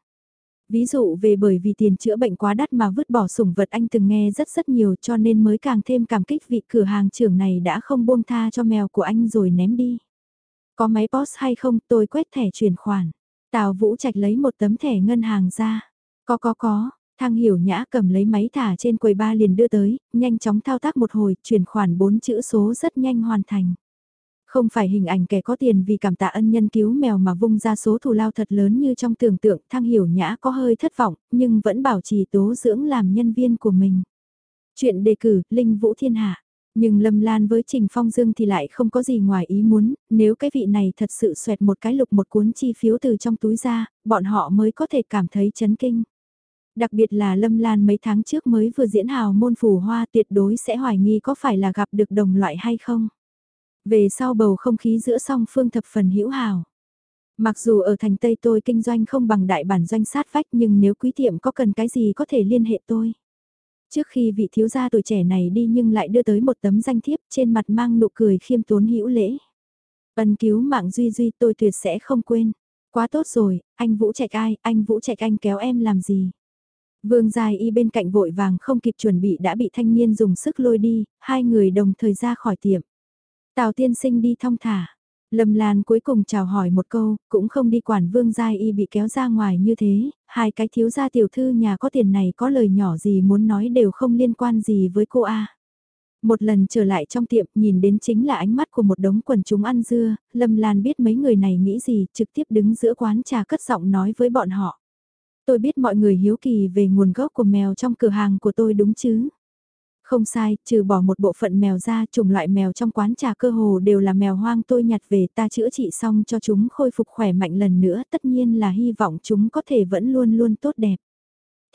Ví dụ về bởi vì tiền chữa bệnh quá đắt mà vứt bỏ sủng vật anh từng nghe rất rất nhiều cho nên mới càng thêm cảm kích vị cửa hàng trưởng này đã không buông tha cho mèo của anh rồi ném đi. Có máy POS hay không tôi quét thẻ chuyển khoản. Tào Vũ Trạch lấy một tấm thẻ ngân hàng ra. Có có có, Thang Hiểu Nhã cầm lấy máy thả trên quầy ba liền đưa tới, nhanh chóng thao tác một hồi, chuyển khoản bốn chữ số rất nhanh hoàn thành. Không phải hình ảnh kẻ có tiền vì cảm tạ ân nhân cứu mèo mà vung ra số thù lao thật lớn như trong tưởng tượng Thang Hiểu Nhã có hơi thất vọng, nhưng vẫn bảo trì tố dưỡng làm nhân viên của mình. Chuyện đề cử, Linh Vũ Thiên Hạ. Nhưng Lâm Lan với Trình Phong Dương thì lại không có gì ngoài ý muốn, nếu cái vị này thật sự xoẹt một cái lục một cuốn chi phiếu từ trong túi ra, bọn họ mới có thể cảm thấy chấn kinh. Đặc biệt là Lâm Lan mấy tháng trước mới vừa diễn hào môn phù hoa tuyệt đối sẽ hoài nghi có phải là gặp được đồng loại hay không. Về sau bầu không khí giữa song phương thập phần hữu hào. Mặc dù ở thành Tây tôi kinh doanh không bằng đại bản doanh sát vách nhưng nếu quý tiệm có cần cái gì có thể liên hệ tôi. Trước khi vị thiếu gia tuổi trẻ này đi nhưng lại đưa tới một tấm danh thiếp trên mặt mang nụ cười khiêm tốn hữu lễ. Ân cứu mạng Duy Duy tôi tuyệt sẽ không quên. Quá tốt rồi, anh Vũ Trạch ai, anh Vũ Trạch anh kéo em làm gì? Vương Dài y bên cạnh vội vàng không kịp chuẩn bị đã bị thanh niên dùng sức lôi đi, hai người đồng thời ra khỏi tiệm. Tào tiên sinh đi thong thả. Lâm Lan cuối cùng chào hỏi một câu, cũng không đi quản Vương Giai Y bị kéo ra ngoài như thế, hai cái thiếu gia tiểu thư nhà có tiền này có lời nhỏ gì muốn nói đều không liên quan gì với cô A. Một lần trở lại trong tiệm nhìn đến chính là ánh mắt của một đống quần chúng ăn dưa, Lâm Lan biết mấy người này nghĩ gì trực tiếp đứng giữa quán trà cất giọng nói với bọn họ. Tôi biết mọi người hiếu kỳ về nguồn gốc của mèo trong cửa hàng của tôi đúng chứ? Không sai, trừ bỏ một bộ phận mèo ra, chủng loại mèo trong quán trà cơ hồ đều là mèo hoang tôi nhặt về ta chữa trị xong cho chúng khôi phục khỏe mạnh lần nữa, tất nhiên là hy vọng chúng có thể vẫn luôn luôn tốt đẹp.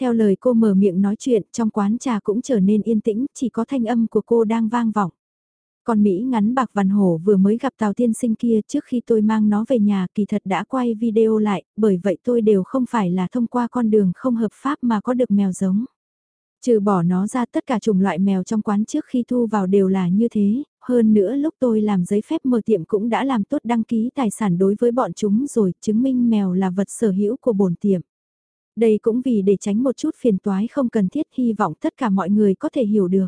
Theo lời cô mở miệng nói chuyện, trong quán trà cũng trở nên yên tĩnh, chỉ có thanh âm của cô đang vang vọng. Còn Mỹ ngắn bạc văn hổ vừa mới gặp Tào Tiên Sinh kia trước khi tôi mang nó về nhà kỳ thật đã quay video lại, bởi vậy tôi đều không phải là thông qua con đường không hợp pháp mà có được mèo giống. Trừ bỏ nó ra tất cả chủng loại mèo trong quán trước khi thu vào đều là như thế, hơn nữa lúc tôi làm giấy phép mở tiệm cũng đã làm tốt đăng ký tài sản đối với bọn chúng rồi, chứng minh mèo là vật sở hữu của bổn tiệm. Đây cũng vì để tránh một chút phiền toái không cần thiết hy vọng tất cả mọi người có thể hiểu được.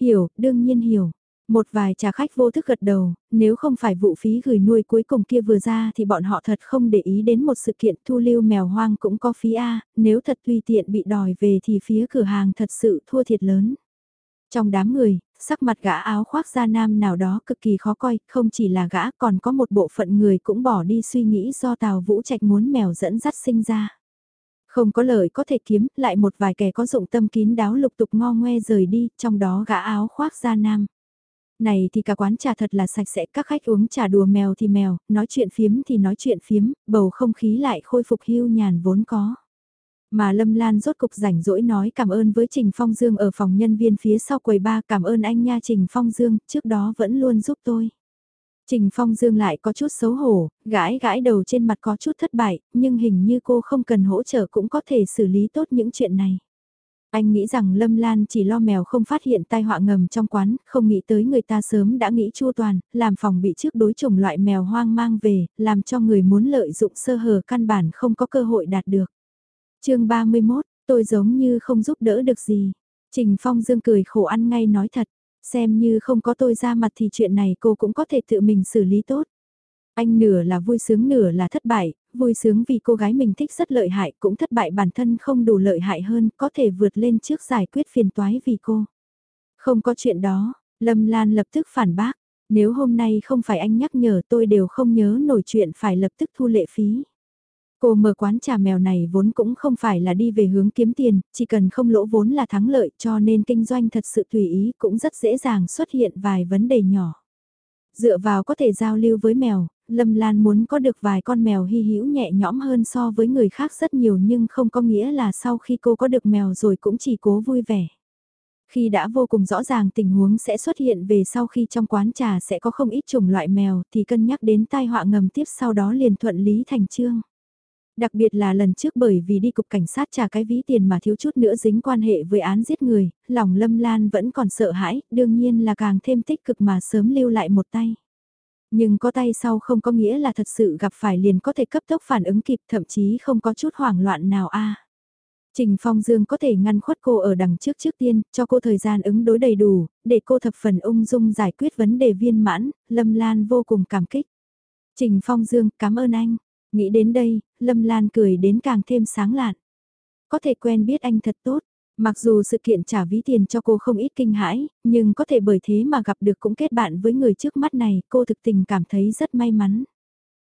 Hiểu, đương nhiên hiểu. Một vài trà khách vô thức gật đầu, nếu không phải vụ phí gửi nuôi cuối cùng kia vừa ra thì bọn họ thật không để ý đến một sự kiện thu lưu mèo hoang cũng có phí A, nếu thật tùy tiện bị đòi về thì phía cửa hàng thật sự thua thiệt lớn. Trong đám người, sắc mặt gã áo khoác da nam nào đó cực kỳ khó coi, không chỉ là gã còn có một bộ phận người cũng bỏ đi suy nghĩ do Tào Vũ Trạch muốn mèo dẫn dắt sinh ra. Không có lời có thể kiếm, lại một vài kẻ có dụng tâm kín đáo lục tục ngo ngoe rời đi, trong đó gã áo khoác da nam. Này thì cả quán trà thật là sạch sẽ, các khách uống trà đùa mèo thì mèo, nói chuyện phiếm thì nói chuyện phiếm, bầu không khí lại khôi phục hưu nhàn vốn có. Mà Lâm Lan rốt cục rảnh rỗi nói cảm ơn với Trình Phong Dương ở phòng nhân viên phía sau quầy ba cảm ơn anh nha Trình Phong Dương, trước đó vẫn luôn giúp tôi. Trình Phong Dương lại có chút xấu hổ, gãi gãi đầu trên mặt có chút thất bại, nhưng hình như cô không cần hỗ trợ cũng có thể xử lý tốt những chuyện này. Anh nghĩ rằng Lâm Lan chỉ lo mèo không phát hiện tai họa ngầm trong quán, không nghĩ tới người ta sớm đã nghĩ chua toàn, làm phòng bị trước đối chủng loại mèo hoang mang về, làm cho người muốn lợi dụng sơ hở căn bản không có cơ hội đạt được. chương 31, tôi giống như không giúp đỡ được gì. Trình Phong Dương cười khổ ăn ngay nói thật, xem như không có tôi ra mặt thì chuyện này cô cũng có thể tự mình xử lý tốt. Anh nửa là vui sướng nửa là thất bại, vui sướng vì cô gái mình thích rất lợi hại cũng thất bại bản thân không đủ lợi hại hơn có thể vượt lên trước giải quyết phiền toái vì cô. Không có chuyện đó, Lâm Lan lập tức phản bác, nếu hôm nay không phải anh nhắc nhở tôi đều không nhớ nổi chuyện phải lập tức thu lệ phí. Cô mở quán trà mèo này vốn cũng không phải là đi về hướng kiếm tiền, chỉ cần không lỗ vốn là thắng lợi cho nên kinh doanh thật sự tùy ý cũng rất dễ dàng xuất hiện vài vấn đề nhỏ. Dựa vào có thể giao lưu với mèo, Lâm Lan muốn có được vài con mèo hy hữu nhẹ nhõm hơn so với người khác rất nhiều nhưng không có nghĩa là sau khi cô có được mèo rồi cũng chỉ cố vui vẻ. Khi đã vô cùng rõ ràng tình huống sẽ xuất hiện về sau khi trong quán trà sẽ có không ít chủng loại mèo thì cân nhắc đến tai họa ngầm tiếp sau đó liền thuận lý thành trương. Đặc biệt là lần trước bởi vì đi cục cảnh sát trả cái ví tiền mà thiếu chút nữa dính quan hệ với án giết người, lòng Lâm Lan vẫn còn sợ hãi, đương nhiên là càng thêm tích cực mà sớm lưu lại một tay. Nhưng có tay sau không có nghĩa là thật sự gặp phải liền có thể cấp tốc phản ứng kịp thậm chí không có chút hoảng loạn nào a. Trình Phong Dương có thể ngăn khuất cô ở đằng trước trước tiên, cho cô thời gian ứng đối đầy đủ, để cô thập phần ung dung giải quyết vấn đề viên mãn, Lâm Lan vô cùng cảm kích. Trình Phong Dương, cảm ơn anh. Nghĩ đến đây, Lâm Lan cười đến càng thêm sáng lạn. Có thể quen biết anh thật tốt, Mặc dù sự kiện trả ví tiền cho cô không ít kinh hãi, nhưng có thể bởi thế mà gặp được cũng kết bạn với người trước mắt này, cô thực tình cảm thấy rất may mắn.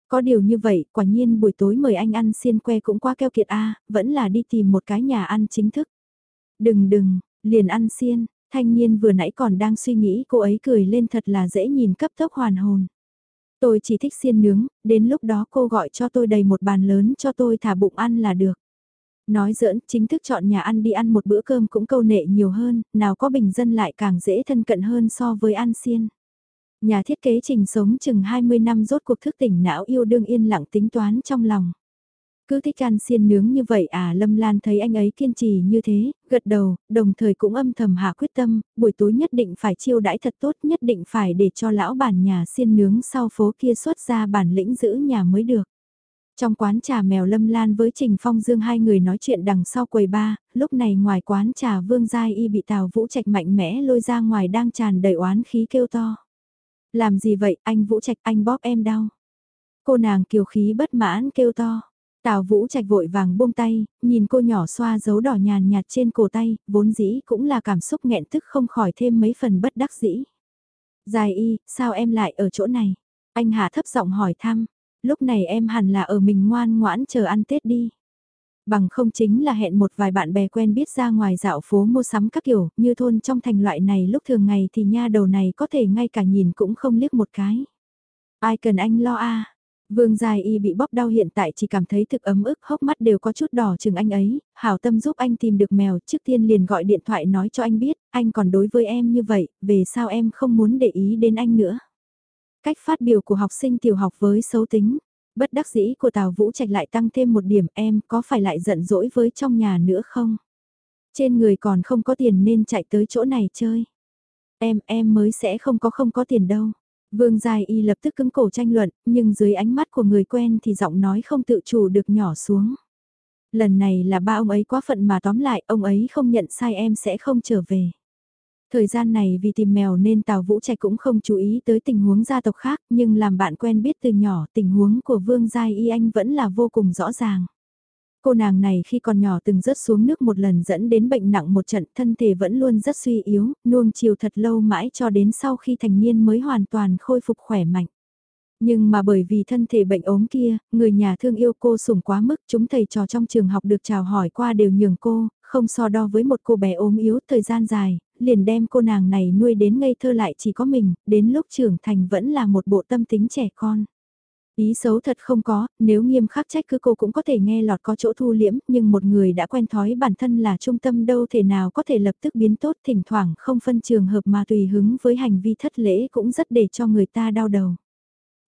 Có điều như vậy, quả nhiên buổi tối mời anh ăn xiên que cũng quá keo kiệt a vẫn là đi tìm một cái nhà ăn chính thức. Đừng đừng, liền ăn xiên, Thanh niên vừa nãy còn đang suy nghĩ cô ấy cười lên thật là dễ nhìn cấp tốc hoàn hồn. Tôi chỉ thích xiên nướng, đến lúc đó cô gọi cho tôi đầy một bàn lớn cho tôi thả bụng ăn là được. Nói giỡn, chính thức chọn nhà ăn đi ăn một bữa cơm cũng câu nệ nhiều hơn, nào có bình dân lại càng dễ thân cận hơn so với ăn xiên. Nhà thiết kế trình sống chừng 20 năm rốt cuộc thức tỉnh não yêu đương yên lặng tính toán trong lòng. Cứ thích ăn xiên nướng như vậy à Lâm Lan thấy anh ấy kiên trì như thế, gật đầu, đồng thời cũng âm thầm hạ quyết tâm, buổi tối nhất định phải chiêu đãi thật tốt, nhất định phải để cho lão bản nhà xiên nướng sau phố kia xuất ra bản lĩnh giữ nhà mới được. Trong quán trà mèo Lâm Lan với Trình Phong Dương hai người nói chuyện đằng sau quầy ba, lúc này ngoài quán trà Vương Giai Y bị Tào Vũ Trạch mạnh mẽ lôi ra ngoài đang tràn đầy oán khí kêu to. Làm gì vậy anh Vũ Trạch anh bóp em đau. Cô nàng kiều khí bất mãn kêu to. Tào Vũ Trạch vội vàng buông tay, nhìn cô nhỏ xoa dấu đỏ nhàn nhạt trên cổ tay, vốn dĩ cũng là cảm xúc nghẹn tức không khỏi thêm mấy phần bất đắc dĩ. Giai y, sao em lại ở chỗ này? Anh Hà thấp giọng hỏi thăm, lúc này em hẳn là ở mình ngoan ngoãn chờ ăn Tết đi. Bằng không chính là hẹn một vài bạn bè quen biết ra ngoài dạo phố mua sắm các kiểu, như thôn trong thành loại này lúc thường ngày thì nha đầu này có thể ngay cả nhìn cũng không liếc một cái. Ai cần anh lo a Vương Dài Y bị bóp đau hiện tại chỉ cảm thấy thực ấm ức hốc mắt đều có chút đỏ chừng anh ấy, hảo tâm giúp anh tìm được mèo trước tiên liền gọi điện thoại nói cho anh biết, anh còn đối với em như vậy, về sao em không muốn để ý đến anh nữa. Cách phát biểu của học sinh tiểu học với xấu tính, bất đắc dĩ của Tào Vũ Trạch lại tăng thêm một điểm em có phải lại giận dỗi với trong nhà nữa không? Trên người còn không có tiền nên chạy tới chỗ này chơi. Em, em mới sẽ không có không có tiền đâu. Vương Giai Y lập tức cứng cổ tranh luận, nhưng dưới ánh mắt của người quen thì giọng nói không tự chủ được nhỏ xuống. Lần này là ba ông ấy quá phận mà tóm lại ông ấy không nhận sai em sẽ không trở về. Thời gian này vì tìm mèo nên Tào Vũ Trạch cũng không chú ý tới tình huống gia tộc khác nhưng làm bạn quen biết từ nhỏ tình huống của Vương Giai Y anh vẫn là vô cùng rõ ràng. Cô nàng này khi còn nhỏ từng rớt xuống nước một lần dẫn đến bệnh nặng một trận thân thể vẫn luôn rất suy yếu, nuông chiều thật lâu mãi cho đến sau khi thành niên mới hoàn toàn khôi phục khỏe mạnh. Nhưng mà bởi vì thân thể bệnh ốm kia, người nhà thương yêu cô sủng quá mức chúng thầy trò trong trường học được chào hỏi qua đều nhường cô, không so đo với một cô bé ốm yếu thời gian dài, liền đem cô nàng này nuôi đến ngây thơ lại chỉ có mình, đến lúc trưởng thành vẫn là một bộ tâm tính trẻ con. Ý xấu thật không có, nếu nghiêm khắc trách cứ cô cũng có thể nghe lọt có chỗ thu liễm, nhưng một người đã quen thói bản thân là trung tâm đâu thể nào có thể lập tức biến tốt thỉnh thoảng không phân trường hợp mà tùy hứng với hành vi thất lễ cũng rất để cho người ta đau đầu.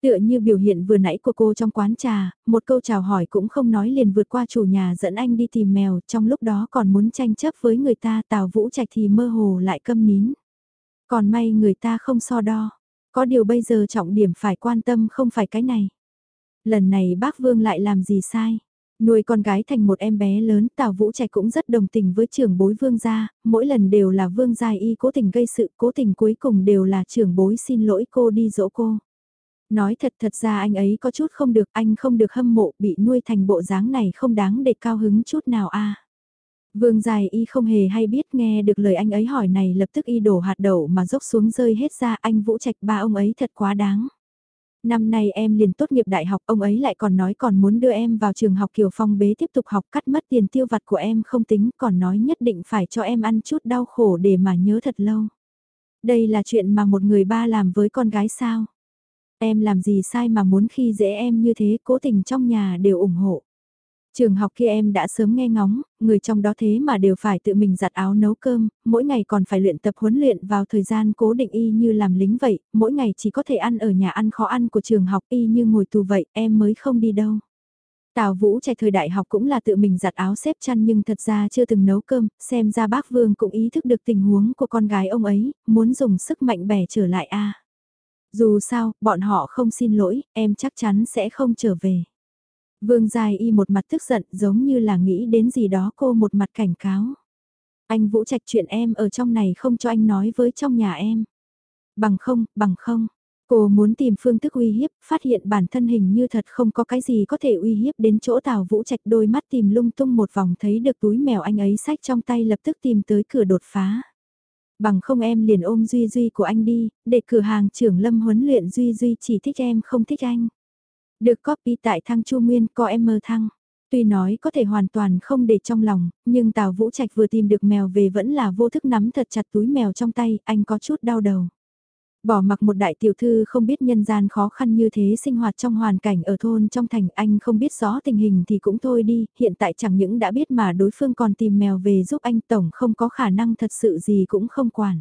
Tựa như biểu hiện vừa nãy của cô trong quán trà, một câu chào hỏi cũng không nói liền vượt qua chủ nhà dẫn anh đi tìm mèo, trong lúc đó còn muốn tranh chấp với người ta Tào Vũ Trạch thì mơ hồ lại câm nín. Còn may người ta không so đo, có điều bây giờ trọng điểm phải quan tâm không phải cái này. Lần này bác Vương lại làm gì sai? Nuôi con gái thành một em bé lớn, Tào Vũ Trạch cũng rất đồng tình với trưởng bối Vương gia, mỗi lần đều là Vương gia y cố tình gây sự, cố tình cuối cùng đều là trưởng bối xin lỗi cô đi dỗ cô. Nói thật thật ra anh ấy có chút không được, anh không được hâm mộ, bị nuôi thành bộ dáng này không đáng để cao hứng chút nào a. Vương dài y không hề hay biết nghe được lời anh ấy hỏi này lập tức y đổ hạt đậu mà dốc xuống rơi hết ra anh Vũ Trạch ba ông ấy thật quá đáng. Năm nay em liền tốt nghiệp đại học, ông ấy lại còn nói còn muốn đưa em vào trường học Kiều Phong bế tiếp tục học cắt mất tiền tiêu vặt của em không tính, còn nói nhất định phải cho em ăn chút đau khổ để mà nhớ thật lâu. Đây là chuyện mà một người ba làm với con gái sao? Em làm gì sai mà muốn khi dễ em như thế, cố tình trong nhà đều ủng hộ. Trường học kia em đã sớm nghe ngóng, người trong đó thế mà đều phải tự mình giặt áo nấu cơm, mỗi ngày còn phải luyện tập huấn luyện vào thời gian cố định y như làm lính vậy, mỗi ngày chỉ có thể ăn ở nhà ăn khó ăn của trường học y như ngồi tù vậy, em mới không đi đâu. Tào Vũ trẻ thời đại học cũng là tự mình giặt áo xếp chăn nhưng thật ra chưa từng nấu cơm, xem ra bác Vương cũng ý thức được tình huống của con gái ông ấy, muốn dùng sức mạnh bẻ trở lại a. Dù sao, bọn họ không xin lỗi, em chắc chắn sẽ không trở về. Vương Giai Y một mặt tức giận giống như là nghĩ đến gì đó cô một mặt cảnh cáo. Anh Vũ Trạch chuyện em ở trong này không cho anh nói với trong nhà em. Bằng không, bằng không. Cô muốn tìm phương thức uy hiếp, phát hiện bản thân hình như thật không có cái gì có thể uy hiếp đến chỗ Tào Vũ Trạch đôi mắt tìm lung tung một vòng thấy được túi mèo anh ấy sách trong tay lập tức tìm tới cửa đột phá. Bằng không em liền ôm Duy Duy của anh đi, để cửa hàng trưởng lâm huấn luyện Duy Duy chỉ thích em không thích anh. Được copy tại thăng Chu Nguyên có em mơ thăng. Tuy nói có thể hoàn toàn không để trong lòng, nhưng Tào Vũ Trạch vừa tìm được mèo về vẫn là vô thức nắm thật chặt túi mèo trong tay, anh có chút đau đầu. Bỏ mặc một đại tiểu thư không biết nhân gian khó khăn như thế sinh hoạt trong hoàn cảnh ở thôn trong thành anh không biết rõ tình hình thì cũng thôi đi, hiện tại chẳng những đã biết mà đối phương còn tìm mèo về giúp anh tổng không có khả năng thật sự gì cũng không quản.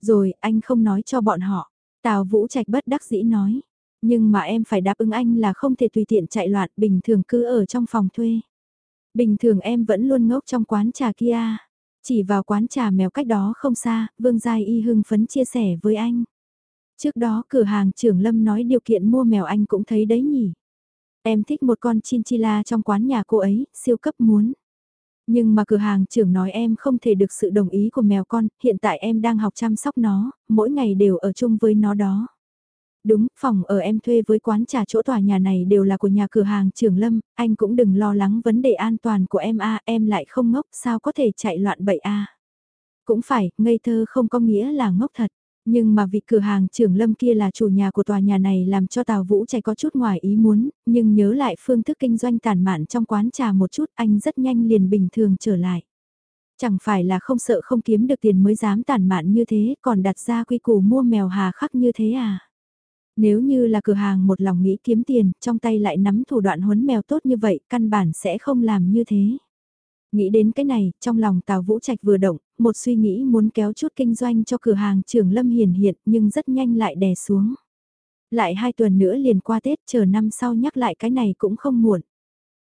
Rồi anh không nói cho bọn họ, Tào Vũ Trạch bất đắc dĩ nói, nhưng mà em phải đáp ứng anh là không thể tùy tiện chạy loạn bình thường cứ ở trong phòng thuê. Bình thường em vẫn luôn ngốc trong quán trà kia. Chỉ vào quán trà mèo cách đó không xa, Vương Giai Y hưng phấn chia sẻ với anh. Trước đó cửa hàng trưởng Lâm nói điều kiện mua mèo anh cũng thấy đấy nhỉ. Em thích một con chinchilla trong quán nhà cô ấy, siêu cấp muốn. Nhưng mà cửa hàng trưởng nói em không thể được sự đồng ý của mèo con, hiện tại em đang học chăm sóc nó, mỗi ngày đều ở chung với nó đó. Đúng, phòng ở em thuê với quán trà chỗ tòa nhà này đều là của nhà cửa hàng trưởng Lâm, anh cũng đừng lo lắng vấn đề an toàn của em a, em lại không ngốc, sao có thể chạy loạn bậy a. Cũng phải, ngây thơ không có nghĩa là ngốc thật. Nhưng mà vị cửa hàng trưởng lâm kia là chủ nhà của tòa nhà này làm cho Tào Vũ trạch có chút ngoài ý muốn, nhưng nhớ lại phương thức kinh doanh tàn mạn trong quán trà một chút anh rất nhanh liền bình thường trở lại. Chẳng phải là không sợ không kiếm được tiền mới dám tàn mạn như thế còn đặt ra quy củ mua mèo hà khắc như thế à? Nếu như là cửa hàng một lòng nghĩ kiếm tiền, trong tay lại nắm thủ đoạn huấn mèo tốt như vậy, căn bản sẽ không làm như thế. Nghĩ đến cái này, trong lòng Tào Vũ Trạch vừa động, một suy nghĩ muốn kéo chút kinh doanh cho cửa hàng trưởng Lâm Hiền hiện nhưng rất nhanh lại đè xuống. Lại hai tuần nữa liền qua Tết, chờ năm sau nhắc lại cái này cũng không muộn.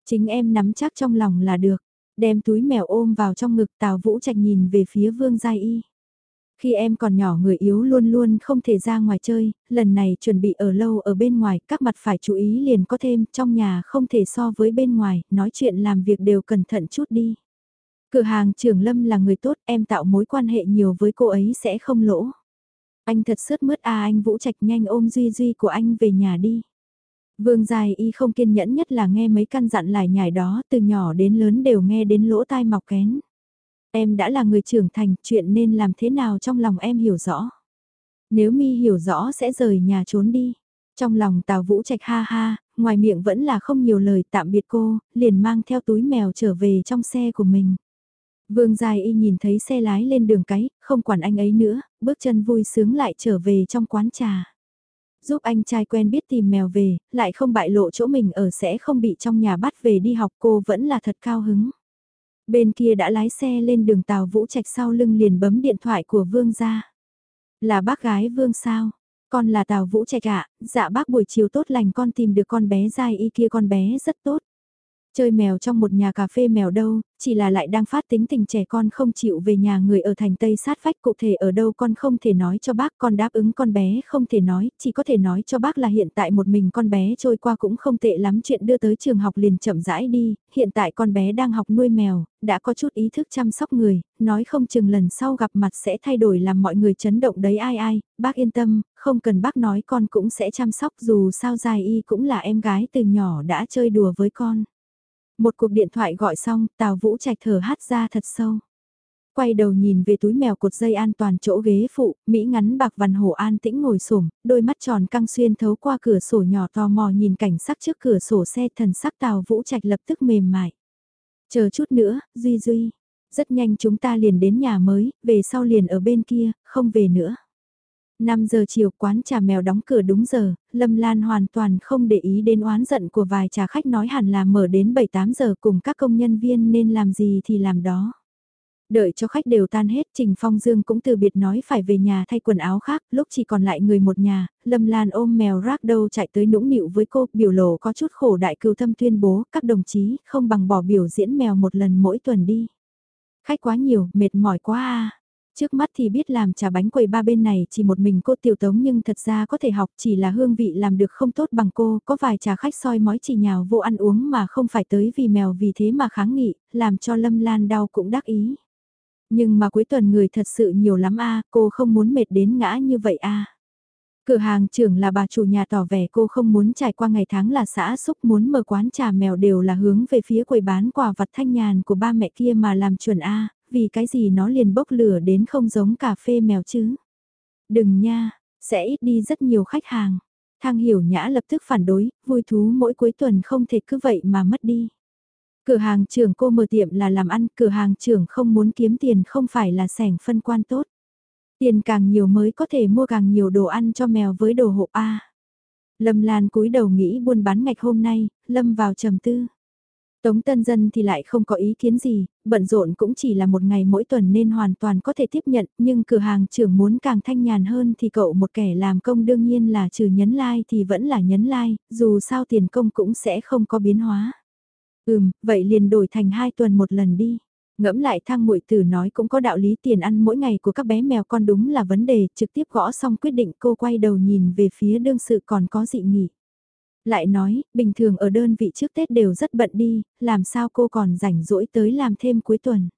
Chính em nắm chắc trong lòng là được, đem túi mèo ôm vào trong ngực Tào Vũ Trạch nhìn về phía Vương Giai Y. Khi em còn nhỏ người yếu luôn luôn không thể ra ngoài chơi, lần này chuẩn bị ở lâu ở bên ngoài, các mặt phải chú ý liền có thêm, trong nhà không thể so với bên ngoài, nói chuyện làm việc đều cẩn thận chút đi. Cửa hàng trưởng Lâm là người tốt, em tạo mối quan hệ nhiều với cô ấy sẽ không lỗ. Anh thật sướt mướt à anh Vũ Trạch nhanh ôm Duy Duy của anh về nhà đi. Vương Dài Y không kiên nhẫn nhất là nghe mấy căn dặn lại nhải đó, từ nhỏ đến lớn đều nghe đến lỗ tai mọc kén. Em đã là người trưởng thành, chuyện nên làm thế nào trong lòng em hiểu rõ. Nếu mi hiểu rõ sẽ rời nhà trốn đi. Trong lòng Tào Vũ Trạch ha ha, ngoài miệng vẫn là không nhiều lời tạm biệt cô, liền mang theo túi mèo trở về trong xe của mình. Vương Giai Y nhìn thấy xe lái lên đường cái, không quản anh ấy nữa, bước chân vui sướng lại trở về trong quán trà. Giúp anh trai quen biết tìm mèo về, lại không bại lộ chỗ mình ở sẽ không bị trong nhà bắt về đi học cô vẫn là thật cao hứng. Bên kia đã lái xe lên đường tàu Vũ Trạch sau lưng liền bấm điện thoại của Vương ra. Là bác gái Vương sao? Con là Tào Vũ Trạch ạ, dạ bác buổi chiều tốt lành con tìm được con bé dai y kia con bé rất tốt. Chơi mèo trong một nhà cà phê mèo đâu, chỉ là lại đang phát tính tình trẻ con không chịu về nhà người ở thành Tây sát vách cụ thể ở đâu con không thể nói cho bác con đáp ứng con bé không thể nói, chỉ có thể nói cho bác là hiện tại một mình con bé trôi qua cũng không tệ lắm chuyện đưa tới trường học liền chậm rãi đi, hiện tại con bé đang học nuôi mèo, đã có chút ý thức chăm sóc người, nói không chừng lần sau gặp mặt sẽ thay đổi làm mọi người chấn động đấy ai ai, bác yên tâm, không cần bác nói con cũng sẽ chăm sóc dù sao dài y cũng là em gái từ nhỏ đã chơi đùa với con. Một cuộc điện thoại gọi xong, Tào Vũ Trạch thở hát ra thật sâu. Quay đầu nhìn về túi mèo cột dây an toàn chỗ ghế phụ, Mỹ ngắn bạc văn hổ an tĩnh ngồi sổm, đôi mắt tròn căng xuyên thấu qua cửa sổ nhỏ tò mò nhìn cảnh sắc trước cửa sổ xe thần sắc Tào Vũ Trạch lập tức mềm mại. Chờ chút nữa, Duy Duy. Rất nhanh chúng ta liền đến nhà mới, về sau liền ở bên kia, không về nữa. 5 giờ chiều quán trà mèo đóng cửa đúng giờ, Lâm Lan hoàn toàn không để ý đến oán giận của vài trà khách nói hẳn là mở đến 7-8 giờ cùng các công nhân viên nên làm gì thì làm đó. Đợi cho khách đều tan hết, Trình Phong Dương cũng từ biệt nói phải về nhà thay quần áo khác, lúc chỉ còn lại người một nhà, Lâm Lan ôm mèo rác đâu chạy tới nũng nịu với cô, biểu lộ có chút khổ đại cưu thâm tuyên bố, các đồng chí không bằng bỏ biểu diễn mèo một lần mỗi tuần đi. Khách quá nhiều, mệt mỏi quá à. Trước mắt thì biết làm trà bánh quầy ba bên này chỉ một mình cô tiểu tống nhưng thật ra có thể học chỉ là hương vị làm được không tốt bằng cô, có vài trà khách soi mói chỉ nhào vô ăn uống mà không phải tới vì mèo vì thế mà kháng nghị, làm cho Lâm Lan đau cũng đắc ý. Nhưng mà cuối tuần người thật sự nhiều lắm a cô không muốn mệt đến ngã như vậy a Cửa hàng trưởng là bà chủ nhà tỏ vẻ cô không muốn trải qua ngày tháng là xã xúc muốn mở quán trà mèo đều là hướng về phía quầy bán quà vặt thanh nhàn của ba mẹ kia mà làm chuẩn A, vì cái gì nó liền bốc lửa đến không giống cà phê mèo chứ. Đừng nha, sẽ ít đi rất nhiều khách hàng. Thang hiểu nhã lập tức phản đối, vui thú mỗi cuối tuần không thể cứ vậy mà mất đi. Cửa hàng trưởng cô mở tiệm là làm ăn, cửa hàng trưởng không muốn kiếm tiền không phải là sẻng phân quan tốt. Tiền càng nhiều mới có thể mua càng nhiều đồ ăn cho mèo với đồ hộp A. Lâm Lan cúi đầu nghĩ buôn bán ngạch hôm nay, Lâm vào trầm tư. Tống Tân Dân thì lại không có ý kiến gì, bận rộn cũng chỉ là một ngày mỗi tuần nên hoàn toàn có thể tiếp nhận, nhưng cửa hàng trưởng muốn càng thanh nhàn hơn thì cậu một kẻ làm công đương nhiên là trừ nhấn like thì vẫn là nhấn like, dù sao tiền công cũng sẽ không có biến hóa. Ừm, vậy liền đổi thành hai tuần một lần đi. Ngẫm lại thang muội tử nói cũng có đạo lý tiền ăn mỗi ngày của các bé mèo con đúng là vấn đề, trực tiếp gõ xong quyết định cô quay đầu nhìn về phía đương sự còn có dị nghỉ. Lại nói, bình thường ở đơn vị trước Tết đều rất bận đi, làm sao cô còn rảnh rỗi tới làm thêm cuối tuần.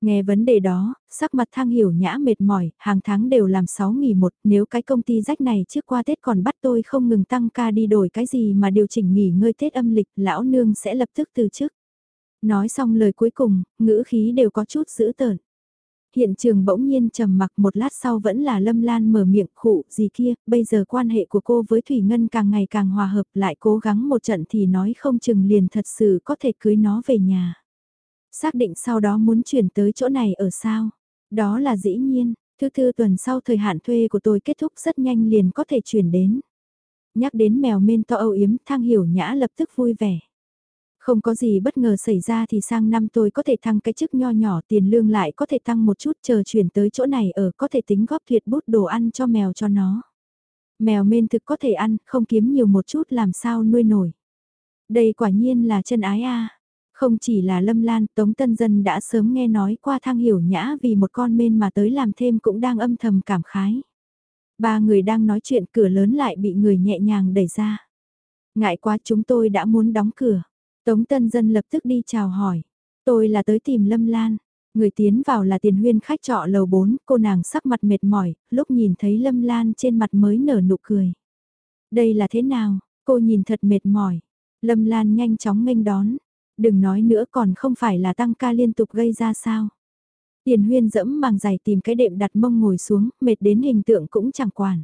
Nghe vấn đề đó, sắc mặt thang hiểu nhã mệt mỏi, hàng tháng đều làm 6 nghỉ một, nếu cái công ty rách này trước qua Tết còn bắt tôi không ngừng tăng ca đi đổi cái gì mà điều chỉnh nghỉ ngơi Tết âm lịch, lão nương sẽ lập tức từ chức. Nói xong lời cuối cùng, ngữ khí đều có chút dữ tợn. Hiện trường bỗng nhiên trầm mặc một lát sau vẫn là Lâm Lan mở miệng khụ gì kia, bây giờ quan hệ của cô với Thủy Ngân càng ngày càng hòa hợp lại cố gắng một trận thì nói không chừng liền thật sự có thể cưới nó về nhà. Xác định sau đó muốn chuyển tới chỗ này ở sao? Đó là dĩ nhiên, thứ tư tuần sau thời hạn thuê của tôi kết thúc rất nhanh liền có thể chuyển đến. Nhắc đến mèo men to âu yếm thang hiểu nhã lập tức vui vẻ. Không có gì bất ngờ xảy ra thì sang năm tôi có thể thăng cái chức nho nhỏ tiền lương lại có thể tăng một chút chờ chuyển tới chỗ này ở có thể tính góp tuyệt bút đồ ăn cho mèo cho nó. Mèo men thực có thể ăn, không kiếm nhiều một chút làm sao nuôi nổi. Đây quả nhiên là chân ái a. Không chỉ là Lâm Lan, Tống Tân Dân đã sớm nghe nói qua thang hiểu nhã vì một con men mà tới làm thêm cũng đang âm thầm cảm khái. Ba người đang nói chuyện cửa lớn lại bị người nhẹ nhàng đẩy ra. Ngại quá chúng tôi đã muốn đóng cửa. Tống Tân Dân lập tức đi chào hỏi. Tôi là tới tìm Lâm Lan. Người tiến vào là tiền huyên khách trọ lầu 4, cô nàng sắc mặt mệt mỏi, lúc nhìn thấy Lâm Lan trên mặt mới nở nụ cười. Đây là thế nào, cô nhìn thật mệt mỏi. Lâm Lan nhanh chóng nghênh đón. Đừng nói nữa còn không phải là tăng ca liên tục gây ra sao. Tiền huyên dẫm màng giày tìm cái đệm đặt mông ngồi xuống, mệt đến hình tượng cũng chẳng quản.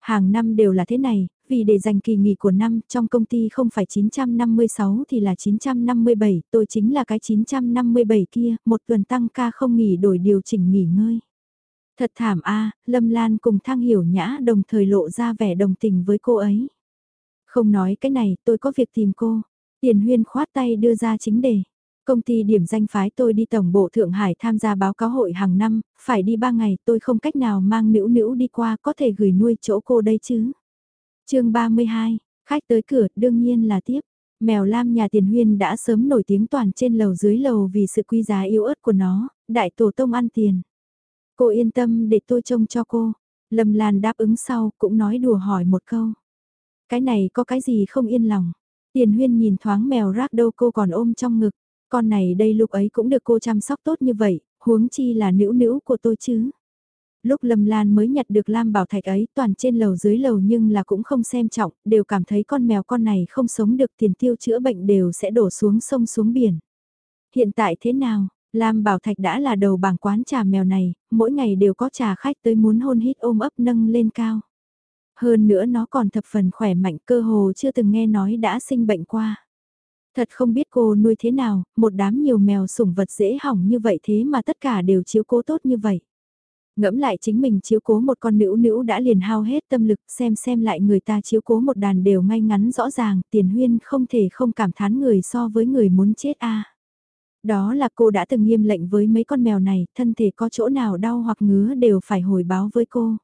Hàng năm đều là thế này, vì để dành kỳ nghỉ của năm trong công ty không phải 956 thì là 957, tôi chính là cái 957 kia, một tuần tăng ca không nghỉ đổi điều chỉnh nghỉ ngơi. Thật thảm a Lâm Lan cùng Thang Hiểu Nhã đồng thời lộ ra vẻ đồng tình với cô ấy. Không nói cái này, tôi có việc tìm cô. Tiền huyên khoát tay đưa ra chính đề. Công ty điểm danh phái tôi đi Tổng bộ Thượng Hải tham gia báo cáo hội hàng năm, phải đi 3 ngày tôi không cách nào mang nữ nữ đi qua có thể gửi nuôi chỗ cô đây chứ chương 32, khách tới cửa đương nhiên là tiếp. Mèo lam nhà tiền huyên đã sớm nổi tiếng toàn trên lầu dưới lầu vì sự quý giá yếu ớt của nó, đại tổ tông ăn tiền. Cô yên tâm để tôi trông cho cô. Lâm Lan đáp ứng sau cũng nói đùa hỏi một câu. Cái này có cái gì không yên lòng. Tiền huyên nhìn thoáng mèo rác đâu cô còn ôm trong ngực. Con này đây lúc ấy cũng được cô chăm sóc tốt như vậy, huống chi là nữ nữ của tôi chứ. Lúc Lâm Lan mới nhặt được Lam Bảo Thạch ấy toàn trên lầu dưới lầu nhưng là cũng không xem trọng, đều cảm thấy con mèo con này không sống được tiền tiêu chữa bệnh đều sẽ đổ xuống sông xuống biển. Hiện tại thế nào, Lam Bảo Thạch đã là đầu bảng quán trà mèo này, mỗi ngày đều có trà khách tới muốn hôn hít ôm ấp nâng lên cao. Hơn nữa nó còn thập phần khỏe mạnh cơ hồ chưa từng nghe nói đã sinh bệnh qua. Thật không biết cô nuôi thế nào, một đám nhiều mèo sủng vật dễ hỏng như vậy thế mà tất cả đều chiếu cố tốt như vậy. Ngẫm lại chính mình chiếu cố một con nữ nữ đã liền hao hết tâm lực xem xem lại người ta chiếu cố một đàn đều ngay ngắn rõ ràng, tiền huyên không thể không cảm thán người so với người muốn chết a Đó là cô đã từng nghiêm lệnh với mấy con mèo này, thân thể có chỗ nào đau hoặc ngứa đều phải hồi báo với cô.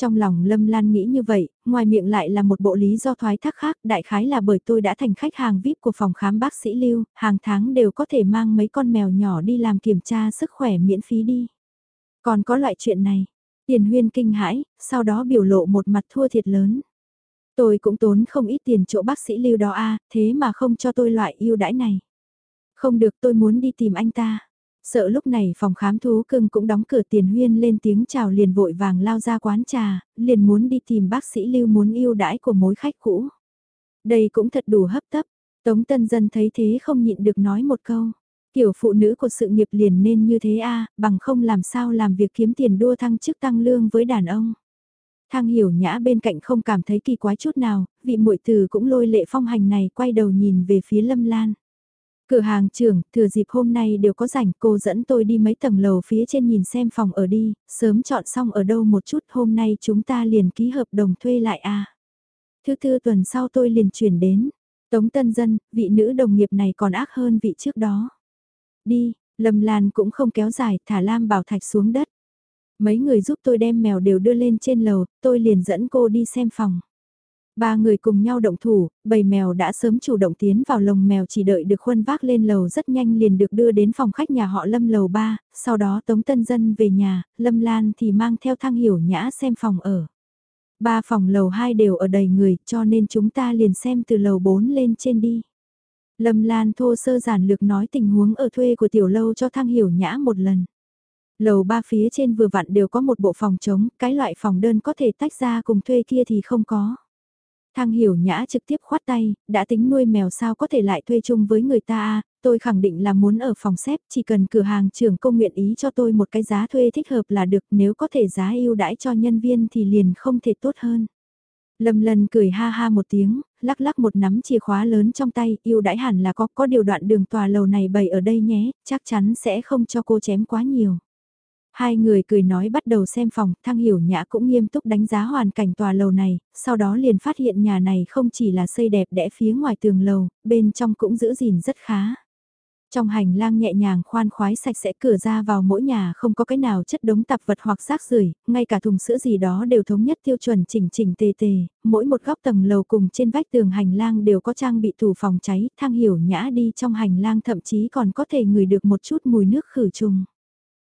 Trong lòng Lâm Lan nghĩ như vậy, ngoài miệng lại là một bộ lý do thoái thác khác, đại khái là bởi tôi đã thành khách hàng VIP của phòng khám bác sĩ Lưu, hàng tháng đều có thể mang mấy con mèo nhỏ đi làm kiểm tra sức khỏe miễn phí đi. Còn có loại chuyện này, tiền huyên kinh hãi, sau đó biểu lộ một mặt thua thiệt lớn. Tôi cũng tốn không ít tiền chỗ bác sĩ Lưu đó a thế mà không cho tôi loại yêu đãi này. Không được tôi muốn đi tìm anh ta. Sợ lúc này phòng khám thú cưng cũng đóng cửa tiền huyên lên tiếng chào liền vội vàng lao ra quán trà, liền muốn đi tìm bác sĩ lưu muốn yêu đãi của mối khách cũ. Đây cũng thật đủ hấp tấp, Tống Tân Dân thấy thế không nhịn được nói một câu. Kiểu phụ nữ của sự nghiệp liền nên như thế a bằng không làm sao làm việc kiếm tiền đua thăng chức tăng lương với đàn ông. Thang hiểu nhã bên cạnh không cảm thấy kỳ quái chút nào, vị muội từ cũng lôi lệ phong hành này quay đầu nhìn về phía lâm lan. Cửa hàng trưởng, thừa dịp hôm nay đều có rảnh cô dẫn tôi đi mấy tầng lầu phía trên nhìn xem phòng ở đi, sớm chọn xong ở đâu một chút hôm nay chúng ta liền ký hợp đồng thuê lại à. Thứ tư tuần sau tôi liền chuyển đến, Tống Tân Dân, vị nữ đồng nghiệp này còn ác hơn vị trước đó. Đi, Lâm Lan cũng không kéo dài, thả Lam Bảo Thạch xuống đất. Mấy người giúp tôi đem mèo đều đưa lên trên lầu, tôi liền dẫn cô đi xem phòng. Ba người cùng nhau động thủ, bầy mèo đã sớm chủ động tiến vào lồng mèo chỉ đợi được khuân vác lên lầu rất nhanh liền được đưa đến phòng khách nhà họ Lâm lầu 3, sau đó Tống Tân Dân về nhà, Lâm Lan thì mang theo thang hiểu nhã xem phòng ở. Ba phòng lầu 2 đều ở đầy người cho nên chúng ta liền xem từ lầu 4 lên trên đi. Lâm Lan thô sơ giản lược nói tình huống ở thuê của tiểu lâu cho thang hiểu nhã một lần. Lầu ba phía trên vừa vặn đều có một bộ phòng trống, cái loại phòng đơn có thể tách ra cùng thuê kia thì không có. Thang hiểu nhã trực tiếp khoát tay, đã tính nuôi mèo sao có thể lại thuê chung với người ta à, tôi khẳng định là muốn ở phòng xếp, chỉ cần cửa hàng trưởng công nguyện ý cho tôi một cái giá thuê thích hợp là được, nếu có thể giá ưu đãi cho nhân viên thì liền không thể tốt hơn. Lâm lần cười ha ha một tiếng, lắc lắc một nắm chìa khóa lớn trong tay, yêu đãi hẳn là có, có điều đoạn đường tòa lầu này bày ở đây nhé, chắc chắn sẽ không cho cô chém quá nhiều. Hai người cười nói bắt đầu xem phòng, thăng hiểu nhã cũng nghiêm túc đánh giá hoàn cảnh tòa lầu này, sau đó liền phát hiện nhà này không chỉ là xây đẹp đẽ phía ngoài tường lầu, bên trong cũng giữ gìn rất khá. Trong hành lang nhẹ nhàng khoan khoái sạch sẽ cửa ra vào mỗi nhà không có cái nào chất đống tạp vật hoặc rác rưởi ngay cả thùng sữa gì đó đều thống nhất tiêu chuẩn chỉnh chỉnh tề tề, mỗi một góc tầng lầu cùng trên vách tường hành lang đều có trang bị tủ phòng cháy, thang hiểu nhã đi trong hành lang thậm chí còn có thể ngửi được một chút mùi nước khử trùng.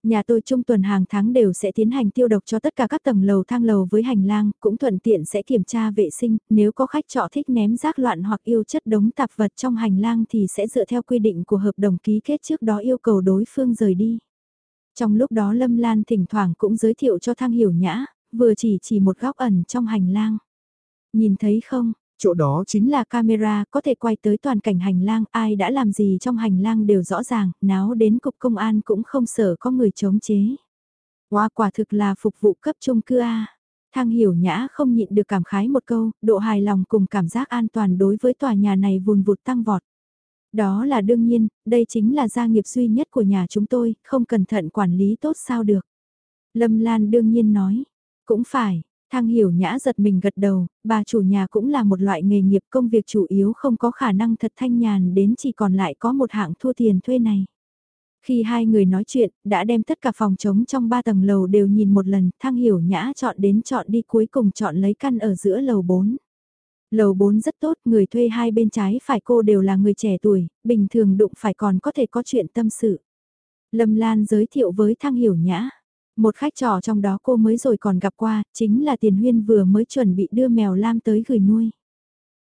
Nhà tôi trung tuần hàng tháng đều sẽ tiến hành tiêu độc cho tất cả các tầng lầu thang lầu với hành lang, cũng thuận tiện sẽ kiểm tra vệ sinh, nếu có khách trọ thích ném rác loạn hoặc yêu chất đống tạp vật trong hành lang thì sẽ dựa theo quy định của hợp đồng ký kết trước đó yêu cầu đối phương rời đi. Trong lúc đó Lâm Lan thỉnh thoảng cũng giới thiệu cho thang hiểu nhã, vừa chỉ chỉ một góc ẩn trong hành lang. Nhìn thấy không, Chỗ đó chính là camera có thể quay tới toàn cảnh hành lang, ai đã làm gì trong hành lang đều rõ ràng, náo đến cục công an cũng không sợ có người chống chế. hoa quả thực là phục vụ cấp trung cư A. Thang hiểu nhã không nhịn được cảm khái một câu, độ hài lòng cùng cảm giác an toàn đối với tòa nhà này vùn vụt tăng vọt. Đó là đương nhiên, đây chính là gia nghiệp duy nhất của nhà chúng tôi, không cẩn thận quản lý tốt sao được. Lâm Lan đương nhiên nói, cũng phải, Thang hiểu nhã giật mình gật đầu, bà chủ nhà cũng là một loại nghề nghiệp công việc chủ yếu không có khả năng thật thanh nhàn đến chỉ còn lại có một hạng thua tiền thuê này. Khi hai người nói chuyện, đã đem tất cả phòng trống trong ba tầng lầu đều nhìn một lần, thang hiểu nhã chọn đến chọn đi cuối cùng chọn lấy căn ở giữa lầu 4. Lầu 4 rất tốt, người thuê hai bên trái phải cô đều là người trẻ tuổi, bình thường đụng phải còn có thể có chuyện tâm sự. Lâm Lan giới thiệu với thang hiểu nhã. Một khách trò trong đó cô mới rồi còn gặp qua, chính là tiền huyên vừa mới chuẩn bị đưa mèo lam tới gửi nuôi.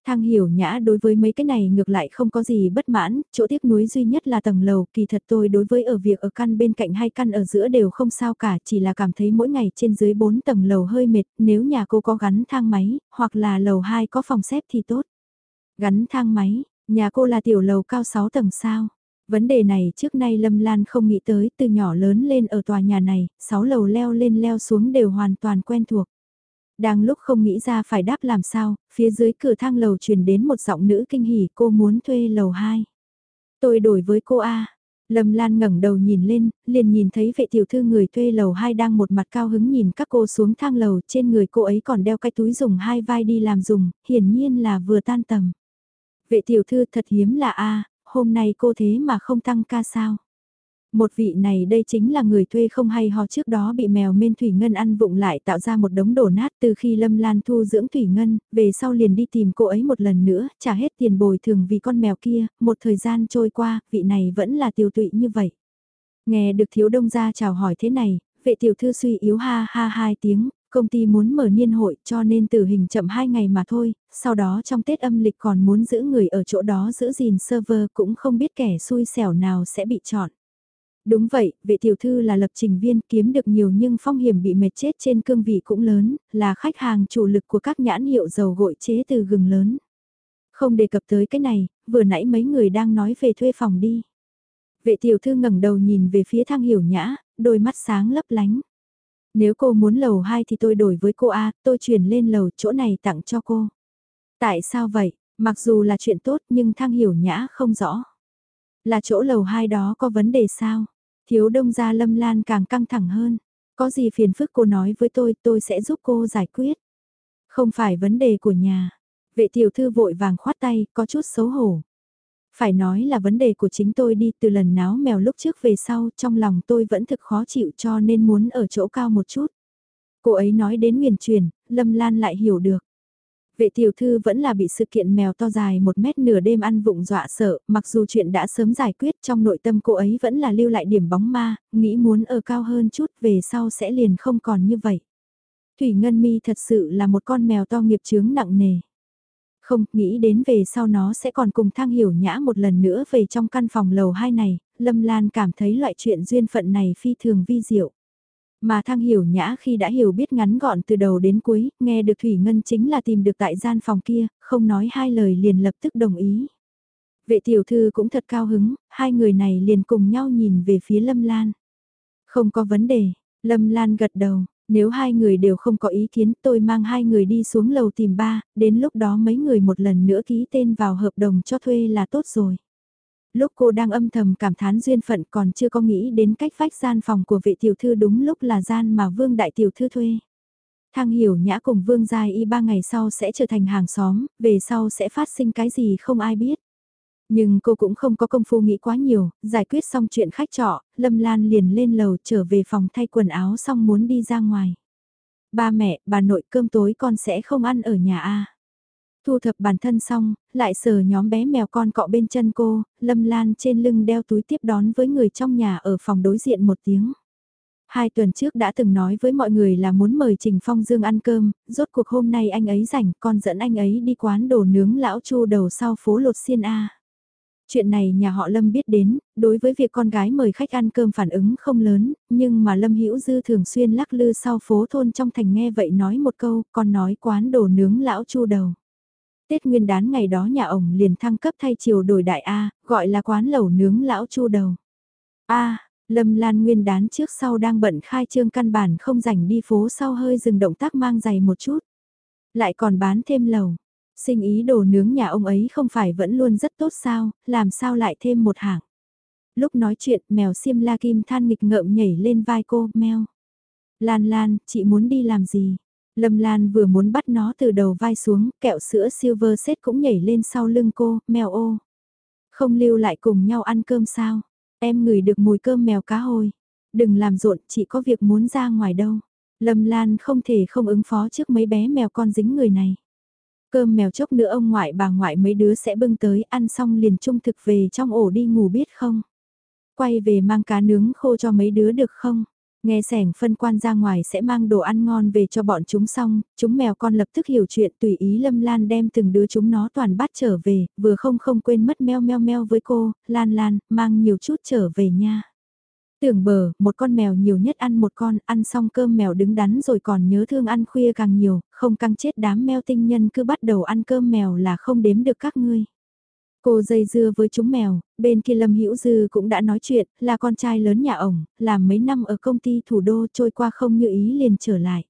Thang hiểu nhã đối với mấy cái này ngược lại không có gì bất mãn, chỗ tiếc nuối duy nhất là tầng lầu, kỳ thật tôi đối với ở việc ở căn bên cạnh hay căn ở giữa đều không sao cả, chỉ là cảm thấy mỗi ngày trên dưới 4 tầng lầu hơi mệt, nếu nhà cô có gắn thang máy, hoặc là lầu 2 có phòng xếp thì tốt. Gắn thang máy, nhà cô là tiểu lầu cao 6 tầng sao? Vấn đề này trước nay Lâm Lan không nghĩ tới từ nhỏ lớn lên ở tòa nhà này, 6 lầu leo lên leo xuống đều hoàn toàn quen thuộc. Đang lúc không nghĩ ra phải đáp làm sao, phía dưới cửa thang lầu truyền đến một giọng nữ kinh hỉ cô muốn thuê lầu 2. Tôi đổi với cô A. Lâm Lan ngẩng đầu nhìn lên, liền nhìn thấy vệ tiểu thư người thuê lầu 2 đang một mặt cao hứng nhìn các cô xuống thang lầu trên người cô ấy còn đeo cái túi dùng hai vai đi làm dùng, hiển nhiên là vừa tan tầm. Vệ tiểu thư thật hiếm là A, hôm nay cô thế mà không tăng ca sao. Một vị này đây chính là người thuê không hay ho trước đó bị mèo men Thủy Ngân ăn vụng lại tạo ra một đống đổ nát từ khi Lâm Lan thu dưỡng Thủy Ngân, về sau liền đi tìm cô ấy một lần nữa, trả hết tiền bồi thường vì con mèo kia, một thời gian trôi qua, vị này vẫn là tiêu tụy như vậy. Nghe được thiếu đông gia chào hỏi thế này, vệ tiểu thư suy yếu ha ha hai tiếng, công ty muốn mở niên hội cho nên tử hình chậm hai ngày mà thôi, sau đó trong Tết âm lịch còn muốn giữ người ở chỗ đó giữ gìn server cũng không biết kẻ xui xẻo nào sẽ bị chọn. Đúng vậy, vệ tiểu thư là lập trình viên kiếm được nhiều nhưng phong hiểm bị mệt chết trên cương vị cũng lớn, là khách hàng chủ lực của các nhãn hiệu dầu gội chế từ gừng lớn. Không đề cập tới cái này, vừa nãy mấy người đang nói về thuê phòng đi. Vệ tiểu thư ngẩng đầu nhìn về phía thang hiểu nhã, đôi mắt sáng lấp lánh. Nếu cô muốn lầu 2 thì tôi đổi với cô A, tôi chuyển lên lầu chỗ này tặng cho cô. Tại sao vậy? Mặc dù là chuyện tốt nhưng thang hiểu nhã không rõ. Là chỗ lầu hai đó có vấn đề sao? Thiếu đông gia lâm lan càng căng thẳng hơn. Có gì phiền phức cô nói với tôi, tôi sẽ giúp cô giải quyết. Không phải vấn đề của nhà. Vệ tiểu thư vội vàng khoát tay, có chút xấu hổ. Phải nói là vấn đề của chính tôi đi từ lần náo mèo lúc trước về sau, trong lòng tôi vẫn thực khó chịu cho nên muốn ở chỗ cao một chút. Cô ấy nói đến nguyền truyền, Lâm Lan lại hiểu được. Vệ tiểu thư vẫn là bị sự kiện mèo to dài một mét nửa đêm ăn vụng dọa sợ, mặc dù chuyện đã sớm giải quyết trong nội tâm cô ấy vẫn là lưu lại điểm bóng ma, nghĩ muốn ở cao hơn chút về sau sẽ liền không còn như vậy. Thủy Ngân Mi thật sự là một con mèo to nghiệp chướng nặng nề. Không, nghĩ đến về sau nó sẽ còn cùng thang hiểu nhã một lần nữa về trong căn phòng lầu 2 này, Lâm Lan cảm thấy loại chuyện duyên phận này phi thường vi diệu. Mà thang hiểu nhã khi đã hiểu biết ngắn gọn từ đầu đến cuối, nghe được Thủy Ngân chính là tìm được tại gian phòng kia, không nói hai lời liền lập tức đồng ý. Vệ tiểu thư cũng thật cao hứng, hai người này liền cùng nhau nhìn về phía Lâm Lan. Không có vấn đề, Lâm Lan gật đầu, nếu hai người đều không có ý kiến tôi mang hai người đi xuống lầu tìm ba, đến lúc đó mấy người một lần nữa ký tên vào hợp đồng cho thuê là tốt rồi. Lúc cô đang âm thầm cảm thán duyên phận còn chưa có nghĩ đến cách phách gian phòng của vệ tiểu thư đúng lúc là gian mà vương đại tiểu thư thuê. Thang hiểu nhã cùng vương giai y ba ngày sau sẽ trở thành hàng xóm, về sau sẽ phát sinh cái gì không ai biết. Nhưng cô cũng không có công phu nghĩ quá nhiều, giải quyết xong chuyện khách trọ, Lâm Lan liền lên lầu trở về phòng thay quần áo xong muốn đi ra ngoài. Ba mẹ, bà nội cơm tối con sẽ không ăn ở nhà a Thu thập bản thân xong, lại sờ nhóm bé mèo con cọ bên chân cô, Lâm Lan trên lưng đeo túi tiếp đón với người trong nhà ở phòng đối diện một tiếng. Hai tuần trước đã từng nói với mọi người là muốn mời Trình Phong Dương ăn cơm, rốt cuộc hôm nay anh ấy rảnh, con dẫn anh ấy đi quán đồ nướng lão chu đầu sau phố lột xiên A. Chuyện này nhà họ Lâm biết đến, đối với việc con gái mời khách ăn cơm phản ứng không lớn, nhưng mà Lâm Hữu Dư thường xuyên lắc lư sau phố thôn trong thành nghe vậy nói một câu, con nói quán đồ nướng lão chu đầu. Tết nguyên đán ngày đó nhà ổng liền thăng cấp thay chiều đổi đại A, gọi là quán lẩu nướng lão chu đầu. A, Lâm Lan nguyên đán trước sau đang bận khai trương căn bản không rảnh đi phố sau hơi dừng động tác mang giày một chút. Lại còn bán thêm lẩu. Sinh ý đồ nướng nhà ông ấy không phải vẫn luôn rất tốt sao, làm sao lại thêm một hạng. Lúc nói chuyện, mèo xiêm la kim than nghịch ngợm nhảy lên vai cô, mèo. Lan Lan, chị muốn đi làm gì? Lâm Lan vừa muốn bắt nó từ đầu vai xuống, kẹo sữa silver set cũng nhảy lên sau lưng cô, mèo ô. Không lưu lại cùng nhau ăn cơm sao? Em ngửi được mùi cơm mèo cá hồi. Đừng làm rộn, chỉ có việc muốn ra ngoài đâu. Lâm Lan không thể không ứng phó trước mấy bé mèo con dính người này. Cơm mèo chốc nữa ông ngoại bà ngoại mấy đứa sẽ bưng tới ăn xong liền trung thực về trong ổ đi ngủ biết không? Quay về mang cá nướng khô cho mấy đứa được không? Nghe sẻng phân quan ra ngoài sẽ mang đồ ăn ngon về cho bọn chúng xong, chúng mèo con lập tức hiểu chuyện tùy ý Lâm Lan đem từng đứa chúng nó toàn bắt trở về, vừa không không quên mất meo meo meo với cô, Lan Lan, mang nhiều chút trở về nha. Tưởng bờ, một con mèo nhiều nhất ăn một con, ăn xong cơm mèo đứng đắn rồi còn nhớ thương ăn khuya càng nhiều, không căng chết đám mèo tinh nhân cứ bắt đầu ăn cơm mèo là không đếm được các ngươi. Cô dây dưa với chúng mèo, bên kia Lâm Hữu Dư cũng đã nói chuyện, là con trai lớn nhà ổng, làm mấy năm ở công ty thủ đô trôi qua không như ý liền trở lại.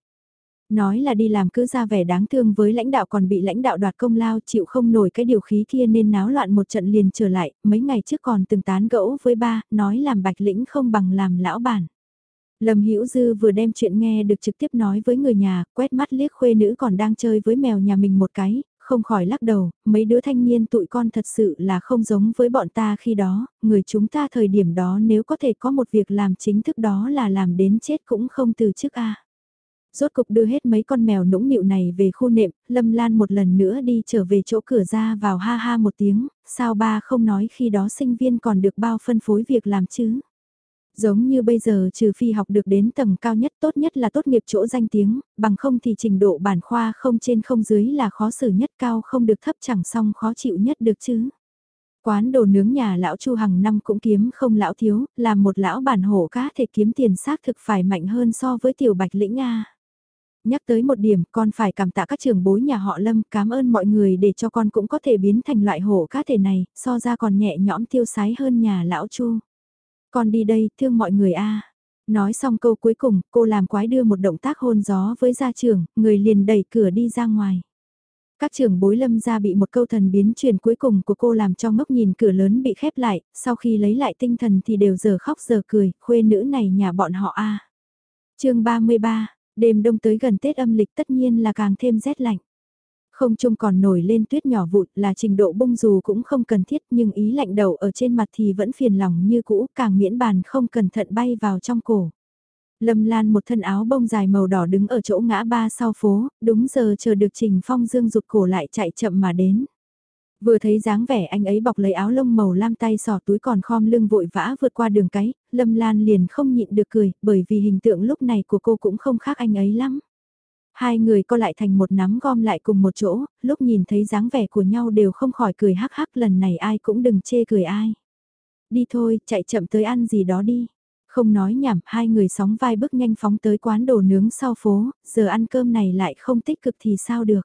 Nói là đi làm cứ ra vẻ đáng thương với lãnh đạo còn bị lãnh đạo đoạt công lao chịu không nổi cái điều khí kia nên náo loạn một trận liền trở lại, mấy ngày trước còn từng tán gẫu với ba, nói làm bạch lĩnh không bằng làm lão bản. Lâm Hữu Dư vừa đem chuyện nghe được trực tiếp nói với người nhà, quét mắt liếc khuê nữ còn đang chơi với mèo nhà mình một cái, không khỏi lắc đầu, mấy đứa thanh niên tụi con thật sự là không giống với bọn ta khi đó, người chúng ta thời điểm đó nếu có thể có một việc làm chính thức đó là làm đến chết cũng không từ chức a. Rốt cục đưa hết mấy con mèo nũng nịu này về khu nệm, Lâm Lan một lần nữa đi trở về chỗ cửa ra vào ha ha một tiếng, sao ba không nói khi đó sinh viên còn được bao phân phối việc làm chứ. Giống như bây giờ trừ phi học được đến tầng cao nhất tốt nhất là tốt nghiệp chỗ danh tiếng, bằng không thì trình độ bản khoa không trên không dưới là khó xử nhất cao không được thấp chẳng xong khó chịu nhất được chứ. Quán đồ nướng nhà lão Chu hàng năm cũng kiếm không lão thiếu, là một lão bản hổ cá thể kiếm tiền xác thực phải mạnh hơn so với tiểu bạch lĩnh A. Nhắc tới một điểm, con phải cảm tạ các trường bối nhà họ Lâm, cảm ơn mọi người để cho con cũng có thể biến thành loại hổ cá thể này, so ra còn nhẹ nhõm tiêu sái hơn nhà lão Chu. Con đi đây, thương mọi người a. À. Nói xong câu cuối cùng, cô làm quái đưa một động tác hôn gió với gia trưởng, người liền đẩy cửa đi ra ngoài. Các trưởng bối lâm ra bị một câu thần biến truyền cuối cùng của cô làm cho ngốc nhìn cửa lớn bị khép lại, sau khi lấy lại tinh thần thì đều giờ khóc giờ cười, khuê nữ này nhà bọn họ a à. chương 33, đêm đông tới gần Tết âm lịch tất nhiên là càng thêm rét lạnh. Không trung còn nổi lên tuyết nhỏ vụn là trình độ bông dù cũng không cần thiết nhưng ý lạnh đầu ở trên mặt thì vẫn phiền lòng như cũ càng miễn bàn không cẩn thận bay vào trong cổ. Lâm Lan một thân áo bông dài màu đỏ đứng ở chỗ ngã ba sau phố, đúng giờ chờ được Trình Phong Dương rụt cổ lại chạy chậm mà đến. Vừa thấy dáng vẻ anh ấy bọc lấy áo lông màu lam tay sò túi còn khom lưng vội vã vượt qua đường cái, Lâm Lan liền không nhịn được cười, bởi vì hình tượng lúc này của cô cũng không khác anh ấy lắm. Hai người co lại thành một nắm gom lại cùng một chỗ, lúc nhìn thấy dáng vẻ của nhau đều không khỏi cười hắc hắc lần này ai cũng đừng chê cười ai. Đi thôi, chạy chậm tới ăn gì đó đi. Không nói nhảm, hai người sóng vai bước nhanh phóng tới quán đồ nướng sau phố, giờ ăn cơm này lại không tích cực thì sao được.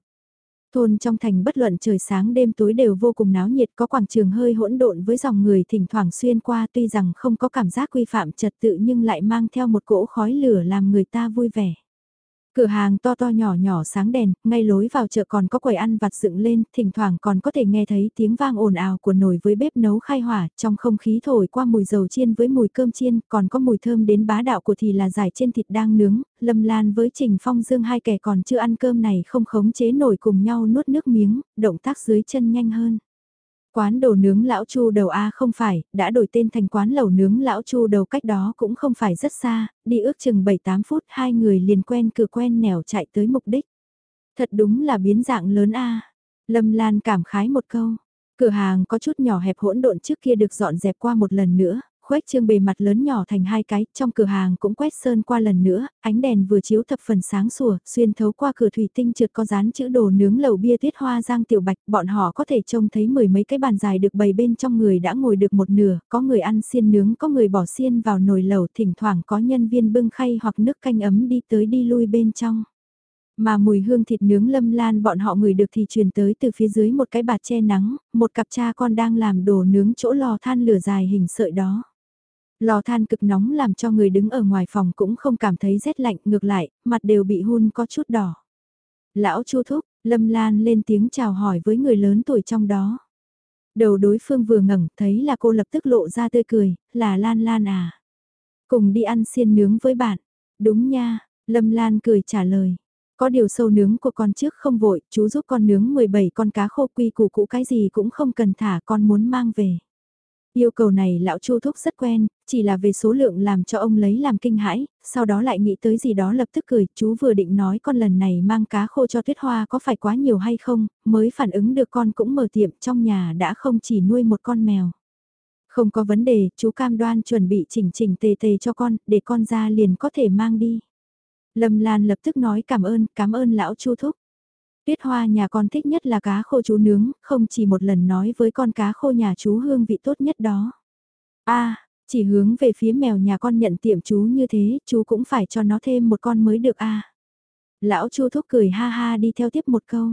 Thôn trong thành bất luận trời sáng đêm tối đều vô cùng náo nhiệt có quảng trường hơi hỗn độn với dòng người thỉnh thoảng xuyên qua tuy rằng không có cảm giác quy phạm trật tự nhưng lại mang theo một cỗ khói lửa làm người ta vui vẻ. Cửa hàng to to nhỏ nhỏ sáng đèn, ngay lối vào chợ còn có quầy ăn vặt dựng lên, thỉnh thoảng còn có thể nghe thấy tiếng vang ồn ào của nồi với bếp nấu khai hỏa, trong không khí thổi qua mùi dầu chiên với mùi cơm chiên, còn có mùi thơm đến bá đạo của thì là giải trên thịt đang nướng, lâm lan với Trình Phong Dương hai kẻ còn chưa ăn cơm này không khống chế nổi cùng nhau nuốt nước miếng, động tác dưới chân nhanh hơn. Quán đồ nướng lão chu đầu A không phải, đã đổi tên thành quán lẩu nướng lão chu đầu cách đó cũng không phải rất xa, đi ước chừng 7-8 phút hai người liền quen cửa quen nẻo chạy tới mục đích. Thật đúng là biến dạng lớn A. Lâm Lan cảm khái một câu. Cửa hàng có chút nhỏ hẹp hỗn độn trước kia được dọn dẹp qua một lần nữa, khuếch trương bề mặt lớn nhỏ thành hai cái, trong cửa hàng cũng quét sơn qua lần nữa, ánh đèn vừa chiếu thập phần sáng sủa, xuyên thấu qua cửa thủy tinh trượt có dán chữ đồ nướng lẩu bia tuyết hoa giang tiểu bạch, bọn họ có thể trông thấy mười mấy cái bàn dài được bày bên trong người đã ngồi được một nửa, có người ăn xiên nướng, có người bỏ xiên vào nồi lẩu, thỉnh thoảng có nhân viên bưng khay hoặc nước canh ấm đi tới đi lui bên trong. Mà mùi hương thịt nướng lâm lan bọn họ ngửi được thì truyền tới từ phía dưới một cái bạt che nắng, một cặp cha con đang làm đồ nướng chỗ lò than lửa dài hình sợi đó. Lò than cực nóng làm cho người đứng ở ngoài phòng cũng không cảm thấy rét lạnh, ngược lại, mặt đều bị hun có chút đỏ. Lão Chu Thúc, Lâm Lan lên tiếng chào hỏi với người lớn tuổi trong đó. Đầu đối phương vừa ngẩng thấy là cô lập tức lộ ra tươi cười, là Lan Lan à. Cùng đi ăn xiên nướng với bạn. Đúng nha, Lâm Lan cười trả lời. Có điều sâu nướng của con trước không vội, chú giúp con nướng 17 con cá khô quy củ cũ cái gì cũng không cần thả con muốn mang về. Yêu cầu này lão Chu Thúc rất quen, chỉ là về số lượng làm cho ông lấy làm kinh hãi, sau đó lại nghĩ tới gì đó lập tức cười, chú vừa định nói con lần này mang cá khô cho tuyết hoa có phải quá nhiều hay không, mới phản ứng được con cũng mở tiệm trong nhà đã không chỉ nuôi một con mèo. Không có vấn đề, chú cam đoan chuẩn bị chỉnh chỉnh tề tề cho con, để con ra liền có thể mang đi. Lâm Lan lập tức nói cảm ơn, cảm ơn lão Chu Thúc. Tuyết hoa nhà con thích nhất là cá khô chú nướng, không chỉ một lần nói với con cá khô nhà chú hương vị tốt nhất đó. a chỉ hướng về phía mèo nhà con nhận tiệm chú như thế, chú cũng phải cho nó thêm một con mới được a Lão chu thúc cười ha ha đi theo tiếp một câu.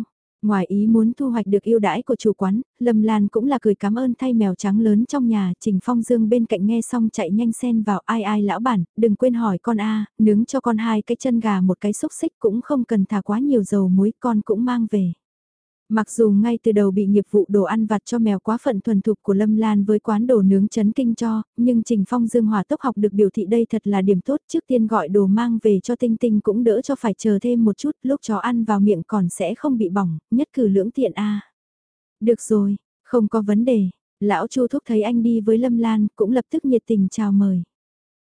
Ngoài ý muốn thu hoạch được yêu đãi của chủ quán, Lâm Lan cũng là cười cảm ơn thay mèo trắng lớn trong nhà, Trình Phong Dương bên cạnh nghe xong chạy nhanh xen vào ai ai lão bản, đừng quên hỏi con a nướng cho con hai cái chân gà một cái xúc xích cũng không cần thả quá nhiều dầu muối con cũng mang về. Mặc dù ngay từ đầu bị nghiệp vụ đồ ăn vặt cho mèo quá phận thuần thục của Lâm Lan với quán đồ nướng chấn kinh cho, nhưng Trình Phong Dương Hòa Tốc học được biểu thị đây thật là điểm tốt trước tiên gọi đồ mang về cho Tinh Tinh cũng đỡ cho phải chờ thêm một chút lúc chó ăn vào miệng còn sẽ không bị bỏng, nhất cử lưỡng tiện a Được rồi, không có vấn đề, lão Chu Thúc thấy anh đi với Lâm Lan cũng lập tức nhiệt tình chào mời.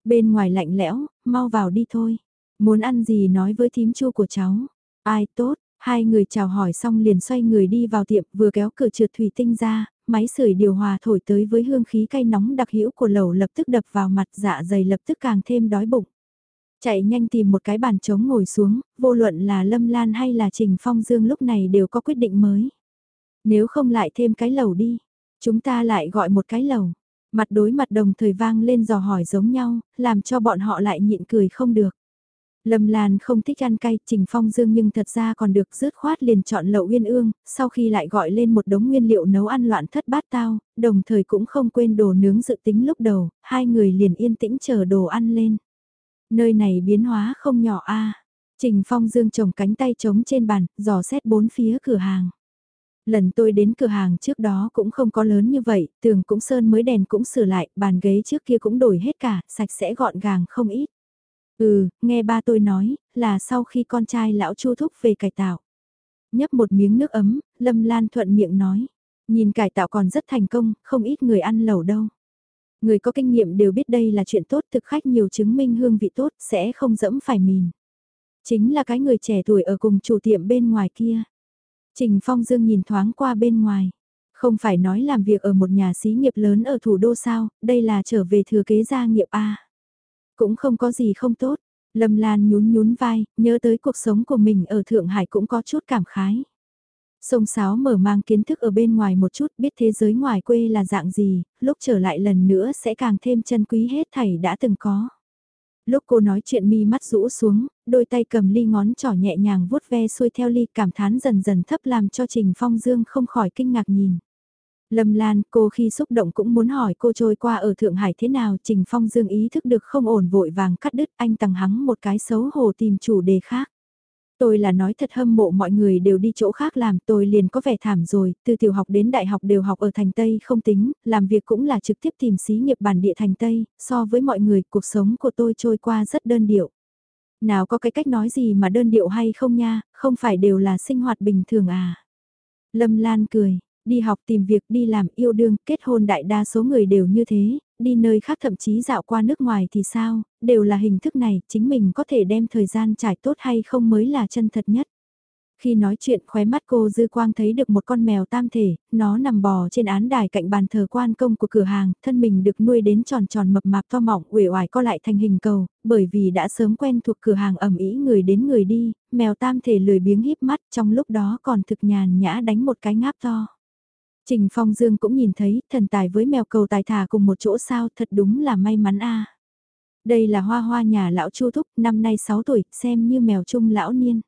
Bên ngoài lạnh lẽo, mau vào đi thôi. Muốn ăn gì nói với thím chu của cháu. Ai tốt, Hai người chào hỏi xong liền xoay người đi vào tiệm vừa kéo cửa trượt thủy tinh ra, máy sưởi điều hòa thổi tới với hương khí cay nóng đặc hữu của lẩu lập tức đập vào mặt dạ dày lập tức càng thêm đói bụng. Chạy nhanh tìm một cái bàn trống ngồi xuống, vô luận là Lâm Lan hay là Trình Phong Dương lúc này đều có quyết định mới. Nếu không lại thêm cái lẩu đi, chúng ta lại gọi một cái lẩu. Mặt đối mặt đồng thời vang lên dò hỏi giống nhau, làm cho bọn họ lại nhịn cười không được. Lâm Lan không thích ăn cay, Trình Phong Dương nhưng thật ra còn được rớt khoát liền chọn lậu uyên ương, sau khi lại gọi lên một đống nguyên liệu nấu ăn loạn thất bát tao, đồng thời cũng không quên đồ nướng dự tính lúc đầu, hai người liền yên tĩnh chờ đồ ăn lên. Nơi này biến hóa không nhỏ a Trình Phong dương trồng cánh tay trống trên bàn, dò xét bốn phía cửa hàng. Lần tôi đến cửa hàng trước đó cũng không có lớn như vậy, tường cũng sơn mới đèn cũng sửa lại, bàn ghế trước kia cũng đổi hết cả, sạch sẽ gọn gàng không ít. Ừ, nghe ba tôi nói, là sau khi con trai lão chu thúc về cải tạo. Nhấp một miếng nước ấm, Lâm Lan thuận miệng nói. Nhìn cải tạo còn rất thành công, không ít người ăn lẩu đâu. Người có kinh nghiệm đều biết đây là chuyện tốt thực khách nhiều chứng minh hương vị tốt sẽ không dẫm phải mìn. Chính là cái người trẻ tuổi ở cùng chủ tiệm bên ngoài kia. Trình Phong Dương nhìn thoáng qua bên ngoài. Không phải nói làm việc ở một nhà xí nghiệp lớn ở thủ đô sao, đây là trở về thừa kế gia nghiệp A. Cũng không có gì không tốt. Lâm Lan nhún nhún vai, nhớ tới cuộc sống của mình ở Thượng Hải cũng có chút cảm khái. Sông Sáo mở mang kiến thức ở bên ngoài một chút biết thế giới ngoài quê là dạng gì, lúc trở lại lần nữa sẽ càng thêm chân quý hết thảy đã từng có. Lúc cô nói chuyện mi mắt rũ xuống, đôi tay cầm ly ngón trỏ nhẹ nhàng vuốt ve xuôi theo ly cảm thán dần dần thấp làm cho Trình Phong Dương không khỏi kinh ngạc nhìn. Lâm Lan, cô khi xúc động cũng muốn hỏi cô trôi qua ở Thượng Hải thế nào, Trình Phong Dương ý thức được không ổn vội vàng cắt đứt anh tằng hắng một cái xấu hổ tìm chủ đề khác. Tôi là nói thật hâm mộ mọi người đều đi chỗ khác làm tôi liền có vẻ thảm rồi, từ tiểu học đến đại học đều học ở thành Tây không tính, làm việc cũng là trực tiếp tìm xí nghiệp bản địa thành Tây, so với mọi người cuộc sống của tôi trôi qua rất đơn điệu. Nào có cái cách nói gì mà đơn điệu hay không nha, không phải đều là sinh hoạt bình thường à. Lâm Lan cười, đi học tìm việc đi làm yêu đương, kết hôn đại đa số người đều như thế, đi nơi khác thậm chí dạo qua nước ngoài thì sao, đều là hình thức này, chính mình có thể đem thời gian trải tốt hay không mới là chân thật nhất. Khi nói chuyện khóe mắt cô dư quang thấy được một con mèo tam thể, nó nằm bò trên án đài cạnh bàn thờ quan công của cửa hàng, thân mình được nuôi đến tròn tròn mập mạp to mọng uể oải co lại thành hình cầu, bởi vì đã sớm quen thuộc cửa hàng ẩm ý người đến người đi, mèo tam thể lười biếng híp mắt trong lúc đó còn thực nhàn nhã đánh một cái ngáp to. Trình Phong Dương cũng nhìn thấy, thần tài với mèo cầu tài thả cùng một chỗ sao thật đúng là may mắn a. Đây là hoa hoa nhà lão Chu Thúc, năm nay 6 tuổi, xem như mèo trung lão niên.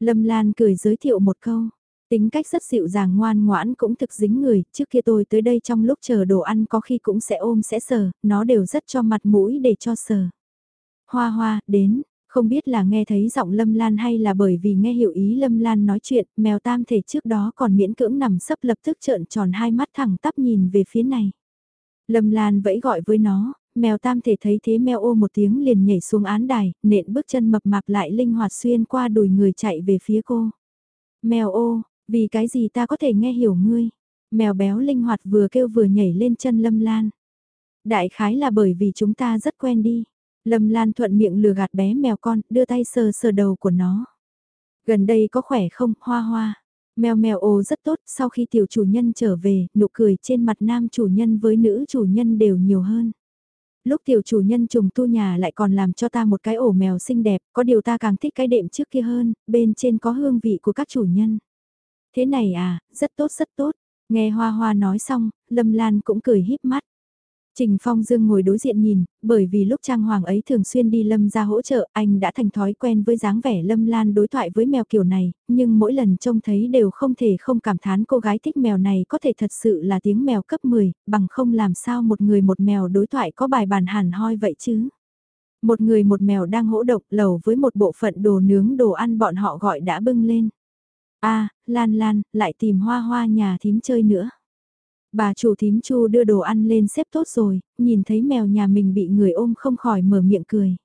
Lâm Lan cười giới thiệu một câu. Tính cách rất dịu dàng ngoan ngoãn cũng thực dính người, trước kia tôi tới đây trong lúc chờ đồ ăn có khi cũng sẽ ôm sẽ sờ, nó đều rất cho mặt mũi để cho sờ. Hoa hoa, đến, không biết là nghe thấy giọng Lâm Lan hay là bởi vì nghe hiểu ý Lâm Lan nói chuyện, mèo tam thể trước đó còn miễn cưỡng nằm sấp lập tức trợn tròn hai mắt thẳng tắp nhìn về phía này. Lâm Lan vẫy gọi với nó, mèo tam thể thấy thế mèo ô một tiếng liền nhảy xuống án đài, nện bước chân mập mạp lại linh hoạt xuyên qua đùi người chạy về phía cô. Mèo ô, vì cái gì ta có thể nghe hiểu ngươi? Mèo béo linh hoạt vừa kêu vừa nhảy lên chân Lâm Lan. Đại khái là bởi vì chúng ta rất quen đi. Lâm Lan thuận miệng lừa gạt bé mèo con, đưa tay sờ sờ đầu của nó. Gần đây có khỏe không, hoa hoa. Mèo mèo ồ rất tốt, sau khi tiểu chủ nhân trở về, nụ cười trên mặt nam chủ nhân với nữ chủ nhân đều nhiều hơn. Lúc tiểu chủ nhân trùng tu nhà lại còn làm cho ta một cái ổ mèo xinh đẹp, có điều ta càng thích cái đệm trước kia hơn, bên trên có hương vị của các chủ nhân. Thế này à, rất tốt rất tốt. Nghe Hoa Hoa nói xong, Lâm Lan cũng cười híp mắt. Trình Phong Dương ngồi đối diện nhìn, bởi vì lúc Trang Hoàng ấy thường xuyên đi Lâm ra hỗ trợ, anh đã thành thói quen với dáng vẻ Lâm Lan đối thoại với mèo kiểu này, nhưng mỗi lần trông thấy đều không thể không cảm thán cô gái thích mèo này có thể thật sự là tiếng mèo cấp 10, bằng không làm sao một người một mèo đối thoại có bài bàn hẳn hoi vậy chứ. Một người một mèo đang hỗ độc lầu với một bộ phận đồ nướng đồ ăn bọn họ gọi đã bưng lên. a Lan Lan, lại tìm hoa hoa nhà thím chơi nữa. Bà chủ thím chu đưa đồ ăn lên xếp tốt rồi, nhìn thấy mèo nhà mình bị người ôm không khỏi mở miệng cười.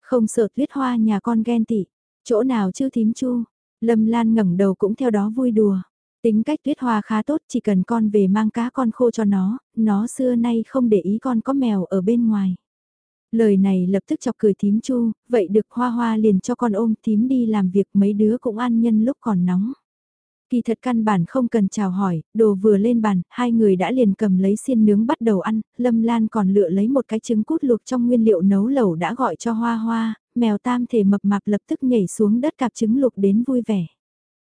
Không sợ tuyết hoa nhà con ghen tị, chỗ nào chứ thím chu, Lâm Lan ngẩng đầu cũng theo đó vui đùa. Tính cách tuyết hoa khá tốt chỉ cần con về mang cá con khô cho nó, nó xưa nay không để ý con có mèo ở bên ngoài. Lời này lập tức chọc cười thím chu, vậy được hoa hoa liền cho con ôm thím đi làm việc mấy đứa cũng ăn nhân lúc còn nóng. Kỳ thật căn bản không cần chào hỏi, đồ vừa lên bàn, hai người đã liền cầm lấy xiên nướng bắt đầu ăn, Lâm Lan còn lựa lấy một cái trứng cút luộc trong nguyên liệu nấu lẩu đã gọi cho hoa hoa, mèo tam thể mập mạp lập tức nhảy xuống đất cạp trứng luộc đến vui vẻ.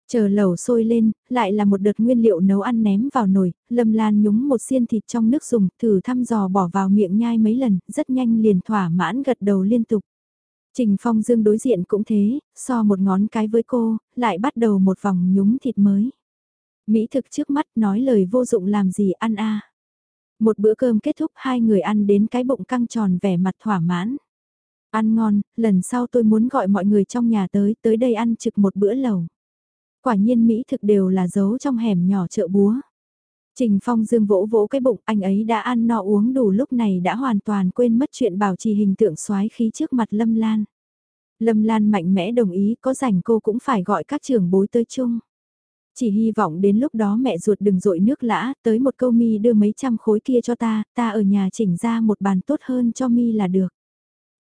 Chờ lẩu sôi lên, lại là một đợt nguyên liệu nấu ăn ném vào nồi, Lâm Lan nhúng một xiên thịt trong nước dùng, thử thăm dò bỏ vào miệng nhai mấy lần, rất nhanh liền thỏa mãn gật đầu liên tục. Trình Phong Dương đối diện cũng thế, so một ngón cái với cô, lại bắt đầu một vòng nhúng thịt mới. Mỹ thực trước mắt nói lời vô dụng làm gì ăn a. Một bữa cơm kết thúc hai người ăn đến cái bụng căng tròn vẻ mặt thỏa mãn. Ăn ngon, lần sau tôi muốn gọi mọi người trong nhà tới, tới đây ăn trực một bữa lẩu. Quả nhiên Mỹ thực đều là giấu trong hẻm nhỏ chợ búa. Trình Phong Dương vỗ vỗ cái bụng, anh ấy đã ăn no uống đủ lúc này đã hoàn toàn quên mất chuyện bảo trì hình tượng soái khí trước mặt Lâm Lan. Lâm Lan mạnh mẽ đồng ý có rảnh cô cũng phải gọi các trưởng bối tới chung. Chỉ hy vọng đến lúc đó mẹ ruột đừng dội nước lã, tới một câu mi đưa mấy trăm khối kia cho ta, ta ở nhà chỉnh ra một bàn tốt hơn cho mi là được.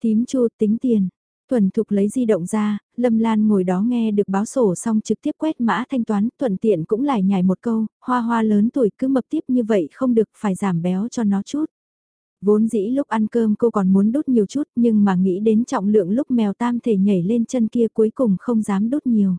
Tím chu tính tiền, Thuần thục lấy di động ra, Lâm Lan ngồi đó nghe được báo sổ xong trực tiếp quét mã thanh toán, thuận tiện cũng lại nhảy một câu, hoa hoa lớn tuổi cứ mập tiếp như vậy không được phải giảm béo cho nó chút. Vốn dĩ lúc ăn cơm cô còn muốn đút nhiều chút nhưng mà nghĩ đến trọng lượng lúc mèo tam thể nhảy lên chân kia cuối cùng không dám đút nhiều.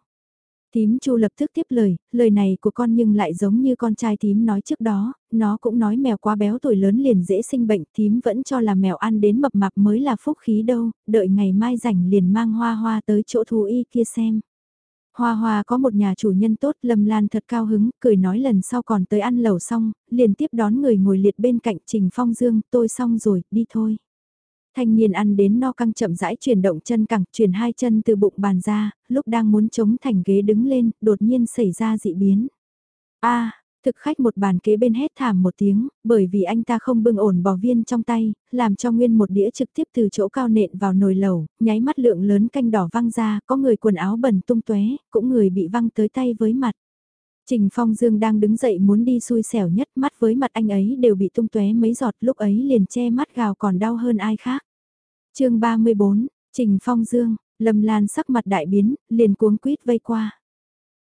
Tím Chu lập tức tiếp lời, lời này của con nhưng lại giống như con trai tím nói trước đó, nó cũng nói mèo quá béo tuổi lớn liền dễ sinh bệnh, tím vẫn cho là mèo ăn đến mập mạp mới là phúc khí đâu, đợi ngày mai rảnh liền mang hoa hoa tới chỗ thú y kia xem. Hoa hoa có một nhà chủ nhân tốt, Lâm Lan thật cao hứng, cười nói lần sau còn tới ăn lẩu xong, liền tiếp đón người ngồi liệt bên cạnh Trình Phong Dương, tôi xong rồi, đi thôi. Thanh niên ăn đến no căng chậm rãi chuyển động chân cẳng, chuyển hai chân từ bụng bàn ra, lúc đang muốn chống thành ghế đứng lên, đột nhiên xảy ra dị biến. a thực khách một bàn kế bên hét thảm một tiếng, bởi vì anh ta không bưng ổn bò viên trong tay, làm cho nguyên một đĩa trực tiếp từ chỗ cao nện vào nồi lẩu, nháy mắt lượng lớn canh đỏ văng ra, có người quần áo bẩn tung tóe, cũng người bị văng tới tay với mặt. Trình Phong Dương đang đứng dậy muốn đi xui xẻo nhất mắt với mặt anh ấy đều bị tung tóe mấy giọt lúc ấy liền che mắt gào còn đau hơn ai khác. chương 34, Trình Phong Dương, Lâm Lan sắc mặt đại biến, liền cuống quýt vây qua.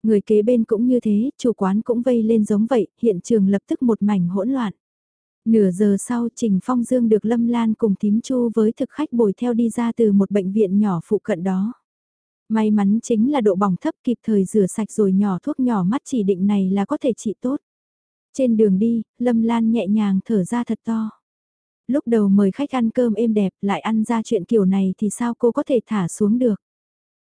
Người kế bên cũng như thế, chủ quán cũng vây lên giống vậy, hiện trường lập tức một mảnh hỗn loạn. Nửa giờ sau Trình Phong Dương được Lâm Lan cùng Thím chu với thực khách bồi theo đi ra từ một bệnh viện nhỏ phụ cận đó. May mắn chính là độ bỏng thấp kịp thời rửa sạch rồi nhỏ thuốc nhỏ mắt chỉ định này là có thể trị tốt. Trên đường đi, Lâm Lan nhẹ nhàng thở ra thật to. Lúc đầu mời khách ăn cơm êm đẹp lại ăn ra chuyện kiểu này thì sao cô có thể thả xuống được.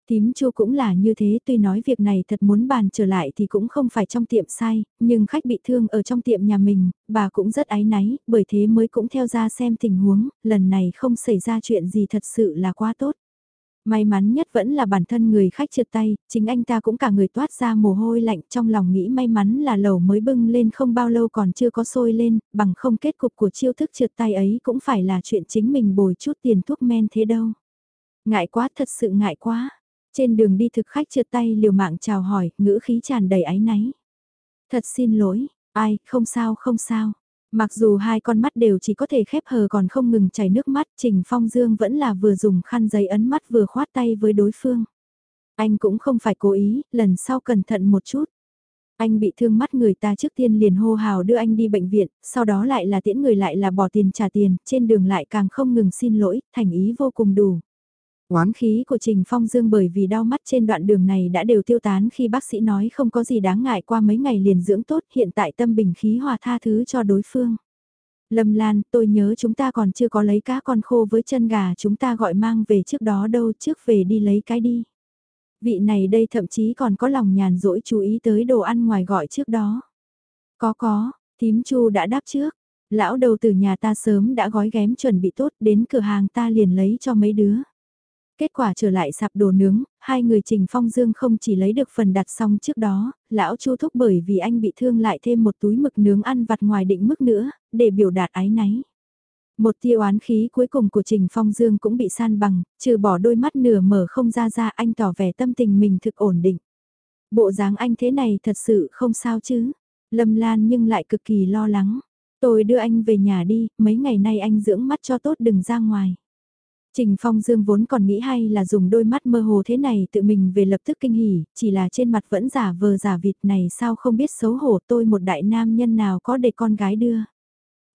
Tím chua cũng là như thế tuy nói việc này thật muốn bàn trở lại thì cũng không phải trong tiệm sai, nhưng khách bị thương ở trong tiệm nhà mình, bà cũng rất áy náy, bởi thế mới cũng theo ra xem tình huống, lần này không xảy ra chuyện gì thật sự là quá tốt. May mắn nhất vẫn là bản thân người khách trượt tay, chính anh ta cũng cả người toát ra mồ hôi lạnh trong lòng nghĩ may mắn là lẩu mới bưng lên không bao lâu còn chưa có sôi lên, bằng không kết cục của chiêu thức trượt tay ấy cũng phải là chuyện chính mình bồi chút tiền thuốc men thế đâu. Ngại quá thật sự ngại quá. Trên đường đi thực khách trượt tay liều mạng chào hỏi, ngữ khí tràn đầy áy náy. Thật xin lỗi, ai, không sao không sao. Mặc dù hai con mắt đều chỉ có thể khép hờ còn không ngừng chảy nước mắt, Trình Phong Dương vẫn là vừa dùng khăn giấy ấn mắt vừa khoát tay với đối phương. Anh cũng không phải cố ý, lần sau cẩn thận một chút. Anh bị thương mắt người ta trước tiên liền hô hào đưa anh đi bệnh viện, sau đó lại là tiễn người lại là bỏ tiền trả tiền, trên đường lại càng không ngừng xin lỗi, thành ý vô cùng đủ. Oán khí của Trình Phong Dương bởi vì đau mắt trên đoạn đường này đã đều tiêu tán khi bác sĩ nói không có gì đáng ngại qua mấy ngày liền dưỡng tốt hiện tại tâm bình khí hòa tha thứ cho đối phương. Lâm Lan, tôi nhớ chúng ta còn chưa có lấy cá con khô với chân gà chúng ta gọi mang về trước đó đâu trước về đi lấy cái đi. Vị này đây thậm chí còn có lòng nhàn rỗi chú ý tới đồ ăn ngoài gọi trước đó. Có có, tím chu đã đáp trước. Lão đầu từ nhà ta sớm đã gói ghém chuẩn bị tốt đến cửa hàng ta liền lấy cho mấy đứa. Kết quả trở lại sạp đồ nướng, hai người Trình Phong Dương không chỉ lấy được phần đặt xong trước đó, lão Chu thúc bởi vì anh bị thương lại thêm một túi mực nướng ăn vặt ngoài định mức nữa, để biểu đạt ái náy. Một tia oán khí cuối cùng của Trình Phong Dương cũng bị san bằng, trừ bỏ đôi mắt nửa mở không ra ra anh tỏ vẻ tâm tình mình thực ổn định. Bộ dáng anh thế này thật sự không sao chứ. Lâm Lan nhưng lại cực kỳ lo lắng. Tôi đưa anh về nhà đi, mấy ngày nay anh dưỡng mắt cho tốt đừng ra ngoài. Trình Phong Dương vốn còn nghĩ hay là dùng đôi mắt mơ hồ thế này tự mình về lập tức kinh hỉ, chỉ là trên mặt vẫn giả vờ giả vịt này sao không biết xấu hổ tôi một đại nam nhân nào có để con gái đưa.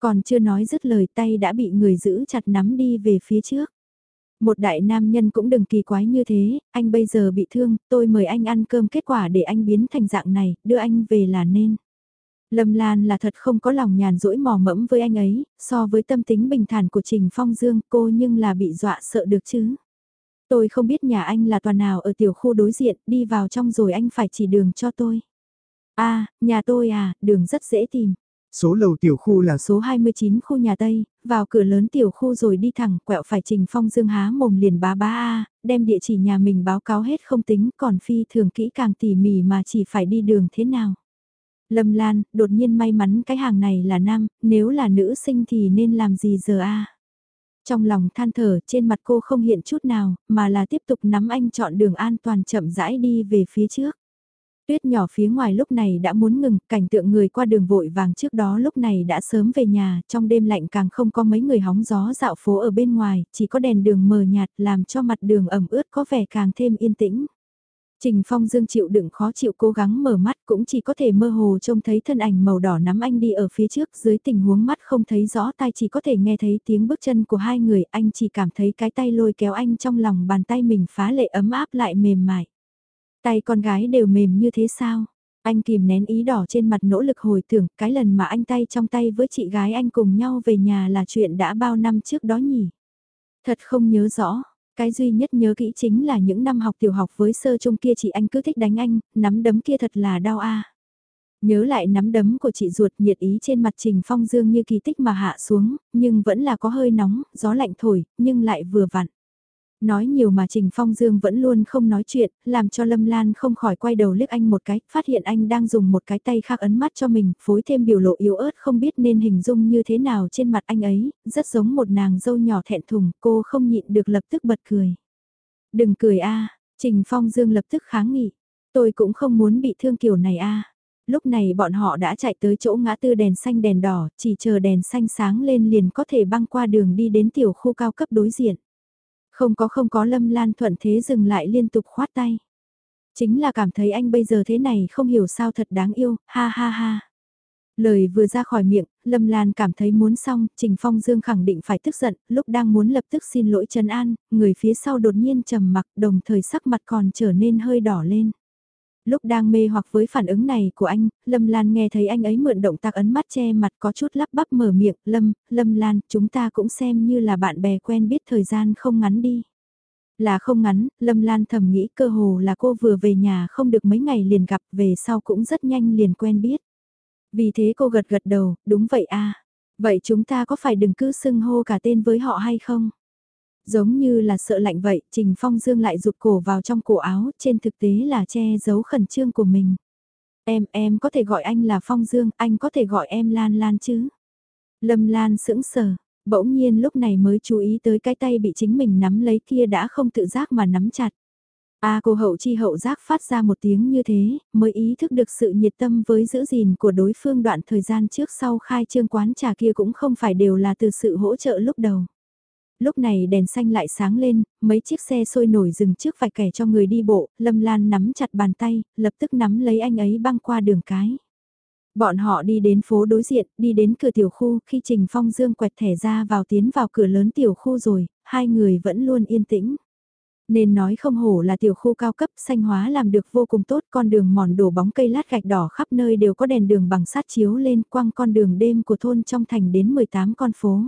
Còn chưa nói dứt lời tay đã bị người giữ chặt nắm đi về phía trước. Một đại nam nhân cũng đừng kỳ quái như thế, anh bây giờ bị thương, tôi mời anh ăn cơm kết quả để anh biến thành dạng này, đưa anh về là nên. Lâm Lan là thật không có lòng nhàn rỗi mò mẫm với anh ấy, so với tâm tính bình thản của Trình Phong Dương cô nhưng là bị dọa sợ được chứ. Tôi không biết nhà anh là toàn nào ở tiểu khu đối diện, đi vào trong rồi anh phải chỉ đường cho tôi. À, nhà tôi à, đường rất dễ tìm. Số lầu tiểu khu là số 29 khu nhà Tây, vào cửa lớn tiểu khu rồi đi thẳng quẹo phải Trình Phong Dương há mồm liền bá bá a đem địa chỉ nhà mình báo cáo hết không tính còn phi thường kỹ càng tỉ mỉ mà chỉ phải đi đường thế nào. Lâm Lan, đột nhiên may mắn cái hàng này là nam, nếu là nữ sinh thì nên làm gì giờ a Trong lòng than thở trên mặt cô không hiện chút nào, mà là tiếp tục nắm anh chọn đường an toàn chậm rãi đi về phía trước. Tuyết nhỏ phía ngoài lúc này đã muốn ngừng, cảnh tượng người qua đường vội vàng trước đó lúc này đã sớm về nhà, trong đêm lạnh càng không có mấy người hóng gió dạo phố ở bên ngoài, chỉ có đèn đường mờ nhạt làm cho mặt đường ẩm ướt có vẻ càng thêm yên tĩnh. Trình Phong Dương chịu đựng khó chịu cố gắng mở mắt cũng chỉ có thể mơ hồ trông thấy thân ảnh màu đỏ nắm anh đi ở phía trước dưới tình huống mắt không thấy rõ tai chỉ có thể nghe thấy tiếng bước chân của hai người anh chỉ cảm thấy cái tay lôi kéo anh trong lòng bàn tay mình phá lệ ấm áp lại mềm mại. Tay con gái đều mềm như thế sao? Anh kìm nén ý đỏ trên mặt nỗ lực hồi tưởng cái lần mà anh tay trong tay với chị gái anh cùng nhau về nhà là chuyện đã bao năm trước đó nhỉ? Thật không nhớ rõ, cái duy nhất nhớ kỹ chính là những năm học tiểu học với sơ trung kia chị anh cứ thích đánh anh, nắm đấm kia thật là đau a. Nhớ lại nắm đấm của chị ruột nhiệt ý trên mặt Trình Phong Dương như kỳ tích mà hạ xuống, nhưng vẫn là có hơi nóng, gió lạnh thổi, nhưng lại vừa vặn. Nói nhiều mà Trình Phong Dương vẫn luôn không nói chuyện, làm cho Lâm Lan không khỏi quay đầu liếc anh một cái, phát hiện anh đang dùng một cái tay khác ấn mắt cho mình, phối thêm biểu lộ yếu ớt không biết nên hình dung như thế nào trên mặt anh ấy, rất giống một nàng dâu nhỏ thẹn thùng, cô không nhịn được lập tức bật cười. Đừng cười a Trình Phong Dương lập tức kháng nghị, tôi cũng không muốn bị thương kiểu này a Lúc này bọn họ đã chạy tới chỗ ngã tư đèn xanh đèn đỏ, chỉ chờ đèn xanh sáng lên liền có thể băng qua đường đi đến tiểu khu cao cấp đối diện. Không có không có Lâm Lan thuận thế dừng lại liên tục khoát tay. Chính là cảm thấy anh bây giờ thế này không hiểu sao thật đáng yêu, ha ha ha. Lời vừa ra khỏi miệng, Lâm Lan cảm thấy muốn xong, Trình Phong Dương khẳng định phải tức giận, lúc đang muốn lập tức xin lỗi Trần An, người phía sau đột nhiên trầm mặc đồng thời sắc mặt còn trở nên hơi đỏ lên. Lúc đang mê hoặc với phản ứng này của anh, Lâm Lan nghe thấy anh ấy mượn động tác ấn mắt che mặt có chút lắp bắp mở miệng, Lâm, Lâm Lan, chúng ta cũng xem như là bạn bè quen biết thời gian không ngắn đi. Là không ngắn, Lâm Lan thầm nghĩ cơ hồ là cô vừa về nhà không được mấy ngày liền gặp về sau cũng rất nhanh liền quen biết. Vì thế cô gật gật đầu, đúng vậy a Vậy chúng ta có phải đừng cứ xưng hô cả tên với họ hay không? Giống như là sợ lạnh vậy, Trình Phong Dương lại rụt cổ vào trong cổ áo, trên thực tế là che giấu khẩn trương của mình. Em, em có thể gọi anh là Phong Dương, anh có thể gọi em Lan Lan chứ? Lâm Lan sững sờ, bỗng nhiên lúc này mới chú ý tới cái tay bị chính mình nắm lấy kia đã không tự giác mà nắm chặt. A cô hậu chi hậu giác phát ra một tiếng như thế, mới ý thức được sự nhiệt tâm với giữ gìn của đối phương đoạn thời gian trước sau khai trương quán trà kia cũng không phải đều là từ sự hỗ trợ lúc đầu lúc này đèn xanh lại sáng lên, mấy chiếc xe sôi nổi dừng trước vài kẻ cho người đi bộ, Lâm Lan nắm chặt bàn tay, lập tức nắm lấy anh ấy băng qua đường cái. Bọn họ đi đến phố đối diện, đi đến cửa tiểu khu, khi Trình Phong Dương quẹt thẻ ra vào tiến vào cửa lớn tiểu khu rồi, hai người vẫn luôn yên tĩnh. Nên nói không hổ là tiểu khu cao cấp xanh hóa làm được vô cùng tốt con đường mòn đổ bóng cây lát gạch đỏ khắp nơi đều có đèn đường bằng sát chiếu lên quăng con đường đêm của thôn trong thành đến 18 con phố.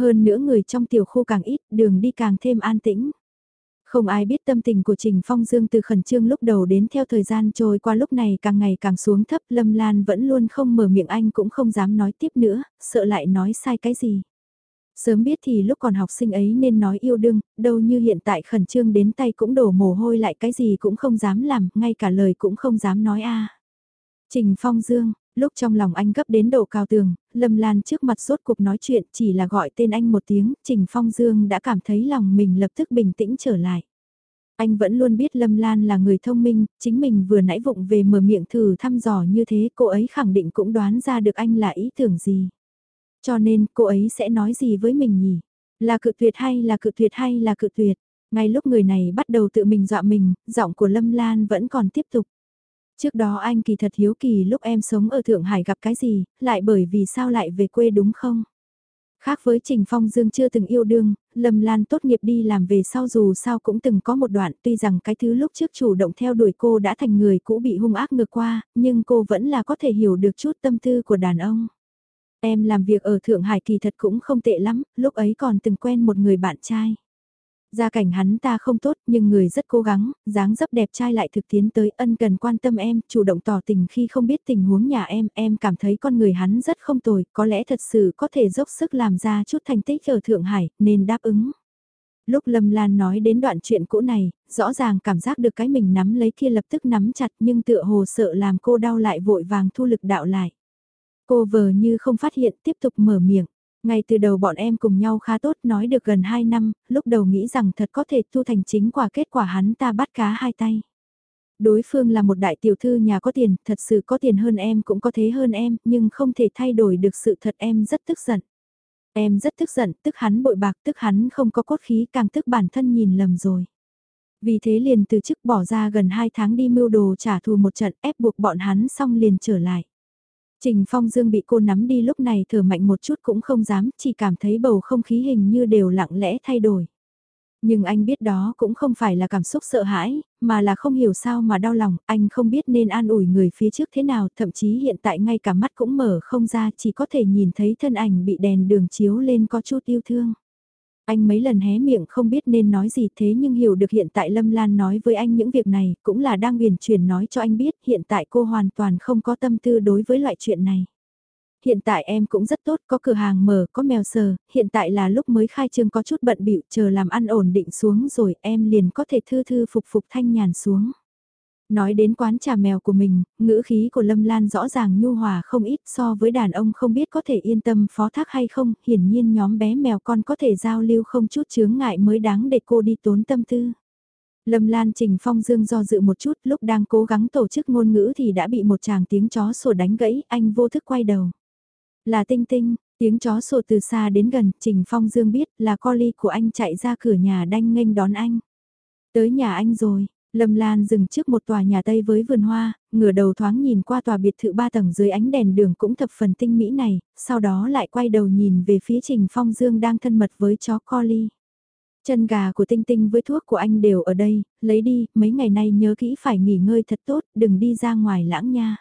Hơn nữa người trong tiểu khu càng ít, đường đi càng thêm an tĩnh. Không ai biết tâm tình của Trình Phong Dương từ khẩn trương lúc đầu đến theo thời gian trôi qua lúc này càng ngày càng xuống thấp Lâm Lan vẫn luôn không mở miệng anh cũng không dám nói tiếp nữa, sợ lại nói sai cái gì. Sớm biết thì lúc còn học sinh ấy nên nói yêu đương, đâu như hiện tại khẩn trương đến tay cũng đổ mồ hôi lại cái gì cũng không dám làm, ngay cả lời cũng không dám nói a Trình Phong Dương, Lúc trong lòng anh gấp đến độ cao tường, Lâm Lan trước mặt rốt cuộc nói chuyện chỉ là gọi tên anh một tiếng, Trình Phong Dương đã cảm thấy lòng mình lập tức bình tĩnh trở lại. Anh vẫn luôn biết Lâm Lan là người thông minh, chính mình vừa nãy vụng về mở miệng thử thăm dò như thế cô ấy khẳng định cũng đoán ra được anh là ý tưởng gì. Cho nên cô ấy sẽ nói gì với mình nhỉ? Là cự tuyệt hay là cự tuyệt hay là cự tuyệt? Ngay lúc người này bắt đầu tự mình dọa mình, giọng của Lâm Lan vẫn còn tiếp tục. Trước đó anh kỳ thật hiếu kỳ lúc em sống ở Thượng Hải gặp cái gì, lại bởi vì sao lại về quê đúng không? Khác với Trình Phong Dương chưa từng yêu đương, Lâm Lan tốt nghiệp đi làm về sau dù sao cũng từng có một đoạn tuy rằng cái thứ lúc trước chủ động theo đuổi cô đã thành người cũ bị hung ác ngược qua, nhưng cô vẫn là có thể hiểu được chút tâm tư của đàn ông. Em làm việc ở Thượng Hải kỳ thật cũng không tệ lắm, lúc ấy còn từng quen một người bạn trai. Gia cảnh hắn ta không tốt nhưng người rất cố gắng, dáng dấp đẹp trai lại thực tiến tới ân cần quan tâm em, chủ động tỏ tình khi không biết tình huống nhà em, em cảm thấy con người hắn rất không tồi, có lẽ thật sự có thể dốc sức làm ra chút thành tích ở Thượng Hải, nên đáp ứng. Lúc Lâm Lan nói đến đoạn chuyện cũ này, rõ ràng cảm giác được cái mình nắm lấy kia lập tức nắm chặt nhưng tựa hồ sợ làm cô đau lại vội vàng thu lực đạo lại. Cô vờ như không phát hiện tiếp tục mở miệng. Ngay từ đầu bọn em cùng nhau khá tốt nói được gần 2 năm, lúc đầu nghĩ rằng thật có thể thu thành chính quả kết quả hắn ta bắt cá hai tay. Đối phương là một đại tiểu thư nhà có tiền, thật sự có tiền hơn em cũng có thế hơn em, nhưng không thể thay đổi được sự thật em rất tức giận. Em rất tức giận, tức hắn bội bạc, tức hắn không có cốt khí, càng tức bản thân nhìn lầm rồi. Vì thế liền từ chức bỏ ra gần 2 tháng đi mưu đồ trả thù một trận ép buộc bọn hắn xong liền trở lại. Trình Phong Dương bị cô nắm đi lúc này thở mạnh một chút cũng không dám, chỉ cảm thấy bầu không khí hình như đều lặng lẽ thay đổi. Nhưng anh biết đó cũng không phải là cảm xúc sợ hãi, mà là không hiểu sao mà đau lòng, anh không biết nên an ủi người phía trước thế nào, thậm chí hiện tại ngay cả mắt cũng mở không ra, chỉ có thể nhìn thấy thân ảnh bị đèn đường chiếu lên có chút yêu thương. Anh mấy lần hé miệng không biết nên nói gì thế nhưng hiểu được hiện tại Lâm Lan nói với anh những việc này cũng là đang uyển truyền nói cho anh biết hiện tại cô hoàn toàn không có tâm tư đối với loại chuyện này. Hiện tại em cũng rất tốt, có cửa hàng mở, có mèo sờ, hiện tại là lúc mới khai trương có chút bận bịu chờ làm ăn ổn định xuống rồi em liền có thể thư thư phục phục thanh nhàn xuống. Nói đến quán trà mèo của mình, ngữ khí của Lâm Lan rõ ràng nhu hòa không ít so với đàn ông không biết có thể yên tâm phó thác hay không, hiển nhiên nhóm bé mèo con có thể giao lưu không chút chướng ngại mới đáng để cô đi tốn tâm tư. Lâm Lan Trình Phong Dương do dự một chút lúc đang cố gắng tổ chức ngôn ngữ thì đã bị một chàng tiếng chó sủa đánh gãy, anh vô thức quay đầu. Là Tinh Tinh, tiếng chó sủa từ xa đến gần, Trình Phong Dương biết là collie của anh chạy ra cửa nhà đanh nghênh đón anh. Tới nhà anh rồi, Lâm Lan dừng trước một tòa nhà Tây với vườn hoa, ngửa đầu thoáng nhìn qua tòa biệt thự ba tầng dưới ánh đèn đường cũng thập phần tinh mỹ này, sau đó lại quay đầu nhìn về phía Trình Phong Dương đang thân mật với chó Collie. Chân gà của Tinh Tinh với thuốc của anh đều ở đây, lấy đi, mấy ngày nay nhớ kỹ phải nghỉ ngơi thật tốt, đừng đi ra ngoài lãng nha.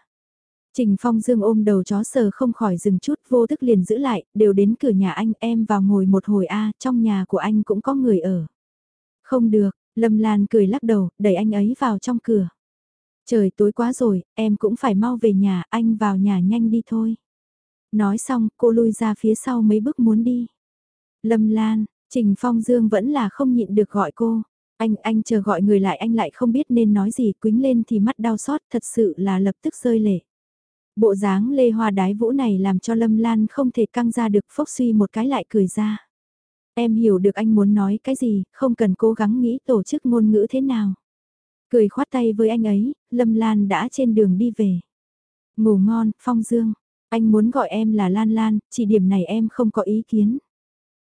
Trình Phong Dương ôm đầu chó sờ không khỏi dừng chút vô thức liền giữ lại, đều đến cửa nhà anh em vào ngồi một hồi a trong nhà của anh cũng có người ở. Không được, Lâm Lan cười lắc đầu, đẩy anh ấy vào trong cửa. Trời tối quá rồi, em cũng phải mau về nhà, anh vào nhà nhanh đi thôi. Nói xong, cô lui ra phía sau mấy bước muốn đi. Lâm Lan, Trình Phong Dương vẫn là không nhịn được gọi cô. Anh, anh chờ gọi người lại anh lại không biết nên nói gì, quính lên thì mắt đau xót, thật sự là lập tức rơi lệ. Bộ dáng lê hoa đái vũ này làm cho Lâm Lan không thể căng ra được phốc suy một cái lại cười ra. Em hiểu được anh muốn nói cái gì, không cần cố gắng nghĩ tổ chức ngôn ngữ thế nào. Cười khoát tay với anh ấy, Lâm Lan đã trên đường đi về. Ngủ ngon, Phong Dương. Anh muốn gọi em là Lan Lan, chỉ điểm này em không có ý kiến.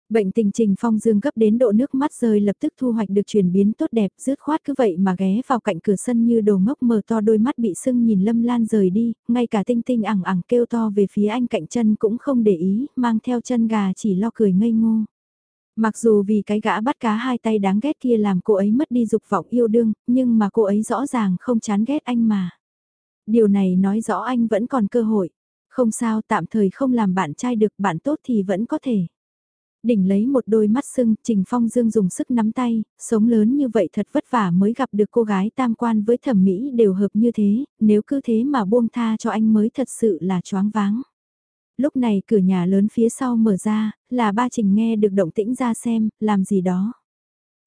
Bệnh tình trình phong dương gấp đến độ nước mắt rơi lập tức thu hoạch được chuyển biến tốt đẹp, rứt khoát cứ vậy mà ghé vào cạnh cửa sân như đồ ngốc mở to đôi mắt bị sưng nhìn lâm lan rời đi, ngay cả tinh tinh ẳng ẳng kêu to về phía anh cạnh chân cũng không để ý, mang theo chân gà chỉ lo cười ngây ngô. Mặc dù vì cái gã bắt cá hai tay đáng ghét kia làm cô ấy mất đi dục vọng yêu đương, nhưng mà cô ấy rõ ràng không chán ghét anh mà. Điều này nói rõ anh vẫn còn cơ hội. Không sao tạm thời không làm bạn trai được bạn tốt thì vẫn có thể. Đỉnh lấy một đôi mắt sưng, Trình Phong Dương dùng sức nắm tay, sống lớn như vậy thật vất vả mới gặp được cô gái tam quan với thẩm mỹ đều hợp như thế, nếu cứ thế mà buông tha cho anh mới thật sự là choáng váng lúc này cửa nhà lớn phía sau mở ra, là ba Trình nghe được động tĩnh ra xem, làm gì đó.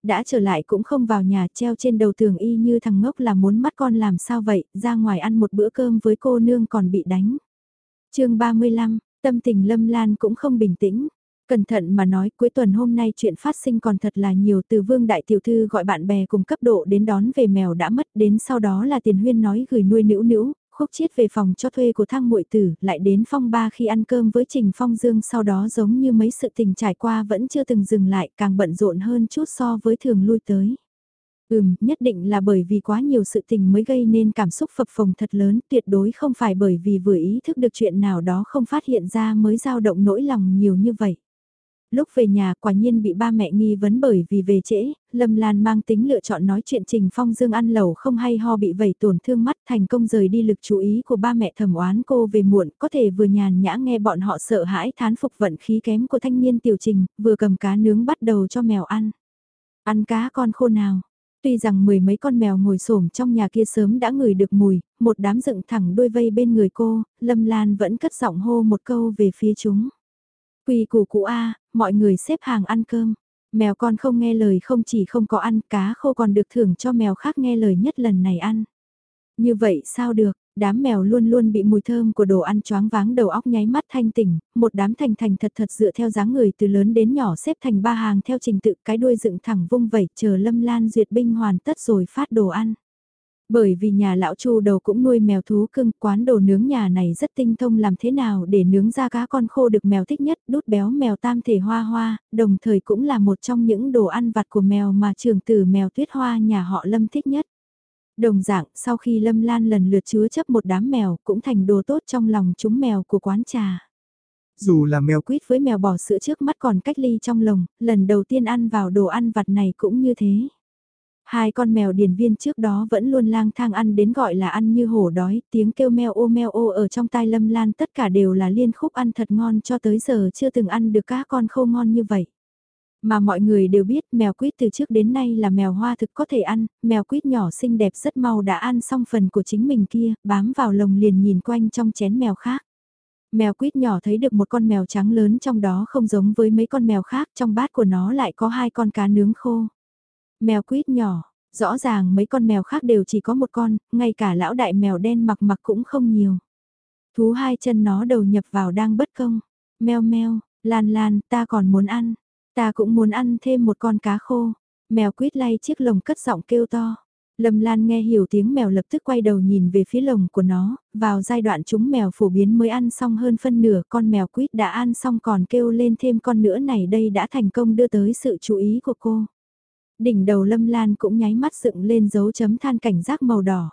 Đã trở lại cũng không vào nhà treo trên đầu tường y như thằng ngốc là muốn mắt con làm sao vậy, ra ngoài ăn một bữa cơm với cô nương còn bị đánh. chương 35, tâm tình lâm lan cũng không bình tĩnh. Cẩn thận mà nói cuối tuần hôm nay chuyện phát sinh còn thật là nhiều từ vương đại tiểu thư gọi bạn bè cùng cấp độ đến đón về mèo đã mất đến sau đó là tiền huyên nói gửi nuôi nữ nữ, khúc chiết về phòng cho thuê của thang muội tử, lại đến phong ba khi ăn cơm với Trình Phong Dương sau đó giống như mấy sự tình trải qua vẫn chưa từng dừng lại, càng bận rộn hơn chút so với thường lui tới. Ừm, nhất định là bởi vì quá nhiều sự tình mới gây nên cảm xúc phập phồng thật lớn, tuyệt đối không phải bởi vì vừa ý thức được chuyện nào đó không phát hiện ra mới dao động nỗi lòng nhiều như vậy. Lúc về nhà quả nhiên bị ba mẹ nghi vấn bởi vì về trễ, Lâm Lan mang tính lựa chọn nói chuyện Trình Phong Dương ăn lẩu không hay ho bị vẩy tổn thương mắt thành công rời đi lực chú ý của ba mẹ thẩm oán cô về muộn có thể vừa nhàn nhã nghe bọn họ sợ hãi thán phục vận khí kém của thanh niên tiểu trình, vừa cầm cá nướng bắt đầu cho mèo ăn. Ăn cá con khô nào. Tuy rằng mười mấy con mèo ngồi xổm trong nhà kia sớm đã ngửi được mùi, một đám dựng thẳng đuôi vây bên người cô, Lâm Lan vẫn cất giọng hô một câu về phía chúng quy củ cũ A, mọi người xếp hàng ăn cơm. Mèo con không nghe lời không chỉ không có ăn cá khô còn được thưởng cho mèo khác nghe lời nhất lần này ăn. Như vậy sao được, đám mèo luôn luôn bị mùi thơm của đồ ăn choáng váng đầu óc nháy mắt thanh tỉnh, một đám thành thành thật thật dựa theo dáng người từ lớn đến nhỏ xếp thành ba hàng theo trình tự cái đuôi dựng thẳng vung vẩy chờ lâm lan duyệt binh hoàn tất rồi phát đồ ăn. Bởi vì nhà lão chu đầu cũng nuôi mèo thú cưng, quán đồ nướng nhà này rất tinh thông làm thế nào để nướng ra cá con khô được mèo thích nhất, đút béo mèo tam thể hoa hoa, đồng thời cũng là một trong những đồ ăn vặt của mèo mà trường tử mèo tuyết hoa nhà họ lâm thích nhất. Đồng dạng, sau khi Lâm Lan lần lượt chứa chấp một đám mèo cũng thành đồ tốt trong lòng chúng mèo của quán trà. Dù là mèo quýt với mèo bò sữa trước mắt còn cách ly trong lồng, lần đầu tiên ăn vào đồ ăn vặt này cũng như thế. Hai con mèo điển viên trước đó vẫn luôn lang thang ăn đến gọi là ăn như hổ đói, tiếng kêu meo ô meo ô ở trong tai lâm lan tất cả đều là liên khúc ăn thật ngon cho tới giờ chưa từng ăn được cá con khô ngon như vậy. Mà mọi người đều biết mèo quýt từ trước đến nay là mèo hoa thực có thể ăn, mèo quýt nhỏ xinh đẹp rất mau đã ăn xong phần của chính mình kia, bám vào lồng liền nhìn quanh trong chén mèo khác. Mèo quýt nhỏ thấy được một con mèo trắng lớn trong đó không giống với mấy con mèo khác, trong bát của nó lại có hai con cá nướng khô. Mèo quýt nhỏ, rõ ràng mấy con mèo khác đều chỉ có một con, ngay cả lão đại mèo đen mặc mặc cũng không nhiều. Thú hai chân nó đầu nhập vào đang bất công. Mèo mèo, lan lan, ta còn muốn ăn. Ta cũng muốn ăn thêm một con cá khô. Mèo quýt lay chiếc lồng cất giọng kêu to. Lâm Lan nghe hiểu tiếng mèo lập tức quay đầu nhìn về phía lồng của nó, vào giai đoạn chúng mèo phổ biến mới ăn xong hơn phân nửa con mèo quýt đã ăn xong còn kêu lên thêm con nữa này đây đã thành công đưa tới sự chú ý của cô. Đỉnh đầu Lâm Lan cũng nháy mắt dựng lên dấu chấm than cảnh giác màu đỏ.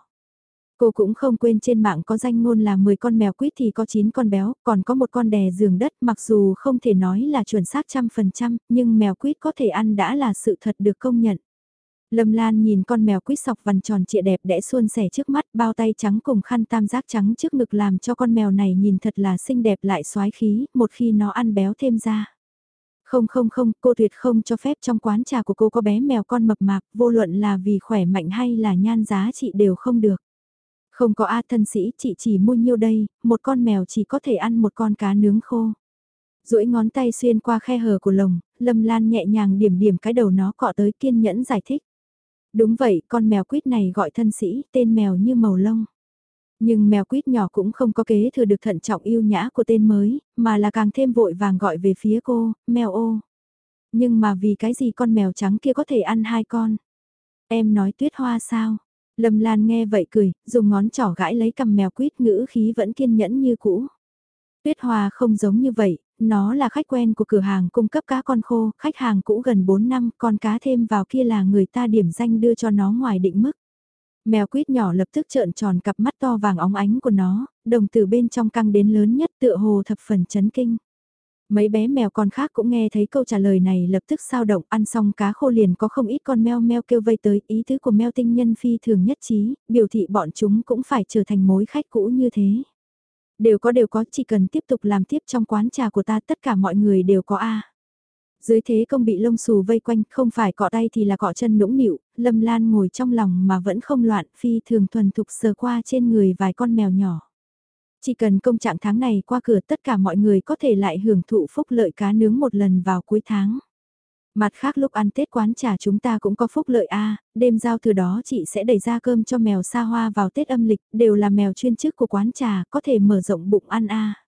Cô cũng không quên trên mạng có danh ngôn là 10 con mèo quýt thì có 9 con béo, còn có một con đè giường đất mặc dù không thể nói là chuẩn xác trăm phần trăm, nhưng mèo quýt có thể ăn đã là sự thật được công nhận. Lâm Lan nhìn con mèo quýt sọc vằn tròn trịa đẹp đẽ xuôn sẻ trước mắt, bao tay trắng cùng khăn tam giác trắng trước ngực làm cho con mèo này nhìn thật là xinh đẹp lại xoái khí, một khi nó ăn béo thêm ra. Không không không, cô tuyệt không cho phép trong quán trà của cô có bé mèo con mập mạp, vô luận là vì khỏe mạnh hay là nhan giá trị đều không được. Không có A thân sĩ, chị chỉ mua nhiêu đây, một con mèo chỉ có thể ăn một con cá nướng khô. duỗi ngón tay xuyên qua khe hở của lồng, Lâm Lan nhẹ nhàng điểm điểm cái đầu nó cọ tới kiên nhẫn giải thích. Đúng vậy, con mèo quýt này gọi thân sĩ, tên mèo như màu lông. Nhưng mèo quýt nhỏ cũng không có kế thừa được thận trọng yêu nhã của tên mới, mà là càng thêm vội vàng gọi về phía cô, mèo ô. Nhưng mà vì cái gì con mèo trắng kia có thể ăn hai con? Em nói tuyết hoa sao? Lâm Lan nghe vậy cười, dùng ngón trỏ gãi lấy cầm mèo quýt ngữ khí vẫn kiên nhẫn như cũ. Tuyết Hoa không giống như vậy, nó là khách quen của cửa hàng cung cấp cá con khô, khách hàng cũ gần 4 năm, con cá thêm vào kia là người ta điểm danh đưa cho nó ngoài định mức. Mèo quýt nhỏ lập tức trợn tròn cặp mắt to vàng óng ánh của nó, đồng từ bên trong căng đến lớn nhất tựa hồ thập phần chấn kinh. Mấy bé mèo con khác cũng nghe thấy câu trả lời này lập tức sao động ăn xong cá khô liền có không ít con meo meo kêu vây tới ý tứ của meo tinh nhân phi thường nhất trí, biểu thị bọn chúng cũng phải trở thành mối khách cũ như thế. Đều có đều có chỉ cần tiếp tục làm tiếp trong quán trà của ta tất cả mọi người đều có A. Dưới thế công bị lông xù vây quanh không phải cọ tay thì là cọ chân nũng nịu, lâm lan ngồi trong lòng mà vẫn không loạn phi thường thuần thục sờ qua trên người vài con mèo nhỏ. Chỉ cần công trạng tháng này qua cửa tất cả mọi người có thể lại hưởng thụ phúc lợi cá nướng một lần vào cuối tháng. Mặt khác lúc ăn Tết quán trà chúng ta cũng có phúc lợi A, đêm giao thừa đó chị sẽ đẩy ra cơm cho mèo xa hoa vào Tết âm lịch, đều là mèo chuyên chức của quán trà, có thể mở rộng bụng ăn A.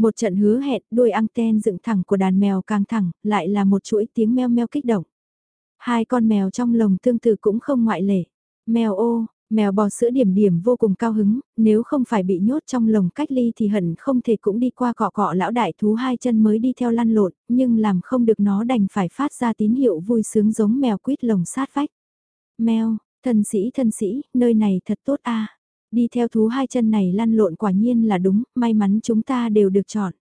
Một trận hứa hẹn, đuôi anten dựng thẳng của đàn mèo càng thẳng, lại là một chuỗi tiếng meo meo kích động. Hai con mèo trong lồng tương tự cũng không ngoại lệ. Mèo ô, Mèo bò sữa điểm điểm vô cùng cao hứng, nếu không phải bị nhốt trong lồng cách ly thì hận không thể cũng đi qua cọ cọ lão đại thú hai chân mới đi theo lăn lộn, nhưng làm không được nó đành phải phát ra tín hiệu vui sướng giống mèo quýt lồng sát vách. Mèo, thân sĩ thân sĩ, nơi này thật tốt a Đi theo thú hai chân này lăn lộn quả nhiên là đúng, may mắn chúng ta đều được chọn.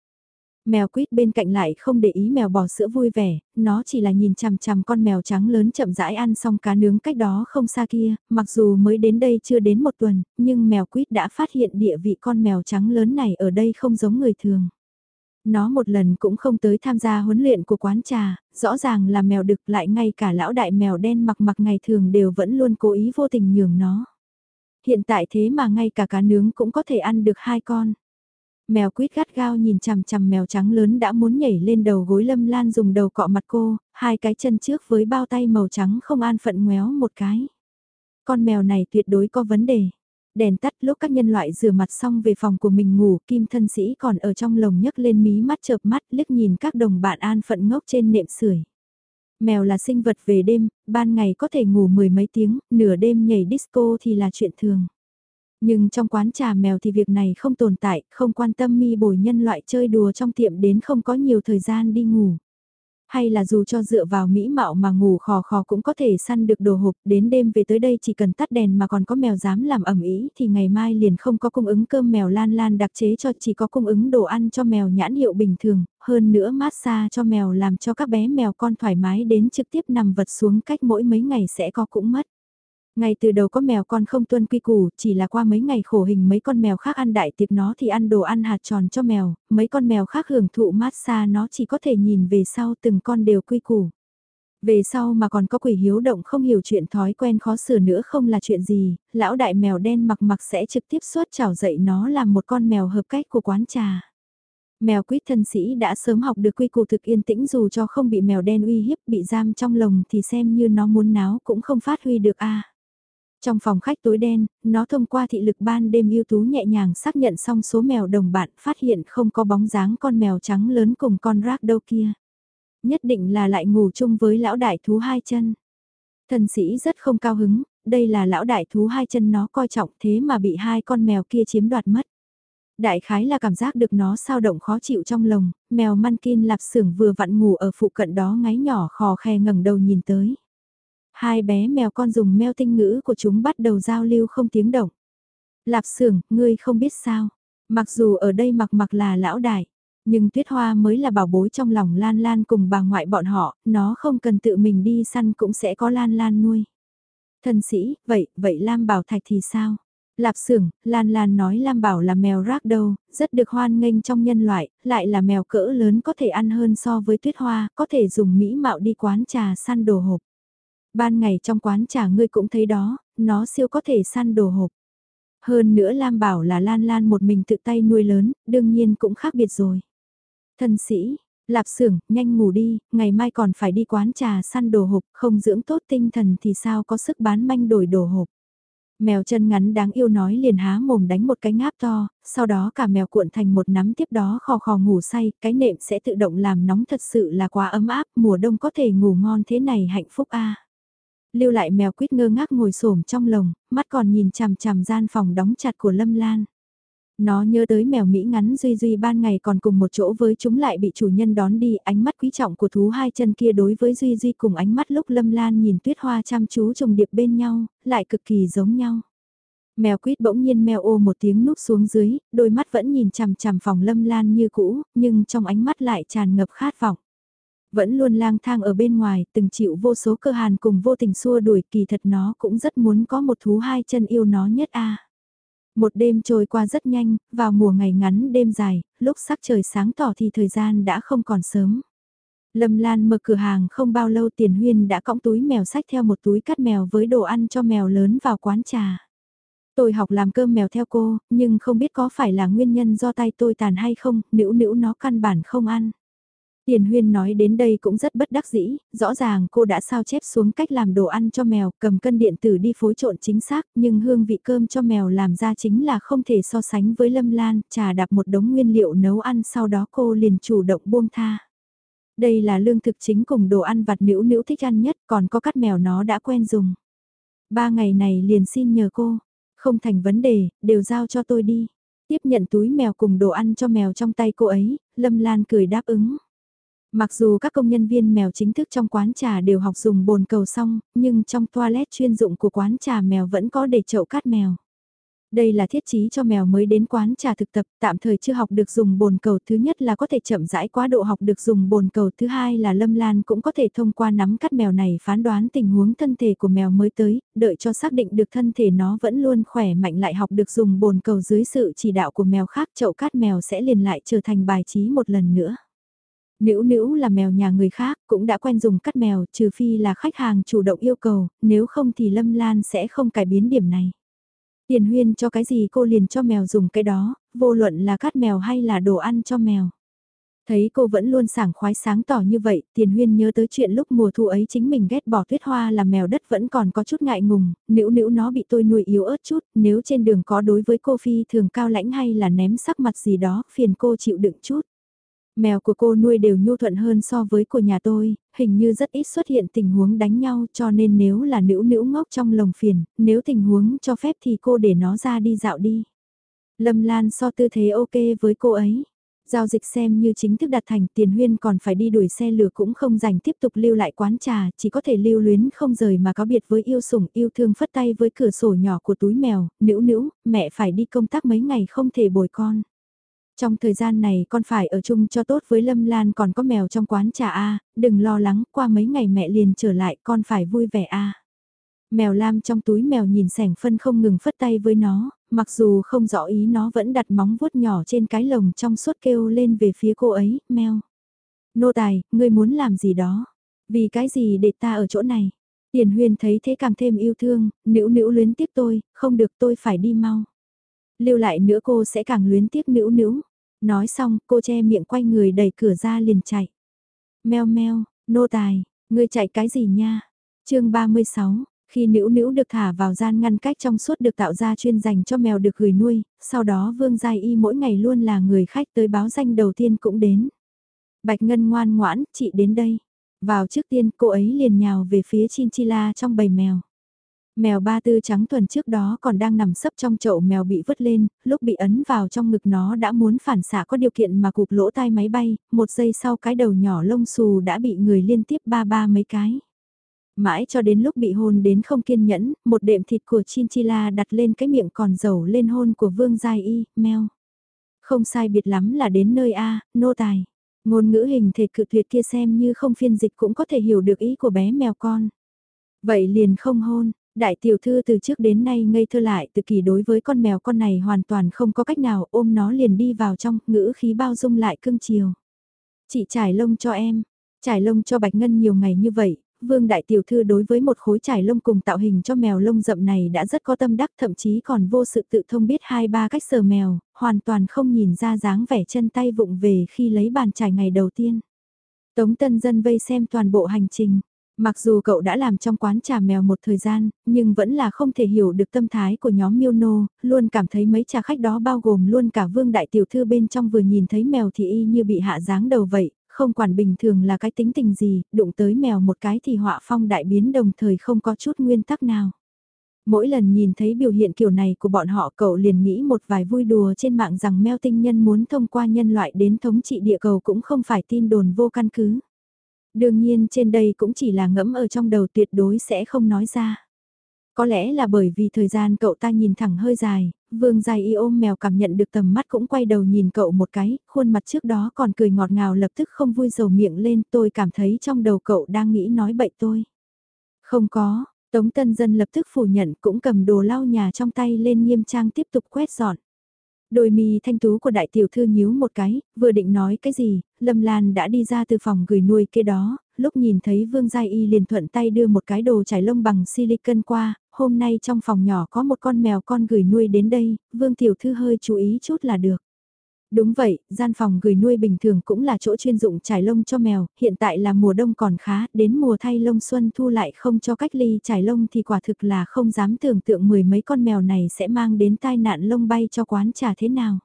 Mèo quýt bên cạnh lại không để ý mèo bò sữa vui vẻ, nó chỉ là nhìn chằm chằm con mèo trắng lớn chậm rãi ăn xong cá nướng cách đó không xa kia, mặc dù mới đến đây chưa đến một tuần, nhưng mèo quýt đã phát hiện địa vị con mèo trắng lớn này ở đây không giống người thường. Nó một lần cũng không tới tham gia huấn luyện của quán trà, rõ ràng là mèo đực lại ngay cả lão đại mèo đen mặc mặc ngày thường đều vẫn luôn cố ý vô tình nhường nó. Hiện tại thế mà ngay cả cá nướng cũng có thể ăn được hai con. Mèo quýt gắt gao nhìn chằm chằm mèo trắng lớn đã muốn nhảy lên đầu gối lâm lan dùng đầu cọ mặt cô, hai cái chân trước với bao tay màu trắng không an phận ngoéo một cái. Con mèo này tuyệt đối có vấn đề. Đèn tắt lúc các nhân loại rửa mặt xong về phòng của mình ngủ, kim thân sĩ còn ở trong lồng nhấc lên mí mắt chợp mắt liếc nhìn các đồng bạn an phận ngốc trên nệm sưởi. Mèo là sinh vật về đêm, ban ngày có thể ngủ mười mấy tiếng, nửa đêm nhảy disco thì là chuyện thường. Nhưng trong quán trà mèo thì việc này không tồn tại, không quan tâm mi bồi nhân loại chơi đùa trong tiệm đến không có nhiều thời gian đi ngủ. Hay là dù cho dựa vào mỹ mạo mà ngủ khò khò cũng có thể săn được đồ hộp, đến đêm về tới đây chỉ cần tắt đèn mà còn có mèo dám làm ẩm ý thì ngày mai liền không có cung ứng cơm mèo lan lan đặc chế cho chỉ có cung ứng đồ ăn cho mèo nhãn hiệu bình thường, hơn nữa massage cho mèo làm cho các bé mèo con thoải mái đến trực tiếp nằm vật xuống cách mỗi mấy ngày sẽ có cũng mất. Ngay từ đầu có mèo con không tuân quy củ, chỉ là qua mấy ngày khổ hình mấy con mèo khác ăn đại tiệc nó thì ăn đồ ăn hạt tròn cho mèo, mấy con mèo khác hưởng thụ massage nó chỉ có thể nhìn về sau từng con đều quy củ. Về sau mà còn có quỷ hiếu động không hiểu chuyện thói quen khó sửa nữa không là chuyện gì, lão đại mèo đen mặc mặc sẽ trực tiếp xuất chảo dậy nó làm một con mèo hợp cách của quán trà. Mèo quýt thân sĩ đã sớm học được quy củ thực yên tĩnh dù cho không bị mèo đen uy hiếp bị giam trong lồng thì xem như nó muốn náo cũng không phát huy được a trong phòng khách tối đen, nó thông qua thị lực ban đêm ưu tú nhẹ nhàng xác nhận xong số mèo đồng bạn phát hiện không có bóng dáng con mèo trắng lớn cùng con rác đâu kia. Nhất định là lại ngủ chung với lão đại thú hai chân. Thần sĩ rất không cao hứng, đây là lão đại thú hai chân nó coi trọng thế mà bị hai con mèo kia chiếm đoạt mất. Đại khái là cảm giác được nó sao động khó chịu trong lồng, mèo mankin lạp xưởng vừa vặn ngủ ở phụ cận đó ngáy nhỏ khò khe ngẩng đầu nhìn tới. Hai bé mèo con dùng meo tinh ngữ của chúng bắt đầu giao lưu không tiếng động. Lạp xưởng, ngươi không biết sao. Mặc dù ở đây mặc mặc là lão đại, nhưng tuyết hoa mới là bảo bối trong lòng Lan Lan cùng bà ngoại bọn họ, nó không cần tự mình đi săn cũng sẽ có Lan Lan nuôi. Thân sĩ, vậy, vậy Lam Bảo Thạch thì sao? Lạp xưởng, Lan Lan nói Lam Bảo là mèo rác đâu, rất được hoan nghênh trong nhân loại, lại là mèo cỡ lớn có thể ăn hơn so với tuyết hoa, có thể dùng mỹ mạo đi quán trà săn đồ hộp. Ban ngày trong quán trà ngươi cũng thấy đó, nó siêu có thể săn đồ hộp. Hơn nữa Lam bảo là Lan Lan một mình tự tay nuôi lớn, đương nhiên cũng khác biệt rồi. Thân sĩ, lạp xưởng, nhanh ngủ đi, ngày mai còn phải đi quán trà săn đồ hộp, không dưỡng tốt tinh thần thì sao có sức bán manh đổi đồ hộp. Mèo chân ngắn đáng yêu nói liền há mồm đánh một cái ngáp to, sau đó cả mèo cuộn thành một nắm tiếp đó khò khò ngủ say, cái nệm sẽ tự động làm nóng thật sự là quá ấm áp, mùa đông có thể ngủ ngon thế này hạnh phúc a. Lưu lại mèo quýt ngơ ngác ngồi xổm trong lồng, mắt còn nhìn chằm chằm gian phòng đóng chặt của Lâm Lan. Nó nhớ tới mèo Mỹ ngắn Duy Duy ban ngày còn cùng một chỗ với chúng lại bị chủ nhân đón đi, ánh mắt quý trọng của thú hai chân kia đối với Duy Duy cùng ánh mắt lúc Lâm Lan nhìn tuyết hoa chăm chú trồng điệp bên nhau, lại cực kỳ giống nhau. Mèo quýt bỗng nhiên mèo ô một tiếng núp xuống dưới, đôi mắt vẫn nhìn chằm chằm phòng Lâm Lan như cũ, nhưng trong ánh mắt lại tràn ngập khát vọng. Vẫn luôn lang thang ở bên ngoài, từng chịu vô số cơ hàn cùng vô tình xua đuổi kỳ thật nó cũng rất muốn có một thú hai chân yêu nó nhất a. Một đêm trôi qua rất nhanh, vào mùa ngày ngắn đêm dài, lúc sắc trời sáng tỏ thì thời gian đã không còn sớm. Lâm Lan mở cửa hàng không bao lâu tiền huyên đã cõng túi mèo sách theo một túi cắt mèo với đồ ăn cho mèo lớn vào quán trà. Tôi học làm cơm mèo theo cô, nhưng không biết có phải là nguyên nhân do tay tôi tàn hay không, nữ nữ nó căn bản không ăn. Tiền Huyên nói đến đây cũng rất bất đắc dĩ, rõ ràng cô đã sao chép xuống cách làm đồ ăn cho mèo, cầm cân điện tử đi phối trộn chính xác, nhưng hương vị cơm cho mèo làm ra chính là không thể so sánh với Lâm Lan, trà đạp một đống nguyên liệu nấu ăn sau đó cô liền chủ động buông tha. Đây là lương thực chính cùng đồ ăn vặt nữ nữ thích ăn nhất, còn có cắt mèo nó đã quen dùng. Ba ngày này liền xin nhờ cô, không thành vấn đề, đều giao cho tôi đi. Tiếp nhận túi mèo cùng đồ ăn cho mèo trong tay cô ấy, Lâm Lan cười đáp ứng. Mặc dù các công nhân viên mèo chính thức trong quán trà đều học dùng bồn cầu xong, nhưng trong toilet chuyên dụng của quán trà mèo vẫn có để chậu cát mèo. Đây là thiết chí cho mèo mới đến quán trà thực tập, tạm thời chưa học được dùng bồn cầu. Thứ nhất là có thể chậm rãi quá độ học được dùng bồn cầu. Thứ hai là Lâm Lan cũng có thể thông qua nắm cắt mèo này phán đoán tình huống thân thể của mèo mới tới, đợi cho xác định được thân thể nó vẫn luôn khỏe mạnh lại học được dùng bồn cầu dưới sự chỉ đạo của mèo khác chậu cát mèo sẽ liền lại trở thành bài trí một lần nữa. Nữ nữ là mèo nhà người khác, cũng đã quen dùng cắt mèo, trừ phi là khách hàng chủ động yêu cầu, nếu không thì Lâm Lan sẽ không cải biến điểm này. Tiền huyên cho cái gì cô liền cho mèo dùng cái đó, vô luận là cắt mèo hay là đồ ăn cho mèo. Thấy cô vẫn luôn sảng khoái sáng tỏ như vậy, tiền huyên nhớ tới chuyện lúc mùa thu ấy chính mình ghét bỏ tuyết hoa là mèo đất vẫn còn có chút ngại ngùng, nữ nữ nó bị tôi nuôi yếu ớt chút, nếu trên đường có đối với cô phi thường cao lãnh hay là ném sắc mặt gì đó, phiền cô chịu đựng chút. Mèo của cô nuôi đều nhu thuận hơn so với của nhà tôi, hình như rất ít xuất hiện tình huống đánh nhau cho nên nếu là nữ nữ ngốc trong lồng phiền, nếu tình huống cho phép thì cô để nó ra đi dạo đi. Lâm Lan so tư thế ok với cô ấy. Giao dịch xem như chính thức đặt thành tiền huyên còn phải đi đuổi xe lửa cũng không dành tiếp tục lưu lại quán trà, chỉ có thể lưu luyến không rời mà có biệt với yêu sủng yêu thương phất tay với cửa sổ nhỏ của túi mèo, nữ nữ, mẹ phải đi công tác mấy ngày không thể bồi con. Trong thời gian này con phải ở chung cho tốt với Lâm Lan còn có mèo trong quán trà A, đừng lo lắng, qua mấy ngày mẹ liền trở lại con phải vui vẻ A. Mèo lam trong túi mèo nhìn sẻng phân không ngừng phất tay với nó, mặc dù không rõ ý nó vẫn đặt móng vuốt nhỏ trên cái lồng trong suốt kêu lên về phía cô ấy, mèo. Nô tài, ngươi muốn làm gì đó? Vì cái gì để ta ở chỗ này? Tiền huyền thấy thế càng thêm yêu thương, nữ nữ luyến tiếc tôi, không được tôi phải đi mau. Lưu lại nữa cô sẽ càng luyến tiếc nữ nữ. Nói xong, cô che miệng quay người đẩy cửa ra liền chạy. Mèo meo, nô tài, ngươi chạy cái gì nha? chương 36, khi nữ nữ được thả vào gian ngăn cách trong suốt được tạo ra chuyên dành cho mèo được gửi nuôi, sau đó Vương Giai Y mỗi ngày luôn là người khách tới báo danh đầu tiên cũng đến. Bạch Ngân ngoan ngoãn, chị đến đây. Vào trước tiên cô ấy liền nhào về phía Chinchilla trong bầy mèo. Mèo ba tư trắng tuần trước đó còn đang nằm sấp trong chậu mèo bị vứt lên, lúc bị ấn vào trong ngực nó đã muốn phản xạ có điều kiện mà cụp lỗ tai máy bay, một giây sau cái đầu nhỏ lông xù đã bị người liên tiếp ba ba mấy cái. Mãi cho đến lúc bị hôn đến không kiên nhẫn, một đệm thịt của Chinchilla đặt lên cái miệng còn dầu lên hôn của Vương Giai Y, mèo. Không sai biệt lắm là đến nơi A, nô tài. Ngôn ngữ hình thể cự tuyệt kia xem như không phiên dịch cũng có thể hiểu được ý của bé mèo con. Vậy liền không hôn, Đại tiểu thư từ trước đến nay ngây thơ lại từ kỳ đối với con mèo con này hoàn toàn không có cách nào ôm nó liền đi vào trong, ngữ khí bao dung lại cưng chiều. Chị trải lông cho em, trải lông cho Bạch Ngân nhiều ngày như vậy, Vương Đại Tiểu Thư đối với một khối trải lông cùng tạo hình cho mèo lông rậm này đã rất có tâm đắc thậm chí còn vô sự tự thông biết hai ba cách sờ mèo, hoàn toàn không nhìn ra dáng vẻ chân tay vụng về khi lấy bàn trải ngày đầu tiên. Tống Tân Dân vây xem toàn bộ hành trình. Mặc dù cậu đã làm trong quán trà mèo một thời gian, nhưng vẫn là không thể hiểu được tâm thái của nhóm miêu nô, luôn cảm thấy mấy trà khách đó bao gồm luôn cả vương đại tiểu thư bên trong vừa nhìn thấy mèo thì y như bị hạ dáng đầu vậy, không quản bình thường là cái tính tình gì, đụng tới mèo một cái thì họa phong đại biến đồng thời không có chút nguyên tắc nào. Mỗi lần nhìn thấy biểu hiện kiểu này của bọn họ cậu liền nghĩ một vài vui đùa trên mạng rằng mèo tinh nhân muốn thông qua nhân loại đến thống trị địa cầu cũng không phải tin đồn vô căn cứ. Đương nhiên trên đây cũng chỉ là ngẫm ở trong đầu tuyệt đối sẽ không nói ra. Có lẽ là bởi vì thời gian cậu ta nhìn thẳng hơi dài, vương dài y ôm mèo cảm nhận được tầm mắt cũng quay đầu nhìn cậu một cái, khuôn mặt trước đó còn cười ngọt ngào lập tức không vui dầu miệng lên tôi cảm thấy trong đầu cậu đang nghĩ nói bậy tôi. Không có, Tống Tân Dân lập tức phủ nhận cũng cầm đồ lau nhà trong tay lên nghiêm trang tiếp tục quét dọn. Đôi mi thanh tú của đại tiểu thư nhíu một cái, vừa định nói cái gì, Lâm Lan đã đi ra từ phòng gửi nuôi kia đó, lúc nhìn thấy Vương Giai Y liền thuận tay đưa một cái đồ trải lông bằng silicon qua, hôm nay trong phòng nhỏ có một con mèo con gửi nuôi đến đây, Vương Tiểu Thư hơi chú ý chút là được. Đúng vậy, gian phòng gửi nuôi bình thường cũng là chỗ chuyên dụng trải lông cho mèo, hiện tại là mùa đông còn khá, đến mùa thay lông xuân thu lại không cho cách ly trải lông thì quả thực là không dám tưởng tượng mười mấy con mèo này sẽ mang đến tai nạn lông bay cho quán trà thế nào.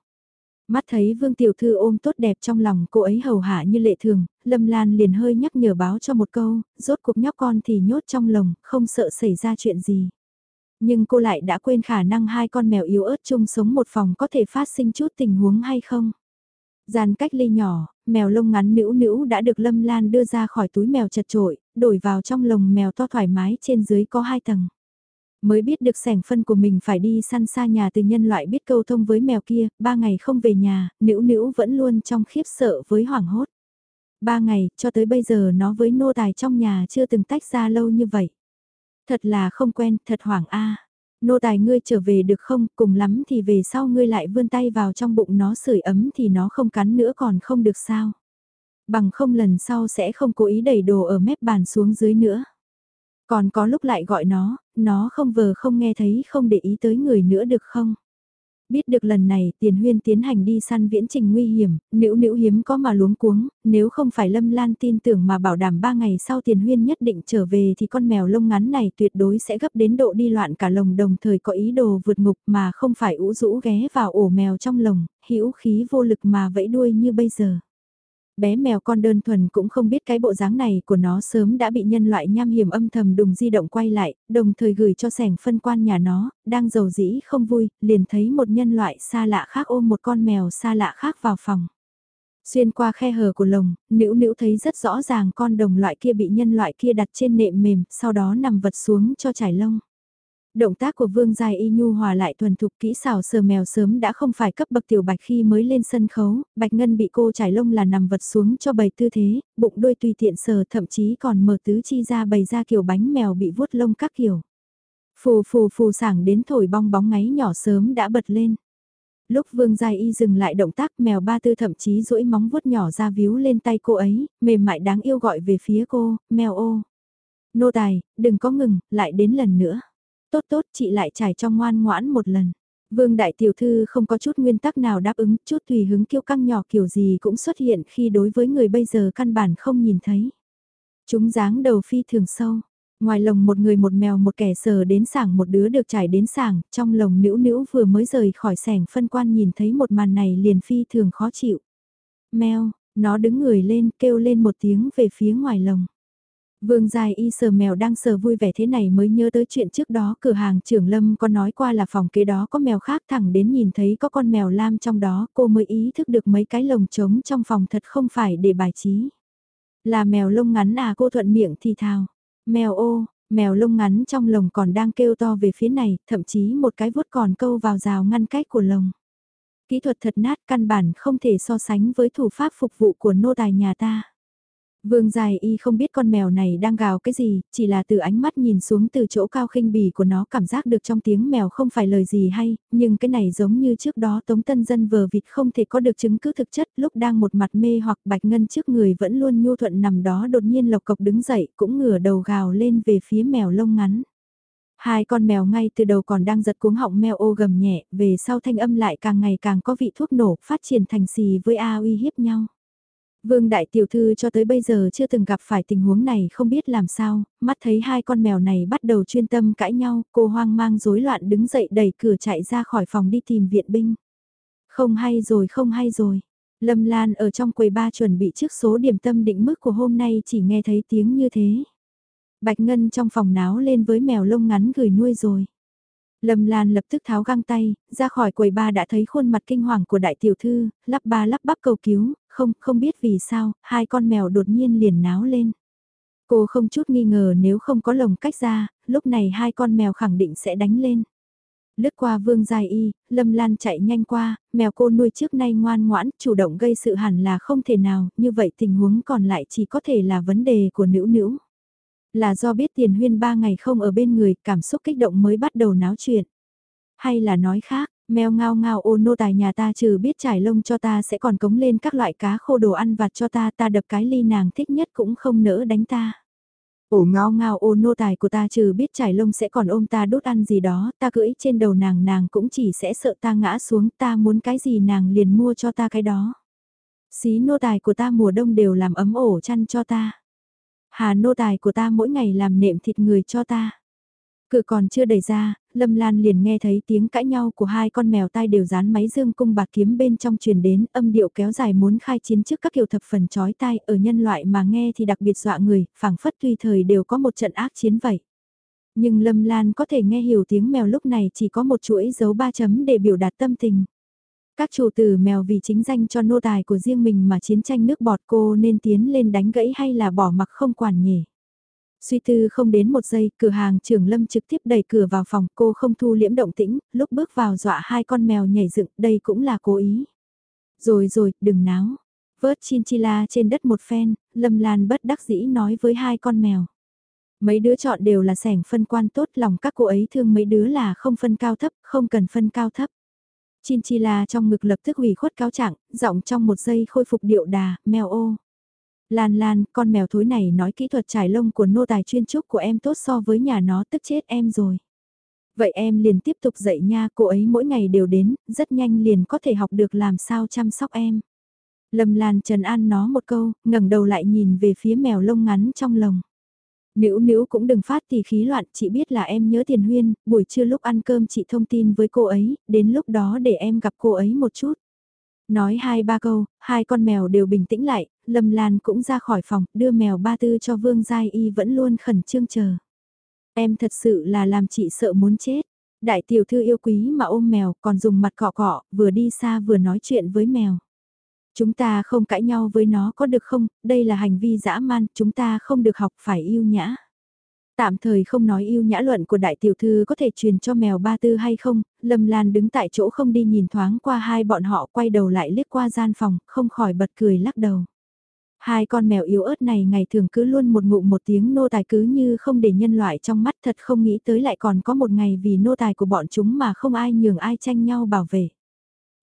Mắt thấy Vương Tiểu Thư ôm tốt đẹp trong lòng cô ấy hầu hạ như lệ thường, Lâm Lan liền hơi nhắc nhở báo cho một câu, rốt cuộc nhóc con thì nhốt trong lồng, không sợ xảy ra chuyện gì. Nhưng cô lại đã quên khả năng hai con mèo yếu ớt chung sống một phòng có thể phát sinh chút tình huống hay không. Gian cách ly nhỏ, mèo lông ngắn nữ nữ đã được Lâm Lan đưa ra khỏi túi mèo chật trội, đổi vào trong lồng mèo to thoải mái trên dưới có hai tầng. Mới biết được sẻng phân của mình phải đi săn xa nhà từ nhân loại biết câu thông với mèo kia, ba ngày không về nhà, nữ nữ vẫn luôn trong khiếp sợ với hoảng hốt. Ba ngày, cho tới bây giờ nó với nô tài trong nhà chưa từng tách ra lâu như vậy. Thật là không quen, thật hoảng a. Nô tài ngươi trở về được không, cùng lắm thì về sau ngươi lại vươn tay vào trong bụng nó sưởi ấm thì nó không cắn nữa còn không được sao. Bằng không lần sau sẽ không cố ý đẩy đồ ở mép bàn xuống dưới nữa. Còn có lúc lại gọi nó, nó không vờ không nghe thấy không để ý tới người nữa được không? Biết được lần này tiền huyên tiến hành đi săn viễn trình nguy hiểm, nữ nữ hiếm có mà luống cuống, nếu không phải lâm lan tin tưởng mà bảo đảm ba ngày sau tiền huyên nhất định trở về thì con mèo lông ngắn này tuyệt đối sẽ gấp đến độ đi loạn cả lồng đồng thời có ý đồ vượt ngục mà không phải ủ rũ ghé vào ổ mèo trong lồng, hữu khí vô lực mà vẫy đuôi như bây giờ. Bé mèo con đơn thuần cũng không biết cái bộ dáng này của nó sớm đã bị nhân loại nham hiểm âm thầm đùng di động quay lại, đồng thời gửi cho sẻng phân quan nhà nó, đang giàu dĩ không vui, liền thấy một nhân loại xa lạ khác ôm một con mèo xa lạ khác vào phòng. Xuyên qua khe hở của lồng, nữ nữ thấy rất rõ ràng con đồng loại kia bị nhân loại kia đặt trên nệm mềm, sau đó nằm vật xuống cho trải lông. Động tác của Vương Giai Y Nhu hòa lại thuần thục kỹ xảo sờ mèo sớm đã không phải cấp bậc tiểu bạch khi mới lên sân khấu, bạch ngân bị cô trải lông là nằm vật xuống cho bầy tư thế, bụng đôi tùy tiện sờ thậm chí còn mở tứ chi ra bày ra kiểu bánh mèo bị vuốt lông các kiểu. Phù phù phù sảng đến thổi bong bóng ngáy nhỏ sớm đã bật lên. Lúc Vương Giai Y dừng lại động tác mèo ba tư thậm chí duỗi móng vuốt nhỏ ra víu lên tay cô ấy, mềm mại đáng yêu gọi về phía cô, mèo ô. Nô tài, đừng có ngừng, lại đến lần nữa tốt tốt chị lại trải cho ngoan ngoãn một lần. Vương đại tiểu thư không có chút nguyên tắc nào đáp ứng, chút tùy hứng kiêu căng nhỏ kiểu gì cũng xuất hiện khi đối với người bây giờ căn bản không nhìn thấy. Chúng dáng đầu phi thường sâu, ngoài lồng một người một mèo một kẻ sờ đến sảng một đứa được trải đến sảng, trong lồng nữ nữ vừa mới rời khỏi sảnh phân quan nhìn thấy một màn này liền phi thường khó chịu. Mèo, nó đứng người lên kêu lên một tiếng về phía ngoài lồng. Vương Giai Y sờ mèo đang sờ vui vẻ thế này mới nhớ tới chuyện trước đó cửa hàng trưởng Lâm có nói qua là phòng kế đó có mèo khác thẳng đến nhìn thấy có con mèo lam trong đó cô mới ý thức được mấy cái lồng trống trong phòng thật không phải để bài trí. Là mèo lông ngắn à cô thuận miệng thì thào. Mèo ô, mèo lông ngắn trong lồng còn đang kêu to về phía này, thậm chí một cái vuốt còn câu vào rào ngăn cách của lồng. Kỹ thuật thật nát căn bản không thể so sánh với thủ pháp phục vụ của nô tài nhà ta. Vương Dài Y không biết con mèo này đang gào cái gì, chỉ là từ ánh mắt nhìn xuống từ chỗ cao khinh bỉ của nó cảm giác được trong tiếng mèo không phải lời gì hay, nhưng cái này giống như trước đó Tống Tân Dân vờ vịt không thể có được chứng cứ thực chất lúc đang một mặt mê hoặc bạch ngân trước người vẫn luôn nhu thuận nằm đó đột nhiên lộc cộc đứng dậy cũng ngửa đầu gào lên về phía mèo lông ngắn. Hai con mèo ngay từ đầu còn đang giật cuống họng mèo ô gầm nhẹ, về sau thanh âm lại càng ngày càng có vị thuốc nổ, phát triển thành xì với A uy hiếp nhau. Vương đại tiểu thư cho tới bây giờ chưa từng gặp phải tình huống này không biết làm sao, mắt thấy hai con mèo này bắt đầu chuyên tâm cãi nhau, cô hoang mang rối loạn đứng dậy đẩy cửa chạy ra khỏi phòng đi tìm viện binh. Không hay rồi không hay rồi. Lâm Lan ở trong quầy ba chuẩn bị trước số điểm tâm định mức của hôm nay chỉ nghe thấy tiếng như thế. Bạch Ngân trong phòng náo lên với mèo lông ngắn gửi nuôi rồi. Lâm Lan lập tức tháo găng tay, ra khỏi quầy ba đã thấy khuôn mặt kinh hoàng của đại tiểu thư, lắp ba lắp bắp cầu cứu, không, không biết vì sao, hai con mèo đột nhiên liền náo lên. Cô không chút nghi ngờ nếu không có lồng cách ra, lúc này hai con mèo khẳng định sẽ đánh lên. Lướt qua vương dài y, Lâm Lan chạy nhanh qua, mèo cô nuôi trước nay ngoan ngoãn, chủ động gây sự hẳn là không thể nào, như vậy tình huống còn lại chỉ có thể là vấn đề của nữ nữ. Là do biết tiền huyên ba ngày không ở bên người, cảm xúc kích động mới bắt đầu náo chuyện. Hay là nói khác, Mèo ngao ngao ô nô tài nhà ta trừ biết trải lông cho ta sẽ còn cống lên các loại cá khô đồ ăn vặt cho ta ta đập cái ly nàng thích nhất cũng không nỡ đánh ta. Ổ ngao ngao ô nô tài của ta trừ biết trải lông sẽ còn ôm ta đốt ăn gì đó, ta cưỡi trên đầu nàng nàng cũng chỉ sẽ sợ ta ngã xuống ta muốn cái gì nàng liền mua cho ta cái đó. Xí nô tài của ta mùa đông đều làm ấm ổ chăn cho ta. Hà nô tài của ta mỗi ngày làm nệm thịt người cho ta. Cửa còn chưa đẩy ra, Lâm Lan liền nghe thấy tiếng cãi nhau của hai con mèo tai đều dán máy dương cung bạc kiếm bên trong truyền đến, âm điệu kéo dài muốn khai chiến trước các kiểu thập phần chói tai ở nhân loại mà nghe thì đặc biệt dọa người, phảng phất tùy thời đều có một trận ác chiến vậy. Nhưng Lâm Lan có thể nghe hiểu tiếng mèo lúc này chỉ có một chuỗi dấu ba chấm để biểu đạt tâm tình. Các chủ tử mèo vì chính danh cho nô tài của riêng mình mà chiến tranh nước bọt cô nên tiến lên đánh gãy hay là bỏ mặc không quản nhỉ. Suy tư không đến một giây, cửa hàng trưởng lâm trực tiếp đẩy cửa vào phòng, cô không thu liễm động tĩnh, lúc bước vào dọa hai con mèo nhảy dựng, đây cũng là cố ý. Rồi rồi, đừng náo. Vớt chinchilla trên đất một phen, Lâm Lan bất đắc dĩ nói với hai con mèo. Mấy đứa chọn đều là sẻng phân quan tốt lòng các cô ấy thương mấy đứa là không phân cao thấp, không cần phân cao thấp. Chinchilla trong ngực lập tức hủy khuất cáo trạng, giọng trong một giây khôi phục điệu đà, mèo ô. Lan Lan, con mèo thối này nói kỹ thuật trải lông của nô tài chuyên trúc của em tốt so với nhà nó tức chết em rồi. Vậy em liền tiếp tục dạy nha, cô ấy mỗi ngày đều đến, rất nhanh liền có thể học được làm sao chăm sóc em. Lâm Lan trần an nó một câu, ngẩng đầu lại nhìn về phía mèo lông ngắn trong lồng. Nữ nữ cũng đừng phát thì khí loạn, chị biết là em nhớ tiền huyên, buổi trưa lúc ăn cơm chị thông tin với cô ấy, đến lúc đó để em gặp cô ấy một chút. Nói hai ba câu, hai con mèo đều bình tĩnh lại, Lâm Lan cũng ra khỏi phòng, đưa mèo ba tư cho Vương Giai Y vẫn luôn khẩn trương chờ. Em thật sự là làm chị sợ muốn chết. Đại tiểu thư yêu quý mà ôm mèo còn dùng mặt cọ cọ, vừa đi xa vừa nói chuyện với mèo. Chúng ta không cãi nhau với nó có được không, đây là hành vi dã man, chúng ta không được học phải yêu nhã. Tạm thời không nói yêu nhã luận của đại tiểu thư có thể truyền cho mèo ba tư hay không, Lâm Lan đứng tại chỗ không đi nhìn thoáng qua hai bọn họ quay đầu lại liếc qua gian phòng, không khỏi bật cười lắc đầu. Hai con mèo yếu ớt này ngày thường cứ luôn một ngụm một tiếng nô tài cứ như không để nhân loại trong mắt thật không nghĩ tới lại còn có một ngày vì nô tài của bọn chúng mà không ai nhường ai tranh nhau bảo vệ.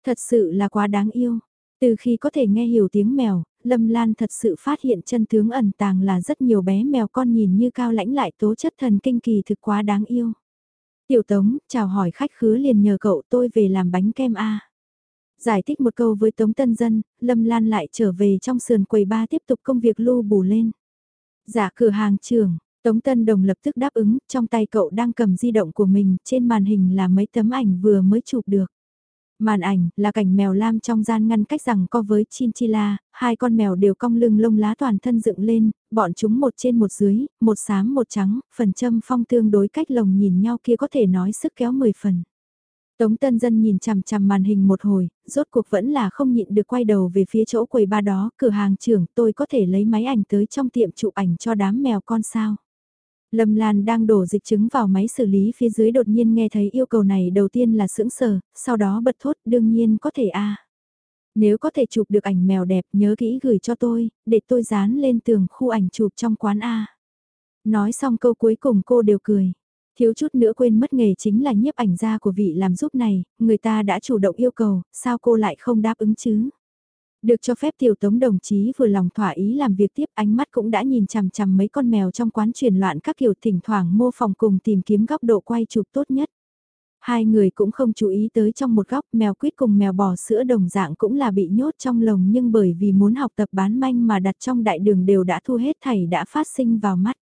Thật sự là quá đáng yêu. Từ khi có thể nghe hiểu tiếng mèo, Lâm Lan thật sự phát hiện chân tướng ẩn tàng là rất nhiều bé mèo con nhìn như cao lãnh lại tố chất thần kinh kỳ thực quá đáng yêu. Tiểu Tống, chào hỏi khách khứa liền nhờ cậu tôi về làm bánh kem A. Giải thích một câu với Tống Tân Dân, Lâm Lan lại trở về trong sườn quầy ba tiếp tục công việc lưu bù lên. Giả cửa hàng trưởng, Tống Tân Đồng lập tức đáp ứng, trong tay cậu đang cầm di động của mình, trên màn hình là mấy tấm ảnh vừa mới chụp được. Màn ảnh là cảnh mèo lam trong gian ngăn cách rằng co với chinchilla, hai con mèo đều cong lưng lông lá toàn thân dựng lên, bọn chúng một trên một dưới, một xám một trắng, phần châm phong tương đối cách lồng nhìn nhau kia có thể nói sức kéo 10 phần. Tống Tân Dân nhìn chằm chằm màn hình một hồi, rốt cuộc vẫn là không nhịn được quay đầu về phía chỗ quầy ba đó, cửa hàng trưởng tôi có thể lấy máy ảnh tới trong tiệm chụp ảnh cho đám mèo con sao. Lâm Lan đang đổ dịch trứng vào máy xử lý phía dưới đột nhiên nghe thấy yêu cầu này đầu tiên là sững sờ, sau đó bật thốt đương nhiên có thể a. Nếu có thể chụp được ảnh mèo đẹp nhớ kỹ gửi cho tôi, để tôi dán lên tường khu ảnh chụp trong quán A. Nói xong câu cuối cùng cô đều cười. Thiếu chút nữa quên mất nghề chính là nhiếp ảnh gia của vị làm giúp này, người ta đã chủ động yêu cầu, sao cô lại không đáp ứng chứ? Được cho phép tiểu tống đồng chí vừa lòng thỏa ý làm việc tiếp ánh mắt cũng đã nhìn chằm chằm mấy con mèo trong quán truyền loạn các kiểu thỉnh thoảng mô phòng cùng tìm kiếm góc độ quay chụp tốt nhất. Hai người cũng không chú ý tới trong một góc mèo quýt cùng mèo bò sữa đồng dạng cũng là bị nhốt trong lồng nhưng bởi vì muốn học tập bán manh mà đặt trong đại đường đều đã thu hết thảy đã phát sinh vào mắt.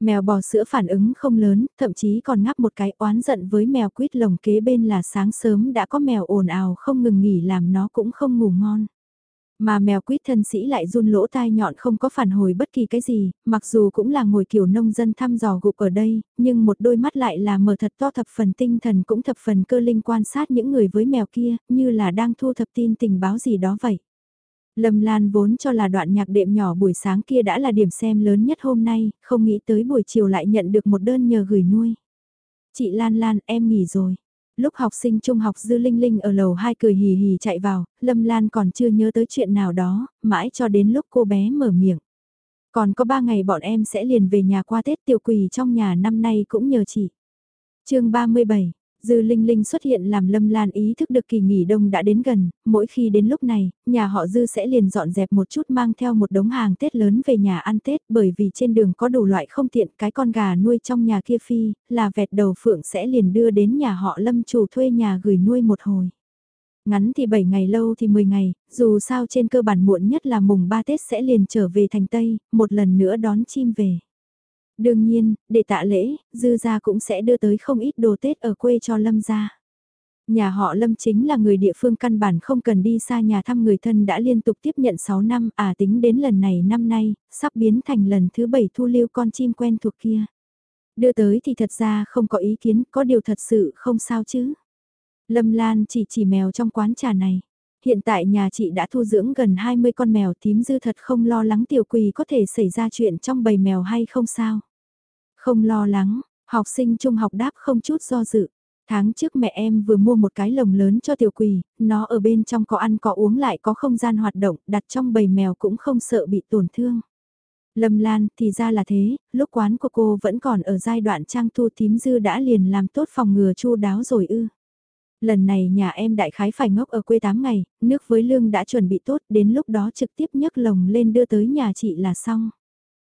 Mèo bò sữa phản ứng không lớn, thậm chí còn ngáp một cái oán giận với mèo quýt lồng kế bên là sáng sớm đã có mèo ồn ào không ngừng nghỉ làm nó cũng không ngủ ngon. Mà mèo quýt thân sĩ lại run lỗ tai nhọn không có phản hồi bất kỳ cái gì, mặc dù cũng là ngồi kiểu nông dân thăm dò gục ở đây, nhưng một đôi mắt lại là mở thật to thập phần tinh thần cũng thập phần cơ linh quan sát những người với mèo kia, như là đang thu thập tin tình báo gì đó vậy. Lâm Lan vốn cho là đoạn nhạc đệm nhỏ buổi sáng kia đã là điểm xem lớn nhất hôm nay, không nghĩ tới buổi chiều lại nhận được một đơn nhờ gửi nuôi. Chị Lan Lan, em nghỉ rồi. Lúc học sinh trung học Dư Linh Linh ở lầu hai cười hì hì chạy vào, Lâm Lan còn chưa nhớ tới chuyện nào đó, mãi cho đến lúc cô bé mở miệng. Còn có ba ngày bọn em sẽ liền về nhà qua Tết tiểu quỳ trong nhà năm nay cũng nhờ chị. chương 37, Dư Linh Linh xuất hiện làm Lâm Lan ý thức được kỳ nghỉ đông đã đến gần, mỗi khi đến lúc này, nhà họ Dư sẽ liền dọn dẹp một chút mang theo một đống hàng Tết lớn về nhà ăn Tết bởi vì trên đường có đủ loại không tiện cái con gà nuôi trong nhà kia phi, là vẹt đầu phượng sẽ liền đưa đến nhà họ Lâm chủ thuê nhà gửi nuôi một hồi. Ngắn thì 7 ngày lâu thì 10 ngày, dù sao trên cơ bản muộn nhất là mùng 3 Tết sẽ liền trở về thành Tây, một lần nữa đón chim về. Đương nhiên, để tạ lễ, dư gia cũng sẽ đưa tới không ít đồ Tết ở quê cho Lâm gia. Nhà họ Lâm chính là người địa phương căn bản không cần đi xa nhà thăm người thân đã liên tục tiếp nhận 6 năm, à tính đến lần này năm nay, sắp biến thành lần thứ 7 thu lưu con chim quen thuộc kia. Đưa tới thì thật ra không có ý kiến, có điều thật sự không sao chứ. Lâm Lan chỉ chỉ mèo trong quán trà này. Hiện tại nhà chị đã thu dưỡng gần 20 con mèo tím dư thật không lo lắng tiểu quỳ có thể xảy ra chuyện trong bầy mèo hay không sao. Không lo lắng, học sinh trung học đáp không chút do dự. Tháng trước mẹ em vừa mua một cái lồng lớn cho tiểu quỳ, nó ở bên trong có ăn có uống lại có không gian hoạt động, đặt trong bầy mèo cũng không sợ bị tổn thương. Lâm Lan, thì ra là thế, lúc quán của cô vẫn còn ở giai đoạn trang thu tím dư đã liền làm tốt phòng ngừa chu đáo rồi ư. Lần này nhà em đại khái phải ngốc ở quê 8 ngày, nước với lương đã chuẩn bị tốt, đến lúc đó trực tiếp nhấc lồng lên đưa tới nhà chị là xong.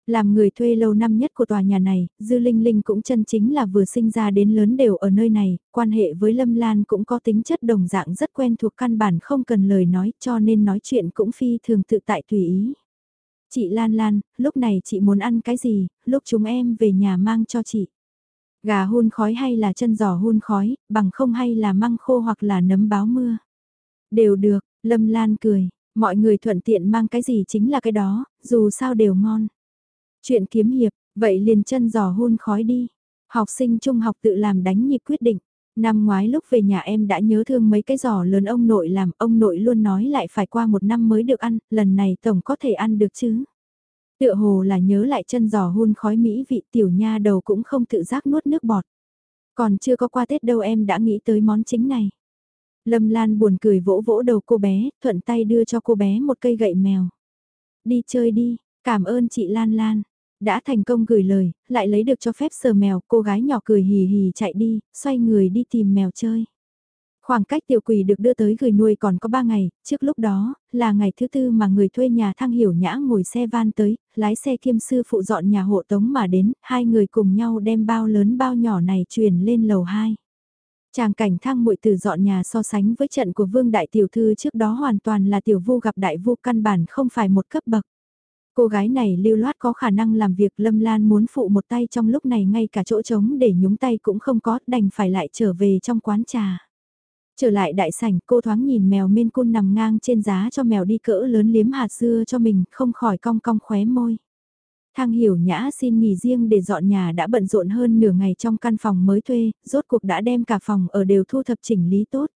Làm người thuê lâu năm nhất của tòa nhà này, Dư Linh Linh cũng chân chính là vừa sinh ra đến lớn đều ở nơi này, quan hệ với Lâm Lan cũng có tính chất đồng dạng rất quen thuộc căn bản không cần lời nói cho nên nói chuyện cũng phi thường tự tại tùy ý. Chị Lan Lan, lúc này chị muốn ăn cái gì, lúc chúng em về nhà mang cho chị. Gà hun khói hay là chân giò hun khói, bằng không hay là măng khô hoặc là nấm báo mưa. Đều được, Lâm Lan cười, mọi người thuận tiện mang cái gì chính là cái đó, dù sao đều ngon. Chuyện kiếm hiệp, vậy liền chân giò hun khói đi. Học sinh trung học tự làm đánh nhịp quyết định. Năm ngoái lúc về nhà em đã nhớ thương mấy cái giò lớn ông nội làm, ông nội luôn nói lại phải qua một năm mới được ăn, lần này tổng có thể ăn được chứ. Tựa hồ là nhớ lại chân giò hun khói mỹ vị tiểu nha đầu cũng không tự giác nuốt nước bọt. Còn chưa có qua Tết đâu em đã nghĩ tới món chính này. Lâm Lan buồn cười vỗ vỗ đầu cô bé, thuận tay đưa cho cô bé một cây gậy mèo. Đi chơi đi, cảm ơn chị Lan Lan. Đã thành công gửi lời, lại lấy được cho phép sờ mèo, cô gái nhỏ cười hì hì chạy đi, xoay người đi tìm mèo chơi. Khoảng cách tiểu quỷ được đưa tới gửi nuôi còn có 3 ngày, trước lúc đó, là ngày thứ tư mà người thuê nhà thang hiểu nhã ngồi xe van tới, lái xe kiêm sư phụ dọn nhà hộ tống mà đến, hai người cùng nhau đem bao lớn bao nhỏ này truyền lên lầu 2. Tràng cảnh thang muội từ dọn nhà so sánh với trận của vương đại tiểu thư trước đó hoàn toàn là tiểu vu gặp đại vu căn bản không phải một cấp bậc. Cô gái này lưu loát có khả năng làm việc Lâm Lan muốn phụ một tay trong lúc này ngay cả chỗ trống để nhúng tay cũng không có đành phải lại trở về trong quán trà. Trở lại đại sảnh cô thoáng nhìn mèo min cun nằm ngang trên giá cho mèo đi cỡ lớn liếm hạt dưa cho mình không khỏi cong cong khóe môi. Thang hiểu nhã xin nghỉ riêng để dọn nhà đã bận rộn hơn nửa ngày trong căn phòng mới thuê, rốt cuộc đã đem cả phòng ở đều thu thập chỉnh lý tốt.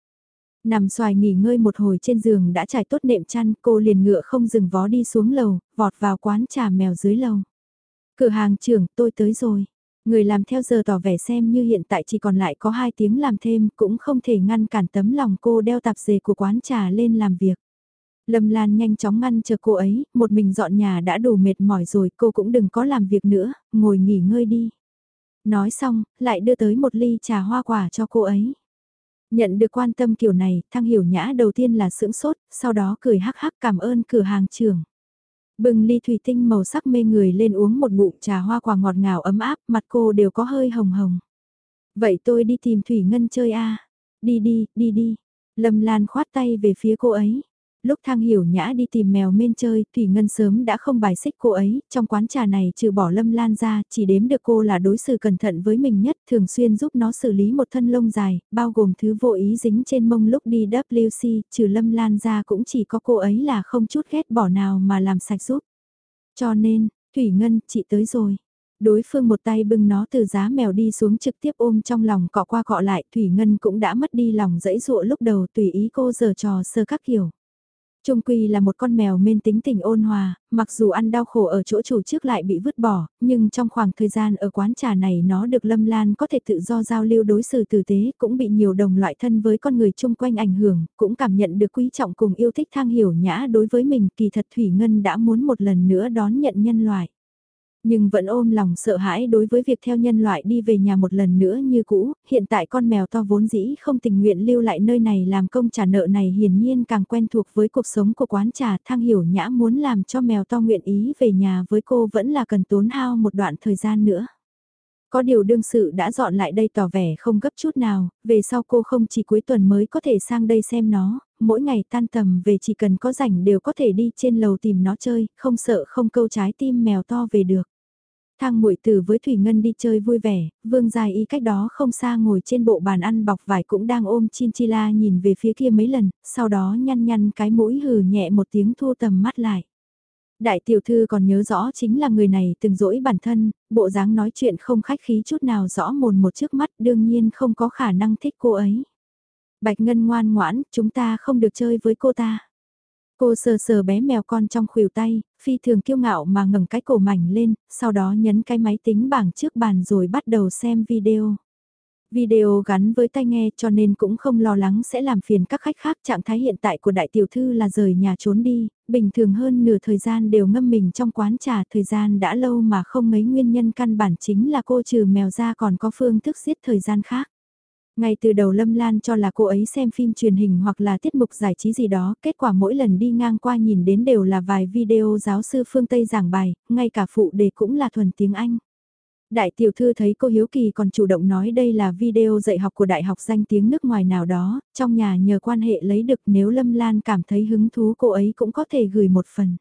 Nằm xoài nghỉ ngơi một hồi trên giường đã trải tốt nệm chăn, cô liền ngựa không dừng vó đi xuống lầu, vọt vào quán trà mèo dưới lầu. Cửa hàng trưởng, tôi tới rồi. Người làm theo giờ tỏ vẻ xem như hiện tại chỉ còn lại có 2 tiếng làm thêm, cũng không thể ngăn cản tấm lòng cô đeo tạp dề của quán trà lên làm việc. Lâm Lan nhanh chóng ngăn chờ cô ấy, một mình dọn nhà đã đủ mệt mỏi rồi, cô cũng đừng có làm việc nữa, ngồi nghỉ ngơi đi. Nói xong, lại đưa tới một ly trà hoa quả cho cô ấy. Nhận được quan tâm kiểu này, Thăng Hiểu Nhã đầu tiên là sững sốt, sau đó cười hắc hắc cảm ơn cửa hàng trưởng. Bừng ly thủy tinh màu sắc mê người lên uống một ngụm trà hoa quả ngọt ngào ấm áp, mặt cô đều có hơi hồng hồng. Vậy tôi đi tìm Thủy Ngân chơi a Đi đi, đi đi. Lâm Lan khoát tay về phía cô ấy. Lúc thang hiểu nhã đi tìm mèo men chơi, Thủy Ngân sớm đã không bài xích cô ấy, trong quán trà này trừ bỏ Lâm Lan ra, chỉ đếm được cô là đối xử cẩn thận với mình nhất, thường xuyên giúp nó xử lý một thân lông dài, bao gồm thứ vô ý dính trên mông lúc đi WC, trừ Lâm Lan ra cũng chỉ có cô ấy là không chút ghét bỏ nào mà làm sạch giúp. Cho nên, Thủy Ngân, chị tới rồi. Đối phương một tay bưng nó từ giá mèo đi xuống trực tiếp ôm trong lòng cọ qua cọ lại, Thủy Ngân cũng đã mất đi lòng dẫy dụa lúc đầu tùy ý cô giờ trò sơ các kiểu. Trung Quy là một con mèo mên tính tình ôn hòa, mặc dù ăn đau khổ ở chỗ chủ trước lại bị vứt bỏ, nhưng trong khoảng thời gian ở quán trà này nó được Lâm Lan có thể tự do giao lưu đối xử tử tế, cũng bị nhiều đồng loại thân với con người chung quanh ảnh hưởng, cũng cảm nhận được quý trọng cùng yêu thích thang hiểu nhã đối với mình, kỳ thật Thủy Ngân đã muốn một lần nữa đón nhận nhân loại nhưng vẫn ôm lòng sợ hãi đối với việc theo nhân loại đi về nhà một lần nữa như cũ, hiện tại con mèo to vốn dĩ không tình nguyện lưu lại nơi này làm công trả nợ này hiển nhiên càng quen thuộc với cuộc sống của quán trà thang hiểu nhã muốn làm cho mèo to nguyện ý về nhà với cô vẫn là cần tốn hao một đoạn thời gian nữa. Có điều đương sự đã dọn lại đây tỏ vẻ không gấp chút nào, về sau cô không chỉ cuối tuần mới có thể sang đây xem nó, mỗi ngày tan tầm về chỉ cần có rảnh đều có thể đi trên lầu tìm nó chơi, không sợ không câu trái tim mèo to về được. Thang muội từ với Thủy Ngân đi chơi vui vẻ, Vương Dài Y cách đó không xa ngồi trên bộ bàn ăn bọc vải cũng đang ôm Chinchilla nhìn về phía kia mấy lần, sau đó nhăn nhăn cái mũi hừ nhẹ một tiếng thu tầm mắt lại. Đại tiểu thư còn nhớ rõ chính là người này từng dỗi bản thân, bộ dáng nói chuyện không khách khí chút nào rõ mồn một trước mắt đương nhiên không có khả năng thích cô ấy. Bạch Ngân ngoan ngoãn, chúng ta không được chơi với cô ta. Cô sờ sờ bé mèo con trong khuỷu tay, phi thường kiêu ngạo mà ngẩng cái cổ mảnh lên, sau đó nhấn cái máy tính bảng trước bàn rồi bắt đầu xem video. Video gắn với tai nghe cho nên cũng không lo lắng sẽ làm phiền các khách khác. Trạng thái hiện tại của đại tiểu thư là rời nhà trốn đi, bình thường hơn nửa thời gian đều ngâm mình trong quán trà. Thời gian đã lâu mà không mấy nguyên nhân căn bản chính là cô trừ mèo ra còn có phương thức giết thời gian khác. Ngay từ đầu Lâm Lan cho là cô ấy xem phim truyền hình hoặc là tiết mục giải trí gì đó, kết quả mỗi lần đi ngang qua nhìn đến đều là vài video giáo sư phương Tây giảng bài, ngay cả phụ đề cũng là thuần tiếng Anh. Đại tiểu thư thấy cô Hiếu Kỳ còn chủ động nói đây là video dạy học của đại học danh tiếng nước ngoài nào đó, trong nhà nhờ quan hệ lấy được nếu Lâm Lan cảm thấy hứng thú cô ấy cũng có thể gửi một phần.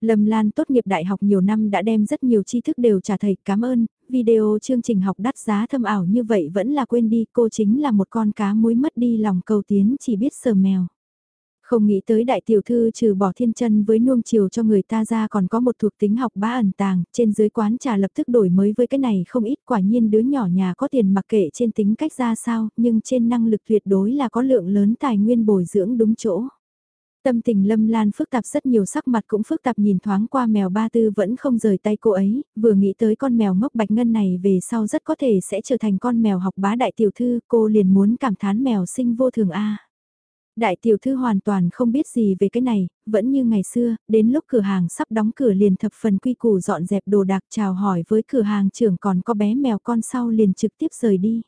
Lâm Lan tốt nghiệp đại học nhiều năm đã đem rất nhiều tri thức đều trả thầy cảm ơn, video chương trình học đắt giá thâm ảo như vậy vẫn là quên đi cô chính là một con cá muối mất đi lòng cầu tiến chỉ biết sờ mèo. Không nghĩ tới đại tiểu thư trừ bỏ thiên chân với nuông chiều cho người ta ra còn có một thuộc tính học bá ẩn tàng, trên dưới quán trà lập tức đổi mới với cái này không ít quả nhiên đứa nhỏ nhà có tiền mặc kệ trên tính cách ra sao, nhưng trên năng lực tuyệt đối là có lượng lớn tài nguyên bồi dưỡng đúng chỗ. Tâm tình lâm lan phức tạp rất nhiều sắc mặt cũng phức tạp nhìn thoáng qua mèo ba tư vẫn không rời tay cô ấy, vừa nghĩ tới con mèo ngốc bạch ngân này về sau rất có thể sẽ trở thành con mèo học bá đại tiểu thư, cô liền muốn cảm thán mèo sinh vô thường a. Đại tiểu thư hoàn toàn không biết gì về cái này, vẫn như ngày xưa, đến lúc cửa hàng sắp đóng cửa liền thập phần quy củ dọn dẹp đồ đạc chào hỏi với cửa hàng trưởng còn có bé mèo con sau liền trực tiếp rời đi.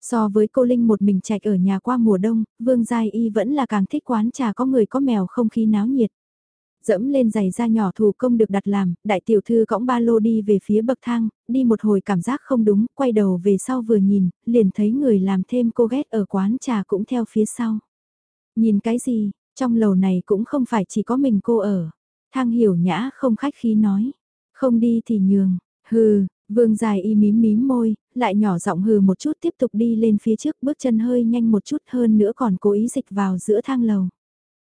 So với cô Linh một mình chạy ở nhà qua mùa đông, Vương Giai Y vẫn là càng thích quán trà có người có mèo không khí náo nhiệt. Dẫm lên giày da nhỏ thủ công được đặt làm, đại tiểu thư cõng ba lô đi về phía bậc thang, đi một hồi cảm giác không đúng, quay đầu về sau vừa nhìn, liền thấy người làm thêm cô ghét ở quán trà cũng theo phía sau. Nhìn cái gì, trong lầu này cũng không phải chỉ có mình cô ở. Thang hiểu nhã không khách khí nói. Không đi thì nhường, hừ, vương dài y mím mím môi, lại nhỏ giọng hừ một chút tiếp tục đi lên phía trước bước chân hơi nhanh một chút hơn nữa còn cố ý dịch vào giữa thang lầu.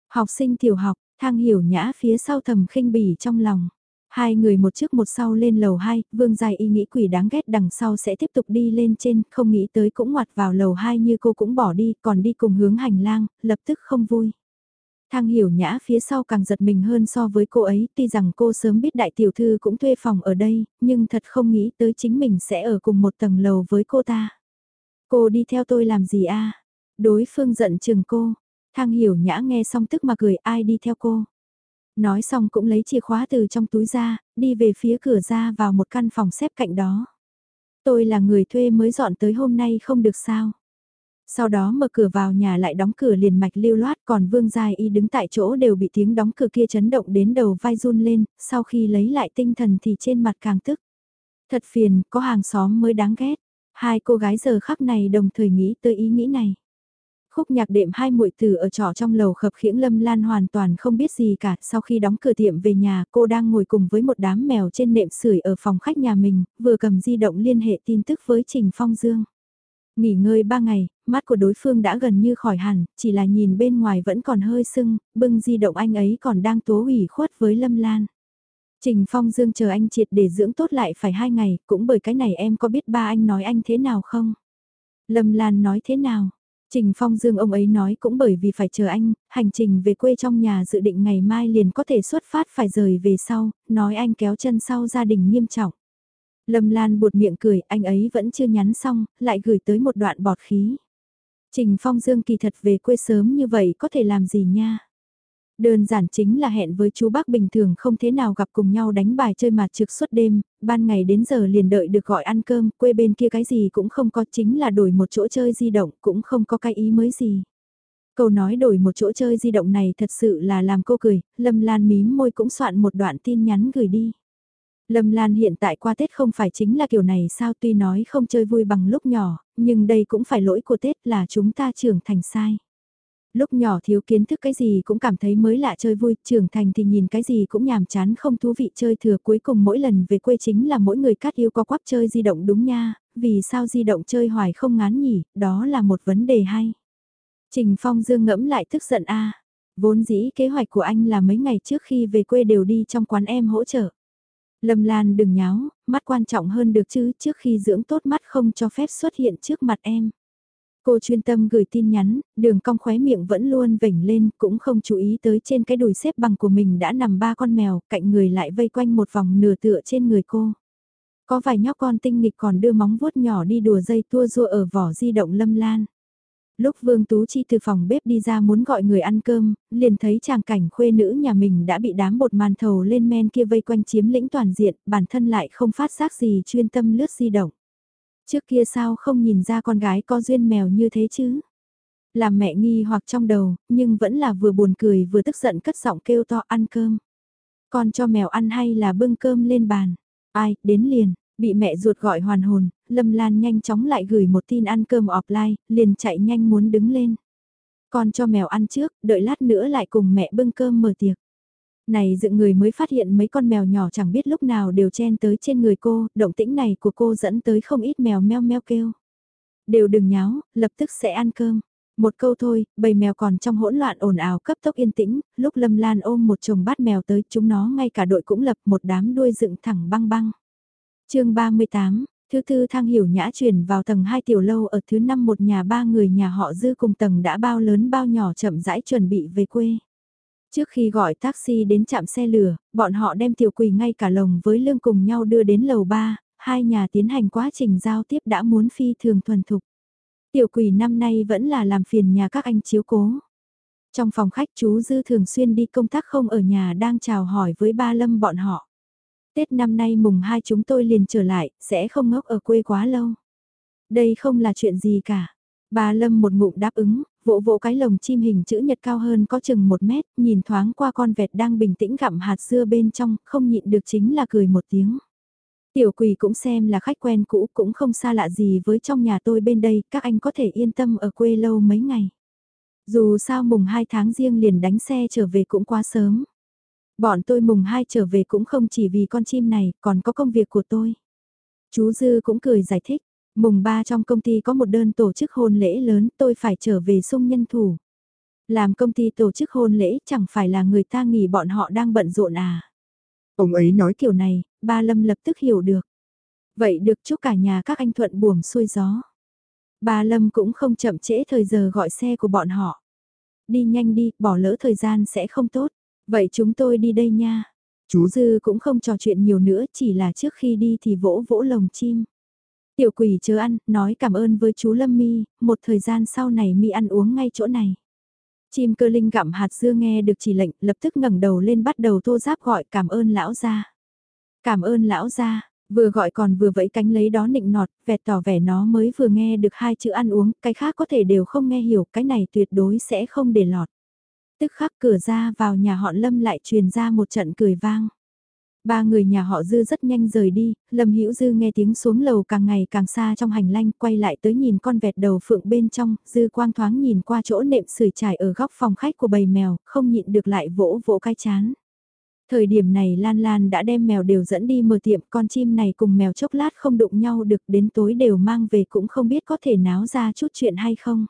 Học sinh tiểu học, thang hiểu nhã phía sau thầm khinh bỉ trong lòng. Hai người một trước một sau lên lầu 2, vương dài y nghĩ quỷ đáng ghét đằng sau sẽ tiếp tục đi lên trên, không nghĩ tới cũng ngoặt vào lầu 2 như cô cũng bỏ đi, còn đi cùng hướng hành lang, lập tức không vui. Thang hiểu nhã phía sau càng giật mình hơn so với cô ấy, tuy rằng cô sớm biết đại tiểu thư cũng thuê phòng ở đây, nhưng thật không nghĩ tới chính mình sẽ ở cùng một tầng lầu với cô ta. Cô đi theo tôi làm gì a? Đối phương giận chừng cô. Thang hiểu nhã nghe xong tức mà cười ai đi theo cô. Nói xong cũng lấy chìa khóa từ trong túi ra, đi về phía cửa ra vào một căn phòng xếp cạnh đó. Tôi là người thuê mới dọn tới hôm nay không được sao. Sau đó mở cửa vào nhà lại đóng cửa liền mạch lưu loát còn Vương Giai Y đứng tại chỗ đều bị tiếng đóng cửa kia chấn động đến đầu vai run lên, sau khi lấy lại tinh thần thì trên mặt càng tức. Thật phiền, có hàng xóm mới đáng ghét. Hai cô gái giờ khắc này đồng thời nghĩ tới ý nghĩ này khúc nhạc đệm hai muội tử ở trọ trong lầu khập khiễng Lâm Lan hoàn toàn không biết gì cả, sau khi đóng cửa tiệm về nhà, cô đang ngồi cùng với một đám mèo trên nệm sưởi ở phòng khách nhà mình, vừa cầm di động liên hệ tin tức với Trình Phong Dương. Nghỉ ngơi ba ngày, mắt của đối phương đã gần như khỏi hẳn, chỉ là nhìn bên ngoài vẫn còn hơi sưng, bưng di động anh ấy còn đang tố ủy khuất với Lâm Lan. Trình Phong Dương chờ anh triệt để dưỡng tốt lại phải hai ngày, cũng bởi cái này em có biết ba anh nói anh thế nào không? Lâm Lan nói thế nào? Trình Phong Dương ông ấy nói cũng bởi vì phải chờ anh, hành trình về quê trong nhà dự định ngày mai liền có thể xuất phát phải rời về sau, nói anh kéo chân sau gia đình nghiêm trọng. Lâm Lan buột miệng cười, anh ấy vẫn chưa nhắn xong, lại gửi tới một đoạn bọt khí. Trình Phong Dương kỳ thật về quê sớm như vậy có thể làm gì nha? Đơn giản chính là hẹn với chú bác bình thường không thế nào gặp cùng nhau đánh bài chơi mà trực suốt đêm, ban ngày đến giờ liền đợi được gọi ăn cơm, quê bên kia cái gì cũng không có chính là đổi một chỗ chơi di động cũng không có cái ý mới gì. Câu nói đổi một chỗ chơi di động này thật sự là làm cô cười, Lâm Lan mím môi cũng soạn một đoạn tin nhắn gửi đi. Lâm Lan hiện tại qua Tết không phải chính là kiểu này sao tuy nói không chơi vui bằng lúc nhỏ, nhưng đây cũng phải lỗi của Tết là chúng ta trưởng thành sai. Lúc nhỏ thiếu kiến thức cái gì cũng cảm thấy mới lạ chơi vui, trưởng thành thì nhìn cái gì cũng nhàm chán không thú vị chơi thừa cuối cùng mỗi lần về quê chính là mỗi người cắt yêu có quắp chơi di động đúng nha, vì sao di động chơi hoài không ngán nhỉ, đó là một vấn đề hay. Trình Phong Dương ngẫm lại tức giận a vốn dĩ kế hoạch của anh là mấy ngày trước khi về quê đều đi trong quán em hỗ trợ. Lâm Lan đừng nháo, mắt quan trọng hơn được chứ trước khi dưỡng tốt mắt không cho phép xuất hiện trước mặt em. Cô chuyên tâm gửi tin nhắn, đường cong khóe miệng vẫn luôn vểnh lên, cũng không chú ý tới trên cái đùi xếp bằng của mình đã nằm ba con mèo, cạnh người lại vây quanh một vòng nửa tựa trên người cô. Có vài nhóc con tinh nghịch còn đưa móng vuốt nhỏ đi đùa dây tua rua ở vỏ di động lâm lan. Lúc Vương Tú Chi từ phòng bếp đi ra muốn gọi người ăn cơm, liền thấy chàng cảnh khuê nữ nhà mình đã bị đám bột màn thầu lên men kia vây quanh chiếm lĩnh toàn diện, bản thân lại không phát giác gì chuyên tâm lướt di động. Trước kia sao không nhìn ra con gái có duyên mèo như thế chứ? Làm mẹ nghi hoặc trong đầu, nhưng vẫn là vừa buồn cười vừa tức giận cất giọng kêu to ăn cơm. Con cho mèo ăn hay là bưng cơm lên bàn? Ai, đến liền, bị mẹ ruột gọi hoàn hồn, Lâm Lan nhanh chóng lại gửi một tin ăn cơm offline, liền chạy nhanh muốn đứng lên. Con cho mèo ăn trước, đợi lát nữa lại cùng mẹ bưng cơm mở tiệc. Này dựng người mới phát hiện mấy con mèo nhỏ chẳng biết lúc nào đều chen tới trên người cô, động tĩnh này của cô dẫn tới không ít mèo meo meo kêu. Đều đừng nháo, lập tức sẽ ăn cơm. Một câu thôi, bầy mèo còn trong hỗn loạn ồn ào cấp tốc yên tĩnh, lúc Lâm Lan ôm một chồng bát mèo tới chúng nó ngay cả đội cũng lập một đám đuôi dựng thẳng băng băng. chương 38, Thứ tư thang hiểu nhã chuyển vào tầng 2 tiểu lâu ở thứ năm một nhà ba người nhà họ dư cùng tầng đã bao lớn bao nhỏ chậm rãi chuẩn bị về quê. Trước khi gọi taxi đến trạm xe lửa, bọn họ đem tiểu quỳ ngay cả lồng với lương cùng nhau đưa đến lầu 3, hai nhà tiến hành quá trình giao tiếp đã muốn phi thường thuần thục. Tiểu quỳ năm nay vẫn là làm phiền nhà các anh chiếu cố. Trong phòng khách chú Dư thường xuyên đi công tác không ở nhà đang chào hỏi với ba lâm bọn họ. Tết năm nay mùng hai chúng tôi liền trở lại, sẽ không ngốc ở quê quá lâu. Đây không là chuyện gì cả. Bà Lâm một ngụm đáp ứng, vỗ vỗ cái lồng chim hình chữ nhật cao hơn có chừng một mét, nhìn thoáng qua con vẹt đang bình tĩnh gặm hạt dưa bên trong, không nhịn được chính là cười một tiếng. Tiểu quỳ cũng xem là khách quen cũ cũng không xa lạ gì với trong nhà tôi bên đây, các anh có thể yên tâm ở quê lâu mấy ngày. Dù sao mùng 2 tháng riêng liền đánh xe trở về cũng quá sớm. Bọn tôi mùng 2 trở về cũng không chỉ vì con chim này, còn có công việc của tôi. Chú Dư cũng cười giải thích, mùng 3 trong công ty có một đơn tổ chức hôn lễ lớn, tôi phải trở về sung nhân thủ. Làm công ty tổ chức hôn lễ chẳng phải là người ta nghỉ bọn họ đang bận rộn à. Ông ấy nói kiểu này, ba Lâm lập tức hiểu được. Vậy được chúc cả nhà các anh thuận buồm xuôi gió. Ba Lâm cũng không chậm trễ thời giờ gọi xe của bọn họ. Đi nhanh đi, bỏ lỡ thời gian sẽ không tốt. Vậy chúng tôi đi đây nha. Chú Dư cũng không trò chuyện nhiều nữa, chỉ là trước khi đi thì vỗ vỗ lồng chim. Tiểu quỷ chớ ăn, nói cảm ơn với chú Lâm Mi, một thời gian sau này Mi ăn uống ngay chỗ này. Chim cơ linh gặm hạt dưa nghe được chỉ lệnh, lập tức ngẩng đầu lên bắt đầu thô giáp gọi cảm ơn lão gia. Cảm ơn lão gia, vừa gọi còn vừa vẫy cánh lấy đó nịnh nọt, vẹt tỏ vẻ nó mới vừa nghe được hai chữ ăn uống, cái khác có thể đều không nghe hiểu, cái này tuyệt đối sẽ không để lọt. Tức khắc cửa ra vào nhà họ Lâm lại truyền ra một trận cười vang. Ba người nhà họ Dư rất nhanh rời đi, Lâm Hữu Dư nghe tiếng xuống lầu càng ngày càng xa trong hành lang, quay lại tới nhìn con vẹt đầu phượng bên trong, Dư quang thoáng nhìn qua chỗ nệm sưởi trải ở góc phòng khách của bầy mèo, không nhịn được lại vỗ vỗ cái chán. Thời điểm này Lan Lan đã đem mèo đều dẫn đi mở tiệm, con chim này cùng mèo chốc lát không đụng nhau được đến tối đều mang về cũng không biết có thể náo ra chút chuyện hay không.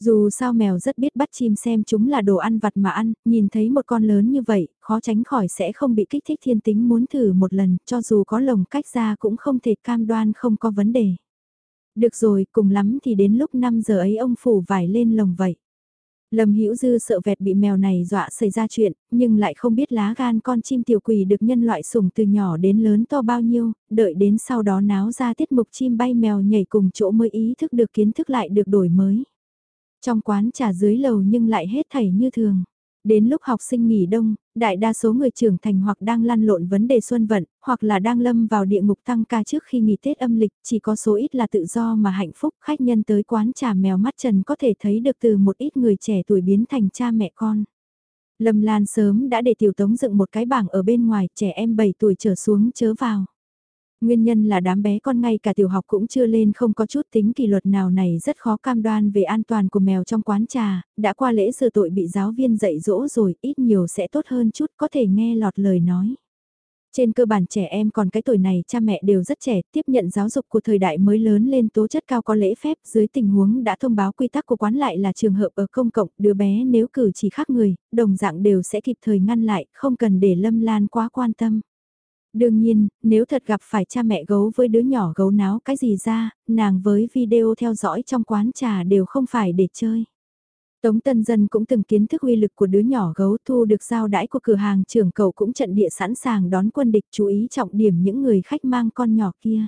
Dù sao mèo rất biết bắt chim xem chúng là đồ ăn vặt mà ăn, nhìn thấy một con lớn như vậy, khó tránh khỏi sẽ không bị kích thích thiên tính muốn thử một lần, cho dù có lồng cách ra cũng không thể cam đoan không có vấn đề. Được rồi, cùng lắm thì đến lúc 5 giờ ấy ông phủ vải lên lồng vậy. Lâm Hữu Dư sợ vẹt bị mèo này dọa xảy ra chuyện, nhưng lại không biết lá gan con chim tiểu quỷ được nhân loại sủng từ nhỏ đến lớn to bao nhiêu, đợi đến sau đó náo ra tiết mục chim bay mèo nhảy cùng chỗ mới ý thức được kiến thức lại được đổi mới. Trong quán trà dưới lầu nhưng lại hết thảy như thường. Đến lúc học sinh nghỉ đông, đại đa số người trưởng thành hoặc đang lăn lộn vấn đề xuân vận, hoặc là đang lâm vào địa ngục tăng ca trước khi nghỉ Tết âm lịch, chỉ có số ít là tự do mà hạnh phúc khách nhân tới quán trà mèo mắt trần có thể thấy được từ một ít người trẻ tuổi biến thành cha mẹ con. Lâm Lan sớm đã để tiểu tống dựng một cái bảng ở bên ngoài, trẻ em 7 tuổi trở xuống chớ vào. Nguyên nhân là đám bé con ngay cả tiểu học cũng chưa lên không có chút tính kỷ luật nào này rất khó cam đoan về an toàn của mèo trong quán trà, đã qua lễ sửa tội bị giáo viên dạy dỗ rồi, ít nhiều sẽ tốt hơn chút có thể nghe lọt lời nói. Trên cơ bản trẻ em còn cái tuổi này cha mẹ đều rất trẻ, tiếp nhận giáo dục của thời đại mới lớn lên tố chất cao có lễ phép dưới tình huống đã thông báo quy tắc của quán lại là trường hợp ở công cộng, đứa bé nếu cử chỉ khác người, đồng dạng đều sẽ kịp thời ngăn lại, không cần để lâm lan quá quan tâm. Đương nhiên, nếu thật gặp phải cha mẹ gấu với đứa nhỏ gấu náo cái gì ra, nàng với video theo dõi trong quán trà đều không phải để chơi. Tống Tân Dân cũng từng kiến thức uy lực của đứa nhỏ gấu thu được giao đãi của cửa hàng trưởng cậu cũng trận địa sẵn sàng đón quân địch chú ý trọng điểm những người khách mang con nhỏ kia.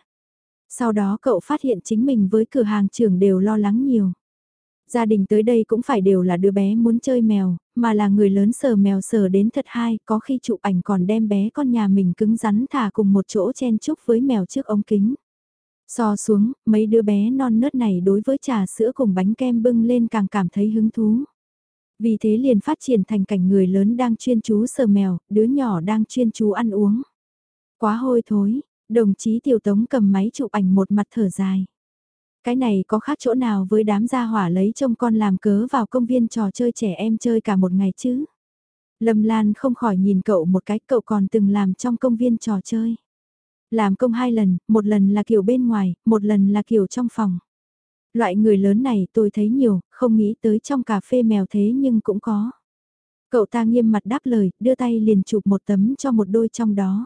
Sau đó cậu phát hiện chính mình với cửa hàng trưởng đều lo lắng nhiều. Gia đình tới đây cũng phải đều là đứa bé muốn chơi mèo, mà là người lớn sờ mèo sờ đến thật hay, có khi chụp ảnh còn đem bé con nhà mình cứng rắn thả cùng một chỗ chen chúc với mèo trước ống kính. So xuống, mấy đứa bé non nớt này đối với trà sữa cùng bánh kem bưng lên càng cảm thấy hứng thú. Vì thế liền phát triển thành cảnh người lớn đang chuyên chú sờ mèo, đứa nhỏ đang chuyên chú ăn uống. Quá hôi thối, đồng chí tiểu tống cầm máy chụp ảnh một mặt thở dài. Cái này có khác chỗ nào với đám gia hỏa lấy trông con làm cớ vào công viên trò chơi trẻ em chơi cả một ngày chứ? Lâm Lan không khỏi nhìn cậu một cái cậu còn từng làm trong công viên trò chơi. Làm công hai lần, một lần là kiểu bên ngoài, một lần là kiểu trong phòng. Loại người lớn này tôi thấy nhiều, không nghĩ tới trong cà phê mèo thế nhưng cũng có. Cậu ta nghiêm mặt đáp lời, đưa tay liền chụp một tấm cho một đôi trong đó.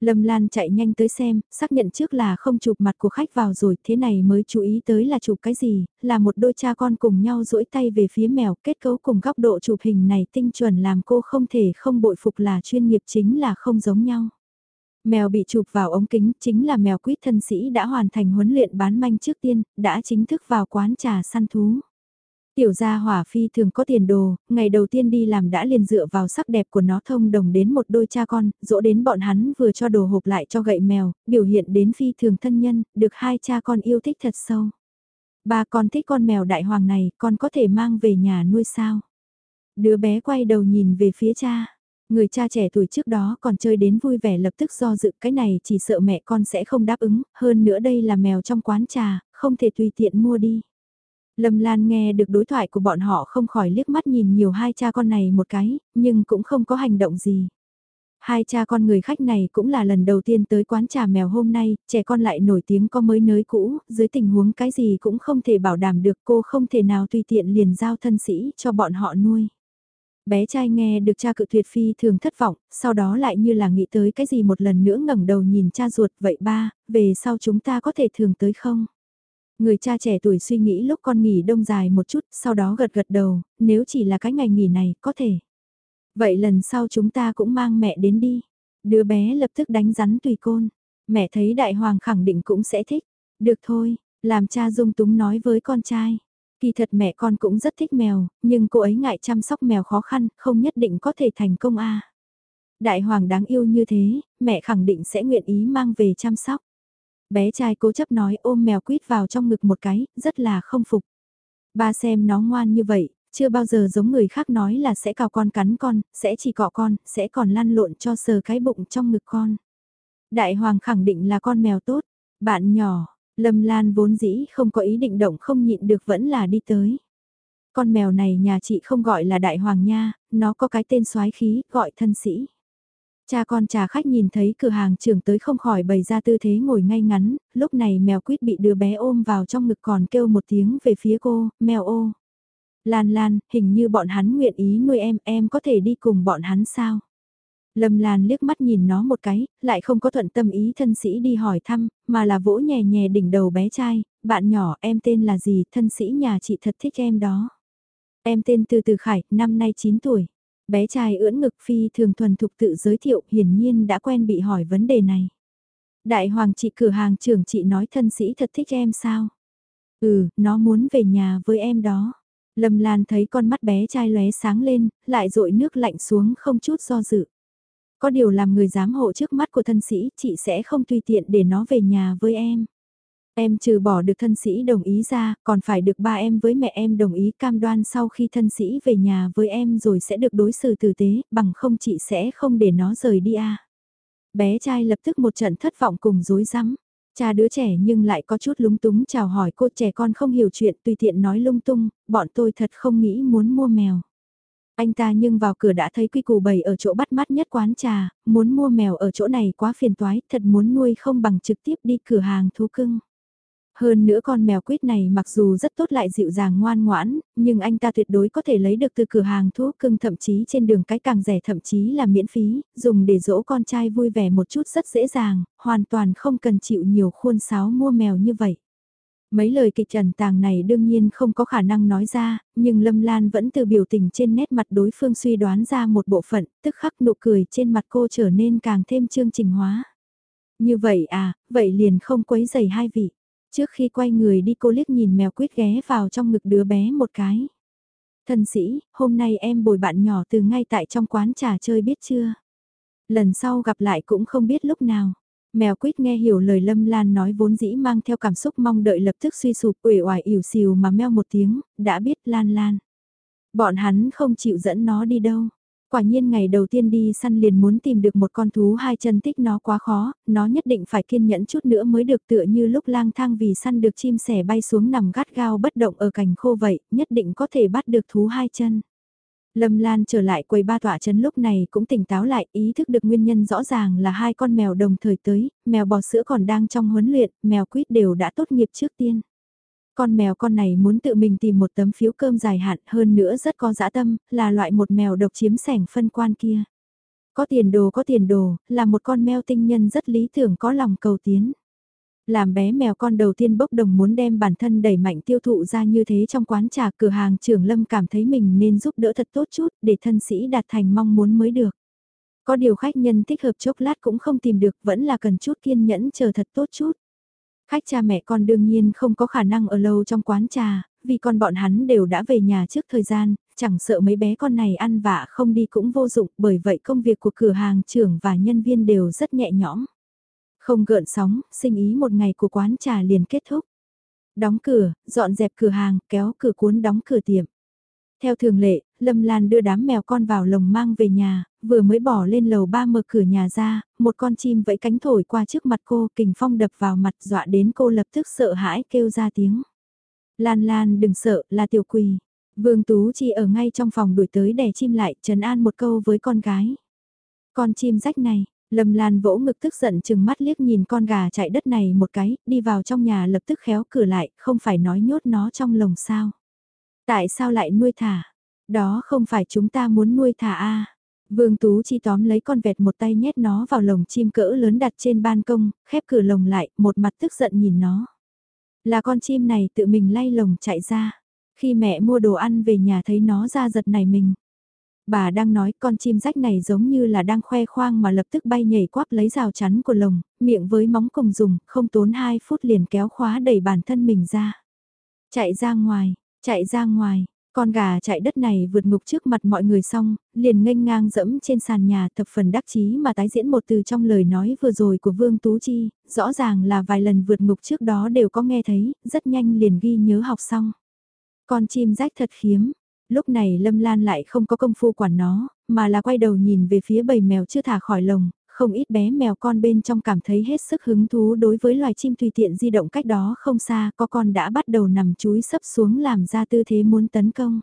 Lâm Lan chạy nhanh tới xem, xác nhận trước là không chụp mặt của khách vào rồi, thế này mới chú ý tới là chụp cái gì, là một đôi cha con cùng nhau duỗi tay về phía mèo, kết cấu cùng góc độ chụp hình này tinh chuẩn làm cô không thể không bội phục là chuyên nghiệp chính là không giống nhau. Mèo bị chụp vào ống kính chính là mèo quýt thân sĩ đã hoàn thành huấn luyện bán manh trước tiên, đã chính thức vào quán trà săn thú. Tiểu gia hỏa phi thường có tiền đồ, ngày đầu tiên đi làm đã liền dựa vào sắc đẹp của nó thông đồng đến một đôi cha con, dỗ đến bọn hắn vừa cho đồ hộp lại cho gậy mèo, biểu hiện đến phi thường thân nhân, được hai cha con yêu thích thật sâu. Ba con thích con mèo đại hoàng này, con có thể mang về nhà nuôi sao? Đứa bé quay đầu nhìn về phía cha. Người cha trẻ tuổi trước đó còn chơi đến vui vẻ lập tức do dự cái này chỉ sợ mẹ con sẽ không đáp ứng, hơn nữa đây là mèo trong quán trà, không thể tùy tiện mua đi. Lâm Lan nghe được đối thoại của bọn họ không khỏi liếc mắt nhìn nhiều hai cha con này một cái, nhưng cũng không có hành động gì. Hai cha con người khách này cũng là lần đầu tiên tới quán trà mèo hôm nay, trẻ con lại nổi tiếng có mới nới cũ, dưới tình huống cái gì cũng không thể bảo đảm được cô không thể nào tùy tiện liền giao thân sĩ cho bọn họ nuôi. Bé trai nghe được cha cự tuyệt phi thường thất vọng, sau đó lại như là nghĩ tới cái gì một lần nữa ngẩng đầu nhìn cha ruột vậy ba, về sau chúng ta có thể thường tới không? Người cha trẻ tuổi suy nghĩ lúc con nghỉ đông dài một chút, sau đó gật gật đầu, nếu chỉ là cái ngày nghỉ này, có thể. Vậy lần sau chúng ta cũng mang mẹ đến đi. Đứa bé lập tức đánh rắn tùy côn. Mẹ thấy đại hoàng khẳng định cũng sẽ thích. Được thôi, làm cha dung túng nói với con trai. Kỳ thật mẹ con cũng rất thích mèo, nhưng cô ấy ngại chăm sóc mèo khó khăn, không nhất định có thể thành công a. Đại hoàng đáng yêu như thế, mẹ khẳng định sẽ nguyện ý mang về chăm sóc. Bé trai cố chấp nói ôm mèo quýt vào trong ngực một cái, rất là không phục. Ba xem nó ngoan như vậy, chưa bao giờ giống người khác nói là sẽ cào con cắn con, sẽ chỉ cọ con, sẽ còn lăn lộn cho sờ cái bụng trong ngực con. Đại hoàng khẳng định là con mèo tốt, bạn nhỏ, Lâm Lan vốn dĩ không có ý định động không nhịn được vẫn là đi tới. Con mèo này nhà chị không gọi là đại hoàng nha, nó có cái tên soái khí, gọi thân sĩ. Cha con trà khách nhìn thấy cửa hàng trưởng tới không khỏi bày ra tư thế ngồi ngay ngắn, lúc này mèo quýt bị đứa bé ôm vào trong ngực còn kêu một tiếng về phía cô, mèo ô. Lan Lan, hình như bọn hắn nguyện ý nuôi em, em có thể đi cùng bọn hắn sao? Lâm Lan liếc mắt nhìn nó một cái, lại không có thuận tâm ý thân sĩ đi hỏi thăm, mà là vỗ nhẹ nhẹ đỉnh đầu bé trai, bạn nhỏ em tên là gì, thân sĩ nhà chị thật thích em đó. Em tên Từ Từ Khải, năm nay 9 tuổi. Bé trai ưỡn ngực phi thường thuần thục tự giới thiệu hiển nhiên đã quen bị hỏi vấn đề này. Đại hoàng chị cửa hàng trưởng chị nói thân sĩ thật thích em sao? Ừ, nó muốn về nhà với em đó. Lâm Lan thấy con mắt bé trai lóe sáng lên, lại rội nước lạnh xuống không chút do dự. Có điều làm người giám hộ trước mắt của thân sĩ, chị sẽ không tùy tiện để nó về nhà với em. Em trừ bỏ được thân sĩ đồng ý ra, còn phải được ba em với mẹ em đồng ý cam đoan sau khi thân sĩ về nhà với em rồi sẽ được đối xử tử tế, bằng không chị sẽ không để nó rời đi à. Bé trai lập tức một trận thất vọng cùng dối rắm Cha đứa trẻ nhưng lại có chút lúng túng chào hỏi cô trẻ con không hiểu chuyện tùy tiện nói lung tung, bọn tôi thật không nghĩ muốn mua mèo. Anh ta nhưng vào cửa đã thấy quy củ bầy ở chỗ bắt mắt nhất quán trà, muốn mua mèo ở chỗ này quá phiền toái, thật muốn nuôi không bằng trực tiếp đi cửa hàng thú cưng. Hơn nữa con mèo quýt này mặc dù rất tốt lại dịu dàng ngoan ngoãn, nhưng anh ta tuyệt đối có thể lấy được từ cửa hàng thuốc cưng thậm chí trên đường cái càng rẻ thậm chí là miễn phí, dùng để dỗ con trai vui vẻ một chút rất dễ dàng, hoàn toàn không cần chịu nhiều khuôn sáo mua mèo như vậy. Mấy lời kịch trần tàng này đương nhiên không có khả năng nói ra, nhưng Lâm Lan vẫn từ biểu tình trên nét mặt đối phương suy đoán ra một bộ phận, tức khắc nụ cười trên mặt cô trở nên càng thêm chương trình hóa. Như vậy à, vậy liền không quấy giày hai vị. Trước khi quay người đi cô liếc nhìn mèo quýt ghé vào trong ngực đứa bé một cái. thần sĩ, hôm nay em bồi bạn nhỏ từ ngay tại trong quán trà chơi biết chưa? Lần sau gặp lại cũng không biết lúc nào. Mèo quýt nghe hiểu lời Lâm Lan nói vốn dĩ mang theo cảm xúc mong đợi lập tức suy sụp uể oải ỉu xìu mà meo một tiếng, đã biết Lan Lan. Bọn hắn không chịu dẫn nó đi đâu. Quả nhiên ngày đầu tiên đi săn liền muốn tìm được một con thú hai chân tích nó quá khó, nó nhất định phải kiên nhẫn chút nữa mới được tựa như lúc lang thang vì săn được chim sẻ bay xuống nằm gắt gao bất động ở cành khô vậy, nhất định có thể bắt được thú hai chân. Lâm Lan trở lại quầy ba tỏa chấn lúc này cũng tỉnh táo lại, ý thức được nguyên nhân rõ ràng là hai con mèo đồng thời tới, mèo bò sữa còn đang trong huấn luyện, mèo quýt đều đã tốt nghiệp trước tiên. Con mèo con này muốn tự mình tìm một tấm phiếu cơm dài hạn hơn nữa rất có dã tâm, là loại một mèo độc chiếm sảnh phân quan kia. Có tiền đồ có tiền đồ, là một con mèo tinh nhân rất lý tưởng có lòng cầu tiến. Làm bé mèo con đầu tiên bốc đồng muốn đem bản thân đẩy mạnh tiêu thụ ra như thế trong quán trà cửa hàng trưởng lâm cảm thấy mình nên giúp đỡ thật tốt chút để thân sĩ đạt thành mong muốn mới được. Có điều khách nhân thích hợp chốc lát cũng không tìm được vẫn là cần chút kiên nhẫn chờ thật tốt chút. Khách cha mẹ con đương nhiên không có khả năng ở lâu trong quán trà, vì con bọn hắn đều đã về nhà trước thời gian, chẳng sợ mấy bé con này ăn vạ không đi cũng vô dụng bởi vậy công việc của cửa hàng trưởng và nhân viên đều rất nhẹ nhõm. Không gợn sóng, sinh ý một ngày của quán trà liền kết thúc. Đóng cửa, dọn dẹp cửa hàng, kéo cửa cuốn đóng cửa tiệm. Theo thường lệ, Lâm Lan đưa đám mèo con vào lồng mang về nhà, vừa mới bỏ lên lầu ba mở cửa nhà ra, một con chim vẫy cánh thổi qua trước mặt cô, kình phong đập vào mặt dọa đến cô lập tức sợ hãi kêu ra tiếng. Lan Lan đừng sợ, là tiểu quỳ. Vương Tú Chi ở ngay trong phòng đuổi tới đè chim lại, trấn an một câu với con gái. Con chim rách này, Lâm Lan vỗ ngực tức giận chừng mắt liếc nhìn con gà chạy đất này một cái, đi vào trong nhà lập tức khéo cửa lại, không phải nói nhốt nó trong lồng sao. Tại sao lại nuôi thả? Đó không phải chúng ta muốn nuôi thả a Vương Tú Chi tóm lấy con vẹt một tay nhét nó vào lồng chim cỡ lớn đặt trên ban công, khép cửa lồng lại, một mặt tức giận nhìn nó. Là con chim này tự mình lay lồng chạy ra. Khi mẹ mua đồ ăn về nhà thấy nó ra giật này mình. Bà đang nói con chim rách này giống như là đang khoe khoang mà lập tức bay nhảy quắp lấy rào chắn của lồng, miệng với móng cùng dùng, không tốn 2 phút liền kéo khóa đẩy bản thân mình ra. Chạy ra ngoài, chạy ra ngoài, con gà chạy đất này vượt ngục trước mặt mọi người xong, liền nghênh ngang dẫm trên sàn nhà thập phần đắc chí mà tái diễn một từ trong lời nói vừa rồi của Vương Tú Chi, rõ ràng là vài lần vượt ngục trước đó đều có nghe thấy, rất nhanh liền ghi nhớ học xong. Con chim rách thật khiếm, lúc này Lâm Lan lại không có công phu quản nó, mà là quay đầu nhìn về phía bầy mèo chưa thả khỏi lồng, không ít bé mèo con bên trong cảm thấy hết sức hứng thú đối với loài chim tùy tiện di động cách đó không xa, có con đã bắt đầu nằm chúi sấp xuống làm ra tư thế muốn tấn công.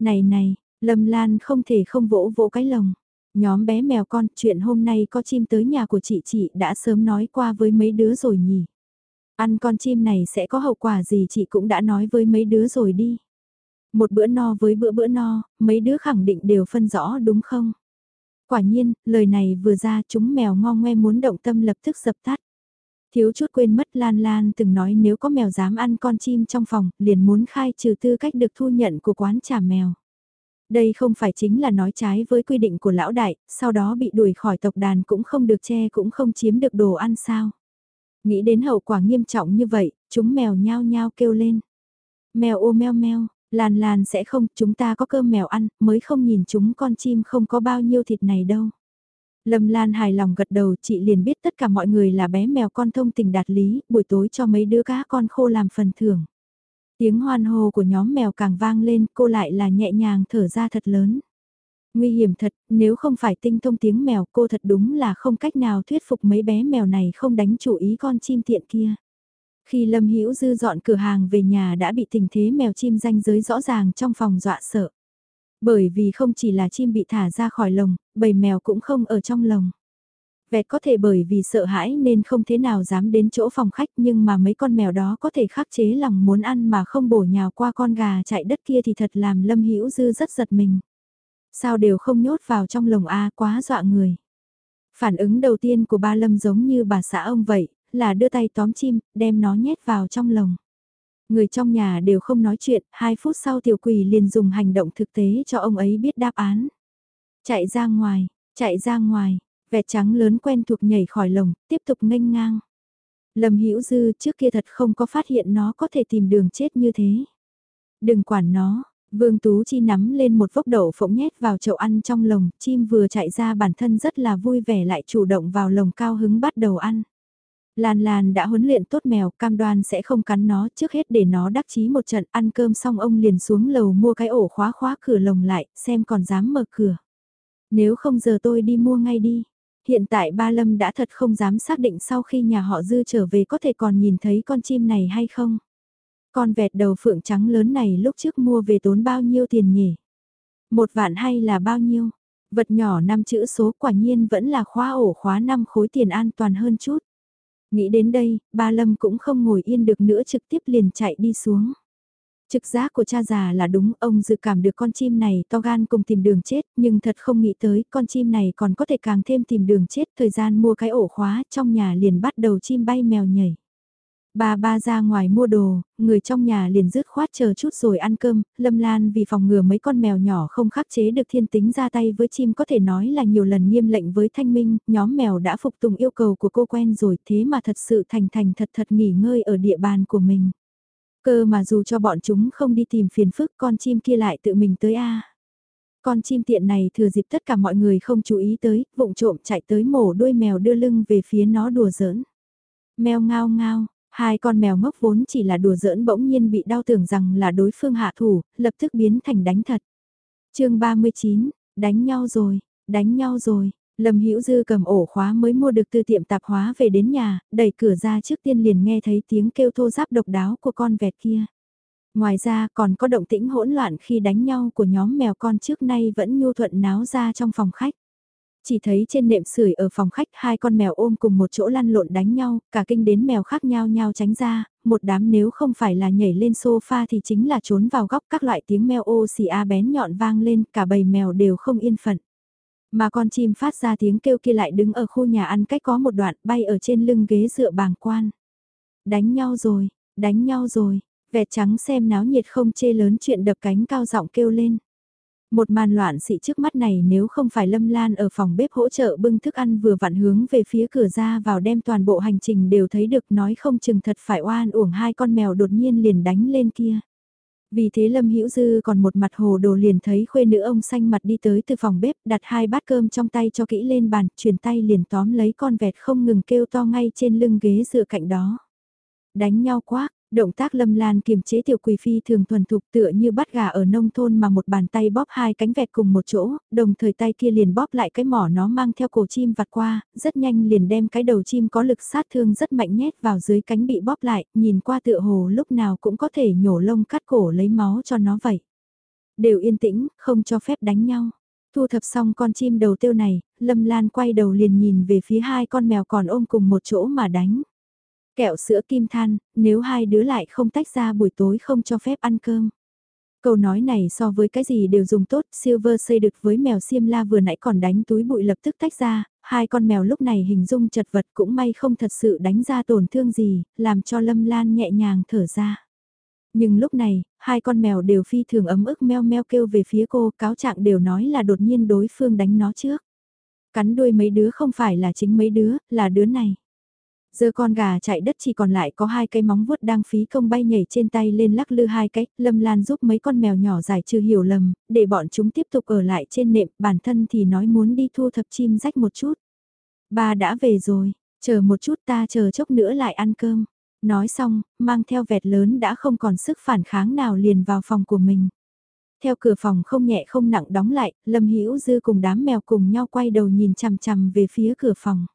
Này này, Lâm Lan không thể không vỗ vỗ cái lồng. Nhóm bé mèo con, chuyện hôm nay có chim tới nhà của chị chị đã sớm nói qua với mấy đứa rồi nhỉ. Ăn con chim này sẽ có hậu quả gì chị cũng đã nói với mấy đứa rồi đi. Một bữa no với bữa bữa no, mấy đứa khẳng định đều phân rõ đúng không? Quả nhiên, lời này vừa ra chúng mèo ngo ngoe muốn động tâm lập tức dập tắt. Thiếu chút quên mất Lan Lan từng nói nếu có mèo dám ăn con chim trong phòng, liền muốn khai trừ tư cách được thu nhận của quán trà mèo. Đây không phải chính là nói trái với quy định của lão đại, sau đó bị đuổi khỏi tộc đàn cũng không được che cũng không chiếm được đồ ăn sao. Nghĩ đến hậu quả nghiêm trọng như vậy, chúng mèo nhao nhao kêu lên. Mèo ô meo meo, Lan Lan sẽ không, chúng ta có cơm mèo ăn, mới không nhìn chúng con chim không có bao nhiêu thịt này đâu. Lâm Lan hài lòng gật đầu, chị liền biết tất cả mọi người là bé mèo con thông tình đạt lý, buổi tối cho mấy đứa cá con khô làm phần thưởng. Tiếng hoan hô của nhóm mèo càng vang lên, cô lại là nhẹ nhàng thở ra thật lớn. Nguy hiểm thật, nếu không phải tinh thông tiếng mèo cô thật đúng là không cách nào thuyết phục mấy bé mèo này không đánh chủ ý con chim tiện kia. Khi Lâm Hữu Dư dọn cửa hàng về nhà đã bị tình thế mèo chim danh giới rõ ràng trong phòng dọa sợ. Bởi vì không chỉ là chim bị thả ra khỏi lồng, bầy mèo cũng không ở trong lồng. Vẹt có thể bởi vì sợ hãi nên không thế nào dám đến chỗ phòng khách nhưng mà mấy con mèo đó có thể khắc chế lòng muốn ăn mà không bổ nhào qua con gà chạy đất kia thì thật làm Lâm Hữu Dư rất giật mình. Sao đều không nhốt vào trong lồng A quá dọa người. Phản ứng đầu tiên của ba Lâm giống như bà xã ông vậy, là đưa tay tóm chim, đem nó nhét vào trong lồng. Người trong nhà đều không nói chuyện, hai phút sau tiểu quỷ liền dùng hành động thực tế cho ông ấy biết đáp án. Chạy ra ngoài, chạy ra ngoài, vẹt trắng lớn quen thuộc nhảy khỏi lồng, tiếp tục nghênh ngang. Lâm Hữu Dư trước kia thật không có phát hiện nó có thể tìm đường chết như thế. Đừng quản nó, Vương Tú Chi nắm lên một vốc đậu phộng nhét vào chậu ăn trong lồng, chim vừa chạy ra bản thân rất là vui vẻ lại chủ động vào lồng cao hứng bắt đầu ăn. Lan Lan đã huấn luyện tốt mèo, cam đoan sẽ không cắn nó trước hết để nó đắc chí một trận ăn cơm xong ông liền xuống lầu mua cái ổ khóa khóa cửa lồng lại, xem còn dám mở cửa. Nếu không giờ tôi đi mua ngay đi. Hiện tại ba Lâm đã thật không dám xác định sau khi nhà họ dư trở về có thể còn nhìn thấy con chim này hay không. Con vẹt đầu phượng trắng lớn này lúc trước mua về tốn bao nhiêu tiền nhỉ? Một vạn hay là bao nhiêu? Vật nhỏ năm chữ số quả nhiên vẫn là khóa ổ khóa năm khối tiền an toàn hơn chút. Nghĩ đến đây, ba Lâm cũng không ngồi yên được nữa trực tiếp liền chạy đi xuống. Trực giác của cha già là đúng, ông dự cảm được con chim này to gan cùng tìm đường chết, nhưng thật không nghĩ tới con chim này còn có thể càng thêm tìm đường chết. Thời gian mua cái ổ khóa, trong nhà liền bắt đầu chim bay mèo nhảy. Ba ba ra ngoài mua đồ, người trong nhà liền dứt khoát chờ chút rồi ăn cơm, Lâm Lan vì phòng ngừa mấy con mèo nhỏ không khắc chế được thiên tính ra tay với chim có thể nói là nhiều lần nghiêm lệnh với Thanh Minh, nhóm mèo đã phục tùng yêu cầu của cô quen rồi thế mà thật sự thành thành thật thật nghỉ ngơi ở địa bàn của mình. Cơ mà dù cho bọn chúng không đi tìm phiền phức con chim kia lại tự mình tới a Con chim tiện này thừa dịp tất cả mọi người không chú ý tới, vụng trộm chạy tới mổ đuôi mèo đưa lưng về phía nó đùa giỡn. Mèo ngao ngao, Hai con mèo ngốc vốn chỉ là đùa giỡn bỗng nhiên bị đau tưởng rằng là đối phương hạ thủ, lập tức biến thành đánh thật. chương 39, đánh nhau rồi, đánh nhau rồi. Lâm Hữu Dư cầm ổ khóa mới mua được từ tiệm tạp hóa về đến nhà, đẩy cửa ra trước tiên liền nghe thấy tiếng kêu thô giáp độc đáo của con vẹt kia. Ngoài ra còn có động tĩnh hỗn loạn khi đánh nhau của nhóm mèo con trước nay vẫn nhu thuận náo ra trong phòng khách. Chỉ thấy trên nệm sưởi ở phòng khách hai con mèo ôm cùng một chỗ lăn lộn đánh nhau, cả kinh đến mèo khác nhau nhau tránh ra, một đám nếu không phải là nhảy lên sofa thì chính là trốn vào góc các loại tiếng mèo ô xì a bén nhọn vang lên, cả bầy mèo đều không yên phận. Mà con chim phát ra tiếng kêu kia lại đứng ở khu nhà ăn cách có một đoạn bay ở trên lưng ghế dựa bàng quan. Đánh nhau rồi, đánh nhau rồi, vẹt trắng xem náo nhiệt không chê lớn chuyện đập cánh cao giọng kêu lên. Một màn loạn xị trước mắt này nếu không phải Lâm Lan ở phòng bếp hỗ trợ bưng thức ăn vừa vặn hướng về phía cửa ra vào đem toàn bộ hành trình đều thấy được nói không chừng thật phải oan uổng hai con mèo đột nhiên liền đánh lên kia. Vì thế Lâm Hữu Dư còn một mặt hồ đồ liền thấy khuê nữ ông xanh mặt đi tới từ phòng bếp đặt hai bát cơm trong tay cho kỹ lên bàn, chuyển tay liền tóm lấy con vẹt không ngừng kêu to ngay trên lưng ghế dựa cạnh đó. Đánh nhau quá, Động tác lâm lan kiềm chế tiểu quỳ phi thường thuần thục tựa như bắt gà ở nông thôn mà một bàn tay bóp hai cánh vẹt cùng một chỗ, đồng thời tay kia liền bóp lại cái mỏ nó mang theo cổ chim vặt qua, rất nhanh liền đem cái đầu chim có lực sát thương rất mạnh nhét vào dưới cánh bị bóp lại, nhìn qua tựa hồ lúc nào cũng có thể nhổ lông cắt cổ lấy máu cho nó vậy. Đều yên tĩnh, không cho phép đánh nhau. Thu thập xong con chim đầu tiêu này, Lâm Lan quay đầu liền nhìn về phía hai con mèo còn ôm cùng một chỗ mà đánh. Kẹo sữa kim than, nếu hai đứa lại không tách ra buổi tối không cho phép ăn cơm. Câu nói này so với cái gì đều dùng tốt, Silver xây được với mèo xiêm la vừa nãy còn đánh túi bụi lập tức tách ra, hai con mèo lúc này hình dung chật vật cũng may không thật sự đánh ra tổn thương gì, làm cho Lâm Lan nhẹ nhàng thở ra. Nhưng lúc này, hai con mèo đều phi thường ấm ức meo meo kêu về phía cô, cáo trạng đều nói là đột nhiên đối phương đánh nó trước. Cắn đuôi mấy đứa không phải là chính mấy đứa, là đứa này. Giờ con gà chạy đất chỉ còn lại có hai cây móng vuốt đang phí công bay nhảy trên tay lên lắc lư hai cách, Lâm Lan giúp mấy con mèo nhỏ giải trừ hiểu lầm, để bọn chúng tiếp tục ở lại trên nệm, bản thân thì nói muốn đi thu thập chim rách một chút. Ba đã về rồi, chờ một chút ta chờ chốc nữa lại ăn cơm. Nói xong, mang theo vẹt lớn đã không còn sức phản kháng nào liền vào phòng của mình. Theo cửa phòng không nhẹ không nặng đóng lại, Lâm Hữu Dư cùng đám mèo cùng nhau quay đầu nhìn chằm chằm về phía cửa phòng.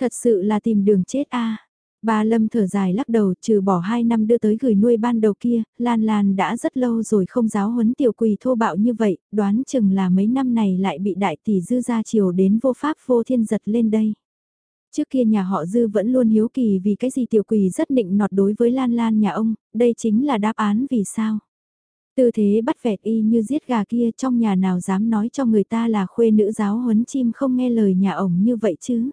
Thật sự là tìm đường chết a. À. Bà Lâm thở dài lắc đầu trừ bỏ 2 năm đưa tới gửi nuôi ban đầu kia, Lan Lan đã rất lâu rồi không giáo huấn tiểu quỳ thô bạo như vậy, đoán chừng là mấy năm này lại bị đại tỷ dư gia chiều đến vô pháp vô thiên giật lên đây. Trước kia nhà họ Dư vẫn luôn hiếu kỳ vì cái gì tiểu quỳ rất nịnh nọt đối với Lan Lan nhà ông, đây chính là đáp án vì sao. Tư thế bắt vẹt y như giết gà kia trong nhà nào dám nói cho người ta là khuê nữ giáo huấn chim không nghe lời nhà ổng như vậy chứ.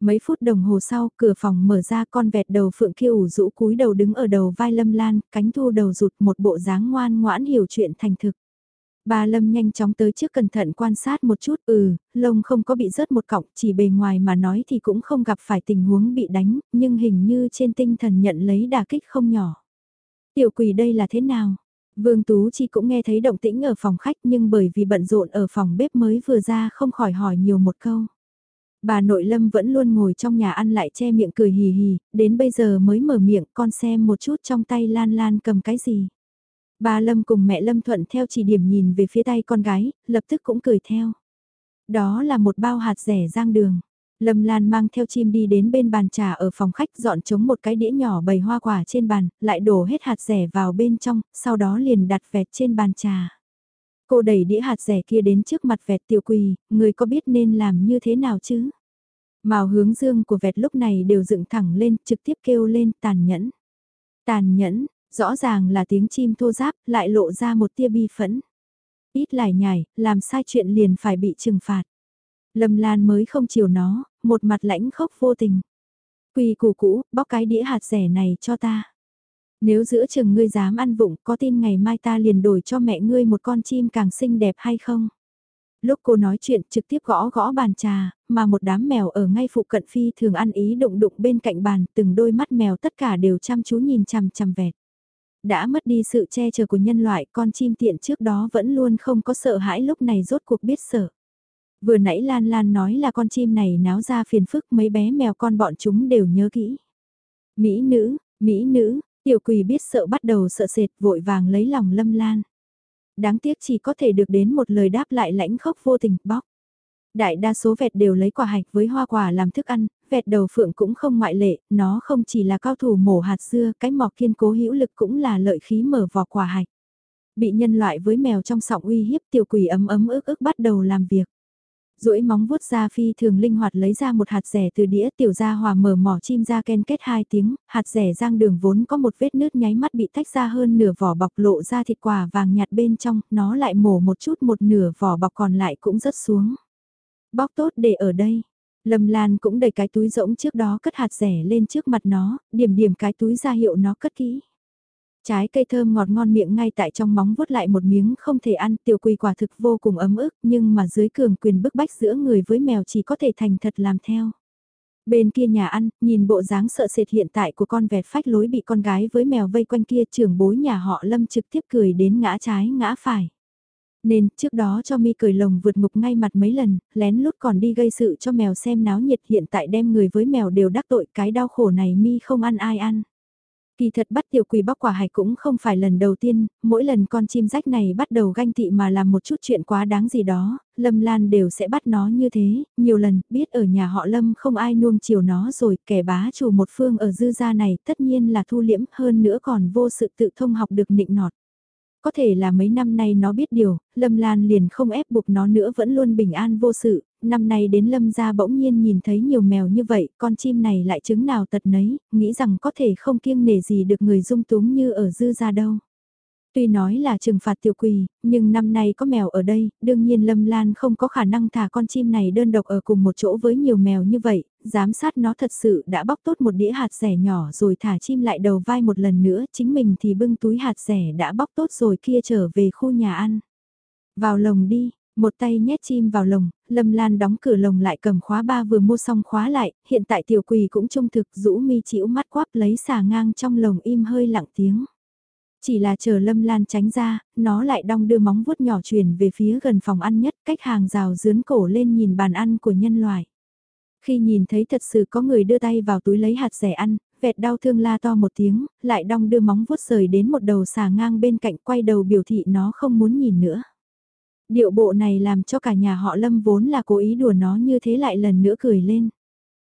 Mấy phút đồng hồ sau, cửa phòng mở ra con vẹt đầu phượng kia ủ rũ cúi đầu đứng ở đầu vai lâm lan, cánh thu đầu rụt một bộ dáng ngoan ngoãn hiểu chuyện thành thực. Bà Lâm nhanh chóng tới trước cẩn thận quan sát một chút, ừ, lông không có bị rớt một cọng, chỉ bề ngoài mà nói thì cũng không gặp phải tình huống bị đánh, nhưng hình như trên tinh thần nhận lấy đà kích không nhỏ. Tiểu quỷ đây là thế nào? Vương Tú Chi cũng nghe thấy động tĩnh ở phòng khách nhưng bởi vì bận rộn ở phòng bếp mới vừa ra không khỏi hỏi nhiều một câu. Bà nội Lâm vẫn luôn ngồi trong nhà ăn lại che miệng cười hì hì, đến bây giờ mới mở miệng con xem một chút trong tay Lan Lan cầm cái gì. Bà Lâm cùng mẹ Lâm thuận theo chỉ điểm nhìn về phía tay con gái, lập tức cũng cười theo. Đó là một bao hạt rẻ rang đường. Lâm Lan mang theo chim đi đến bên bàn trà ở phòng khách dọn trống một cái đĩa nhỏ bầy hoa quả trên bàn, lại đổ hết hạt rẻ vào bên trong, sau đó liền đặt vẹt trên bàn trà. Cô đẩy đĩa hạt rẻ kia đến trước mặt vẹt tiểu quỳ, người có biết nên làm như thế nào chứ? Màu hướng dương của vẹt lúc này đều dựng thẳng lên, trực tiếp kêu lên tàn nhẫn. Tàn nhẫn, rõ ràng là tiếng chim thô giáp, lại lộ ra một tia bi phẫn. Ít lại nhảy, làm sai chuyện liền phải bị trừng phạt. Lâm Lan mới không chiều nó, một mặt lãnh khốc vô tình. Quỳ củ cũ, bóc cái đĩa hạt rẻ này cho ta. Nếu giữa chừng ngươi dám ăn vụng, có tin ngày mai ta liền đổi cho mẹ ngươi một con chim càng xinh đẹp hay không? Lúc cô nói chuyện trực tiếp gõ gõ bàn trà, mà một đám mèo ở ngay phụ cận phi thường ăn ý đụng đụng bên cạnh bàn, từng đôi mắt mèo tất cả đều chăm chú nhìn chằm chằm vẹt. Đã mất đi sự che chở của nhân loại, con chim tiện trước đó vẫn luôn không có sợ hãi lúc này rốt cuộc biết sợ. Vừa nãy Lan Lan nói là con chim này náo ra phiền phức mấy bé mèo con bọn chúng đều nhớ kỹ. Mỹ nữ, Mỹ nữ, tiểu quỳ biết sợ bắt đầu sợ sệt vội vàng lấy lòng lâm lan. Đáng tiếc chỉ có thể được đến một lời đáp lại lãnh khốc vô tình, bóc. Đại đa số vẹt đều lấy quả hạch với hoa quả làm thức ăn, vẹt đầu phượng cũng không ngoại lệ, nó không chỉ là cao thủ mổ hạt dưa, cái mỏ kiên cố hữu lực cũng là lợi khí mở vỏ quả hạch. Bị nhân loại với mèo trong sọng uy hiếp tiểu quỷ ấm ấm ức ức bắt đầu làm việc duỗi móng vuốt ra phi thường linh hoạt lấy ra một hạt rẻ từ đĩa tiểu gia hòa mở mỏ chim ra ken kết hai tiếng, hạt rẻ giang đường vốn có một vết nứt nháy mắt bị tách ra hơn nửa vỏ bọc lộ ra thịt quả vàng nhạt bên trong, nó lại mổ một chút một nửa vỏ bọc còn lại cũng rớt xuống. Bóc tốt để ở đây. Lâm Lan cũng đầy cái túi rỗng trước đó cất hạt rẻ lên trước mặt nó, điểm điểm cái túi ra hiệu nó cất kỹ. Trái cây thơm ngọt ngon miệng ngay tại trong móng vuốt lại một miếng không thể ăn tiểu quỳ quả thực vô cùng ấm ức nhưng mà dưới cường quyền bức bách giữa người với mèo chỉ có thể thành thật làm theo. Bên kia nhà ăn, nhìn bộ dáng sợ sệt hiện tại của con vẹt phách lối bị con gái với mèo vây quanh kia trưởng bối nhà họ lâm trực tiếp cười đến ngã trái ngã phải. Nên trước đó cho mi cười lồng vượt ngục ngay mặt mấy lần, lén lút còn đi gây sự cho mèo xem náo nhiệt hiện tại đem người với mèo đều đắc tội cái đau khổ này mi không ăn ai ăn. Kỳ thật bắt tiểu quỳ bóc quả hải cũng không phải lần đầu tiên, mỗi lần con chim rách này bắt đầu ganh tị mà làm một chút chuyện quá đáng gì đó, Lâm Lan đều sẽ bắt nó như thế, nhiều lần, biết ở nhà họ Lâm không ai nuông chiều nó rồi, kẻ bá chủ một phương ở dư gia này tất nhiên là thu liễm hơn nữa còn vô sự tự thông học được nịnh nọt. Có thể là mấy năm nay nó biết điều, Lâm Lan liền không ép buộc nó nữa vẫn luôn bình an vô sự, năm nay đến Lâm gia bỗng nhiên nhìn thấy nhiều mèo như vậy, con chim này lại chứng nào tật nấy, nghĩ rằng có thể không kiêng nể gì được người dung túng như ở dư gia đâu. Tuy nói là trừng phạt tiểu quỳ, nhưng năm nay có mèo ở đây, đương nhiên Lâm Lan không có khả năng thả con chim này đơn độc ở cùng một chỗ với nhiều mèo như vậy, giám sát nó thật sự đã bóc tốt một đĩa hạt rẻ nhỏ rồi thả chim lại đầu vai một lần nữa, chính mình thì bưng túi hạt rẻ đã bóc tốt rồi kia trở về khu nhà ăn. Vào lồng đi, một tay nhét chim vào lồng, Lâm Lan đóng cửa lồng lại cầm khóa ba vừa mua xong khóa lại, hiện tại tiểu quỳ cũng trung thực rũ mi chịu mắt quắp lấy xà ngang trong lồng im hơi lặng tiếng. Chỉ là chờ Lâm Lan tránh ra, nó lại đong đưa móng vuốt nhỏ chuyển về phía gần phòng ăn nhất cách hàng rào dướn cổ lên nhìn bàn ăn của nhân loại. Khi nhìn thấy thật sự có người đưa tay vào túi lấy hạt rẻ ăn, vẹt đau thương la to một tiếng, lại đong đưa móng vuốt rời đến một đầu xà ngang bên cạnh quay đầu biểu thị nó không muốn nhìn nữa. Điệu bộ này làm cho cả nhà họ Lâm vốn là cố ý đùa nó như thế lại lần nữa cười lên.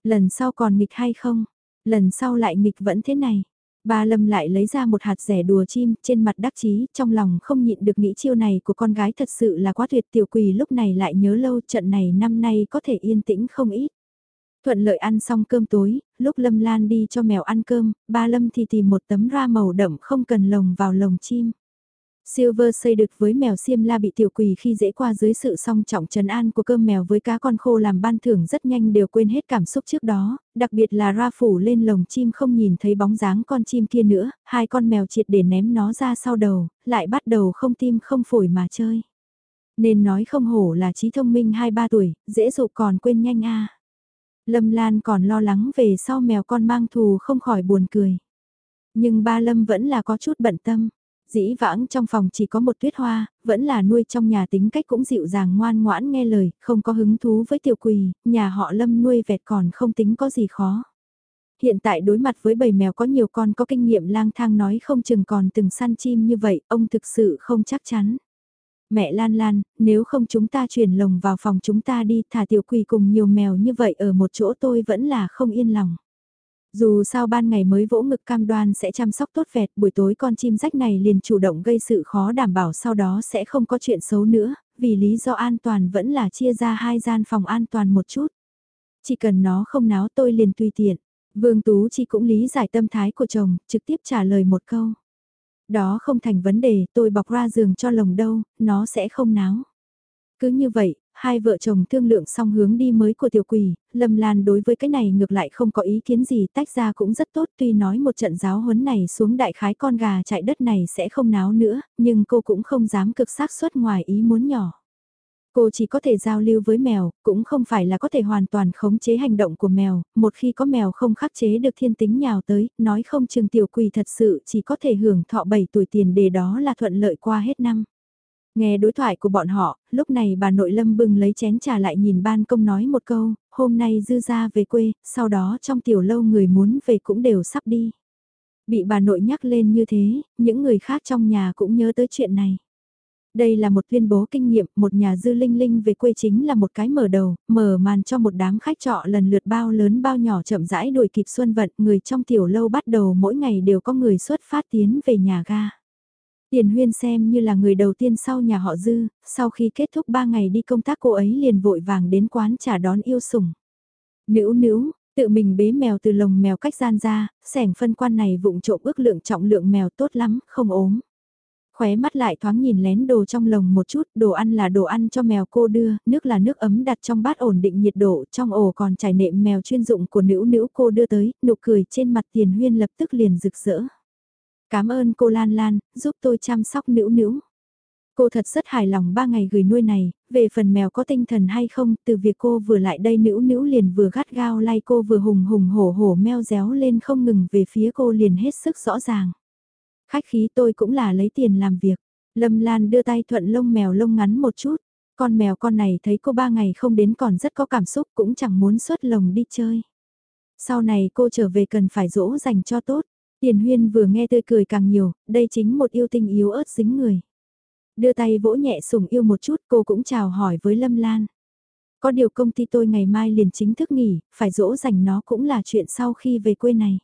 Lần sau còn nghịch hay không? Lần sau lại nghịch vẫn thế này. Ba Lâm lại lấy ra một hạt rẻ đùa chim trên mặt đắc chí, trong lòng không nhịn được nghĩ chiêu này của con gái thật sự là quá tuyệt tiểu quỳ lúc này lại nhớ lâu trận này năm nay có thể yên tĩnh không ít. Thuận lợi ăn xong cơm tối, lúc Lâm Lan đi cho mèo ăn cơm, ba Lâm thì tìm một tấm ra màu đậm không cần lồng vào lồng chim. Silver xây được với mèo xiêm la bị tiểu quỳ khi dễ qua dưới sự song trọng trấn an của cơm mèo với cá con khô làm ban thưởng rất nhanh đều quên hết cảm xúc trước đó, đặc biệt là ra phủ lên lồng chim không nhìn thấy bóng dáng con chim kia nữa, hai con mèo triệt để ném nó ra sau đầu, lại bắt đầu không tim không phổi mà chơi. Nên nói không hổ là trí thông minh 2-3 tuổi, dễ dụ còn quên nhanh a Lâm Lan còn lo lắng về sau mèo con mang thù không khỏi buồn cười. Nhưng ba Lâm vẫn là có chút bận tâm dĩ vãng trong phòng chỉ có một tuyết hoa, vẫn là nuôi trong nhà tính cách cũng dịu dàng ngoan ngoãn nghe lời, không có hứng thú với tiểu quỳ, nhà họ lâm nuôi vẹt còn không tính có gì khó. Hiện tại đối mặt với bầy mèo có nhiều con có kinh nghiệm lang thang nói không chừng còn từng săn chim như vậy, ông thực sự không chắc chắn. Mẹ Lan Lan, nếu không chúng ta chuyển lồng vào phòng chúng ta đi thả tiểu quỳ cùng nhiều mèo như vậy ở một chỗ tôi vẫn là không yên lòng. Dù sao ban ngày mới vỗ ngực cam đoan sẽ chăm sóc tốt vẹt, buổi tối con chim rách này liền chủ động gây sự khó đảm bảo sau đó sẽ không có chuyện xấu nữa, vì lý do an toàn vẫn là chia ra hai gian phòng an toàn một chút. Chỉ cần nó không náo tôi liền tùy tiện. Vương Tú Chi cũng lý giải tâm thái của chồng, trực tiếp trả lời một câu. Đó không thành vấn đề, tôi bọc ra giường cho lồng đâu, nó sẽ không náo. Cứ như vậy, hai vợ chồng thương lượng xong hướng đi mới của tiểu quỷ, Lâm Lan đối với cái này ngược lại không có ý kiến gì tách ra cũng rất tốt tuy nói một trận giáo huấn này xuống đại khái con gà chạy đất này sẽ không náo nữa, nhưng cô cũng không dám cực xác suất ngoài ý muốn nhỏ. Cô chỉ có thể giao lưu với mèo, cũng không phải là có thể hoàn toàn khống chế hành động của mèo, một khi có mèo không khắc chế được thiên tính nhào tới, nói không chừng tiểu Quỳ thật sự chỉ có thể hưởng thọ 7 tuổi tiền để đó là thuận lợi qua hết năm. Nghe đối thoại của bọn họ, lúc này bà nội lâm bưng lấy chén trà lại nhìn ban công nói một câu, hôm nay dư ra về quê, sau đó trong tiểu lâu người muốn về cũng đều sắp đi. Bị bà nội nhắc lên như thế, những người khác trong nhà cũng nhớ tới chuyện này. Đây là một tuyên bố kinh nghiệm, một nhà dư linh linh về quê chính là một cái mở đầu, mở màn cho một đám khách trọ lần lượt bao lớn bao nhỏ chậm rãi đuổi kịp xuân vận, người trong tiểu lâu bắt đầu mỗi ngày đều có người xuất phát tiến về nhà ga. Tiền huyên xem như là người đầu tiên sau nhà họ dư, sau khi kết thúc 3 ngày đi công tác cô ấy liền vội vàng đến quán trả đón yêu sủng. Nữ nữ, tự mình bế mèo từ lồng mèo cách gian ra, sẻng phân quan này vụng trộm ước lượng trọng lượng mèo tốt lắm, không ốm. Khóe mắt lại thoáng nhìn lén đồ trong lồng một chút, đồ ăn là đồ ăn cho mèo cô đưa, nước là nước ấm đặt trong bát ổn định nhiệt độ, trong ổ còn trải nệm mèo chuyên dụng của nữ nữ cô đưa tới, nụ cười trên mặt tiền huyên lập tức liền rực rỡ. Cảm ơn cô Lan Lan, giúp tôi chăm sóc nữ nữ. Cô thật rất hài lòng ba ngày gửi nuôi này, về phần mèo có tinh thần hay không, từ việc cô vừa lại đây nữ nữ liền vừa gắt gao lay cô vừa hùng hùng hổ hổ meo réo lên không ngừng về phía cô liền hết sức rõ ràng. Khách khí tôi cũng là lấy tiền làm việc. Lâm Lan đưa tay thuận lông mèo lông ngắn một chút. Con mèo con này thấy cô ba ngày không đến còn rất có cảm xúc cũng chẳng muốn xuất lồng đi chơi. Sau này cô trở về cần phải dỗ dành cho tốt. Tiền huyên vừa nghe tươi cười càng nhiều, đây chính một yêu tinh yếu ớt dính người. Đưa tay vỗ nhẹ sủng yêu một chút cô cũng chào hỏi với Lâm Lan. Có điều công ty tôi ngày mai liền chính thức nghỉ, phải dỗ dành nó cũng là chuyện sau khi về quê này.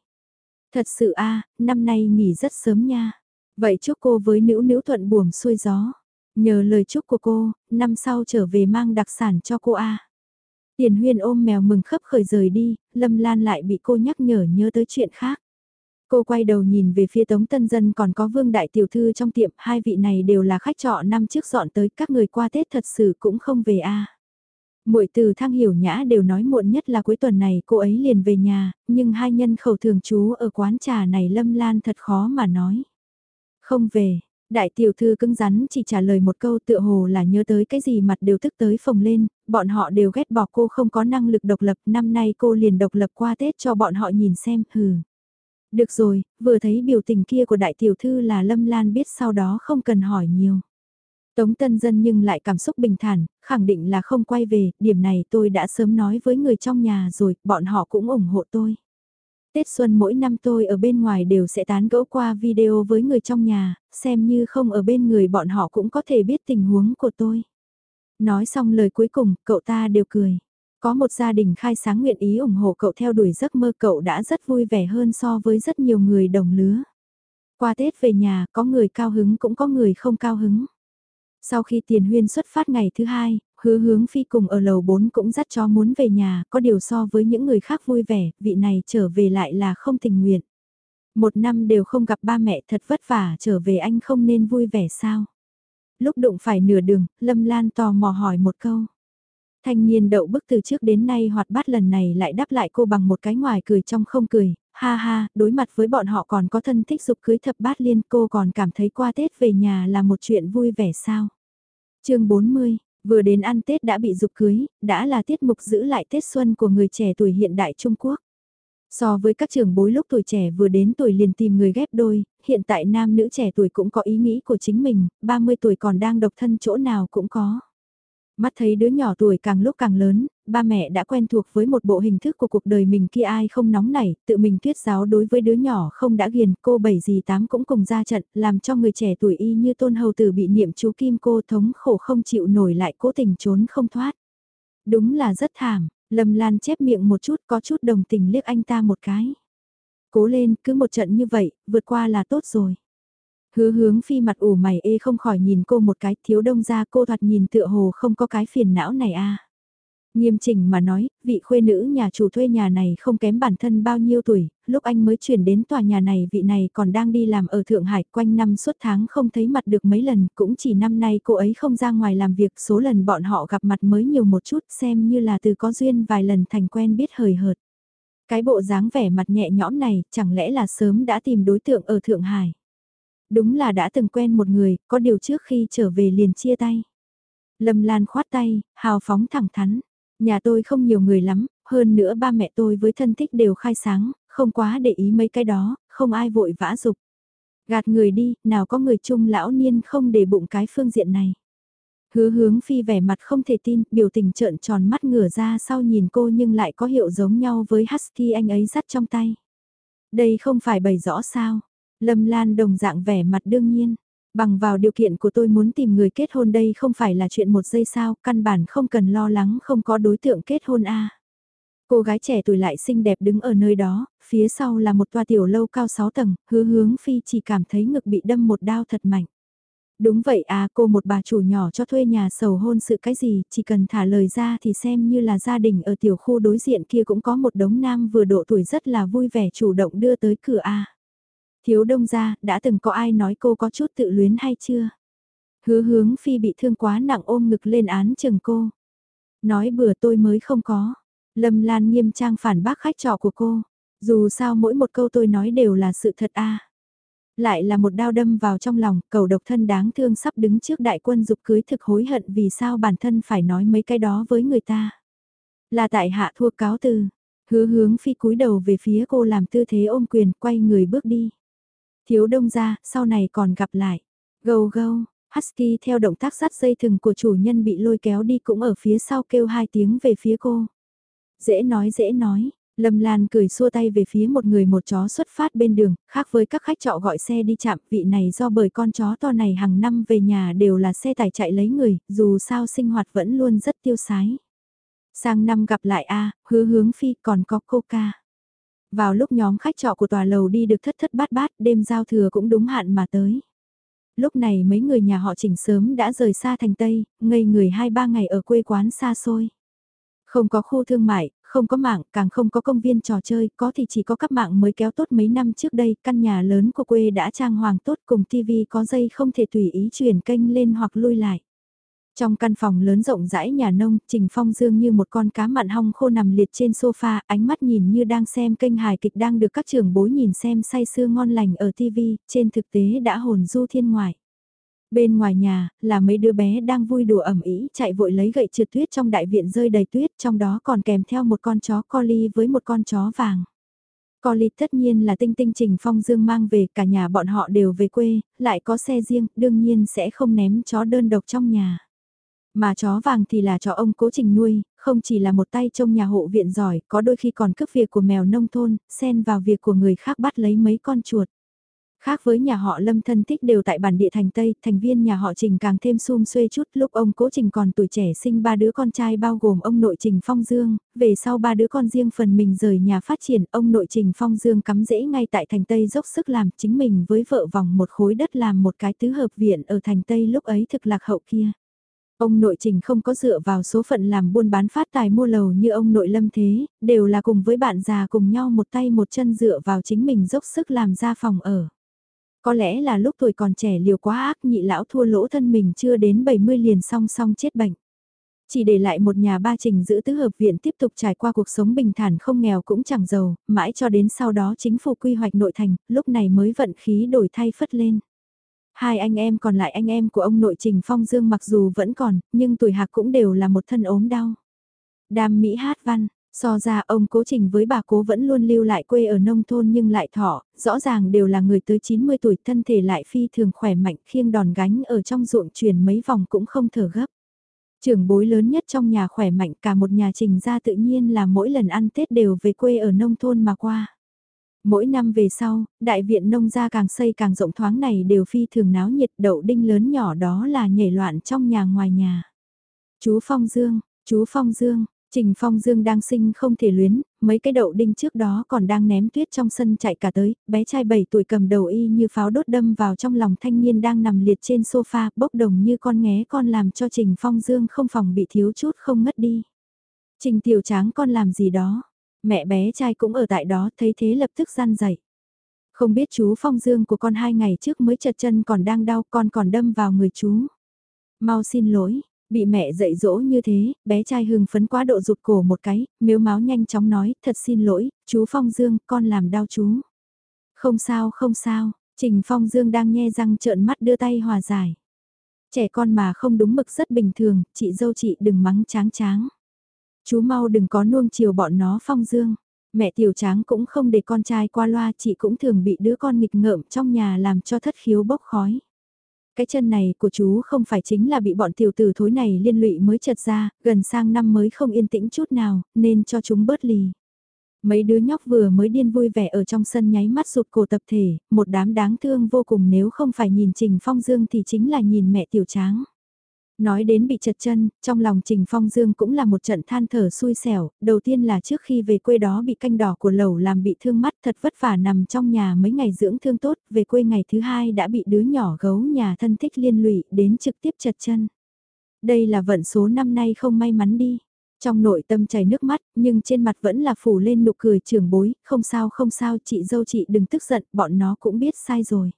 Thật sự a năm nay nghỉ rất sớm nha. Vậy chúc cô với nữ nữ thuận buồm xuôi gió. Nhờ lời chúc của cô, năm sau trở về mang đặc sản cho cô a. Tiền huyên ôm mèo mừng khấp khởi rời đi, Lâm Lan lại bị cô nhắc nhở nhớ tới chuyện khác. Cô quay đầu nhìn về phía Tống Tân Dân còn có Vương Đại Tiểu Thư trong tiệm, hai vị này đều là khách trọ năm trước dọn tới, các người qua Tết thật sự cũng không về a. À. Muội từ thang hiểu nhã đều nói muộn nhất là cuối tuần này cô ấy liền về nhà, nhưng hai nhân khẩu thường trú ở quán trà này lâm lan thật khó mà nói. Không về, đại tiểu thư cứng rắn chỉ trả lời một câu tựa hồ là nhớ tới cái gì mặt đều tức tới phồng lên, bọn họ đều ghét bỏ cô không có năng lực độc lập, năm nay cô liền độc lập qua Tết cho bọn họ nhìn xem, hừ. Được rồi, vừa thấy biểu tình kia của đại tiểu thư là Lâm Lan biết sau đó không cần hỏi nhiều. Tống Tân Dân nhưng lại cảm xúc bình thản, khẳng định là không quay về, điểm này tôi đã sớm nói với người trong nhà rồi, bọn họ cũng ủng hộ tôi. Tết xuân mỗi năm tôi ở bên ngoài đều sẽ tán gẫu qua video với người trong nhà, xem như không ở bên người bọn họ cũng có thể biết tình huống của tôi. Nói xong lời cuối cùng, cậu ta đều cười. Có một gia đình khai sáng nguyện ý ủng hộ cậu theo đuổi giấc mơ cậu đã rất vui vẻ hơn so với rất nhiều người đồng lứa. Qua Tết về nhà, có người cao hứng cũng có người không cao hứng. Sau khi tiền huyên xuất phát ngày thứ hai, hứa hướng phi cùng ở lầu 4 cũng dắt cho muốn về nhà, có điều so với những người khác vui vẻ, vị này trở về lại là không tình nguyện. Một năm đều không gặp ba mẹ thật vất vả trở về anh không nên vui vẻ sao? Lúc đụng phải nửa đường, Lâm Lan tò mò hỏi một câu. Thanh niên đậu bức từ trước đến nay hoạt bát lần này lại đáp lại cô bằng một cái ngoài cười trong không cười, ha ha, đối mặt với bọn họ còn có thân thích dục cưới thập bát liên cô còn cảm thấy qua Tết về nhà là một chuyện vui vẻ sao. chương 40, vừa đến ăn Tết đã bị dục cưới, đã là tiết mục giữ lại Tết xuân của người trẻ tuổi hiện đại Trung Quốc. So với các trường bối lúc tuổi trẻ vừa đến tuổi liền tìm người ghép đôi, hiện tại nam nữ trẻ tuổi cũng có ý nghĩ của chính mình, 30 tuổi còn đang độc thân chỗ nào cũng có. Mắt thấy đứa nhỏ tuổi càng lúc càng lớn, ba mẹ đã quen thuộc với một bộ hình thức của cuộc đời mình kia ai không nóng nảy, tự mình thuyết giáo đối với đứa nhỏ không đã ghiền, cô bảy gì tám cũng cùng ra trận, làm cho người trẻ tuổi y như tôn hầu tử bị niệm chú kim cô thống khổ không chịu nổi lại cố tình trốn không thoát. Đúng là rất thảm, Lâm Lan chép miệng một chút có chút đồng tình liếc anh ta một cái. Cố lên, cứ một trận như vậy, vượt qua là tốt rồi. Hứa hướng phi mặt ủ mày ê không khỏi nhìn cô một cái thiếu đông ra cô thoạt nhìn tựa hồ không có cái phiền não này a Nghiêm chỉnh mà nói, vị khuê nữ nhà chủ thuê nhà này không kém bản thân bao nhiêu tuổi, lúc anh mới chuyển đến tòa nhà này vị này còn đang đi làm ở Thượng Hải quanh năm suốt tháng không thấy mặt được mấy lần, cũng chỉ năm nay cô ấy không ra ngoài làm việc số lần bọn họ gặp mặt mới nhiều một chút xem như là từ có duyên vài lần thành quen biết hời hợt. Cái bộ dáng vẻ mặt nhẹ nhõm này chẳng lẽ là sớm đã tìm đối tượng ở Thượng Hải. Đúng là đã từng quen một người, có điều trước khi trở về liền chia tay. Lâm Lan khoát tay, hào phóng thẳng thắn. Nhà tôi không nhiều người lắm, hơn nữa ba mẹ tôi với thân thích đều khai sáng, không quá để ý mấy cái đó, không ai vội vã dục. Gạt người đi, nào có người chung lão niên không để bụng cái phương diện này. Hứa hướng phi vẻ mặt không thể tin, biểu tình trợn tròn mắt ngửa ra sau nhìn cô nhưng lại có hiệu giống nhau với Husky anh ấy dắt trong tay. Đây không phải bày rõ sao, Lâm Lan đồng dạng vẻ mặt đương nhiên. Bằng vào điều kiện của tôi muốn tìm người kết hôn đây không phải là chuyện một giây sao, căn bản không cần lo lắng không có đối tượng kết hôn a. Cô gái trẻ tuổi lại xinh đẹp đứng ở nơi đó, phía sau là một toa tiểu lâu cao 6 tầng, hứa hướng phi chỉ cảm thấy ngực bị đâm một đao thật mạnh. Đúng vậy à cô một bà chủ nhỏ cho thuê nhà sầu hôn sự cái gì, chỉ cần thả lời ra thì xem như là gia đình ở tiểu khu đối diện kia cũng có một đống nam vừa độ tuổi rất là vui vẻ chủ động đưa tới cửa a. Thiếu đông ra, đã từng có ai nói cô có chút tự luyến hay chưa? Hứa hướng phi bị thương quá nặng ôm ngực lên án chừng cô. Nói bừa tôi mới không có. Lâm Lan nghiêm trang phản bác khách trò của cô. Dù sao mỗi một câu tôi nói đều là sự thật a. Lại là một đao đâm vào trong lòng, cầu độc thân đáng thương sắp đứng trước đại quân dục cưới thực hối hận vì sao bản thân phải nói mấy cái đó với người ta. Là tại hạ thua cáo từ. Hứa hướng phi cúi đầu về phía cô làm tư thế ôm quyền quay người bước đi. Thiếu đông ra, sau này còn gặp lại. Gâu gâu, Husky theo động tác sắt dây thừng của chủ nhân bị lôi kéo đi cũng ở phía sau kêu hai tiếng về phía cô. Dễ nói dễ nói, Lâm Lan cười xua tay về phía một người một chó xuất phát bên đường, khác với các khách trọ gọi xe đi chạm, vị này do bởi con chó to này hàng năm về nhà đều là xe tải chạy lấy người, dù sao sinh hoạt vẫn luôn rất tiêu sái. Sang năm gặp lại a hứa hướng phi còn có coca. Vào lúc nhóm khách trọ của tòa lầu đi được thất thất bát bát, đêm giao thừa cũng đúng hạn mà tới. Lúc này mấy người nhà họ chỉnh sớm đã rời xa thành Tây, ngây người hai ba ngày ở quê quán xa xôi. Không có khu thương mại, không có mạng, càng không có công viên trò chơi, có thì chỉ có các mạng mới kéo tốt mấy năm trước đây, căn nhà lớn của quê đã trang hoàng tốt cùng TV có dây không thể tùy ý chuyển kênh lên hoặc lui lại. Trong căn phòng lớn rộng rãi nhà nông, Trình Phong Dương như một con cá mặn hong khô nằm liệt trên sofa, ánh mắt nhìn như đang xem kênh hài kịch đang được các trường bối nhìn xem say sưa ngon lành ở TV, trên thực tế đã hồn du thiên ngoại. Bên ngoài nhà, là mấy đứa bé đang vui đùa ẩm ý chạy vội lấy gậy trượt tuyết trong đại viện rơi đầy tuyết, trong đó còn kèm theo một con chó collie với một con chó vàng. Collie tất nhiên là tinh tinh Trình Phong Dương mang về, cả nhà bọn họ đều về quê, lại có xe riêng, đương nhiên sẽ không ném chó đơn độc trong nhà. Mà chó vàng thì là chó ông cố trình nuôi, không chỉ là một tay trông nhà hộ viện giỏi, có đôi khi còn cướp việc của mèo nông thôn, xen vào việc của người khác bắt lấy mấy con chuột. Khác với nhà họ Lâm thân thích đều tại bản địa thành Tây, thành viên nhà họ Trình càng thêm sum xuê chút lúc ông cố Trình còn tuổi trẻ sinh ba đứa con trai bao gồm ông nội Trình Phong Dương, về sau ba đứa con riêng phần mình rời nhà phát triển, ông nội Trình Phong Dương cắm rễ ngay tại thành Tây dốc sức làm chính mình với vợ vòng một khối đất làm một cái tứ hợp viện ở thành Tây lúc ấy thực lạc hậu kia. Ông nội trình không có dựa vào số phận làm buôn bán phát tài mua lầu như ông nội lâm thế, đều là cùng với bạn già cùng nhau một tay một chân dựa vào chính mình dốc sức làm ra phòng ở. Có lẽ là lúc tuổi còn trẻ liều quá ác nhị lão thua lỗ thân mình chưa đến 70 liền song song chết bệnh. Chỉ để lại một nhà ba trình giữ tứ hợp viện tiếp tục trải qua cuộc sống bình thản không nghèo cũng chẳng giàu, mãi cho đến sau đó chính phủ quy hoạch nội thành, lúc này mới vận khí đổi thay phất lên. Hai anh em còn lại anh em của ông nội Trình Phong Dương mặc dù vẫn còn, nhưng tuổi hạc cũng đều là một thân ốm đau. Đam Mỹ hát văn, so ra ông cố trình với bà cố vẫn luôn lưu lại quê ở nông thôn nhưng lại thọ, rõ ràng đều là người tới 90 tuổi thân thể lại phi thường khỏe mạnh khiêng đòn gánh ở trong ruộng chuyển mấy vòng cũng không thở gấp. Trưởng bối lớn nhất trong nhà khỏe mạnh cả một nhà trình ra tự nhiên là mỗi lần ăn Tết đều về quê ở nông thôn mà qua. Mỗi năm về sau, đại viện nông gia càng xây càng rộng thoáng này đều phi thường náo nhiệt đậu đinh lớn nhỏ đó là nhảy loạn trong nhà ngoài nhà. Chú Phong Dương, chú Phong Dương, Trình Phong Dương đang sinh không thể luyến, mấy cái đậu đinh trước đó còn đang ném tuyết trong sân chạy cả tới, bé trai 7 tuổi cầm đầu y như pháo đốt đâm vào trong lòng thanh niên đang nằm liệt trên sofa, bốc đồng như con nghé con làm cho Trình Phong Dương không phòng bị thiếu chút không ngất đi. Trình tiểu tráng con làm gì đó, mẹ bé trai cũng ở tại đó thấy thế lập tức gian dậy. Không biết chú Phong Dương của con hai ngày trước mới chật chân còn đang đau con còn đâm vào người chú. Mau xin lỗi, Bị mẹ dạy dỗ như thế, bé trai hưng phấn quá độ rụt cổ một cái, miếu máu nhanh chóng nói, thật xin lỗi, chú Phong Dương, con làm đau chú. Không sao, không sao, Trình Phong Dương đang nghe răng trợn mắt đưa tay hòa giải. Trẻ con mà không đúng mực rất bình thường, chị dâu chị đừng mắng tráng tráng. Chú mau đừng có nuông chiều bọn nó Phong Dương. Mẹ tiểu tráng cũng không để con trai qua loa chị cũng thường bị đứa con nghịch ngợm trong nhà làm cho thất khiếu bốc khói. Cái chân này của chú không phải chính là bị bọn tiểu tử thối này liên lụy mới chật ra, gần sang năm mới không yên tĩnh chút nào, nên cho chúng bớt lì. Mấy đứa nhóc vừa mới điên vui vẻ ở trong sân nháy mắt rụt cổ tập thể, một đám đáng thương vô cùng nếu không phải nhìn Trình Phong Dương thì chính là nhìn mẹ tiểu tráng. Nói đến bị chật chân, trong lòng Trình Phong Dương cũng là một trận than thở xui xẻo, đầu tiên là trước khi về quê đó bị canh đỏ của lẩu làm bị thương mắt thật vất vả nằm trong nhà mấy ngày dưỡng thương tốt, về quê ngày thứ hai đã bị đứa nhỏ gấu nhà thân thích liên lụy đến trực tiếp chật chân. Đây là vận số năm nay không may mắn đi. Trong nội tâm chảy nước mắt, nhưng trên mặt vẫn là phủ lên nụ cười trưởng bối, không sao không sao chị dâu chị đừng tức giận, bọn nó cũng biết sai rồi.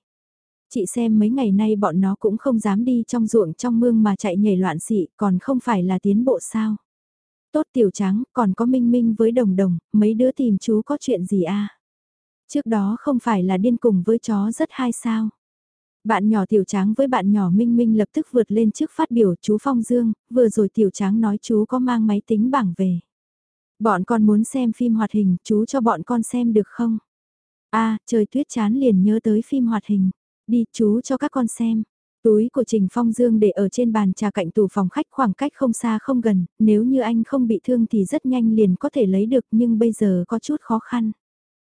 Chị xem mấy ngày nay bọn nó cũng không dám đi trong ruộng trong mương mà chạy nhảy loạn xị, còn không phải là tiến bộ sao. Tốt tiểu trắng, còn có minh minh với đồng đồng, mấy đứa tìm chú có chuyện gì à? Trước đó không phải là điên cùng với chó rất hay sao? Bạn nhỏ tiểu tráng với bạn nhỏ Minh Minh lập tức vượt lên trước phát biểu chú Phong Dương, vừa rồi tiểu tráng nói chú có mang máy tính bảng về. Bọn con muốn xem phim hoạt hình, chú cho bọn con xem được không? a à, trời tuyết chán liền nhớ tới phim hoạt hình. Đi chú cho các con xem. Túi của Trình Phong Dương để ở trên bàn trà cạnh tủ phòng khách khoảng cách không xa không gần, nếu như anh không bị thương thì rất nhanh liền có thể lấy được nhưng bây giờ có chút khó khăn.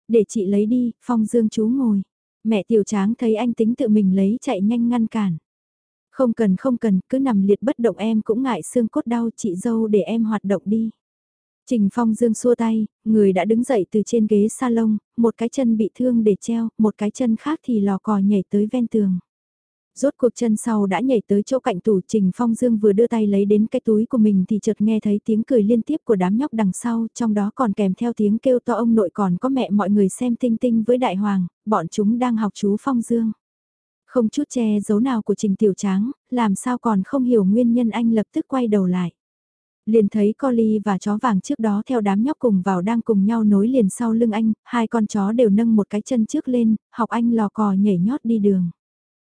Để chị lấy đi, Phong Dương chú ngồi. Mẹ tiểu tráng thấy anh tính tự mình lấy chạy nhanh ngăn cản. Không cần không cần, cứ nằm liệt bất động em cũng ngại xương cốt đau chị dâu để em hoạt động đi. Trình Phong Dương xua tay, người đã đứng dậy từ trên ghế salon, một cái chân bị thương để treo, một cái chân khác thì lò cò nhảy tới ven tường. Rốt cuộc chân sau đã nhảy tới chỗ cạnh tủ Trình Phong Dương vừa đưa tay lấy đến cái túi của mình thì chợt nghe thấy tiếng cười liên tiếp của đám nhóc đằng sau, trong đó còn kèm theo tiếng kêu to ông nội còn có mẹ mọi người xem tinh tinh với đại hoàng, bọn chúng đang học chú Phong Dương. Không chút che giấu nào của Trình Tiểu Tráng, làm sao còn không hiểu nguyên nhân anh lập tức quay đầu lại. Liền thấy Collie và chó vàng trước đó theo đám nhóc cùng vào đang cùng nhau nối liền sau lưng anh, hai con chó đều nâng một cái chân trước lên, học anh lò cò nhảy nhót đi đường.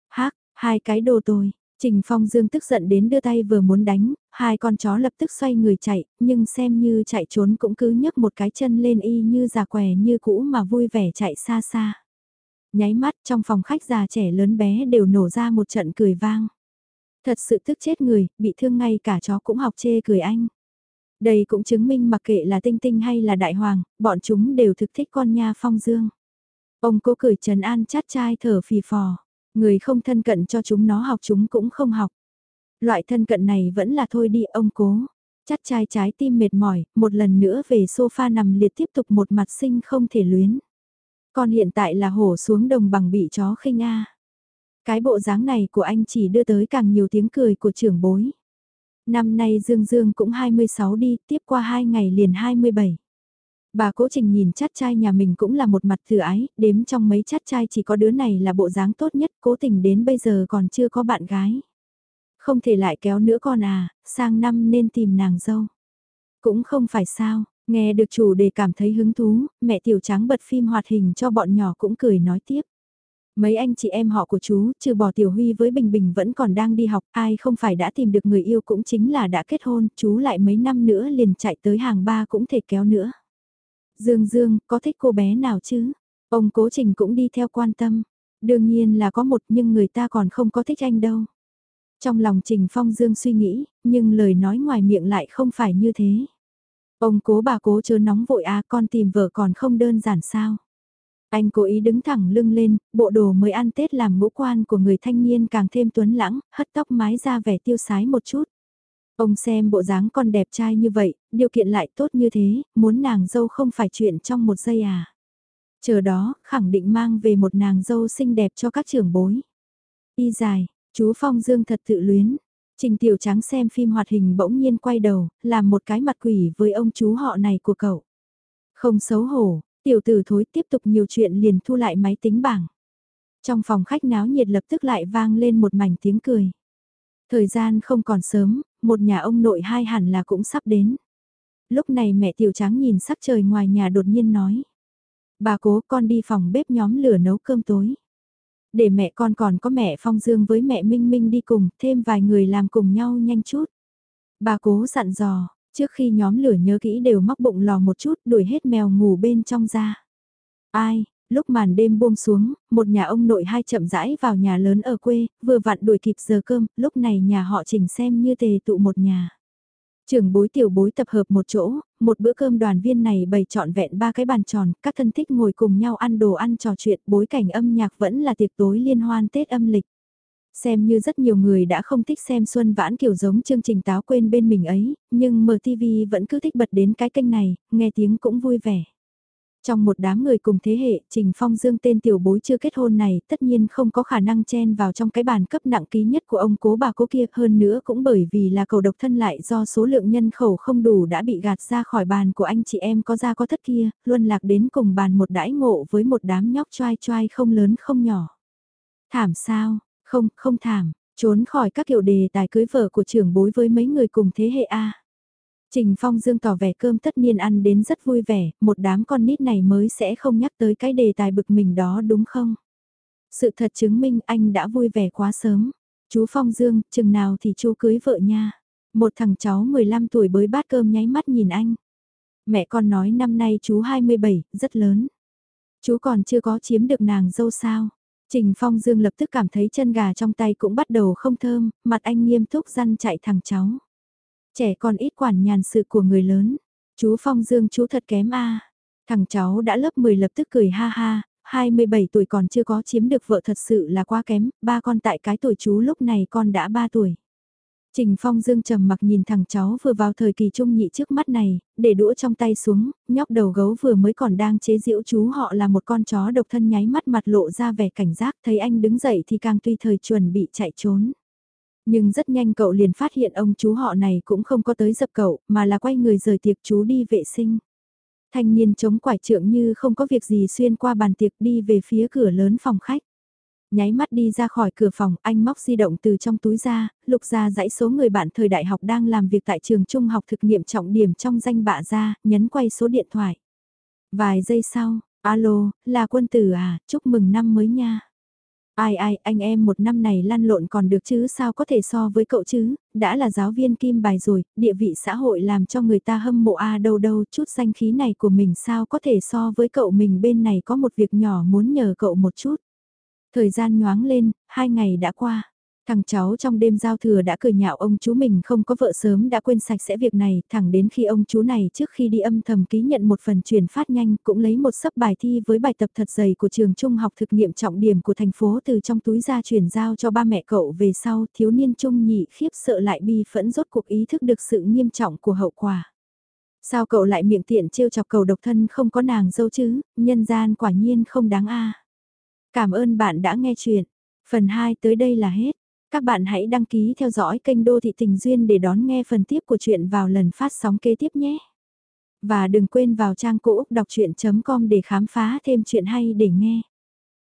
Hác, hai cái đồ tôi, Trình Phong Dương tức giận đến đưa tay vừa muốn đánh, hai con chó lập tức xoay người chạy, nhưng xem như chạy trốn cũng cứ nhấc một cái chân lên y như già què như cũ mà vui vẻ chạy xa xa. Nháy mắt trong phòng khách già trẻ lớn bé đều nổ ra một trận cười vang. Thật sự tức chết người, bị thương ngay cả chó cũng học chê cười anh. Đây cũng chứng minh mặc kệ là tinh tinh hay là đại hoàng, bọn chúng đều thực thích con nha phong dương. Ông cố cười trần an chát chai thở phì phò, người không thân cận cho chúng nó học chúng cũng không học. Loại thân cận này vẫn là thôi đi ông cố. Chát chai trái tim mệt mỏi, một lần nữa về sofa nằm liệt tiếp tục một mặt sinh không thể luyến. Còn hiện tại là hổ xuống đồng bằng bị chó khinh a. Cái bộ dáng này của anh chỉ đưa tới càng nhiều tiếng cười của trưởng bối. Năm nay Dương Dương cũng 26 đi, tiếp qua 2 ngày liền 27. Bà cố trình nhìn chát trai nhà mình cũng là một mặt thừa ái, đếm trong mấy chát trai chỉ có đứa này là bộ dáng tốt nhất, cố tình đến bây giờ còn chưa có bạn gái. Không thể lại kéo nữa con à, sang năm nên tìm nàng dâu. Cũng không phải sao, nghe được chủ đề cảm thấy hứng thú, mẹ tiểu trắng bật phim hoạt hình cho bọn nhỏ cũng cười nói tiếp. Mấy anh chị em họ của chú, trừ bỏ Tiểu Huy với Bình Bình vẫn còn đang đi học, ai không phải đã tìm được người yêu cũng chính là đã kết hôn, chú lại mấy năm nữa liền chạy tới hàng ba cũng thể kéo nữa. Dương Dương, có thích cô bé nào chứ? Ông Cố Trình cũng đi theo quan tâm. Đương nhiên là có một nhưng người ta còn không có thích anh đâu. Trong lòng Trình Phong Dương suy nghĩ, nhưng lời nói ngoài miệng lại không phải như thế. Ông cố bà cố chớ nóng vội à con tìm vợ còn không đơn giản sao. Anh cố ý đứng thẳng lưng lên, bộ đồ mới ăn Tết làm ngũ quan của người thanh niên càng thêm tuấn lãng, hất tóc mái ra vẻ tiêu sái một chút. Ông xem bộ dáng con đẹp trai như vậy, điều kiện lại tốt như thế, muốn nàng dâu không phải chuyện trong một giây à. Chờ đó, khẳng định mang về một nàng dâu xinh đẹp cho các trưởng bối. Y dài, chú Phong Dương thật tự luyến. Trình Tiểu Trắng xem phim hoạt hình bỗng nhiên quay đầu, làm một cái mặt quỷ với ông chú họ này của cậu. Không xấu hổ, tiểu tử thối tiếp tục nhiều chuyện liền thu lại máy tính bảng. Trong phòng khách náo nhiệt lập tức lại vang lên một mảnh tiếng cười. Thời gian không còn sớm, một nhà ông nội hai hẳn là cũng sắp đến. Lúc này mẹ tiểu trắng nhìn sắc trời ngoài nhà đột nhiên nói. Bà cố con đi phòng bếp nhóm lửa nấu cơm tối. Để mẹ con còn có mẹ Phong Dương với mẹ Minh Minh đi cùng, thêm vài người làm cùng nhau nhanh chút. Bà cố dặn dò, trước khi nhóm lửa nhớ kỹ đều móc bụng lò một chút đuổi hết mèo ngủ bên trong ra. Ai, Lúc màn đêm buông xuống, một nhà ông nội hai chậm rãi vào nhà lớn ở quê, vừa vặn đuổi kịp giờ cơm, lúc này nhà họ trình xem như tề tụ một nhà. Trường bối tiểu bối tập hợp một chỗ, một bữa cơm đoàn viên này bày trọn vẹn ba cái bàn tròn, các thân thích ngồi cùng nhau ăn đồ ăn trò chuyện, bối cảnh âm nhạc vẫn là tiệc tối liên hoan Tết âm lịch. Xem như rất nhiều người đã không thích xem Xuân Vãn kiểu giống chương trình táo quên bên mình ấy, nhưng MTV vẫn cứ thích bật đến cái kênh này, nghe tiếng cũng vui vẻ. Trong một đám người cùng thế hệ, Trình Phong Dương tên tiểu bối chưa kết hôn này tất nhiên không có khả năng chen vào trong cái bàn cấp nặng ký nhất của ông cố bà cố kia hơn nữa cũng bởi vì là cầu độc thân lại do số lượng nhân khẩu không đủ đã bị gạt ra khỏi bàn của anh chị em có ra có thất kia, luôn lạc đến cùng bàn một đãi ngộ với một đám nhóc choai choai không lớn không nhỏ. Thảm sao, không, không thảm, trốn khỏi các kiểu đề tài cưới vợ của trưởng bối với mấy người cùng thế hệ A. Trình Phong Dương tỏ vẻ cơm tất niên ăn đến rất vui vẻ, một đám con nít này mới sẽ không nhắc tới cái đề tài bực mình đó đúng không? Sự thật chứng minh anh đã vui vẻ quá sớm. Chú Phong Dương, chừng nào thì chú cưới vợ nha. Một thằng cháu 15 tuổi bới bát cơm nháy mắt nhìn anh. Mẹ con nói năm nay chú 27, rất lớn. Chú còn chưa có chiếm được nàng dâu sao. Trình Phong Dương lập tức cảm thấy chân gà trong tay cũng bắt đầu không thơm, mặt anh nghiêm túc răn chạy thằng cháu. Trẻ con ít quản nhàn sự của người lớn. Chú Phong Dương chú thật kém a Thằng cháu đã lớp 10 lập tức cười ha ha, 27 tuổi còn chưa có chiếm được vợ thật sự là quá kém, ba con tại cái tuổi chú lúc này con đã 3 tuổi. Trình Phong Dương trầm mặc nhìn thằng cháu vừa vào thời kỳ trung nhị trước mắt này, để đũa trong tay xuống, nhóc đầu gấu vừa mới còn đang chế giễu chú họ là một con chó độc thân nháy mắt mặt lộ ra vẻ cảnh giác thấy anh đứng dậy thì càng tuy thời chuẩn bị chạy trốn. Nhưng rất nhanh cậu liền phát hiện ông chú họ này cũng không có tới dập cậu, mà là quay người rời tiệc chú đi vệ sinh. Thanh niên chống quải trượng như không có việc gì xuyên qua bàn tiệc đi về phía cửa lớn phòng khách. Nháy mắt đi ra khỏi cửa phòng, anh móc di động từ trong túi ra, lục ra dãy số người bạn thời đại học đang làm việc tại trường trung học thực nghiệm trọng điểm trong danh bạ ra, nhấn quay số điện thoại. Vài giây sau, alo, là quân tử à, chúc mừng năm mới nha. Ai ai, anh em một năm này lăn lộn còn được chứ sao có thể so với cậu chứ, đã là giáo viên kim bài rồi, địa vị xã hội làm cho người ta hâm mộ a đâu đâu, chút danh khí này của mình sao có thể so với cậu mình bên này có một việc nhỏ muốn nhờ cậu một chút. Thời gian nhoáng lên, hai ngày đã qua. Thằng cháu trong đêm giao thừa đã cười nhạo ông chú mình không có vợ sớm đã quên sạch sẽ việc này, thẳng đến khi ông chú này trước khi đi âm thầm ký nhận một phần truyền phát nhanh cũng lấy một sấp bài thi với bài tập thật dày của trường trung học thực nghiệm trọng điểm của thành phố từ trong túi ra chuyển giao cho ba mẹ cậu về sau thiếu niên trung nhị khiếp sợ lại bi phẫn rốt cuộc ý thức được sự nghiêm trọng của hậu quả. Sao cậu lại miệng tiện trêu chọc cầu độc thân không có nàng dâu chứ, nhân gian quả nhiên không đáng a Cảm ơn bạn đã nghe chuyện. Phần 2 tới đây là hết. Các bạn hãy đăng ký theo dõi kênh Đô Thị Tình Duyên để đón nghe phần tiếp của chuyện vào lần phát sóng kế tiếp nhé. Và đừng quên vào trang cũ đọc chuyện.com để khám phá thêm chuyện hay để nghe.